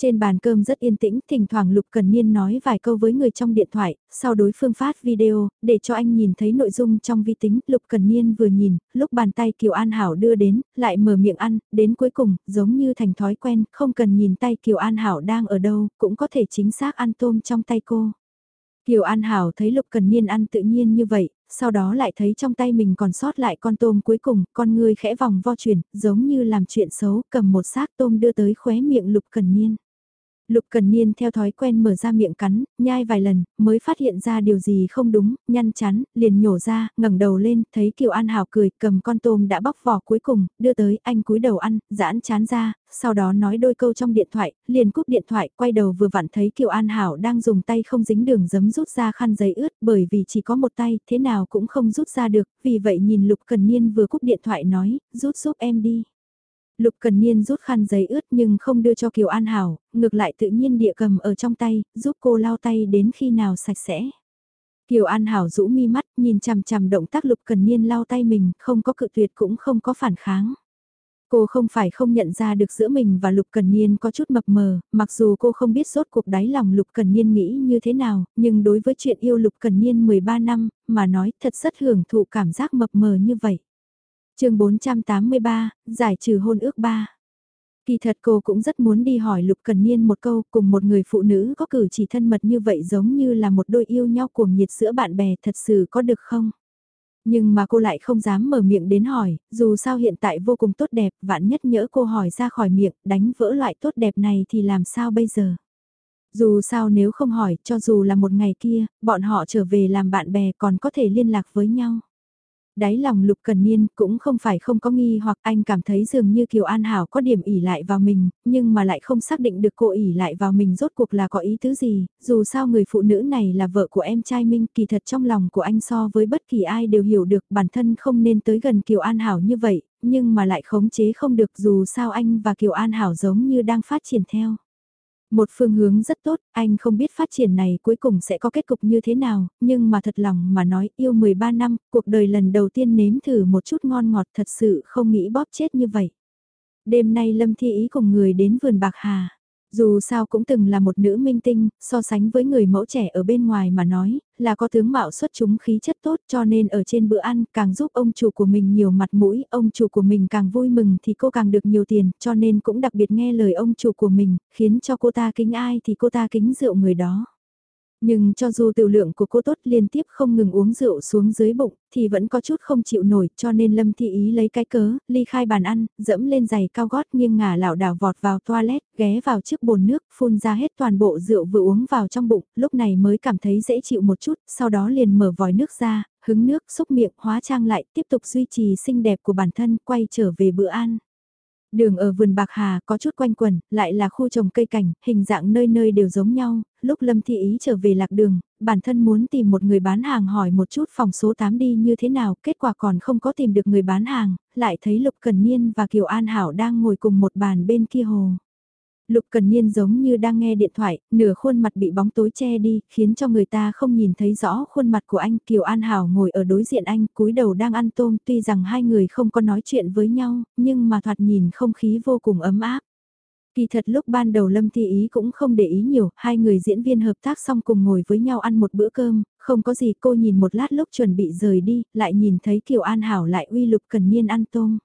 Trên bàn cơm rất yên tĩnh, thỉnh thoảng Lục Cần Niên nói vài câu với người trong điện thoại, sau đối phương phát video, để cho anh nhìn thấy nội dung trong vi tính, Lục Cần Niên vừa nhìn, lúc bàn tay Kiều An Hảo đưa đến, lại mở miệng ăn, đến cuối cùng, giống như thành thói quen, không cần nhìn tay Kiều An Hảo đang ở đâu, cũng có thể chính xác ăn tôm trong tay cô. Kiều An Hảo thấy Lục Cần Niên ăn tự nhiên như vậy, sau đó lại thấy trong tay mình còn sót lại con tôm cuối cùng, con người khẽ vòng vo chuyển, giống như làm chuyện xấu, cầm một xác tôm đưa tới khóe miệng Lục Cần Niên. Lục Cần Niên theo thói quen mở ra miệng cắn, nhai vài lần, mới phát hiện ra điều gì không đúng, nhăn chán, liền nhổ ra, ngẩng đầu lên, thấy Kiều An Hảo cười, cầm con tôm đã bóc vỏ cuối cùng, đưa tới, anh cúi đầu ăn, giãn chán ra, sau đó nói đôi câu trong điện thoại, liền cúp điện thoại, quay đầu vừa vặn thấy Kiều An Hảo đang dùng tay không dính đường giấm rút ra khăn giấy ướt, bởi vì chỉ có một tay, thế nào cũng không rút ra được, vì vậy nhìn Lục Cần Niên vừa cúp điện thoại nói, rút giúp em đi. Lục Cần Niên rút khăn giấy ướt nhưng không đưa cho Kiều An Hảo, ngược lại tự nhiên địa cầm ở trong tay, giúp cô lau tay đến khi nào sạch sẽ. Kiều An Hảo rũ mi mắt, nhìn chằm chằm động tác Lục Cần Niên lau tay mình, không có cự tuyệt cũng không có phản kháng. Cô không phải không nhận ra được giữa mình và Lục Cần Niên có chút mập mờ, mặc dù cô không biết rốt cuộc đáy lòng Lục Cần Niên nghĩ như thế nào, nhưng đối với chuyện yêu Lục Cần Niên 13 năm, mà nói thật rất hưởng thụ cảm giác mập mờ như vậy chương 483, giải trừ hôn ước 3. Kỳ thật cô cũng rất muốn đi hỏi Lục Cần Niên một câu cùng một người phụ nữ có cử chỉ thân mật như vậy giống như là một đôi yêu nhau cuồng nhiệt giữa bạn bè thật sự có được không? Nhưng mà cô lại không dám mở miệng đến hỏi, dù sao hiện tại vô cùng tốt đẹp, vạn nhất nhỡ cô hỏi ra khỏi miệng, đánh vỡ loại tốt đẹp này thì làm sao bây giờ? Dù sao nếu không hỏi, cho dù là một ngày kia, bọn họ trở về làm bạn bè còn có thể liên lạc với nhau đáy lòng Lục Cần Niên cũng không phải không có nghi hoặc anh cảm thấy dường như Kiều An Hảo có điểm ỉ lại vào mình, nhưng mà lại không xác định được cô ỉ lại vào mình rốt cuộc là có ý tứ gì, dù sao người phụ nữ này là vợ của em trai Minh kỳ thật trong lòng của anh so với bất kỳ ai đều hiểu được bản thân không nên tới gần Kiều An Hảo như vậy, nhưng mà lại khống chế không được dù sao anh và Kiều An Hảo giống như đang phát triển theo. Một phương hướng rất tốt, anh không biết phát triển này cuối cùng sẽ có kết cục như thế nào, nhưng mà thật lòng mà nói yêu 13 năm, cuộc đời lần đầu tiên nếm thử một chút ngon ngọt thật sự không nghĩ bóp chết như vậy. Đêm nay Lâm Thi Ý cùng người đến vườn Bạc Hà. Dù sao cũng từng là một nữ minh tinh, so sánh với người mẫu trẻ ở bên ngoài mà nói, là có tướng mạo xuất chúng khí chất tốt cho nên ở trên bữa ăn càng giúp ông chủ của mình nhiều mặt mũi, ông chủ của mình càng vui mừng thì cô càng được nhiều tiền, cho nên cũng đặc biệt nghe lời ông chủ của mình, khiến cho cô ta kính ai thì cô ta kính rượu người đó. Nhưng cho dù tiểu lượng của cô tốt liên tiếp không ngừng uống rượu xuống dưới bụng, thì vẫn có chút không chịu nổi, cho nên Lâm Thị Ý lấy cái cớ, ly khai bàn ăn, dẫm lên giày cao gót nghiêng ngả lảo đảo vọt vào toilet, ghé vào chiếc bồn nước, phun ra hết toàn bộ rượu vừa uống vào trong bụng, lúc này mới cảm thấy dễ chịu một chút, sau đó liền mở vòi nước ra, hứng nước, xúc miệng, hóa trang lại, tiếp tục duy trì xinh đẹp của bản thân, quay trở về bữa ăn. Đường ở vườn Bạc Hà có chút quanh quẩn, lại là khu trồng cây cảnh, hình dạng nơi nơi đều giống nhau, lúc Lâm Thị Ý trở về lạc đường, bản thân muốn tìm một người bán hàng hỏi một chút phòng số 8 đi như thế nào, kết quả còn không có tìm được người bán hàng, lại thấy Lục Cần Niên và Kiều An Hảo đang ngồi cùng một bàn bên kia hồ. Lục Cần Niên giống như đang nghe điện thoại, nửa khuôn mặt bị bóng tối che đi, khiến cho người ta không nhìn thấy rõ khuôn mặt của anh. Kiều An Hảo ngồi ở đối diện anh, cúi đầu đang ăn tôm, tuy rằng hai người không có nói chuyện với nhau, nhưng mà thoạt nhìn không khí vô cùng ấm áp. Kỳ thật lúc ban đầu Lâm Thi Ý cũng không để ý nhiều, hai người diễn viên hợp tác xong cùng ngồi với nhau ăn một bữa cơm, không có gì cô nhìn một lát lúc chuẩn bị rời đi, lại nhìn thấy Kiều An Hảo lại uy Lục Cần Niên ăn tôm.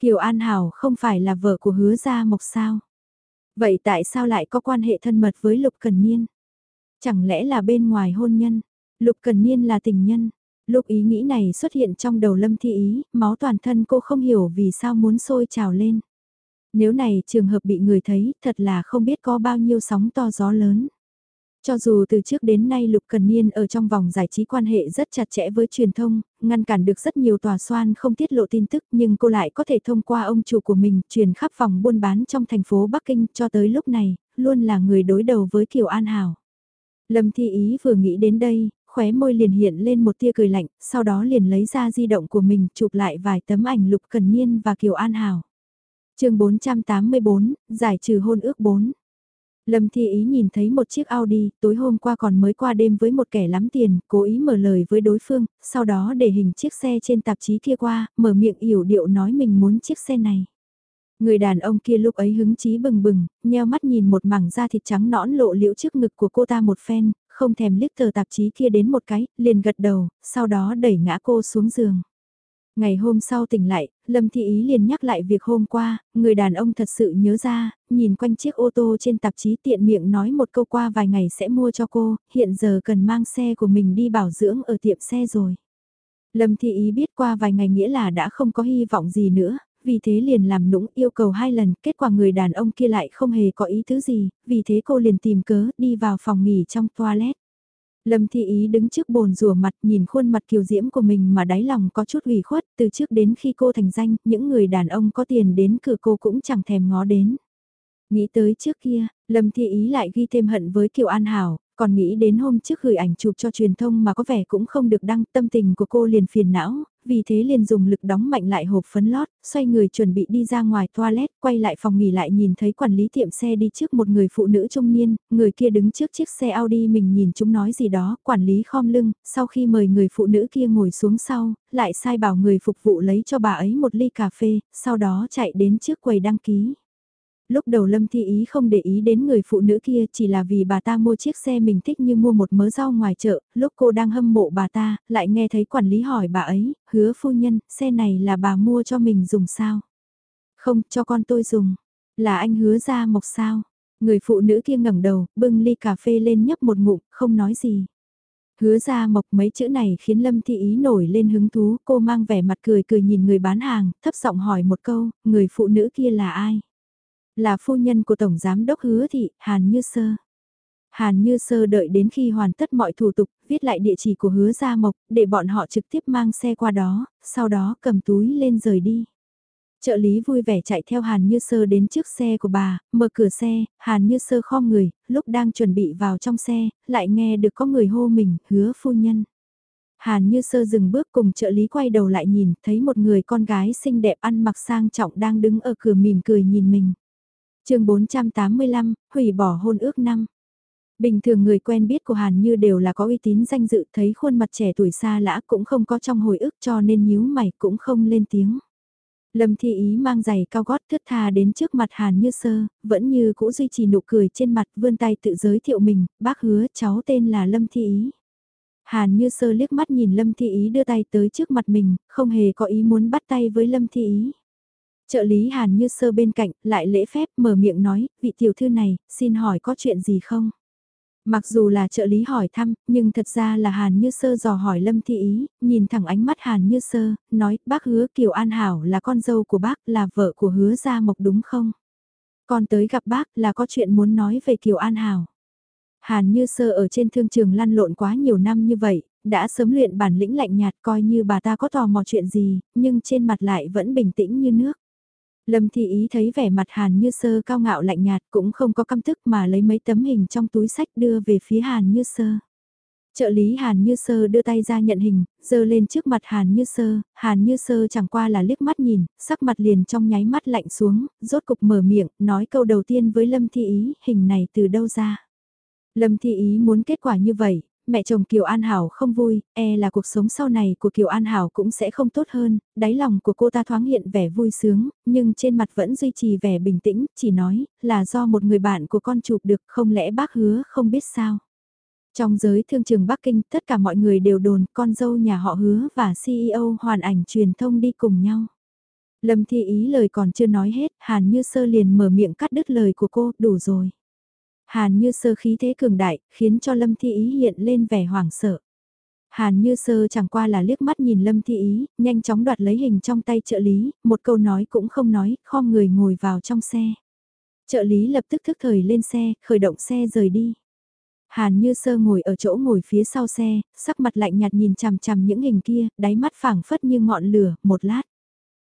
Kiều An Hảo không phải là vợ của hứa gia mộc sao? Vậy tại sao lại có quan hệ thân mật với Lục Cần Niên? Chẳng lẽ là bên ngoài hôn nhân? Lục Cần Niên là tình nhân. Lúc ý nghĩ này xuất hiện trong đầu Lâm Thi Ý, máu toàn thân cô không hiểu vì sao muốn sôi trào lên. Nếu này trường hợp bị người thấy, thật là không biết có bao nhiêu sóng to gió lớn. Cho dù từ trước đến nay Lục Cần Niên ở trong vòng giải trí quan hệ rất chặt chẽ với truyền thông, ngăn cản được rất nhiều tòa soan không tiết lộ tin tức nhưng cô lại có thể thông qua ông chủ của mình truyền khắp vòng buôn bán trong thành phố Bắc Kinh cho tới lúc này, luôn là người đối đầu với Kiều An Hảo. Lâm Thi Ý vừa nghĩ đến đây, khóe môi liền hiện lên một tia cười lạnh, sau đó liền lấy ra di động của mình chụp lại vài tấm ảnh Lục Cần Niên và Kiều An Hảo. chương 484, giải trừ hôn ước 4. Lâm Thi Ý nhìn thấy một chiếc Audi, tối hôm qua còn mới qua đêm với một kẻ lắm tiền, cố ý mở lời với đối phương, sau đó để hình chiếc xe trên tạp chí kia qua, mở miệng yểu điệu nói mình muốn chiếc xe này. Người đàn ông kia lúc ấy hứng chí bừng bừng, nheo mắt nhìn một mảng da thịt trắng nõn lộ liễu trước ngực của cô ta một phen, không thèm liếc tờ tạp chí kia đến một cái, liền gật đầu, sau đó đẩy ngã cô xuống giường. Ngày hôm sau tỉnh lại, Lâm Thị Ý liền nhắc lại việc hôm qua, người đàn ông thật sự nhớ ra, nhìn quanh chiếc ô tô trên tạp chí tiện miệng nói một câu qua vài ngày sẽ mua cho cô, hiện giờ cần mang xe của mình đi bảo dưỡng ở tiệm xe rồi. Lâm Thị Ý biết qua vài ngày nghĩa là đã không có hy vọng gì nữa, vì thế liền làm nũng yêu cầu hai lần, kết quả người đàn ông kia lại không hề có ý thứ gì, vì thế cô liền tìm cớ đi vào phòng nghỉ trong toilet. Lâm Thị Ý đứng trước bồn rùa mặt nhìn khuôn mặt kiều diễm của mình mà đáy lòng có chút ủy khuất, từ trước đến khi cô thành danh, những người đàn ông có tiền đến cửa cô cũng chẳng thèm ngó đến. Nghĩ tới trước kia, Lâm Thị Ý lại ghi thêm hận với Kiều An Hảo, còn nghĩ đến hôm trước gửi ảnh chụp cho truyền thông mà có vẻ cũng không được đăng, tâm tình của cô liền phiền não, vì thế liền dùng lực đóng mạnh lại hộp phấn lót, xoay người chuẩn bị đi ra ngoài toilet, quay lại phòng nghỉ lại nhìn thấy quản lý tiệm xe đi trước một người phụ nữ trung niên, người kia đứng trước chiếc xe Audi mình nhìn chúng nói gì đó, quản lý khom lưng, sau khi mời người phụ nữ kia ngồi xuống sau, lại sai bảo người phục vụ lấy cho bà ấy một ly cà phê, sau đó chạy đến trước quầy đăng ký. Lúc đầu Lâm Thi Ý không để ý đến người phụ nữ kia chỉ là vì bà ta mua chiếc xe mình thích như mua một mớ rau ngoài chợ, lúc cô đang hâm mộ bà ta, lại nghe thấy quản lý hỏi bà ấy, hứa phu nhân, xe này là bà mua cho mình dùng sao? Không, cho con tôi dùng. Là anh hứa ra mộc sao? Người phụ nữ kia ngẩng đầu, bưng ly cà phê lên nhấp một ngụm, không nói gì. Hứa ra mộc mấy chữ này khiến Lâm Thi Ý nổi lên hứng thú, cô mang vẻ mặt cười cười nhìn người bán hàng, thấp giọng hỏi một câu, người phụ nữ kia là ai? Là phu nhân của Tổng Giám Đốc Hứa Thị, Hàn Như Sơ. Hàn Như Sơ đợi đến khi hoàn tất mọi thủ tục, viết lại địa chỉ của hứa Gia Mộc, để bọn họ trực tiếp mang xe qua đó, sau đó cầm túi lên rời đi. Trợ lý vui vẻ chạy theo Hàn Như Sơ đến trước xe của bà, mở cửa xe, Hàn Như Sơ khom người, lúc đang chuẩn bị vào trong xe, lại nghe được có người hô mình, hứa phu nhân. Hàn Như Sơ dừng bước cùng trợ lý quay đầu lại nhìn, thấy một người con gái xinh đẹp ăn mặc sang trọng đang đứng ở cửa mỉm cười nhìn mình chương 485, hủy bỏ hôn ước năm. Bình thường người quen biết của Hàn Như đều là có uy tín danh dự thấy khuôn mặt trẻ tuổi xa lã cũng không có trong hồi ức cho nên nhíu mày cũng không lên tiếng. Lâm Thi Ý mang giày cao gót thướt tha đến trước mặt Hàn Như Sơ, vẫn như cũ duy trì nụ cười trên mặt vươn tay tự giới thiệu mình, bác hứa cháu tên là Lâm Thi Ý. Hàn Như Sơ liếc mắt nhìn Lâm Thi Ý đưa tay tới trước mặt mình, không hề có ý muốn bắt tay với Lâm Thi Ý. Trợ lý Hàn Như Sơ bên cạnh, lại lễ phép mở miệng nói, vị tiểu thư này, xin hỏi có chuyện gì không? Mặc dù là trợ lý hỏi thăm, nhưng thật ra là Hàn Như Sơ dò hỏi Lâm Thị Ý, nhìn thẳng ánh mắt Hàn Như Sơ, nói, bác hứa Kiều An Hảo là con dâu của bác, là vợ của hứa Gia Mộc đúng không? Con tới gặp bác là có chuyện muốn nói về Kiều An Hảo. Hàn Như Sơ ở trên thương trường lăn lộn quá nhiều năm như vậy, đã sớm luyện bản lĩnh lạnh nhạt coi như bà ta có tò mò chuyện gì, nhưng trên mặt lại vẫn bình tĩnh như nước. Lâm Thị Ý thấy vẻ mặt Hàn Như Sơ cao ngạo lạnh nhạt cũng không có căm thức mà lấy mấy tấm hình trong túi sách đưa về phía Hàn Như Sơ. Trợ lý Hàn Như Sơ đưa tay ra nhận hình, dơ lên trước mặt Hàn Như Sơ, Hàn Như Sơ chẳng qua là liếc mắt nhìn, sắc mặt liền trong nháy mắt lạnh xuống, rốt cục mở miệng, nói câu đầu tiên với Lâm Thị Ý, hình này từ đâu ra. Lâm Thị Ý muốn kết quả như vậy, mẹ chồng Kiều An Hảo không vui, e là cuộc sống sau này của Kiều An Hảo cũng sẽ không tốt hơn, đáy lòng của cô ta thoáng hiện vẻ vui sướng, nhưng trên mặt vẫn duy trì vẻ bình tĩnh, chỉ nói là do một người bạn của con chụp được không lẽ bác hứa không biết sao. Trong giới thương trường Bắc Kinh, tất cả mọi người đều đồn con dâu nhà họ hứa và CEO hoàn ảnh truyền thông đi cùng nhau. Lâm Thi Ý lời còn chưa nói hết, Hàn Như Sơ liền mở miệng cắt đứt lời của cô, đủ rồi. Hàn Như Sơ khí thế cường đại, khiến cho Lâm Thi Ý hiện lên vẻ hoảng sợ. Hàn Như Sơ chẳng qua là liếc mắt nhìn Lâm Thi Ý, nhanh chóng đoạt lấy hình trong tay trợ lý, một câu nói cũng không nói, khom người ngồi vào trong xe. Trợ lý lập tức thức thời lên xe, khởi động xe rời đi. Hàn Như Sơ ngồi ở chỗ ngồi phía sau xe, sắc mặt lạnh nhạt nhìn chằm chằm những hình kia, đáy mắt phảng phất như ngọn lửa, một lát.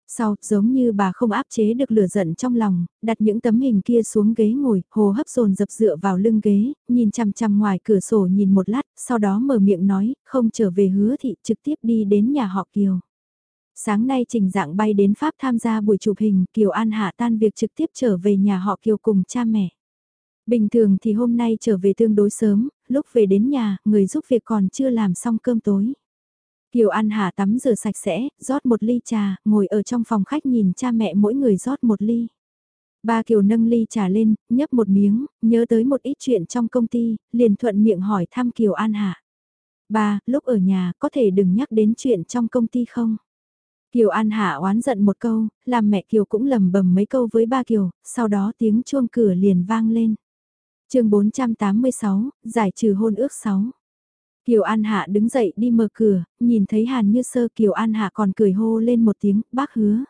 Sau, giống như bà không áp chế được lửa giận trong lòng, đặt những tấm hình kia xuống ghế ngồi, hồ hấp dồn dập dựa vào lưng ghế, nhìn chằm chằm ngoài cửa sổ nhìn một lát, sau đó mở miệng nói, không trở về hứa thị trực tiếp đi đến nhà họ Kiều. Sáng nay Trình Dạng bay đến Pháp tham gia buổi chụp hình, Kiều An Hạ tan việc trực tiếp trở về nhà họ Kiều cùng cha mẹ. Bình thường thì hôm nay trở về tương đối sớm, lúc về đến nhà, người giúp việc còn chưa làm xong cơm tối. Kiều An Hà tắm rửa sạch sẽ, rót một ly trà, ngồi ở trong phòng khách nhìn cha mẹ mỗi người rót một ly. Ba Kiều nâng ly trà lên, nhấp một miếng, nhớ tới một ít chuyện trong công ty, liền thuận miệng hỏi thăm Kiều An Hà. Ba, lúc ở nhà có thể đừng nhắc đến chuyện trong công ty không? Kiều An Hạ oán giận một câu, làm mẹ Kiều cũng lầm bầm mấy câu với ba Kiều, sau đó tiếng chuông cửa liền vang lên. chương 486, giải trừ hôn ước 6. Kiều An Hạ đứng dậy đi mở cửa, nhìn thấy Hàn Như Sơ Kiều An Hạ còn cười hô lên một tiếng, bác hứa.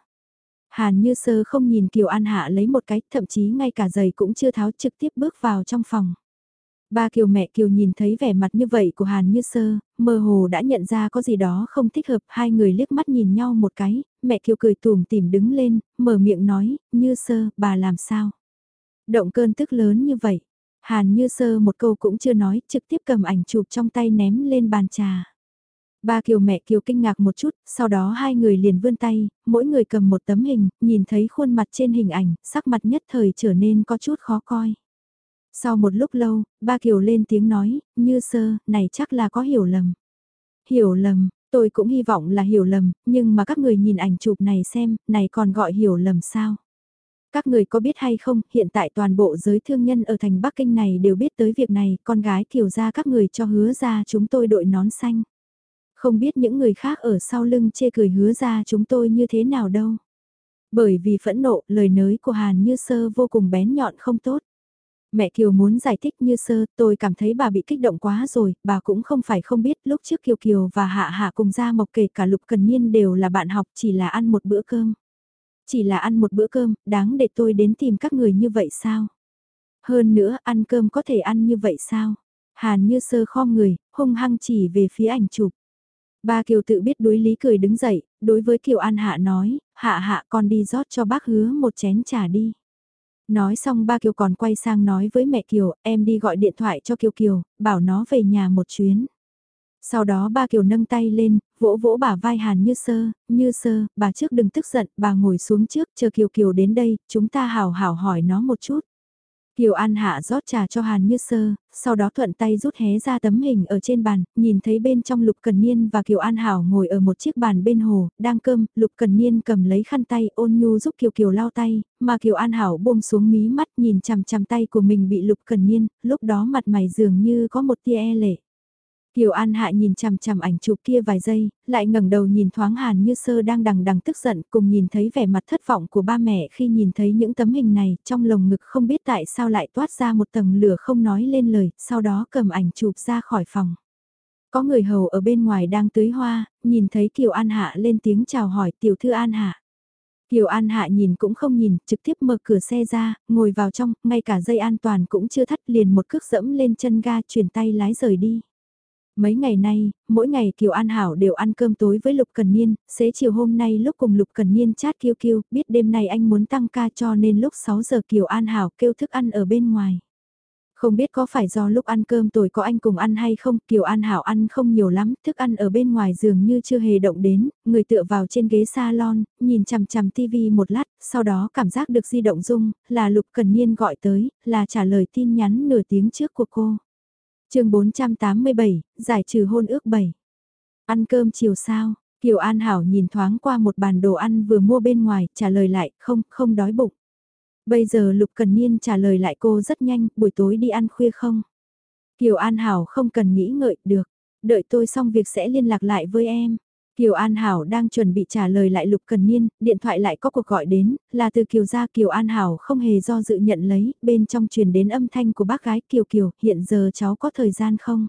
Hàn Như Sơ không nhìn Kiều An Hạ lấy một cái, thậm chí ngay cả giày cũng chưa tháo trực tiếp bước vào trong phòng. Ba Kiều mẹ Kiều nhìn thấy vẻ mặt như vậy của Hàn Như Sơ, mơ hồ đã nhận ra có gì đó không thích hợp, hai người liếc mắt nhìn nhau một cái, mẹ Kiều cười tùm tìm đứng lên, mở miệng nói, Như Sơ, bà làm sao? Động cơn tức lớn như vậy, Hàn như sơ một câu cũng chưa nói, trực tiếp cầm ảnh chụp trong tay ném lên bàn trà. Ba Kiều mẹ Kiều kinh ngạc một chút, sau đó hai người liền vươn tay, mỗi người cầm một tấm hình, nhìn thấy khuôn mặt trên hình ảnh, sắc mặt nhất thời trở nên có chút khó coi. Sau một lúc lâu, ba Kiều lên tiếng nói, như sơ, này chắc là có hiểu lầm. Hiểu lầm, tôi cũng hy vọng là hiểu lầm, nhưng mà các người nhìn ảnh chụp này xem, này còn gọi hiểu lầm sao? Các người có biết hay không, hiện tại toàn bộ giới thương nhân ở thành Bắc Kinh này đều biết tới việc này, con gái kiều ra các người cho hứa ra chúng tôi đội nón xanh. Không biết những người khác ở sau lưng chê cười hứa ra chúng tôi như thế nào đâu. Bởi vì phẫn nộ, lời nới của Hàn Như Sơ vô cùng bén nhọn không tốt. Mẹ Kiều muốn giải thích Như Sơ, tôi cảm thấy bà bị kích động quá rồi, bà cũng không phải không biết lúc trước Kiều Kiều và Hạ Hạ cùng ra mộc kể cả Lục Cần Niên đều là bạn học chỉ là ăn một bữa cơm. Chỉ là ăn một bữa cơm, đáng để tôi đến tìm các người như vậy sao? Hơn nữa, ăn cơm có thể ăn như vậy sao? Hàn như sơ khom người, hung hăng chỉ về phía ảnh chụp. Ba Kiều tự biết đối lý cười đứng dậy, đối với Kiều An Hạ nói, Hạ Hạ con đi rót cho bác hứa một chén trà đi. Nói xong ba Kiều còn quay sang nói với mẹ Kiều, em đi gọi điện thoại cho Kiều Kiều, bảo nó về nhà một chuyến. Sau đó ba Kiều nâng tay lên, vỗ vỗ bà vai Hàn Như Sơ, Như Sơ, bà trước đừng tức giận, bà ngồi xuống trước, chờ Kiều Kiều đến đây, chúng ta hào hào hỏi nó một chút. Kiều An Hạ rót trà cho Hàn Như Sơ, sau đó thuận tay rút hé ra tấm hình ở trên bàn, nhìn thấy bên trong Lục Cần Niên và Kiều An Hảo ngồi ở một chiếc bàn bên hồ, đang cơm, Lục Cần Niên cầm lấy khăn tay ôn nhu giúp Kiều Kiều lau tay, mà Kiều An Hảo buông xuống mí mắt nhìn chằm chằm tay của mình bị Lục Cần Niên, lúc đó mặt mày dường như có một tia e lệ. Kiều An Hạ nhìn chằm chằm ảnh chụp kia vài giây, lại ngẩng đầu nhìn thoáng Hàn Như Sơ đang đằng đằng tức giận cùng nhìn thấy vẻ mặt thất vọng của ba mẹ khi nhìn thấy những tấm hình này, trong lồng ngực không biết tại sao lại toát ra một tầng lửa không nói lên lời, sau đó cầm ảnh chụp ra khỏi phòng. Có người hầu ở bên ngoài đang tưới hoa, nhìn thấy Kiều An Hạ lên tiếng chào hỏi tiểu thư An Hạ. Kiều An Hạ nhìn cũng không nhìn, trực tiếp mở cửa xe ra, ngồi vào trong, ngay cả dây an toàn cũng chưa thắt liền một cước dẫm lên chân ga chuyển tay lái rời đi. Mấy ngày nay, mỗi ngày Kiều An Hảo đều ăn cơm tối với Lục Cần Niên, xế chiều hôm nay lúc cùng Lục Cần Niên chat kêu kêu, biết đêm nay anh muốn tăng ca cho nên lúc 6 giờ Kiều An Hảo kêu thức ăn ở bên ngoài. Không biết có phải do lúc ăn cơm tối có anh cùng ăn hay không, Kiều An Hảo ăn không nhiều lắm, thức ăn ở bên ngoài giường như chưa hề động đến, người tựa vào trên ghế salon, nhìn chằm chằm tivi một lát, sau đó cảm giác được di động rung, là Lục Cần Niên gọi tới, là trả lời tin nhắn nửa tiếng trước của cô chương 487, giải trừ hôn ước 7. Ăn cơm chiều sao? Kiều An Hảo nhìn thoáng qua một bàn đồ ăn vừa mua bên ngoài, trả lời lại, không, không đói bụng. Bây giờ Lục Cần Niên trả lời lại cô rất nhanh, buổi tối đi ăn khuya không? Kiều An Hảo không cần nghĩ ngợi, được. Đợi tôi xong việc sẽ liên lạc lại với em. Kiều An Hảo đang chuẩn bị trả lời lại Lục Cần Niên, điện thoại lại có cuộc gọi đến, là từ Kiều gia Kiều An Hảo không hề do dự nhận lấy, bên trong truyền đến âm thanh của bác gái Kiều Kiều, hiện giờ cháu có thời gian không?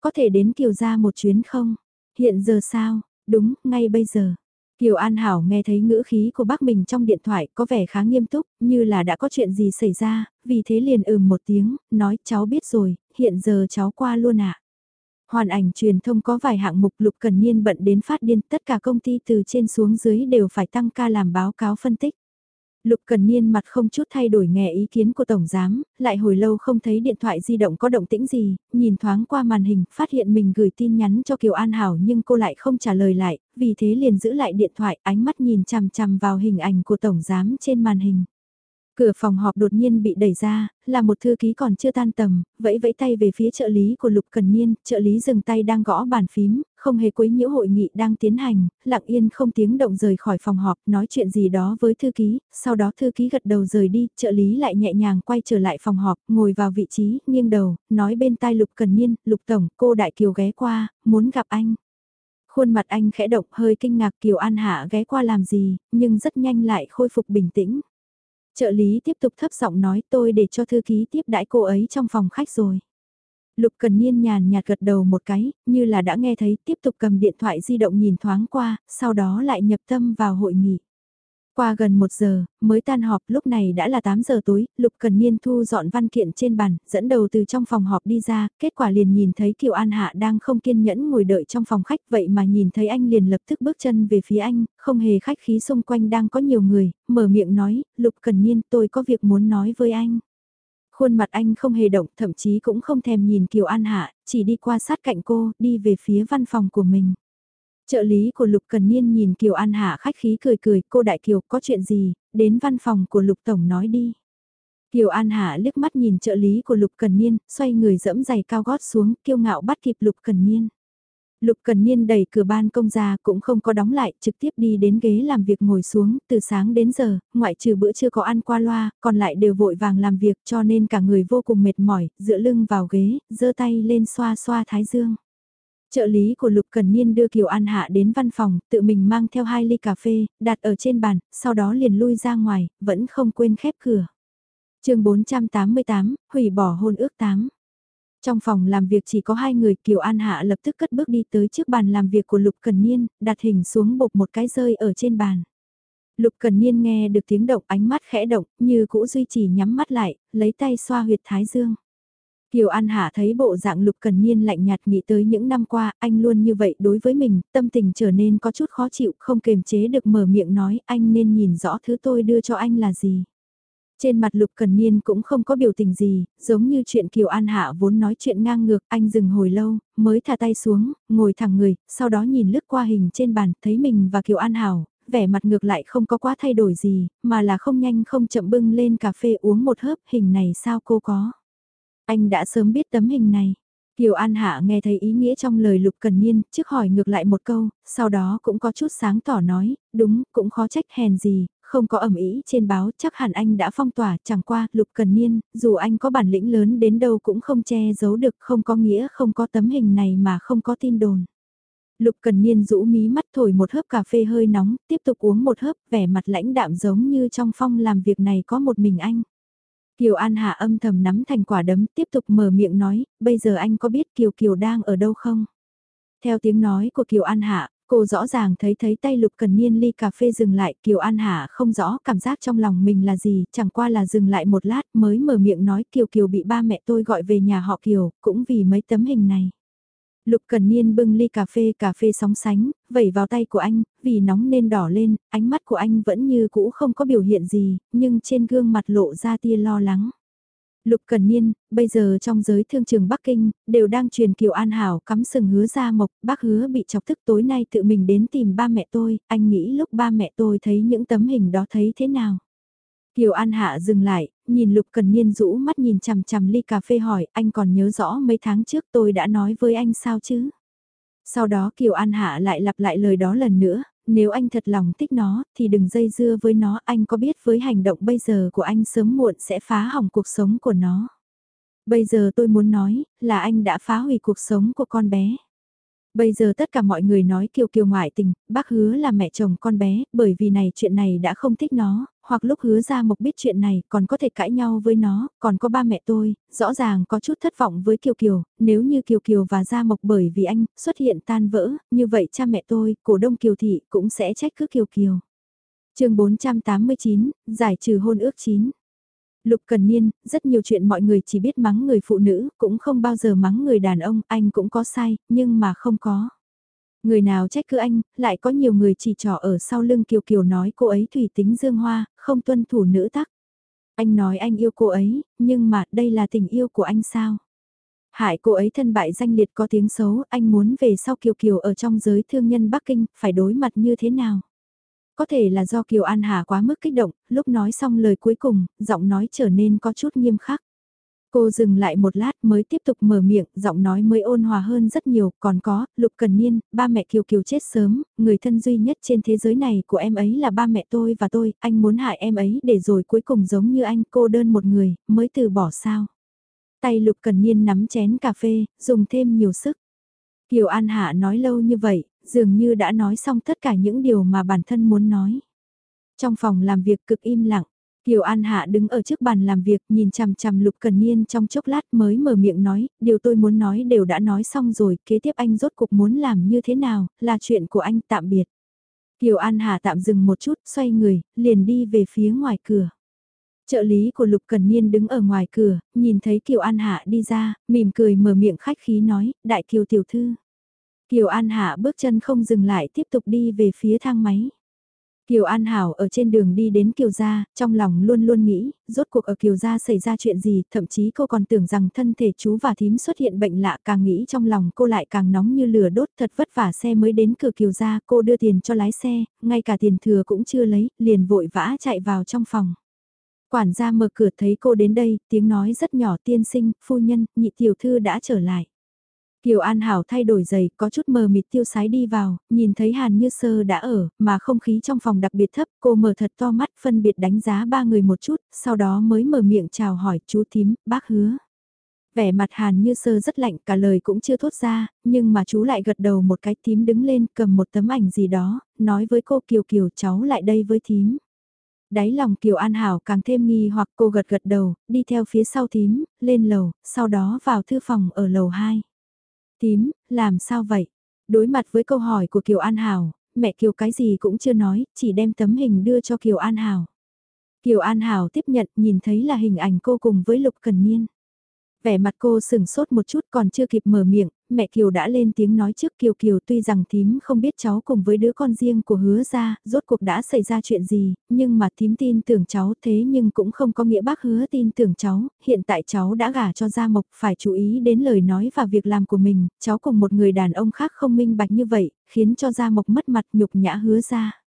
Có thể đến Kiều gia một chuyến không? Hiện giờ sao? Đúng, ngay bây giờ. Kiều An Hảo nghe thấy ngữ khí của bác mình trong điện thoại có vẻ khá nghiêm túc, như là đã có chuyện gì xảy ra, vì thế liền ừm một tiếng, nói cháu biết rồi, hiện giờ cháu qua luôn ạ. À. Hoàn ảnh truyền thông có vài hạng mục lục cần niên bận đến phát điên, tất cả công ty từ trên xuống dưới đều phải tăng ca làm báo cáo phân tích. Lục Cần Niên mặt không chút thay đổi nghe ý kiến của Tổng Giám, lại hồi lâu không thấy điện thoại di động có động tĩnh gì, nhìn thoáng qua màn hình, phát hiện mình gửi tin nhắn cho Kiều An Hảo nhưng cô lại không trả lời lại, vì thế liền giữ lại điện thoại, ánh mắt nhìn chằm chằm vào hình ảnh của Tổng Giám trên màn hình. Cửa phòng họp đột nhiên bị đẩy ra, là một thư ký còn chưa tan tầm, vẫy vẫy tay về phía trợ lý của Lục Cần Niên, trợ lý dừng tay đang gõ bàn phím, không hề quấy nhiễu hội nghị đang tiến hành, lặng yên không tiếng động rời khỏi phòng họp, nói chuyện gì đó với thư ký, sau đó thư ký gật đầu rời đi, trợ lý lại nhẹ nhàng quay trở lại phòng họp, ngồi vào vị trí, nghiêng đầu, nói bên tai Lục Cần Niên, Lục Tổng, cô Đại Kiều ghé qua, muốn gặp anh. Khuôn mặt anh khẽ động hơi kinh ngạc Kiều An Hạ ghé qua làm gì, nhưng rất nhanh lại khôi phục bình tĩnh. Trợ lý tiếp tục thấp giọng nói tôi để cho thư ký tiếp đãi cô ấy trong phòng khách rồi. Lục Cần Niên nhàn nhạt gật đầu một cái, như là đã nghe thấy, tiếp tục cầm điện thoại di động nhìn thoáng qua, sau đó lại nhập tâm vào hội nghị. Qua gần một giờ, mới tan họp lúc này đã là 8 giờ tối, Lục Cần Niên thu dọn văn kiện trên bàn, dẫn đầu từ trong phòng họp đi ra, kết quả liền nhìn thấy Kiều An Hạ đang không kiên nhẫn ngồi đợi trong phòng khách vậy mà nhìn thấy anh liền lập tức bước chân về phía anh, không hề khách khí xung quanh đang có nhiều người, mở miệng nói, Lục Cần Niên tôi có việc muốn nói với anh. Khuôn mặt anh không hề động, thậm chí cũng không thèm nhìn Kiều An Hạ, chỉ đi qua sát cạnh cô, đi về phía văn phòng của mình. Trợ lý của Lục Cần Niên nhìn Kiều An Hạ khách khí cười cười, cô Đại Kiều có chuyện gì, đến văn phòng của Lục Tổng nói đi. Kiều An Hạ liếc mắt nhìn trợ lý của Lục Cần Niên, xoay người dẫm giày cao gót xuống, kiêu ngạo bắt kịp Lục Cần Niên. Lục Cần Niên đẩy cửa ban công ra cũng không có đóng lại, trực tiếp đi đến ghế làm việc ngồi xuống, từ sáng đến giờ, ngoại trừ bữa chưa có ăn qua loa, còn lại đều vội vàng làm việc cho nên cả người vô cùng mệt mỏi, dựa lưng vào ghế, giơ tay lên xoa xoa thái dương. Trợ lý của Lục Cần Niên đưa Kiều An Hạ đến văn phòng, tự mình mang theo hai ly cà phê, đặt ở trên bàn, sau đó liền lui ra ngoài, vẫn không quên khép cửa. chương 488, hủy bỏ hôn ước 8. Trong phòng làm việc chỉ có hai người Kiều An Hạ lập tức cất bước đi tới trước bàn làm việc của Lục Cần Niên, đặt hình xuống bột một cái rơi ở trên bàn. Lục Cần Niên nghe được tiếng động ánh mắt khẽ động, như cũ duy trì nhắm mắt lại, lấy tay xoa huyệt thái dương. Kiều An Hạ thấy bộ dạng Lục Cần Niên lạnh nhạt nghĩ tới những năm qua, anh luôn như vậy đối với mình, tâm tình trở nên có chút khó chịu, không kềm chế được mở miệng nói, anh nên nhìn rõ thứ tôi đưa cho anh là gì. Trên mặt Lục Cần Niên cũng không có biểu tình gì, giống như chuyện Kiều An Hạ vốn nói chuyện ngang ngược, anh dừng hồi lâu, mới thả tay xuống, ngồi thẳng người, sau đó nhìn lướt qua hình trên bàn, thấy mình và Kiều An Hảo, vẻ mặt ngược lại không có quá thay đổi gì, mà là không nhanh không chậm bưng lên cà phê uống một hớp, hình này sao cô có. Anh đã sớm biết tấm hình này. Kiều An Hạ nghe thấy ý nghĩa trong lời Lục Cần Niên, trước hỏi ngược lại một câu, sau đó cũng có chút sáng tỏ nói, đúng, cũng khó trách hèn gì, không có ẩm ý trên báo, chắc hẳn anh đã phong tỏa, chẳng qua, Lục Cần Niên, dù anh có bản lĩnh lớn đến đâu cũng không che giấu được, không có nghĩa không có tấm hình này mà không có tin đồn. Lục Cần Niên rũ mí mắt thổi một hớp cà phê hơi nóng, tiếp tục uống một hớp, vẻ mặt lãnh đạm giống như trong phong làm việc này có một mình anh. Kiều An Hạ âm thầm nắm thành quả đấm tiếp tục mở miệng nói, bây giờ anh có biết Kiều Kiều đang ở đâu không? Theo tiếng nói của Kiều An Hạ, cô rõ ràng thấy thấy tay Lục Cần Niên ly cà phê dừng lại, Kiều An Hạ không rõ cảm giác trong lòng mình là gì, chẳng qua là dừng lại một lát mới mở miệng nói Kiều Kiều bị ba mẹ tôi gọi về nhà họ Kiều, cũng vì mấy tấm hình này. Lục Cần Niên bưng ly cà phê cà phê sóng sánh, vẩy vào tay của anh, vì nóng nên đỏ lên, ánh mắt của anh vẫn như cũ không có biểu hiện gì, nhưng trên gương mặt lộ ra tia lo lắng. Lục Cần Niên, bây giờ trong giới thương trường Bắc Kinh, đều đang truyền Kiều An Hảo cắm sừng hứa ra mộc, bác hứa bị chọc tức tối nay tự mình đến tìm ba mẹ tôi, anh nghĩ lúc ba mẹ tôi thấy những tấm hình đó thấy thế nào? Kiều An Hạ dừng lại, nhìn Lục Cần Niên rũ mắt nhìn chằm chằm ly cà phê hỏi anh còn nhớ rõ mấy tháng trước tôi đã nói với anh sao chứ? Sau đó Kiều An Hạ lại lặp lại lời đó lần nữa, nếu anh thật lòng thích nó thì đừng dây dưa với nó anh có biết với hành động bây giờ của anh sớm muộn sẽ phá hỏng cuộc sống của nó. Bây giờ tôi muốn nói là anh đã phá hủy cuộc sống của con bé. Bây giờ tất cả mọi người nói Kiều Kiều ngoại tình, bác hứa là mẹ chồng con bé, bởi vì này chuyện này đã không thích nó, hoặc lúc hứa ra mộc biết chuyện này còn có thể cãi nhau với nó, còn có ba mẹ tôi, rõ ràng có chút thất vọng với Kiều Kiều, nếu như Kiều Kiều và Gia Mộc bởi vì anh xuất hiện tan vỡ, như vậy cha mẹ tôi, cổ đông Kiều Thị cũng sẽ trách cứ Kiều Kiều. chương 489, giải trừ hôn ước 9. Lục Cần Niên, rất nhiều chuyện mọi người chỉ biết mắng người phụ nữ, cũng không bao giờ mắng người đàn ông, anh cũng có sai, nhưng mà không có. Người nào trách cứ anh, lại có nhiều người chỉ trỏ ở sau lưng Kiều Kiều nói cô ấy thủy tính dương hoa, không tuân thủ nữ tắc. Anh nói anh yêu cô ấy, nhưng mà đây là tình yêu của anh sao? Hại cô ấy thân bại danh liệt có tiếng xấu, anh muốn về sau Kiều Kiều ở trong giới thương nhân Bắc Kinh, phải đối mặt như thế nào? Có thể là do Kiều An Hà quá mức kích động, lúc nói xong lời cuối cùng, giọng nói trở nên có chút nghiêm khắc. Cô dừng lại một lát mới tiếp tục mở miệng, giọng nói mới ôn hòa hơn rất nhiều, còn có, Lục Cần Niên, ba mẹ Kiều Kiều chết sớm, người thân duy nhất trên thế giới này của em ấy là ba mẹ tôi và tôi, anh muốn hại em ấy để rồi cuối cùng giống như anh cô đơn một người, mới từ bỏ sao. Tay Lục Cần Niên nắm chén cà phê, dùng thêm nhiều sức. Kiều An Hạ nói lâu như vậy, dường như đã nói xong tất cả những điều mà bản thân muốn nói. Trong phòng làm việc cực im lặng, Kiều An Hạ đứng ở trước bàn làm việc nhìn chằm chằm Lục Cần Niên trong chốc lát mới mở miệng nói, điều tôi muốn nói đều đã nói xong rồi, kế tiếp anh rốt cuộc muốn làm như thế nào, là chuyện của anh tạm biệt. Kiều An Hạ tạm dừng một chút, xoay người, liền đi về phía ngoài cửa. Trợ lý của Lục Cần Niên đứng ở ngoài cửa, nhìn thấy Kiều An Hạ đi ra, mỉm cười mở miệng khách khí nói, đại Kiều tiểu thư. Kiều An Hạ bước chân không dừng lại tiếp tục đi về phía thang máy. Kiều An Hảo ở trên đường đi đến Kiều Gia, trong lòng luôn luôn nghĩ, rốt cuộc ở Kiều Gia xảy ra chuyện gì, thậm chí cô còn tưởng rằng thân thể chú và thím xuất hiện bệnh lạ càng nghĩ trong lòng cô lại càng nóng như lửa đốt thật vất vả xe mới đến cửa Kiều Gia, cô đưa tiền cho lái xe, ngay cả tiền thừa cũng chưa lấy, liền vội vã chạy vào trong phòng. Quản gia mở cửa thấy cô đến đây, tiếng nói rất nhỏ tiên sinh, phu nhân, nhị tiểu thư đã trở lại. Kiều An Hảo thay đổi giày, có chút mờ mịt tiêu sái đi vào, nhìn thấy Hàn Như Sơ đã ở, mà không khí trong phòng đặc biệt thấp, cô mở thật to mắt phân biệt đánh giá ba người một chút, sau đó mới mở miệng chào hỏi chú thím, bác hứa. Vẻ mặt Hàn Như Sơ rất lạnh, cả lời cũng chưa thốt ra, nhưng mà chú lại gật đầu một cái thím đứng lên cầm một tấm ảnh gì đó, nói với cô Kiều Kiều cháu lại đây với thím. Đáy lòng Kiều An Hảo càng thêm nghi hoặc cô gật gật đầu, đi theo phía sau thím, lên lầu, sau đó vào thư phòng ở lầu 2. Tím, làm sao vậy? Đối mặt với câu hỏi của Kiều An Hảo, mẹ Kiều cái gì cũng chưa nói, chỉ đem tấm hình đưa cho Kiều An Hảo. Kiều An Hảo tiếp nhận nhìn thấy là hình ảnh cô cùng với Lục Cần Niên. Vẻ mặt cô sừng sốt một chút còn chưa kịp mở miệng, mẹ Kiều đã lên tiếng nói trước. Kiều Kiều tuy rằng thím không biết cháu cùng với đứa con riêng của hứa ra, rốt cuộc đã xảy ra chuyện gì, nhưng mà thím tin tưởng cháu thế nhưng cũng không có nghĩa bác hứa tin tưởng cháu, hiện tại cháu đã gả cho Gia Mộc phải chú ý đến lời nói và việc làm của mình, cháu cùng một người đàn ông khác không minh bạch như vậy, khiến cho Gia Mộc mất mặt nhục nhã hứa ra.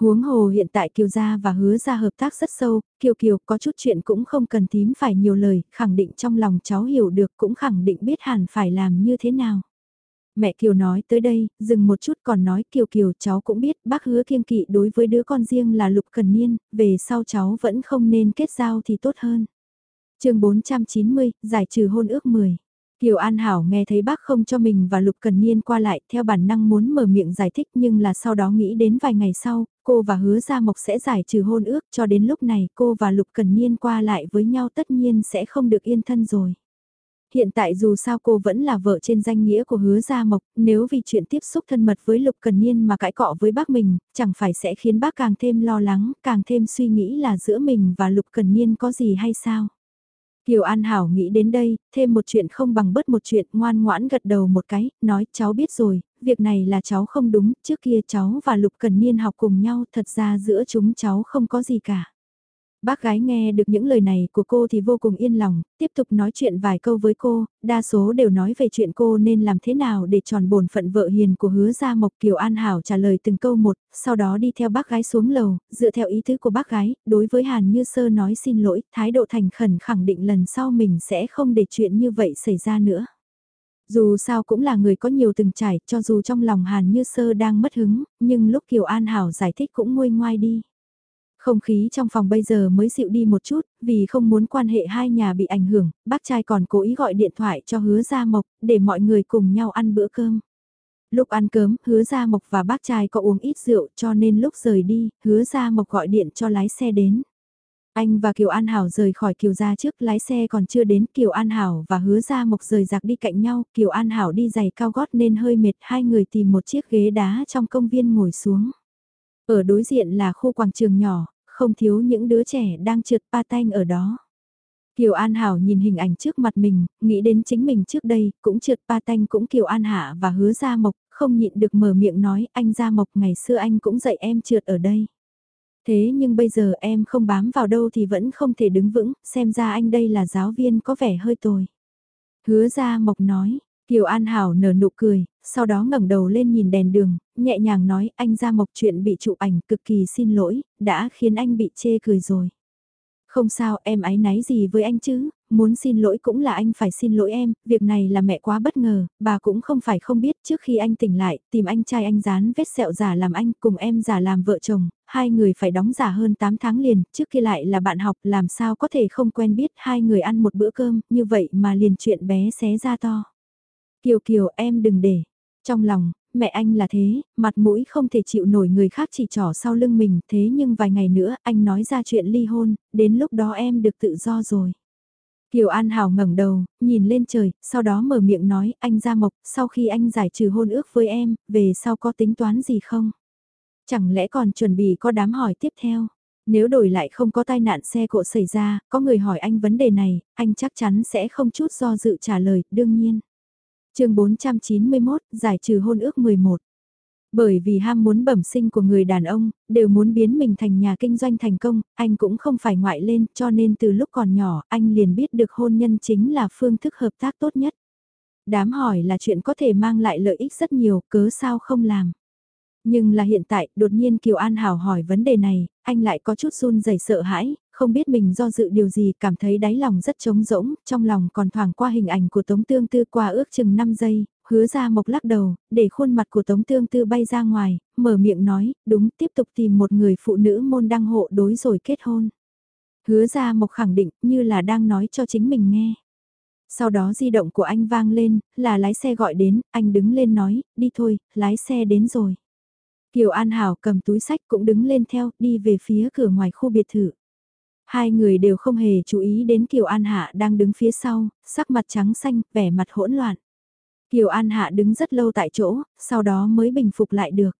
Huống hồ hiện tại Kiều Gia và hứa gia hợp tác rất sâu, Kiều Kiều có chút chuyện cũng không cần thím phải nhiều lời, khẳng định trong lòng cháu hiểu được cũng khẳng định biết hẳn phải làm như thế nào. Mẹ Kiều nói tới đây, dừng một chút còn nói Kiều Kiều cháu cũng biết bác hứa kiêng kỵ đối với đứa con riêng là Lục Cần Niên, về sau cháu vẫn không nên kết giao thì tốt hơn. chương 490, giải trừ hôn ước 10. Kiều An Hảo nghe thấy bác không cho mình và Lục Cần Niên qua lại theo bản năng muốn mở miệng giải thích nhưng là sau đó nghĩ đến vài ngày sau, cô và hứa Gia Mộc sẽ giải trừ hôn ước cho đến lúc này cô và Lục Cần Niên qua lại với nhau tất nhiên sẽ không được yên thân rồi. Hiện tại dù sao cô vẫn là vợ trên danh nghĩa của hứa Gia Mộc, nếu vì chuyện tiếp xúc thân mật với Lục Cần Niên mà cãi cọ với bác mình, chẳng phải sẽ khiến bác càng thêm lo lắng, càng thêm suy nghĩ là giữa mình và Lục Cần Niên có gì hay sao. Kiều An Hảo nghĩ đến đây, thêm một chuyện không bằng bớt một chuyện, ngoan ngoãn gật đầu một cái, nói cháu biết rồi, việc này là cháu không đúng, trước kia cháu và Lục Cần Niên học cùng nhau, thật ra giữa chúng cháu không có gì cả. Bác gái nghe được những lời này của cô thì vô cùng yên lòng, tiếp tục nói chuyện vài câu với cô, đa số đều nói về chuyện cô nên làm thế nào để tròn bổn phận vợ hiền của hứa gia Mộc Kiều An Hảo trả lời từng câu một, sau đó đi theo bác gái xuống lầu, dựa theo ý tứ của bác gái, đối với Hàn Như Sơ nói xin lỗi, thái độ thành khẩn khẳng định lần sau mình sẽ không để chuyện như vậy xảy ra nữa. Dù sao cũng là người có nhiều từng trải, cho dù trong lòng Hàn Như Sơ đang mất hứng, nhưng lúc Kiều An Hảo giải thích cũng nguôi ngoai đi. Không khí trong phòng bây giờ mới dịu đi một chút, vì không muốn quan hệ hai nhà bị ảnh hưởng, bác trai còn cố ý gọi điện thoại cho hứa Gia Mộc, để mọi người cùng nhau ăn bữa cơm. Lúc ăn cơm, hứa Gia Mộc và bác trai có uống ít rượu cho nên lúc rời đi, hứa Gia Mộc gọi điện cho lái xe đến. Anh và Kiều An Hảo rời khỏi Kiều Gia trước, lái xe còn chưa đến, Kiều An Hảo và hứa Gia Mộc rời giặc đi cạnh nhau, Kiều An Hảo đi giày cao gót nên hơi mệt, hai người tìm một chiếc ghế đá trong công viên ngồi xuống. Ở đối diện là khu quảng trường nhỏ, không thiếu những đứa trẻ đang trượt pa tanh ở đó. Kiều An Hảo nhìn hình ảnh trước mặt mình, nghĩ đến chính mình trước đây, cũng trượt pa tanh cũng Kiều An Hạ và hứa Gia Mộc, không nhịn được mở miệng nói anh Gia Mộc ngày xưa anh cũng dạy em trượt ở đây. Thế nhưng bây giờ em không bám vào đâu thì vẫn không thể đứng vững, xem ra anh đây là giáo viên có vẻ hơi tồi. Hứa Gia Mộc nói, Kiều An Hảo nở nụ cười, sau đó ngẩng đầu lên nhìn đèn đường, nhẹ nhàng nói anh ra Mộc chuyện bị chụp ảnh cực kỳ xin lỗi, đã khiến anh bị chê cười rồi. Không sao, em ái náy gì với anh chứ, muốn xin lỗi cũng là anh phải xin lỗi em, việc này là mẹ quá bất ngờ, bà cũng không phải không biết trước khi anh tỉnh lại, tìm anh trai anh dán vết sẹo giả làm anh cùng em giả làm vợ chồng, hai người phải đóng giả hơn 8 tháng liền, trước khi lại là bạn học làm sao có thể không quen biết hai người ăn một bữa cơm, như vậy mà liền chuyện bé xé ra to. Kiều Kiều em đừng để, trong lòng, mẹ anh là thế, mặt mũi không thể chịu nổi người khác chỉ trỏ sau lưng mình, thế nhưng vài ngày nữa anh nói ra chuyện ly hôn, đến lúc đó em được tự do rồi. Kiều An Hảo ngẩng đầu, nhìn lên trời, sau đó mở miệng nói, anh ra Mộc, sau khi anh giải trừ hôn ước với em, về sau có tính toán gì không? Chẳng lẽ còn chuẩn bị có đám hỏi tiếp theo? Nếu đổi lại không có tai nạn xe cộ xảy ra, có người hỏi anh vấn đề này, anh chắc chắn sẽ không chút do dự trả lời, đương nhiên chương 491, giải trừ hôn ước 11. Bởi vì ham muốn bẩm sinh của người đàn ông, đều muốn biến mình thành nhà kinh doanh thành công, anh cũng không phải ngoại lên cho nên từ lúc còn nhỏ anh liền biết được hôn nhân chính là phương thức hợp tác tốt nhất. Đám hỏi là chuyện có thể mang lại lợi ích rất nhiều, cớ sao không làm. Nhưng là hiện tại, đột nhiên Kiều An Hảo hỏi vấn đề này, anh lại có chút run rẩy sợ hãi, không biết mình do dự điều gì, cảm thấy đáy lòng rất trống rỗng, trong lòng còn thoảng qua hình ảnh của Tống Tương Tư qua ước chừng 5 giây, hứa ra mộc lắc đầu, để khuôn mặt của Tống Tương Tư bay ra ngoài, mở miệng nói, đúng, tiếp tục tìm một người phụ nữ môn đăng hộ đối rồi kết hôn. Hứa ra mộc khẳng định như là đang nói cho chính mình nghe. Sau đó di động của anh vang lên, là lái xe gọi đến, anh đứng lên nói, đi thôi, lái xe đến rồi. Kiều An Hảo cầm túi sách cũng đứng lên theo, đi về phía cửa ngoài khu biệt thự. Hai người đều không hề chú ý đến Kiều An Hạ đang đứng phía sau, sắc mặt trắng xanh, vẻ mặt hỗn loạn. Kiều An Hạ đứng rất lâu tại chỗ, sau đó mới bình phục lại được.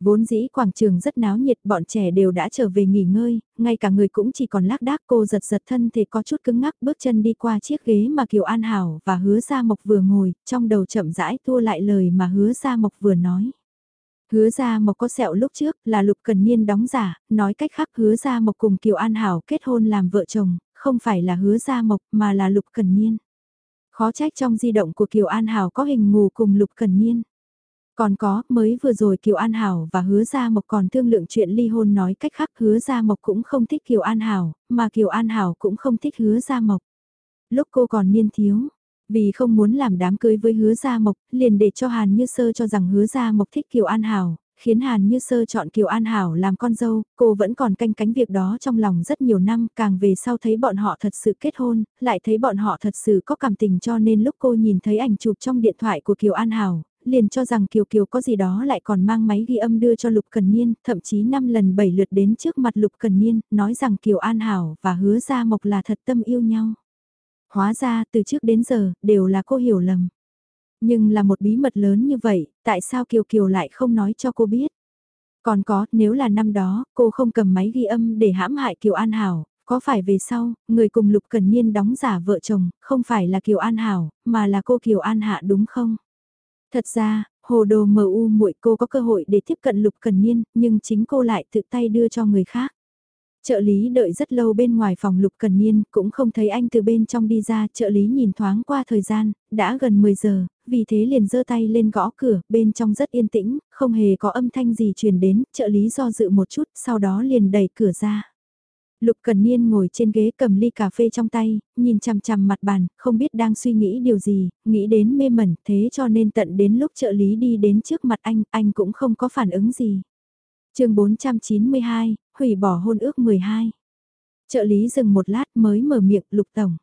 Vốn dĩ quảng trường rất náo nhiệt, bọn trẻ đều đã trở về nghỉ ngơi, ngay cả người cũng chỉ còn lác đác cô giật giật thân thể có chút cứng ngắc bước chân đi qua chiếc ghế mà Kiều An Hảo và hứa Gia Mộc vừa ngồi, trong đầu chậm rãi tua lại lời mà hứa Gia Mộc vừa nói. Hứa ra mộc có sẹo lúc trước là Lục Cần Niên đóng giả, nói cách khác hứa ra mộc cùng Kiều An Hảo kết hôn làm vợ chồng, không phải là hứa ra mộc mà là Lục Cần Niên. Khó trách trong di động của Kiều An Hảo có hình ngủ cùng Lục Cần Niên. Còn có, mới vừa rồi Kiều An Hảo và Hứa Gia Mộc còn thương lượng chuyện ly hôn nói cách khác Hứa Gia Mộc cũng không thích Kiều An Hảo, mà Kiều An Hảo cũng không thích Hứa Gia Mộc. Lúc cô còn niên thiếu, vì không muốn làm đám cưới với hứa Gia Mộc, liền để cho Hàn Như Sơ cho rằng hứa Gia Mộc thích Kiều An Hảo, khiến Hàn Như Sơ chọn Kiều An Hảo làm con dâu, cô vẫn còn canh cánh việc đó trong lòng rất nhiều năm, càng về sau thấy bọn họ thật sự kết hôn, lại thấy bọn họ thật sự có cảm tình cho nên lúc cô nhìn thấy ảnh chụp trong điện thoại của Kiều An Hảo, liền cho rằng Kiều Kiều có gì đó lại còn mang máy ghi âm đưa cho Lục Cần Niên, thậm chí 5 lần 7 lượt đến trước mặt Lục Cần Niên, nói rằng Kiều An Hảo và hứa Gia Mộc là thật tâm yêu nhau. Hóa ra từ trước đến giờ, đều là cô hiểu lầm. Nhưng là một bí mật lớn như vậy, tại sao Kiều Kiều lại không nói cho cô biết? Còn có, nếu là năm đó, cô không cầm máy ghi âm để hãm hại Kiều An Hảo, có phải về sau, người cùng Lục Cần Niên đóng giả vợ chồng, không phải là Kiều An Hảo, mà là cô Kiều An Hạ đúng không? Thật ra, hồ đồ mờ u muội cô có cơ hội để tiếp cận Lục Cần Niên, nhưng chính cô lại tự tay đưa cho người khác. Trợ lý đợi rất lâu bên ngoài phòng Lục Cần Niên, cũng không thấy anh từ bên trong đi ra, trợ lý nhìn thoáng qua thời gian, đã gần 10 giờ, vì thế liền giơ tay lên gõ cửa, bên trong rất yên tĩnh, không hề có âm thanh gì truyền đến, trợ lý do dự một chút, sau đó liền đẩy cửa ra. Lục Cần Niên ngồi trên ghế cầm ly cà phê trong tay, nhìn chằm chằm mặt bàn, không biết đang suy nghĩ điều gì, nghĩ đến mê mẩn, thế cho nên tận đến lúc trợ lý đi đến trước mặt anh, anh cũng không có phản ứng gì. chương 492, hủy bỏ hôn ước 12. Trợ lý dừng một lát mới mở miệng lục tổng.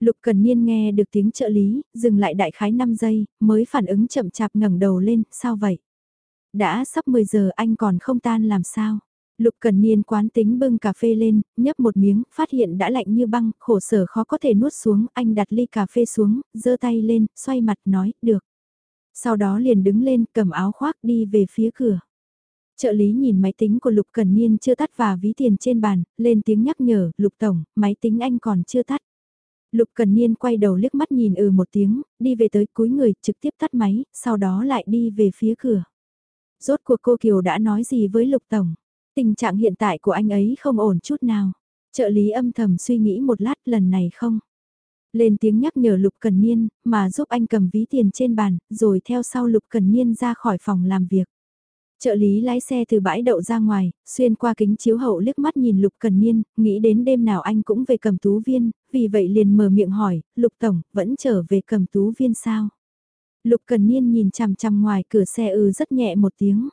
Lục Cần Niên nghe được tiếng trợ lý, dừng lại đại khái 5 giây, mới phản ứng chậm chạp ngẩng đầu lên, sao vậy? Đã sắp 10 giờ anh còn không tan làm sao? Lục Cần Niên quán tính bưng cà phê lên, nhấp một miếng, phát hiện đã lạnh như băng, khổ sở khó có thể nuốt xuống, anh đặt ly cà phê xuống, giơ tay lên, xoay mặt nói, được. Sau đó liền đứng lên, cầm áo khoác đi về phía cửa. Trợ lý nhìn máy tính của Lục Cần Niên chưa tắt và ví tiền trên bàn, lên tiếng nhắc nhở, Lục Tổng, máy tính anh còn chưa tắt. Lục Cần Niên quay đầu liếc mắt nhìn ừ một tiếng, đi về tới cuối người, trực tiếp tắt máy, sau đó lại đi về phía cửa. Rốt cuộc cô Kiều đã nói gì với Lục Tổng? Tình trạng hiện tại của anh ấy không ổn chút nào. Trợ lý âm thầm suy nghĩ một lát lần này không. Lên tiếng nhắc nhở Lục Cần Niên, mà giúp anh cầm ví tiền trên bàn, rồi theo sau Lục Cần Niên ra khỏi phòng làm việc. Trợ lý lái xe từ bãi đậu ra ngoài, xuyên qua kính chiếu hậu liếc mắt nhìn Lục Cần Niên, nghĩ đến đêm nào anh cũng về cầm tú viên, vì vậy liền mở miệng hỏi, Lục Tổng, vẫn trở về cầm tú viên sao? Lục Cần Niên nhìn chằm chằm ngoài cửa xe ư rất nhẹ một tiếng.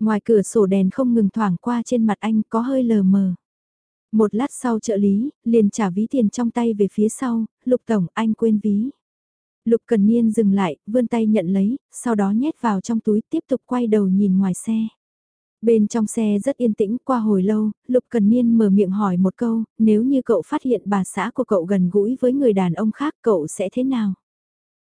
Ngoài cửa sổ đèn không ngừng thoảng qua trên mặt anh có hơi lờ mờ. Một lát sau trợ lý, liền trả ví tiền trong tay về phía sau, Lục Tổng anh quên ví. Lục Cần Niên dừng lại, vươn tay nhận lấy, sau đó nhét vào trong túi tiếp tục quay đầu nhìn ngoài xe. Bên trong xe rất yên tĩnh qua hồi lâu, Lục Cần Niên mở miệng hỏi một câu, nếu như cậu phát hiện bà xã của cậu gần gũi với người đàn ông khác cậu sẽ thế nào?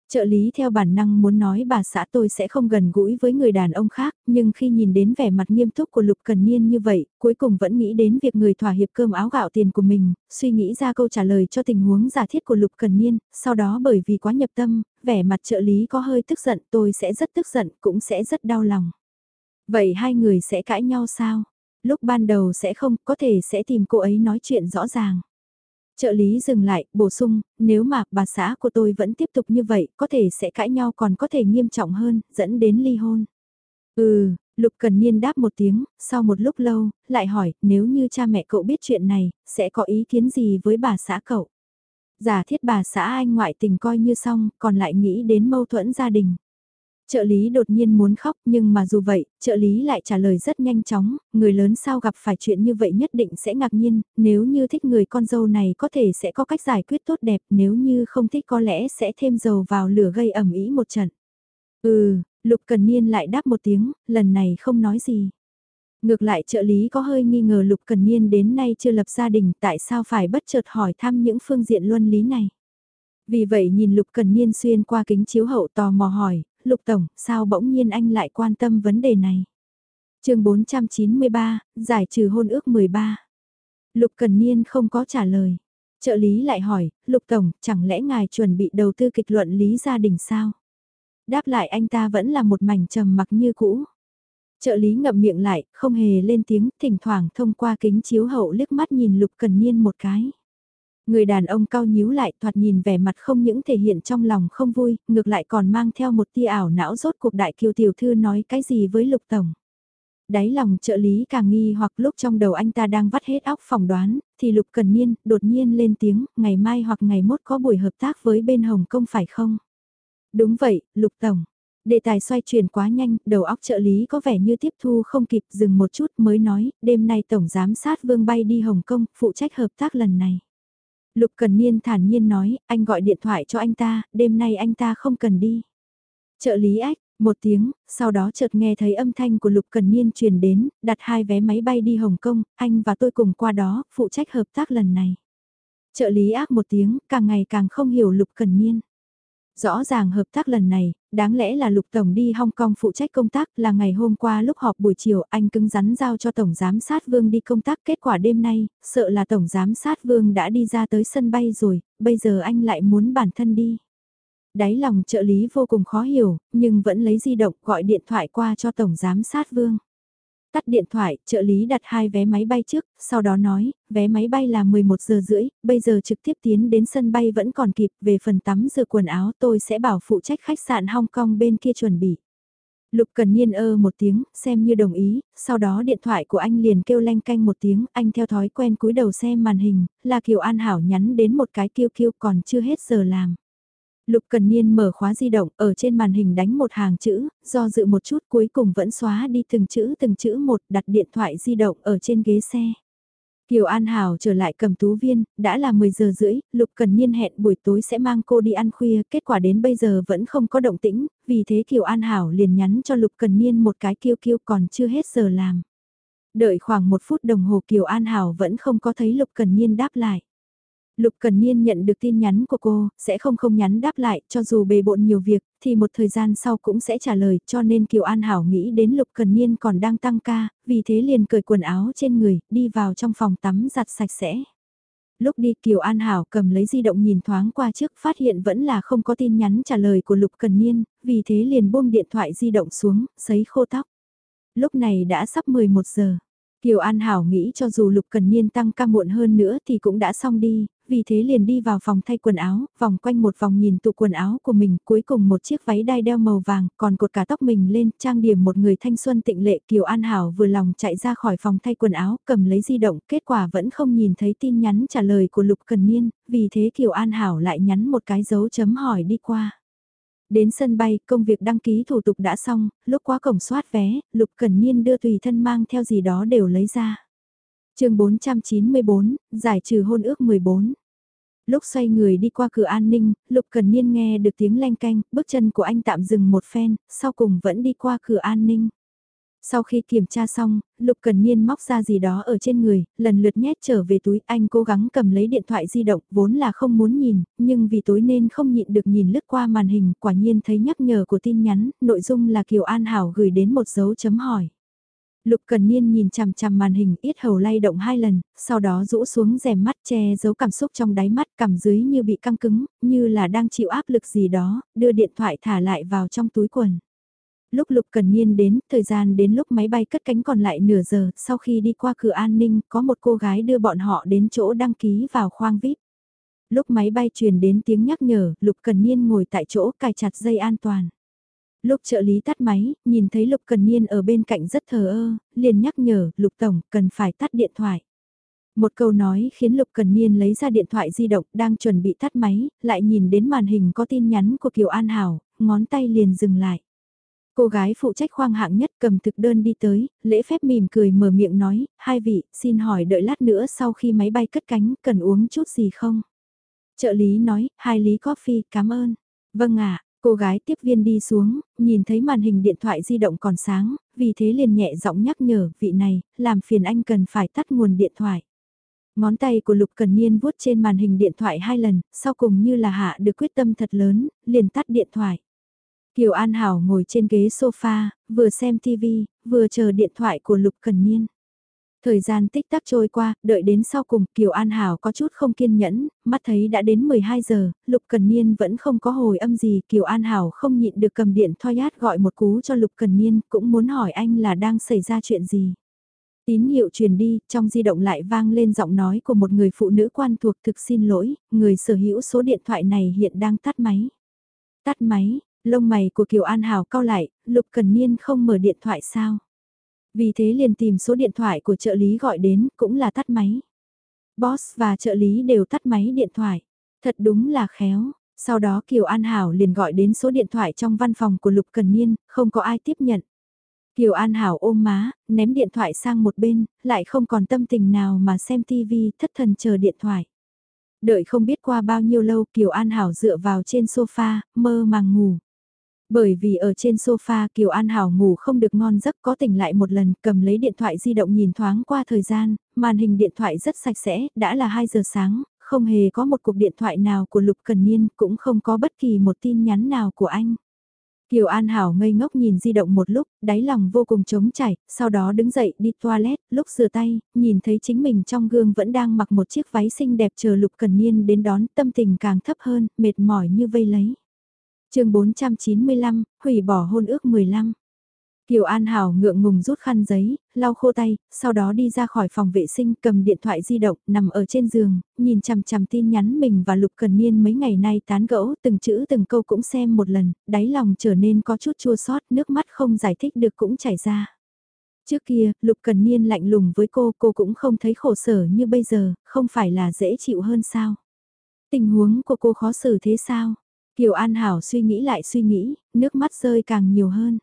Trợ lý theo bản năng muốn nói bà xã tôi sẽ không gần gũi với người đàn ông khác, nhưng khi nhìn đến vẻ mặt nghiêm túc của Lục Cần Niên như vậy, cuối cùng vẫn nghĩ đến việc người thỏa hiệp cơm áo gạo tiền của mình, suy nghĩ ra câu trả lời cho tình huống giả thiết của Lục Cần Niên, sau đó bởi vì quá nhập tâm, vẻ mặt trợ lý có hơi tức giận tôi sẽ rất tức giận cũng sẽ rất đau lòng. Vậy hai người sẽ cãi nhau sao? Lúc ban đầu sẽ không, có thể sẽ tìm cô ấy nói chuyện rõ ràng. Trợ lý dừng lại, bổ sung, nếu mà bà xã của tôi vẫn tiếp tục như vậy, có thể sẽ cãi nhau còn có thể nghiêm trọng hơn, dẫn đến ly hôn. Ừ, Lục Cần Niên đáp một tiếng, sau một lúc lâu, lại hỏi, nếu như cha mẹ cậu biết chuyện này, sẽ có ý kiến gì với bà xã cậu? Giả thiết bà xã anh ngoại tình coi như xong, còn lại nghĩ đến mâu thuẫn gia đình. Trợ lý đột nhiên muốn khóc nhưng mà dù vậy, trợ lý lại trả lời rất nhanh chóng, người lớn sao gặp phải chuyện như vậy nhất định sẽ ngạc nhiên, nếu như thích người con dâu này có thể sẽ có cách giải quyết tốt đẹp, nếu như không thích có lẽ sẽ thêm dầu vào lửa gây ẩm ý một trận. Ừ, Lục Cần Niên lại đáp một tiếng, lần này không nói gì. Ngược lại trợ lý có hơi nghi ngờ Lục Cần Niên đến nay chưa lập gia đình tại sao phải bất chợt hỏi thăm những phương diện luân lý này. Vì vậy nhìn Lục Cần Niên xuyên qua kính chiếu hậu tò mò hỏi, Lục Tổng, sao bỗng nhiên anh lại quan tâm vấn đề này? chương 493, giải trừ hôn ước 13. Lục Cần Niên không có trả lời. Trợ lý lại hỏi, Lục Tổng, chẳng lẽ ngài chuẩn bị đầu tư kịch luận lý gia đình sao? Đáp lại anh ta vẫn là một mảnh trầm mặc như cũ. Trợ lý ngậm miệng lại, không hề lên tiếng, thỉnh thoảng thông qua kính chiếu hậu liếc mắt nhìn Lục Cần Niên một cái. Người đàn ông cao nhíu lại thoạt nhìn vẻ mặt không những thể hiện trong lòng không vui, ngược lại còn mang theo một tia ảo não rốt cuộc đại kiều tiểu thư nói cái gì với lục tổng. Đáy lòng trợ lý càng nghi hoặc lúc trong đầu anh ta đang vắt hết óc phỏng đoán, thì lục cần niên đột nhiên lên tiếng, ngày mai hoặc ngày mốt có buổi hợp tác với bên Hồng Kông phải không? Đúng vậy, lục tổng. Đề tài xoay chuyển quá nhanh, đầu óc trợ lý có vẻ như tiếp thu không kịp dừng một chút mới nói, đêm nay Tổng Giám sát Vương bay đi Hồng Kông, phụ trách hợp tác lần này. Lục Cần Niên thản nhiên nói, anh gọi điện thoại cho anh ta, đêm nay anh ta không cần đi. Trợ lý ách, một tiếng, sau đó chợt nghe thấy âm thanh của Lục Cần Niên truyền đến, đặt hai vé máy bay đi Hồng Kông, anh và tôi cùng qua đó, phụ trách hợp tác lần này. Trợ lý ác một tiếng, càng ngày càng không hiểu Lục Cần Niên. Rõ ràng hợp tác lần này, đáng lẽ là Lục Tổng đi Hong Kong phụ trách công tác là ngày hôm qua lúc họp buổi chiều anh cứng rắn giao cho Tổng Giám sát Vương đi công tác kết quả đêm nay, sợ là Tổng Giám sát Vương đã đi ra tới sân bay rồi, bây giờ anh lại muốn bản thân đi. Đáy lòng trợ lý vô cùng khó hiểu, nhưng vẫn lấy di động gọi điện thoại qua cho Tổng Giám sát Vương. Tắt điện thoại, trợ lý đặt hai vé máy bay trước, sau đó nói, vé máy bay là 11 giờ rưỡi, bây giờ trực tiếp tiến đến sân bay vẫn còn kịp, về phần tắm rửa quần áo tôi sẽ bảo phụ trách khách sạn Hong Kong bên kia chuẩn bị. Lục Cần Niên ơ một tiếng, xem như đồng ý, sau đó điện thoại của anh liền kêu leng canh một tiếng, anh theo thói quen cúi đầu xem màn hình, là Kiều An Hảo nhắn đến một cái kêu kêu còn chưa hết giờ làm. Lục Cần Niên mở khóa di động, ở trên màn hình đánh một hàng chữ, do dự một chút cuối cùng vẫn xóa đi từng chữ từng chữ một, đặt điện thoại di động ở trên ghế xe. Kiều An Hảo trở lại cầm tú viên, đã là 10 giờ rưỡi, Lục Cần Niên hẹn buổi tối sẽ mang cô đi ăn khuya, kết quả đến bây giờ vẫn không có động tĩnh, vì thế Kiều An Hảo liền nhắn cho Lục Cần Niên một cái kêu kêu còn chưa hết giờ làm. Đợi khoảng một phút đồng hồ Kiều An Hảo vẫn không có thấy Lục Cần Niên đáp lại. Lục Cần Niên nhận được tin nhắn của cô, sẽ không không nhắn đáp lại, cho dù bề bộn nhiều việc, thì một thời gian sau cũng sẽ trả lời, cho nên Kiều An Hảo nghĩ đến Lục Cần Niên còn đang tăng ca, vì thế liền cởi quần áo trên người, đi vào trong phòng tắm giặt sạch sẽ. Lúc đi Kiều An Hảo cầm lấy di động nhìn thoáng qua trước phát hiện vẫn là không có tin nhắn trả lời của Lục Cần Niên, vì thế liền buông điện thoại di động xuống, sấy khô tóc. Lúc này đã sắp 11 giờ. Kiều An Hảo nghĩ cho dù Lục Cần Niên tăng ca muộn hơn nữa thì cũng đã xong đi, vì thế liền đi vào phòng thay quần áo, vòng quanh một vòng nhìn tụ quần áo của mình, cuối cùng một chiếc váy đai đeo màu vàng, còn cột cả tóc mình lên, trang điểm một người thanh xuân tịnh lệ Kiều An Hảo vừa lòng chạy ra khỏi phòng thay quần áo, cầm lấy di động, kết quả vẫn không nhìn thấy tin nhắn trả lời của Lục Cần Niên, vì thế Kiều An Hảo lại nhắn một cái dấu chấm hỏi đi qua. Đến sân bay, công việc đăng ký thủ tục đã xong, lúc qua cổng soát vé, Lục Cần Niên đưa tùy thân mang theo gì đó đều lấy ra chương 494, giải trừ hôn ước 14. Lúc xoay người đi qua cửa an ninh, Lục Cần Niên nghe được tiếng leng canh, bước chân của anh tạm dừng một phen, sau cùng vẫn đi qua cửa an ninh. Sau khi kiểm tra xong, Lục Cần Niên móc ra gì đó ở trên người, lần lượt nhét trở về túi, anh cố gắng cầm lấy điện thoại di động, vốn là không muốn nhìn, nhưng vì tối nên không nhịn được nhìn lướt qua màn hình, quả nhiên thấy nhắc nhở của tin nhắn, nội dung là Kiều An Hảo gửi đến một dấu chấm hỏi. Lục Cần Niên nhìn chằm chằm màn hình ít hầu lay động hai lần, sau đó rũ xuống rèm mắt che giấu cảm xúc trong đáy mắt cằm dưới như bị căng cứng, như là đang chịu áp lực gì đó, đưa điện thoại thả lại vào trong túi quần. Lúc Lục Cần Niên đến, thời gian đến lúc máy bay cất cánh còn lại nửa giờ, sau khi đi qua cửa an ninh, có một cô gái đưa bọn họ đến chỗ đăng ký vào khoang VIP. Lúc máy bay truyền đến tiếng nhắc nhở, Lục Cần Niên ngồi tại chỗ cài chặt dây an toàn. Lúc trợ lý tắt máy, nhìn thấy Lục Cần Niên ở bên cạnh rất thờ ơ, liền nhắc nhở, Lục Tổng, cần phải tắt điện thoại. Một câu nói khiến Lục Cần Niên lấy ra điện thoại di động đang chuẩn bị tắt máy, lại nhìn đến màn hình có tin nhắn của Kiều An Hảo, ngón tay liền dừng lại. Cô gái phụ trách khoang hạng nhất cầm thực đơn đi tới, lễ phép mỉm cười mở miệng nói, hai vị, xin hỏi đợi lát nữa sau khi máy bay cất cánh, cần uống chút gì không? Trợ lý nói, hai lý coffee, cảm ơn. Vâng ạ, Cô gái tiếp viên đi xuống, nhìn thấy màn hình điện thoại di động còn sáng, vì thế liền nhẹ giọng nhắc nhở vị này, làm phiền anh cần phải tắt nguồn điện thoại. Ngón tay của Lục Cần Niên vuốt trên màn hình điện thoại hai lần, sau cùng như là hạ được quyết tâm thật lớn, liền tắt điện thoại. Kiều An Hảo ngồi trên ghế sofa, vừa xem TV, vừa chờ điện thoại của Lục Cần Niên. Thời gian tích tắc trôi qua, đợi đến sau cùng Kiều An Hảo có chút không kiên nhẫn, mắt thấy đã đến 12 giờ, Lục Cần Niên vẫn không có hồi âm gì. Kiều An Hảo không nhịn được cầm điện thoi át gọi một cú cho Lục Cần Niên, cũng muốn hỏi anh là đang xảy ra chuyện gì. Tín hiệu truyền đi, trong di động lại vang lên giọng nói của một người phụ nữ quan thuộc thực xin lỗi, người sở hữu số điện thoại này hiện đang tắt máy. Tắt máy, lông mày của Kiều An Hảo cao lại, Lục Cần Niên không mở điện thoại sao? Vì thế liền tìm số điện thoại của trợ lý gọi đến, cũng là tắt máy. Boss và trợ lý đều tắt máy điện thoại. Thật đúng là khéo. Sau đó Kiều An Hảo liền gọi đến số điện thoại trong văn phòng của Lục Cần Niên, không có ai tiếp nhận. Kiều An Hảo ôm má, ném điện thoại sang một bên, lại không còn tâm tình nào mà xem TV thất thần chờ điện thoại. Đợi không biết qua bao nhiêu lâu Kiều An Hảo dựa vào trên sofa, mơ màng ngủ. Bởi vì ở trên sofa Kiều An Hảo ngủ không được ngon giấc có tỉnh lại một lần cầm lấy điện thoại di động nhìn thoáng qua thời gian, màn hình điện thoại rất sạch sẽ, đã là 2 giờ sáng, không hề có một cuộc điện thoại nào của Lục Cần Niên, cũng không có bất kỳ một tin nhắn nào của anh. Kiều An Hảo ngây ngốc nhìn di động một lúc, đáy lòng vô cùng trống chảy, sau đó đứng dậy đi toilet, lúc rửa tay, nhìn thấy chính mình trong gương vẫn đang mặc một chiếc váy xinh đẹp chờ Lục Cần Niên đến đón, tâm tình càng thấp hơn, mệt mỏi như vây lấy chương 495, hủy bỏ hôn ước 15. Kiều An Hảo ngượng ngùng rút khăn giấy, lau khô tay, sau đó đi ra khỏi phòng vệ sinh cầm điện thoại di động, nằm ở trên giường, nhìn chằm chằm tin nhắn mình và Lục Cần Niên mấy ngày nay tán gẫu từng chữ từng câu cũng xem một lần, đáy lòng trở nên có chút chua xót nước mắt không giải thích được cũng chảy ra. Trước kia, Lục Cần Niên lạnh lùng với cô, cô cũng không thấy khổ sở như bây giờ, không phải là dễ chịu hơn sao? Tình huống của cô khó xử thế sao? Kiều An Hảo suy nghĩ lại suy nghĩ, nước mắt rơi càng nhiều hơn.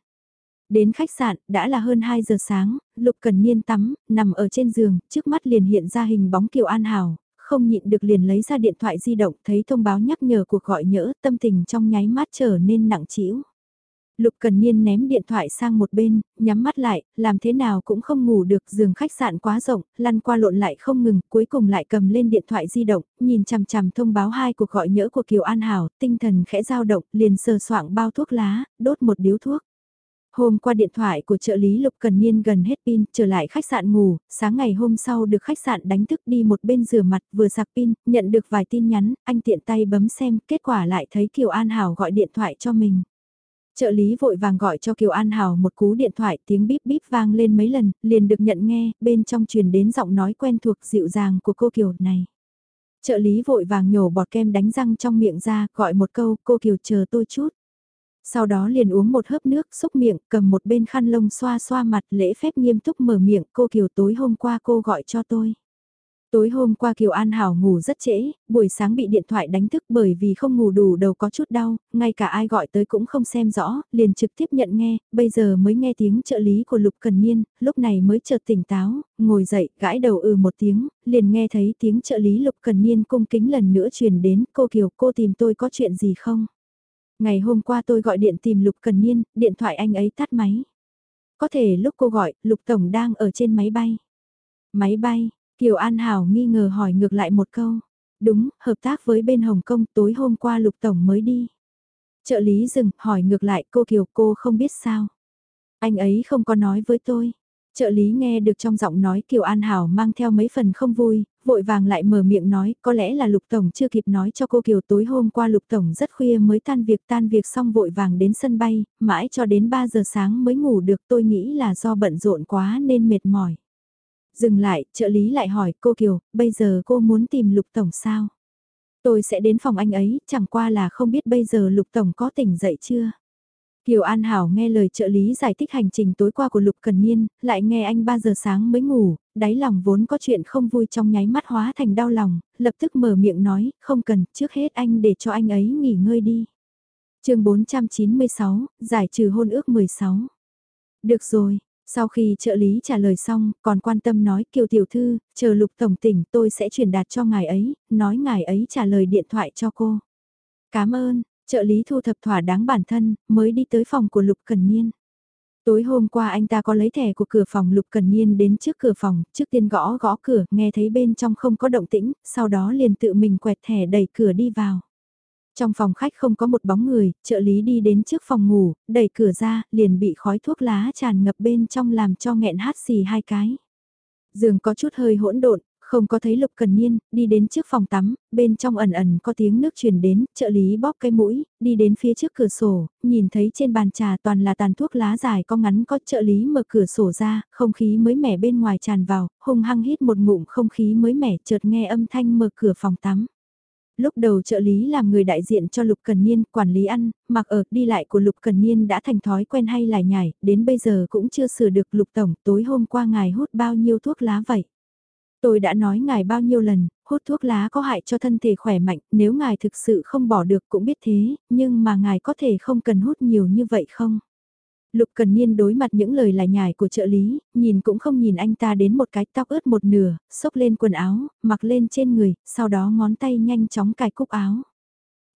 Đến khách sạn, đã là hơn 2 giờ sáng, Lục Cần Niên tắm, nằm ở trên giường, trước mắt liền hiện ra hình bóng Kiều An Hảo, không nhịn được liền lấy ra điện thoại di động thấy thông báo nhắc nhở cuộc gọi nhỡ, tâm tình trong nháy mắt trở nên nặng trĩu. Lục Cần Niên ném điện thoại sang một bên, nhắm mắt lại, làm thế nào cũng không ngủ được, giường khách sạn quá rộng, lăn qua lộn lại không ngừng, cuối cùng lại cầm lên điện thoại di động, nhìn chằm chằm thông báo hai cuộc gọi nhỡ của Kiều An Hảo, tinh thần khẽ dao động, liền sờ soạng bao thuốc lá, đốt một điếu thuốc. Hôm qua điện thoại của trợ lý Lục Cần Niên gần hết pin, trở lại khách sạn ngủ, sáng ngày hôm sau được khách sạn đánh thức đi một bên rửa mặt vừa sạc pin, nhận được vài tin nhắn, anh tiện tay bấm xem, kết quả lại thấy Kiều An Hảo gọi điện thoại cho mình. Trợ lý vội vàng gọi cho Kiều An Hảo một cú điện thoại tiếng bíp bíp vang lên mấy lần, liền được nhận nghe, bên trong truyền đến giọng nói quen thuộc dịu dàng của cô Kiều này. Trợ lý vội vàng nhổ bọt kem đánh răng trong miệng ra, gọi một câu, cô Kiều chờ tôi chút. Sau đó liền uống một hớp nước, xúc miệng, cầm một bên khăn lông xoa xoa mặt lễ phép nghiêm túc mở miệng, cô Kiều tối hôm qua cô gọi cho tôi. Tối hôm qua Kiều An Hảo ngủ rất trễ, buổi sáng bị điện thoại đánh thức bởi vì không ngủ đủ đầu có chút đau, ngay cả ai gọi tới cũng không xem rõ, liền trực tiếp nhận nghe, bây giờ mới nghe tiếng trợ lý của Lục Cần Niên, lúc này mới chợt tỉnh táo, ngồi dậy, gãi đầu ừ một tiếng, liền nghe thấy tiếng trợ lý Lục Cần Niên cung kính lần nữa truyền đến, cô Kiều cô tìm tôi có chuyện gì không? Ngày hôm qua tôi gọi điện tìm Lục Cần Niên, điện thoại anh ấy tắt máy. Có thể lúc cô gọi, Lục Tổng đang ở trên máy bay. Máy bay, Kiều An Hảo nghi ngờ hỏi ngược lại một câu. Đúng, hợp tác với bên Hồng Kông tối hôm qua Lục Tổng mới đi. Trợ lý dừng, hỏi ngược lại cô Kiều cô không biết sao. Anh ấy không có nói với tôi. Trợ lý nghe được trong giọng nói Kiều An Hảo mang theo mấy phần không vui, vội vàng lại mở miệng nói, có lẽ là Lục Tổng chưa kịp nói cho cô Kiều tối hôm qua Lục Tổng rất khuya mới tan việc tan việc xong vội vàng đến sân bay, mãi cho đến 3 giờ sáng mới ngủ được tôi nghĩ là do bận rộn quá nên mệt mỏi. Dừng lại, trợ lý lại hỏi cô Kiều, bây giờ cô muốn tìm Lục Tổng sao? Tôi sẽ đến phòng anh ấy, chẳng qua là không biết bây giờ Lục Tổng có tỉnh dậy chưa? Kiều An Hảo nghe lời trợ lý giải thích hành trình tối qua của Lục Cần Niên, lại nghe anh 3 giờ sáng mới ngủ, đáy lòng vốn có chuyện không vui trong nháy mắt hóa thành đau lòng, lập tức mở miệng nói, không cần, trước hết anh để cho anh ấy nghỉ ngơi đi. chương 496, giải trừ hôn ước 16. Được rồi, sau khi trợ lý trả lời xong, còn quan tâm nói Kiều Tiểu Thư, chờ Lục Tổng tỉnh tôi sẽ truyền đạt cho ngài ấy, nói ngài ấy trả lời điện thoại cho cô. Cảm ơn, trợ lý thu thập thỏa đáng bản thân, mới đi tới phòng của Lục Cần Niên. Tối hôm qua anh ta có lấy thẻ của cửa phòng Lục Cần Niên đến trước cửa phòng, trước tiên gõ gõ cửa, nghe thấy bên trong không có động tĩnh, sau đó liền tự mình quẹt thẻ đẩy cửa đi vào. Trong phòng khách không có một bóng người, trợ lý đi đến trước phòng ngủ, đẩy cửa ra, liền bị khói thuốc lá tràn ngập bên trong làm cho nghẹn hát xì hai cái. Giường có chút hơi hỗn độn, không có thấy Lục Cần Niên, đi đến trước phòng tắm, bên trong ẩn ẩn có tiếng nước truyền đến, trợ lý bóp cái mũi, đi đến phía trước cửa sổ, nhìn thấy trên bàn trà toàn là tàn thuốc lá dài có ngắn có trợ lý mở cửa sổ ra, không khí mới mẻ bên ngoài tràn vào, hung hăng hít một ngụm không khí mới mẻ chợt nghe âm thanh mở cửa phòng tắm. Lúc đầu trợ lý làm người đại diện cho Lục Cần Niên, quản lý ăn, mặc ở, đi lại của Lục Cần Niên đã thành thói quen hay lại nhảy, đến bây giờ cũng chưa sửa được Lục Tổng, tối hôm qua ngài hút bao nhiêu thuốc lá vậy? Tôi đã nói ngài bao nhiêu lần, hút thuốc lá có hại cho thân thể khỏe mạnh, nếu ngài thực sự không bỏ được cũng biết thế, nhưng mà ngài có thể không cần hút nhiều như vậy không? Lục Cần Niên đối mặt những lời lại nhải của trợ lý, nhìn cũng không nhìn anh ta đến một cái tóc ướt một nửa, xốc lên quần áo, mặc lên trên người, sau đó ngón tay nhanh chóng cài cúc áo.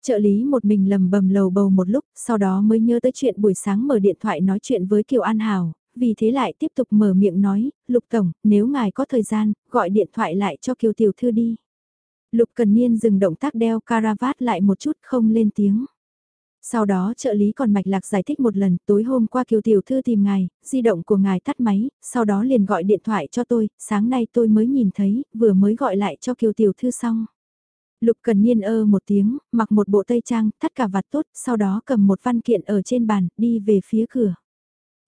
Trợ lý một mình lầm bầm lầu bầu một lúc, sau đó mới nhớ tới chuyện buổi sáng mở điện thoại nói chuyện với Kiều An Hảo, vì thế lại tiếp tục mở miệng nói, Lục Tổng, nếu ngài có thời gian, gọi điện thoại lại cho Kiều Tiểu Thư đi. Lục Cần Niên dừng động tác đeo caravat lại một chút không lên tiếng. Sau đó trợ lý còn mạch lạc giải thích một lần, tối hôm qua Kiều Tiểu Thư tìm ngài, di động của ngài tắt máy, sau đó liền gọi điện thoại cho tôi, sáng nay tôi mới nhìn thấy, vừa mới gọi lại cho Kiều Tiểu Thư xong. Lục Cần Niên ơ một tiếng, mặc một bộ tây trang, thắt cả vạt tốt, sau đó cầm một văn kiện ở trên bàn, đi về phía cửa.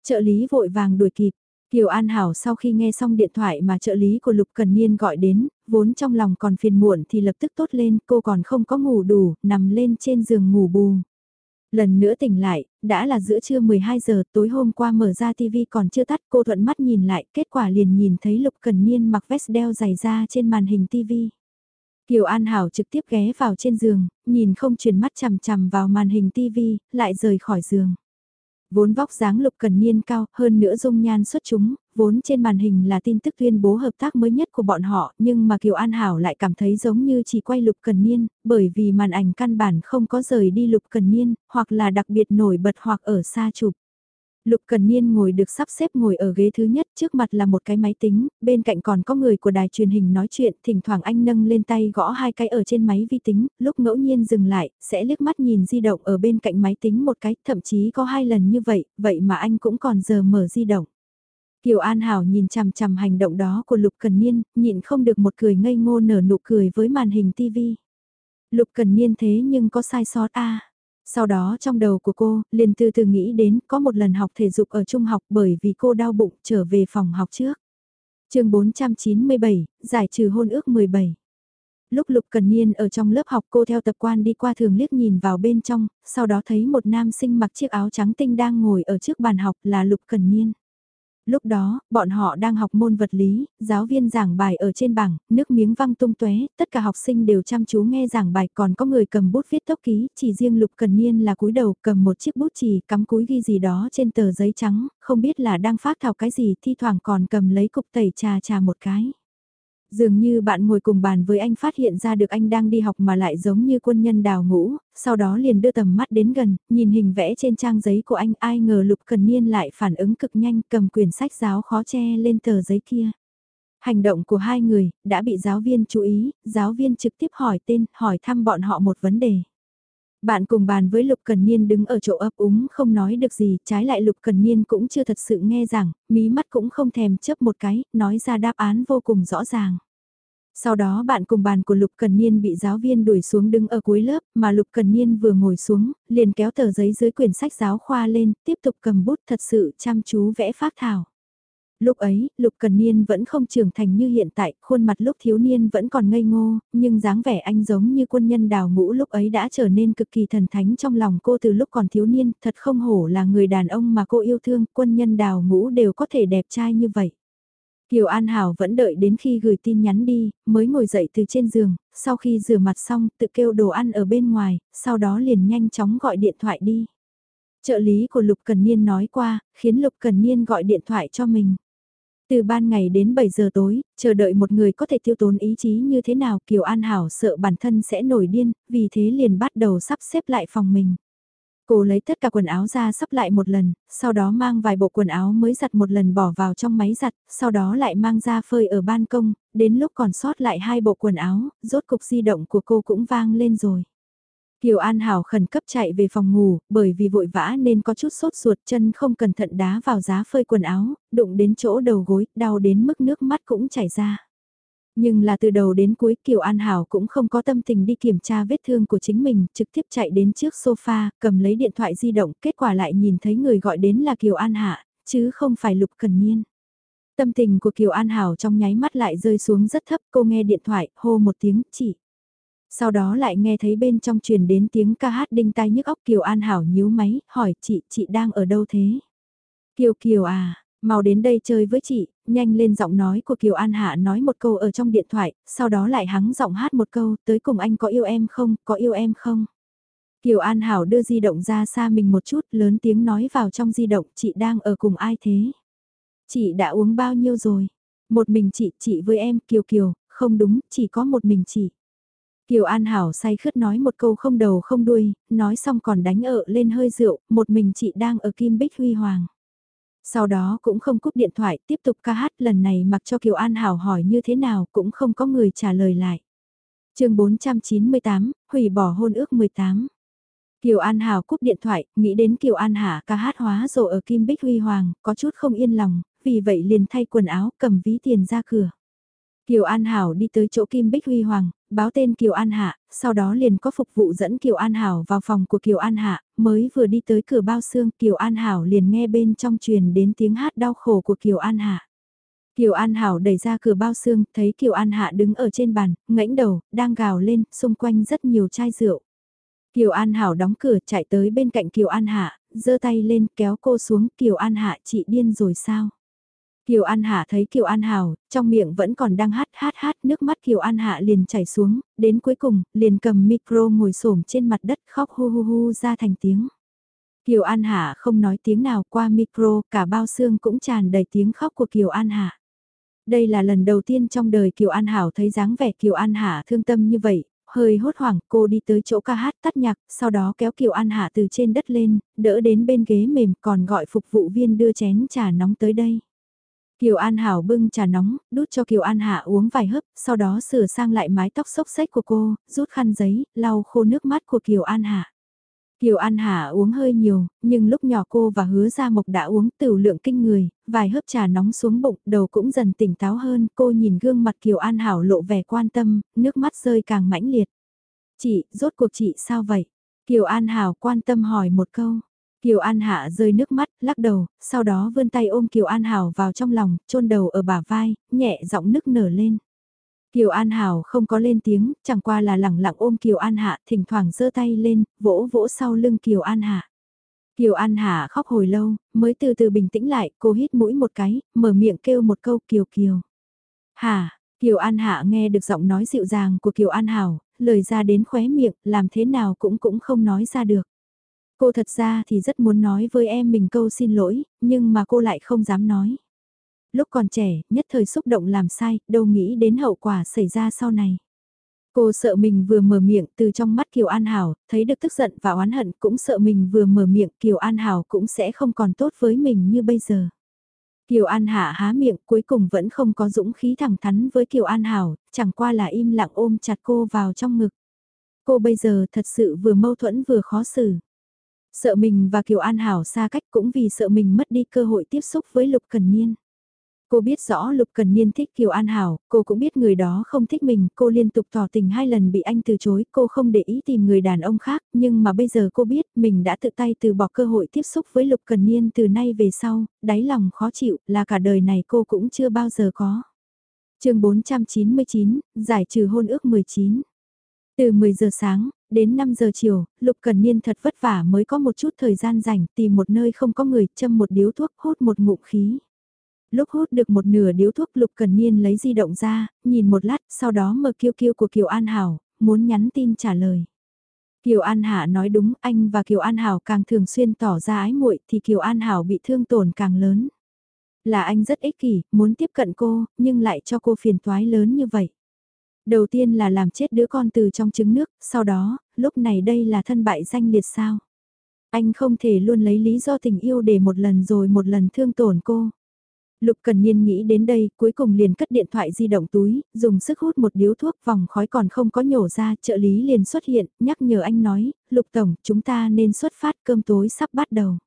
Trợ lý vội vàng đuổi kịp, Kiều An Hảo sau khi nghe xong điện thoại mà trợ lý của Lục Cần Niên gọi đến, vốn trong lòng còn phiền muộn thì lập tức tốt lên, cô còn không có ngủ đủ, nằm lên trên giường ngủ bù. Lần nữa tỉnh lại, đã là giữa trưa 12 giờ tối hôm qua mở ra TV còn chưa tắt cô thuận mắt nhìn lại, kết quả liền nhìn thấy Lục Cần Niên mặc vest đeo giày ra trên màn hình TV. Kiều An Hảo trực tiếp ghé vào trên giường, nhìn không chuyển mắt chằm chằm vào màn hình TV, lại rời khỏi giường. Vốn vóc dáng Lục Cần Niên cao, hơn nữa dung nhan xuất chúng, vốn trên màn hình là tin tức tuyên bố hợp tác mới nhất của bọn họ, nhưng mà Kiều An Hảo lại cảm thấy giống như chỉ quay Lục Cần Niên, bởi vì màn ảnh căn bản không có rời đi Lục Cần Niên, hoặc là đặc biệt nổi bật hoặc ở xa chụp. Lục Cần Niên ngồi được sắp xếp ngồi ở ghế thứ nhất, trước mặt là một cái máy tính, bên cạnh còn có người của đài truyền hình nói chuyện, thỉnh thoảng anh nâng lên tay gõ hai cái ở trên máy vi tính, lúc ngẫu nhiên dừng lại, sẽ liếc mắt nhìn di động ở bên cạnh máy tính một cái, thậm chí có hai lần như vậy, vậy mà anh cũng còn giờ mở di động. Kiều An Hảo nhìn chằm chằm hành động đó của Lục Cần Niên, nhịn không được một cười ngây ngô nở nụ cười với màn hình TV. Lục Cần Niên thế nhưng có sai sót a sau đó trong đầu của cô, liền từ từ nghĩ đến có một lần học thể dục ở trung học bởi vì cô đau bụng trở về phòng học trước. chương 497, giải trừ hôn ước 17. Lúc Lục Cần Niên ở trong lớp học cô theo tập quan đi qua thường liếc nhìn vào bên trong, sau đó thấy một nam sinh mặc chiếc áo trắng tinh đang ngồi ở trước bàn học là Lục Cần Niên. Lúc đó, bọn họ đang học môn vật lý, giáo viên giảng bài ở trên bảng, nước miếng văng tung tóe, tất cả học sinh đều chăm chú nghe giảng bài, còn có người cầm bút viết tốc ký, chỉ riêng Lục Cần Niên là cúi đầu cầm một chiếc bút chì cắm cúi ghi gì đó trên tờ giấy trắng, không biết là đang phát thảo cái gì, thi thoảng còn cầm lấy cục tẩy trà trà một cái. Dường như bạn ngồi cùng bàn với anh phát hiện ra được anh đang đi học mà lại giống như quân nhân đào ngũ, sau đó liền đưa tầm mắt đến gần, nhìn hình vẽ trên trang giấy của anh ai ngờ Lục Cần Niên lại phản ứng cực nhanh cầm quyển sách giáo khó che lên tờ giấy kia. Hành động của hai người đã bị giáo viên chú ý, giáo viên trực tiếp hỏi tên, hỏi thăm bọn họ một vấn đề. Bạn cùng bàn với Lục Cần Niên đứng ở chỗ ấp úng không nói được gì, trái lại Lục Cần Niên cũng chưa thật sự nghe rằng, mí mắt cũng không thèm chớp một cái, nói ra đáp án vô cùng rõ ràng. Sau đó bạn cùng bàn của Lục Cần Niên bị giáo viên đuổi xuống đứng ở cuối lớp, mà Lục Cần Niên vừa ngồi xuống, liền kéo tờ giấy dưới quyển sách giáo khoa lên, tiếp tục cầm bút thật sự chăm chú vẽ phác thảo. Lúc ấy, Lục Cần Niên vẫn không trưởng thành như hiện tại, khuôn mặt lúc thiếu niên vẫn còn ngây ngô, nhưng dáng vẻ anh giống như quân nhân đào ngũ lúc ấy đã trở nên cực kỳ thần thánh trong lòng cô từ lúc còn thiếu niên, thật không hổ là người đàn ông mà cô yêu thương, quân nhân đào ngũ đều có thể đẹp trai như vậy. Kiều An Hảo vẫn đợi đến khi gửi tin nhắn đi, mới ngồi dậy từ trên giường, sau khi rửa mặt xong tự kêu đồ ăn ở bên ngoài, sau đó liền nhanh chóng gọi điện thoại đi. Trợ lý của Lục Cần Niên nói qua, khiến Lục Cần Niên gọi điện thoại cho mình. Từ ban ngày đến 7 giờ tối, chờ đợi một người có thể tiêu tốn ý chí như thế nào Kiều An Hảo sợ bản thân sẽ nổi điên, vì thế liền bắt đầu sắp xếp lại phòng mình. Cô lấy tất cả quần áo ra sắp lại một lần, sau đó mang vài bộ quần áo mới giặt một lần bỏ vào trong máy giặt, sau đó lại mang ra phơi ở ban công, đến lúc còn sót lại hai bộ quần áo, rốt cục di động của cô cũng vang lên rồi. Kiều An Hảo khẩn cấp chạy về phòng ngủ, bởi vì vội vã nên có chút sốt ruột chân không cẩn thận đá vào giá phơi quần áo, đụng đến chỗ đầu gối, đau đến mức nước mắt cũng chảy ra. Nhưng là từ đầu đến cuối Kiều An Hảo cũng không có tâm tình đi kiểm tra vết thương của chính mình, trực tiếp chạy đến trước sofa, cầm lấy điện thoại di động, kết quả lại nhìn thấy người gọi đến là Kiều An Hạ, chứ không phải Lục Cần Niên. Tâm tình của Kiều An Hảo trong nháy mắt lại rơi xuống rất thấp, cô nghe điện thoại, hô một tiếng, chỉ. Sau đó lại nghe thấy bên trong truyền đến tiếng ca hát đinh tai nhức óc Kiều An Hảo nhíu máy, hỏi chị, chị đang ở đâu thế? Kiều Kiều à, mau đến đây chơi với chị, nhanh lên giọng nói của Kiều An Hạ nói một câu ở trong điện thoại, sau đó lại hắng giọng hát một câu, tới cùng anh có yêu em không, có yêu em không? Kiều An Hảo đưa di động ra xa mình một chút, lớn tiếng nói vào trong di động, chị đang ở cùng ai thế? Chị đã uống bao nhiêu rồi? Một mình chị, chị với em, Kiều Kiều, không đúng, chỉ có một mình chị. Kiều An Hảo say khướt nói một câu không đầu không đuôi, nói xong còn đánh ợ lên hơi rượu, một mình chị đang ở Kim Bích Huy Hoàng. Sau đó cũng không cúp điện thoại, tiếp tục ca hát lần này mặc cho Kiều An Hảo hỏi như thế nào cũng không có người trả lời lại. chương 498, hủy bỏ hôn ước 18. Kiều An Hảo cúp điện thoại, nghĩ đến Kiều An Hạ ca hát hóa rộ ở Kim Bích Huy Hoàng, có chút không yên lòng, vì vậy liền thay quần áo cầm ví tiền ra cửa. Kiều An Hảo đi tới chỗ Kim Bích Huy Hoàng, báo tên Kiều An Hạ, sau đó liền có phục vụ dẫn Kiều An Hảo vào phòng của Kiều An Hạ, mới vừa đi tới cửa bao xương Kiều An Hảo liền nghe bên trong truyền đến tiếng hát đau khổ của Kiều An Hạ. Kiều An Hảo đẩy ra cửa bao xương, thấy Kiều An Hạ đứng ở trên bàn, ngẩng đầu, đang gào lên, xung quanh rất nhiều chai rượu. Kiều An Hảo đóng cửa chạy tới bên cạnh Kiều An Hạ, giơ tay lên kéo cô xuống, Kiều An Hạ chị điên rồi sao? Kiều An Hạ thấy Kiều An Hảo, trong miệng vẫn còn đang hát hát hát, nước mắt Kiều An Hạ liền chảy xuống, đến cuối cùng, liền cầm micro ngồi xổm trên mặt đất khóc hu hu hu ra thành tiếng. Kiều An Hạ không nói tiếng nào qua micro, cả bao xương cũng tràn đầy tiếng khóc của Kiều An Hạ. Đây là lần đầu tiên trong đời Kiều An Hảo thấy dáng vẻ Kiều An Hạ thương tâm như vậy, hơi hốt hoảng cô đi tới chỗ ca hát tắt nhạc, sau đó kéo Kiều An Hạ từ trên đất lên, đỡ đến bên ghế mềm còn gọi phục vụ viên đưa chén trà nóng tới đây. Kiều An Hảo bưng trà nóng, đút cho Kiều An Hạ uống vài hớp, sau đó sửa sang lại mái tóc xốc xếch của cô, rút khăn giấy, lau khô nước mắt của Kiều An Hạ. Kiều An Hạ uống hơi nhiều, nhưng lúc nhỏ cô và hứa ra mộc đã uống tử lượng kinh người, vài hớp trà nóng xuống bụng, đầu cũng dần tỉnh táo hơn, cô nhìn gương mặt Kiều An Hảo lộ vẻ quan tâm, nước mắt rơi càng mãnh liệt. Chị, rốt cuộc chị sao vậy? Kiều An Hảo quan tâm hỏi một câu. Kiều An Hạ rơi nước mắt, lắc đầu, sau đó vươn tay ôm Kiều An Hảo vào trong lòng, chôn đầu ở bả vai, nhẹ giọng nức nở lên. Kiều An Hảo không có lên tiếng, chẳng qua là lẳng lặng ôm Kiều An Hạ, thỉnh thoảng giơ tay lên, vỗ vỗ sau lưng Kiều An Hạ. Kiều An Hạ khóc hồi lâu, mới từ từ bình tĩnh lại, cô hít mũi một cái, mở miệng kêu một câu Kiều Kiều. Hà, Kiều An Hạ nghe được giọng nói dịu dàng của Kiều An Hảo, lời ra đến khóe miệng, làm thế nào cũng cũng không nói ra được. Cô thật ra thì rất muốn nói với em mình câu xin lỗi, nhưng mà cô lại không dám nói. Lúc còn trẻ, nhất thời xúc động làm sai, đâu nghĩ đến hậu quả xảy ra sau này. Cô sợ mình vừa mở miệng từ trong mắt Kiều An Hảo, thấy được tức giận và oán hận cũng sợ mình vừa mở miệng Kiều An Hảo cũng sẽ không còn tốt với mình như bây giờ. Kiều An Hạ há miệng cuối cùng vẫn không có dũng khí thẳng thắn với Kiều An Hảo, chẳng qua là im lặng ôm chặt cô vào trong ngực. Cô bây giờ thật sự vừa mâu thuẫn vừa khó xử. Sợ mình và Kiều An Hảo xa cách cũng vì sợ mình mất đi cơ hội tiếp xúc với Lục Cần Niên. Cô biết rõ Lục Cần Niên thích Kiều An Hảo, cô cũng biết người đó không thích mình, cô liên tục tỏ tình hai lần bị anh từ chối, cô không để ý tìm người đàn ông khác, nhưng mà bây giờ cô biết mình đã tự tay từ bỏ cơ hội tiếp xúc với Lục Cần Niên từ nay về sau, đáy lòng khó chịu là cả đời này cô cũng chưa bao giờ có. chương 499, giải trừ hôn ước 19. Từ 10 giờ sáng, đến 5 giờ chiều, Lục Cần Niên thật vất vả mới có một chút thời gian rảnh tìm một nơi không có người châm một điếu thuốc hút một ngụm khí. Lúc hút được một nửa điếu thuốc Lục Cần Niên lấy di động ra, nhìn một lát, sau đó mở kêu kêu của Kiều An Hảo, muốn nhắn tin trả lời. Kiều An Hạ nói đúng, anh và Kiều An Hảo càng thường xuyên tỏ ra ái muội thì Kiều An Hảo bị thương tổn càng lớn. Là anh rất ích kỷ, muốn tiếp cận cô, nhưng lại cho cô phiền toái lớn như vậy. Đầu tiên là làm chết đứa con từ trong trứng nước, sau đó, lúc này đây là thân bại danh liệt sao. Anh không thể luôn lấy lý do tình yêu để một lần rồi một lần thương tổn cô. Lục Cần Niên nghĩ đến đây, cuối cùng liền cất điện thoại di động túi, dùng sức hút một điếu thuốc vòng khói còn không có nhổ ra, trợ lý liền xuất hiện, nhắc nhở anh nói, Lục Tổng, chúng ta nên xuất phát cơm tối sắp bắt đầu.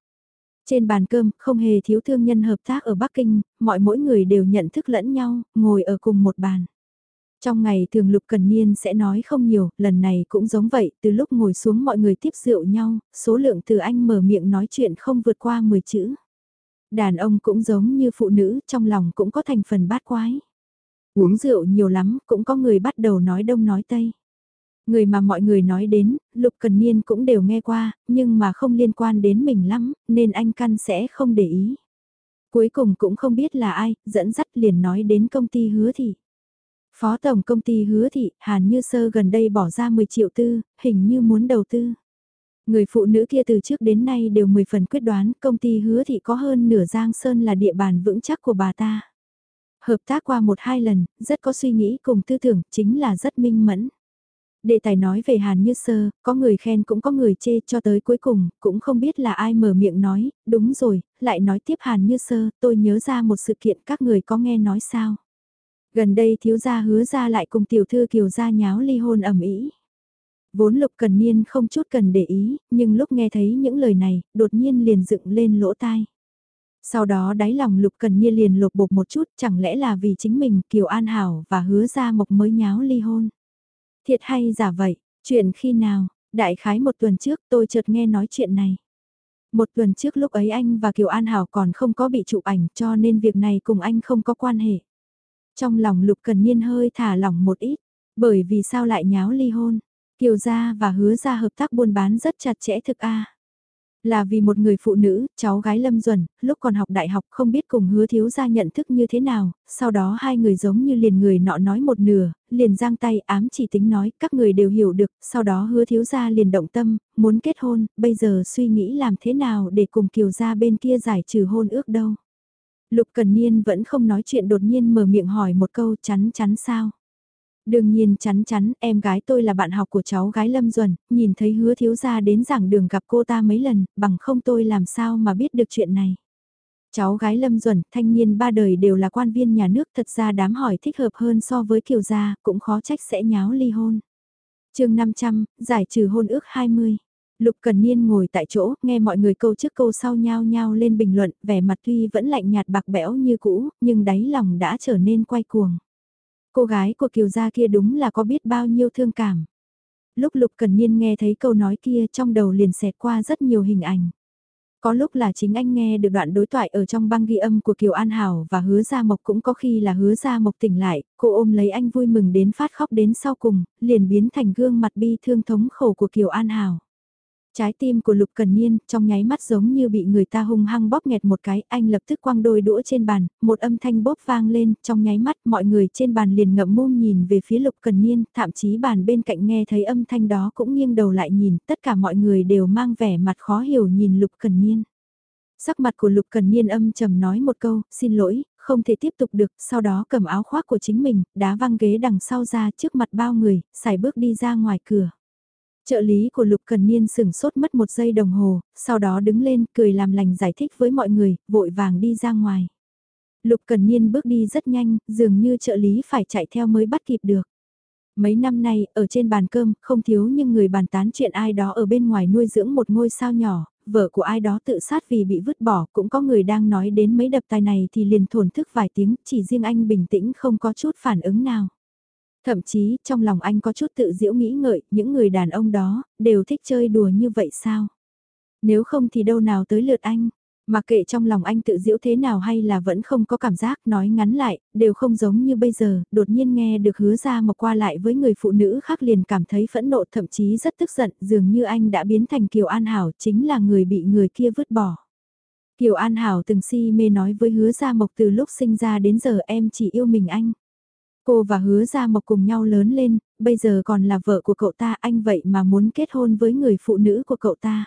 Trên bàn cơm, không hề thiếu thương nhân hợp tác ở Bắc Kinh, mọi mỗi người đều nhận thức lẫn nhau, ngồi ở cùng một bàn. Trong ngày thường Lục Cần Niên sẽ nói không nhiều, lần này cũng giống vậy, từ lúc ngồi xuống mọi người tiếp rượu nhau, số lượng từ anh mở miệng nói chuyện không vượt qua 10 chữ. Đàn ông cũng giống như phụ nữ, trong lòng cũng có thành phần bát quái. Uống rượu nhiều lắm, cũng có người bắt đầu nói đông nói tây. Người mà mọi người nói đến, Lục Cần Niên cũng đều nghe qua, nhưng mà không liên quan đến mình lắm, nên anh căn sẽ không để ý. Cuối cùng cũng không biết là ai, dẫn dắt liền nói đến công ty hứa thì Phó tổng công ty hứa thị, Hàn Như Sơ gần đây bỏ ra 10 triệu tư, hình như muốn đầu tư. Người phụ nữ kia từ trước đến nay đều 10 phần quyết đoán, công ty hứa thị có hơn nửa Giang Sơn là địa bàn vững chắc của bà ta. Hợp tác qua một hai lần, rất có suy nghĩ cùng tư tưởng, chính là rất minh mẫn. Đệ tài nói về Hàn Như Sơ, có người khen cũng có người chê cho tới cuối cùng, cũng không biết là ai mở miệng nói, đúng rồi, lại nói tiếp Hàn Như Sơ, tôi nhớ ra một sự kiện các người có nghe nói sao. Gần đây thiếu gia hứa ra lại cùng tiểu thư kiều gia nháo ly hôn ẩm ý. Vốn Lục Cần Niên không chút cần để ý, nhưng lúc nghe thấy những lời này, đột nhiên liền dựng lên lỗ tai. Sau đó đáy lòng Lục Cần Niên liền lột bột một chút, chẳng lẽ là vì chính mình Kiều An Hảo và hứa ra mộc mới nháo ly hôn. Thiệt hay giả vậy, chuyện khi nào, đại khái một tuần trước tôi chợt nghe nói chuyện này. Một tuần trước lúc ấy anh và Kiều An Hảo còn không có bị chụp ảnh cho nên việc này cùng anh không có quan hệ. Trong lòng Lục Cần Niên hơi thả lỏng một ít, bởi vì sao lại nháo ly hôn. Kiều gia và hứa gia hợp tác buôn bán rất chặt chẽ thực a. Là vì một người phụ nữ, cháu gái Lâm Duẩn, lúc còn học đại học không biết cùng hứa thiếu gia nhận thức như thế nào, sau đó hai người giống như liền người nọ nói một nửa, liền giang tay ám chỉ tính nói, các người đều hiểu được, sau đó hứa thiếu gia liền động tâm, muốn kết hôn, bây giờ suy nghĩ làm thế nào để cùng kiều gia bên kia giải trừ hôn ước đâu. Lục Cần Niên vẫn không nói chuyện đột nhiên mở miệng hỏi một câu chắn chắn sao. Đương nhiên chắn chắn, em gái tôi là bạn học của cháu gái Lâm Duẩn, nhìn thấy hứa thiếu gia đến giảng đường gặp cô ta mấy lần, bằng không tôi làm sao mà biết được chuyện này. Cháu gái Lâm Duẩn, thanh niên ba đời đều là quan viên nhà nước thật ra đám hỏi thích hợp hơn so với kiều gia, cũng khó trách sẽ nháo ly hôn. chương 500, giải trừ hôn ước 20. Lục Cần Niên ngồi tại chỗ, nghe mọi người câu trước câu sau nhau nhau lên bình luận, vẻ mặt tuy vẫn lạnh nhạt bạc bẽo như cũ, nhưng đáy lòng đã trở nên quay cuồng. Cô gái của Kiều Gia kia đúng là có biết bao nhiêu thương cảm. Lúc Lục Cần Niên nghe thấy câu nói kia trong đầu liền xẹt qua rất nhiều hình ảnh. Có lúc là chính anh nghe được đoạn đối thoại ở trong băng ghi âm của Kiều An Hảo và hứa Gia Mộc cũng có khi là hứa Gia Mộc tỉnh lại, cô ôm lấy anh vui mừng đến phát khóc đến sau cùng, liền biến thành gương mặt bi thương thống khổ của Kiều An Hảo. Trái tim của Lục Cần Niên trong nháy mắt giống như bị người ta hung hăng bóp nghẹt một cái, anh lập tức quăng đôi đũa trên bàn, một âm thanh bóp vang lên, trong nháy mắt mọi người trên bàn liền ngậm mồm nhìn về phía Lục Cần Niên, thậm chí bàn bên cạnh nghe thấy âm thanh đó cũng nghiêng đầu lại nhìn, tất cả mọi người đều mang vẻ mặt khó hiểu nhìn Lục Cần Niên. Sắc mặt của Lục Cần Niên âm trầm nói một câu, xin lỗi, không thể tiếp tục được, sau đó cầm áo khoác của chính mình, đá văng ghế đằng sau ra trước mặt bao người, xài bước đi ra ngoài cửa. Trợ lý của Lục Cần Niên sửng sốt mất một giây đồng hồ, sau đó đứng lên cười làm lành giải thích với mọi người, vội vàng đi ra ngoài. Lục Cần Niên bước đi rất nhanh, dường như trợ lý phải chạy theo mới bắt kịp được. Mấy năm nay, ở trên bàn cơm, không thiếu nhưng người bàn tán chuyện ai đó ở bên ngoài nuôi dưỡng một ngôi sao nhỏ, vợ của ai đó tự sát vì bị vứt bỏ, cũng có người đang nói đến mấy đập tài này thì liền thổn thức vài tiếng, chỉ riêng anh bình tĩnh không có chút phản ứng nào. Thậm chí, trong lòng anh có chút tự diễu nghĩ ngợi, những người đàn ông đó, đều thích chơi đùa như vậy sao? Nếu không thì đâu nào tới lượt anh? Mà kệ trong lòng anh tự diễu thế nào hay là vẫn không có cảm giác nói ngắn lại, đều không giống như bây giờ, đột nhiên nghe được hứa ra mà qua lại với người phụ nữ khác liền cảm thấy phẫn nộ thậm chí rất tức giận, dường như anh đã biến thành Kiều An Hảo chính là người bị người kia vứt bỏ. Kiều An Hảo từng si mê nói với hứa ra mộc từ lúc sinh ra đến giờ em chỉ yêu mình anh. Cô và hứa ra mộc cùng nhau lớn lên, bây giờ còn là vợ của cậu ta anh vậy mà muốn kết hôn với người phụ nữ của cậu ta.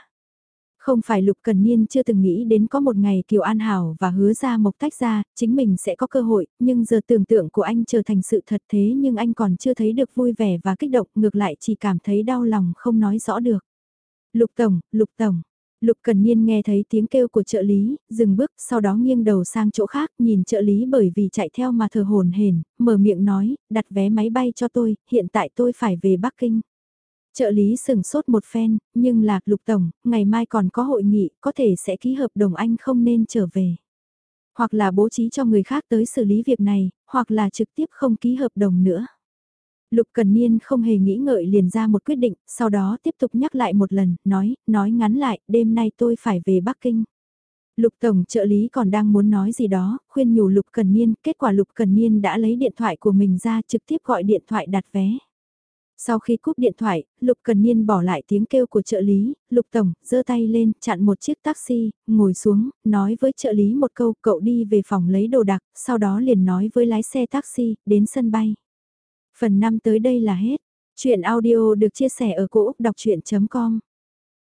Không phải Lục Cần Niên chưa từng nghĩ đến có một ngày Kiều An Hảo và hứa ra mộc tách ra, chính mình sẽ có cơ hội, nhưng giờ tưởng tượng của anh trở thành sự thật thế nhưng anh còn chưa thấy được vui vẻ và kích động, ngược lại chỉ cảm thấy đau lòng không nói rõ được. Lục Tổng, Lục Tổng, Lục Cần Niên nghe thấy tiếng kêu của trợ lý, dừng bước, sau đó nghiêng đầu sang chỗ khác, nhìn trợ lý bởi vì chạy theo mà thờ hồn hển, mở miệng nói, đặt vé máy bay cho tôi, hiện tại tôi phải về Bắc Kinh. Trợ lý sừng sốt một phen, nhưng là, Lục Tổng, ngày mai còn có hội nghị, có thể sẽ ký hợp đồng anh không nên trở về. Hoặc là bố trí cho người khác tới xử lý việc này, hoặc là trực tiếp không ký hợp đồng nữa. Lục Cần Niên không hề nghĩ ngợi liền ra một quyết định, sau đó tiếp tục nhắc lại một lần, nói, nói ngắn lại, đêm nay tôi phải về Bắc Kinh. Lục Tổng trợ lý còn đang muốn nói gì đó, khuyên nhủ Lục Cần Niên, kết quả Lục Cần Niên đã lấy điện thoại của mình ra trực tiếp gọi điện thoại đặt vé. Sau khi cúp điện thoại, Lục Cần Niên bỏ lại tiếng kêu của trợ lý, Lục Tổng, giơ tay lên, chặn một chiếc taxi, ngồi xuống, nói với trợ lý một câu, cậu đi về phòng lấy đồ đặc, sau đó liền nói với lái xe taxi, đến sân bay. Phần 5 tới đây là hết. Chuyện audio được chia sẻ ở cỗ đọc chuyện.com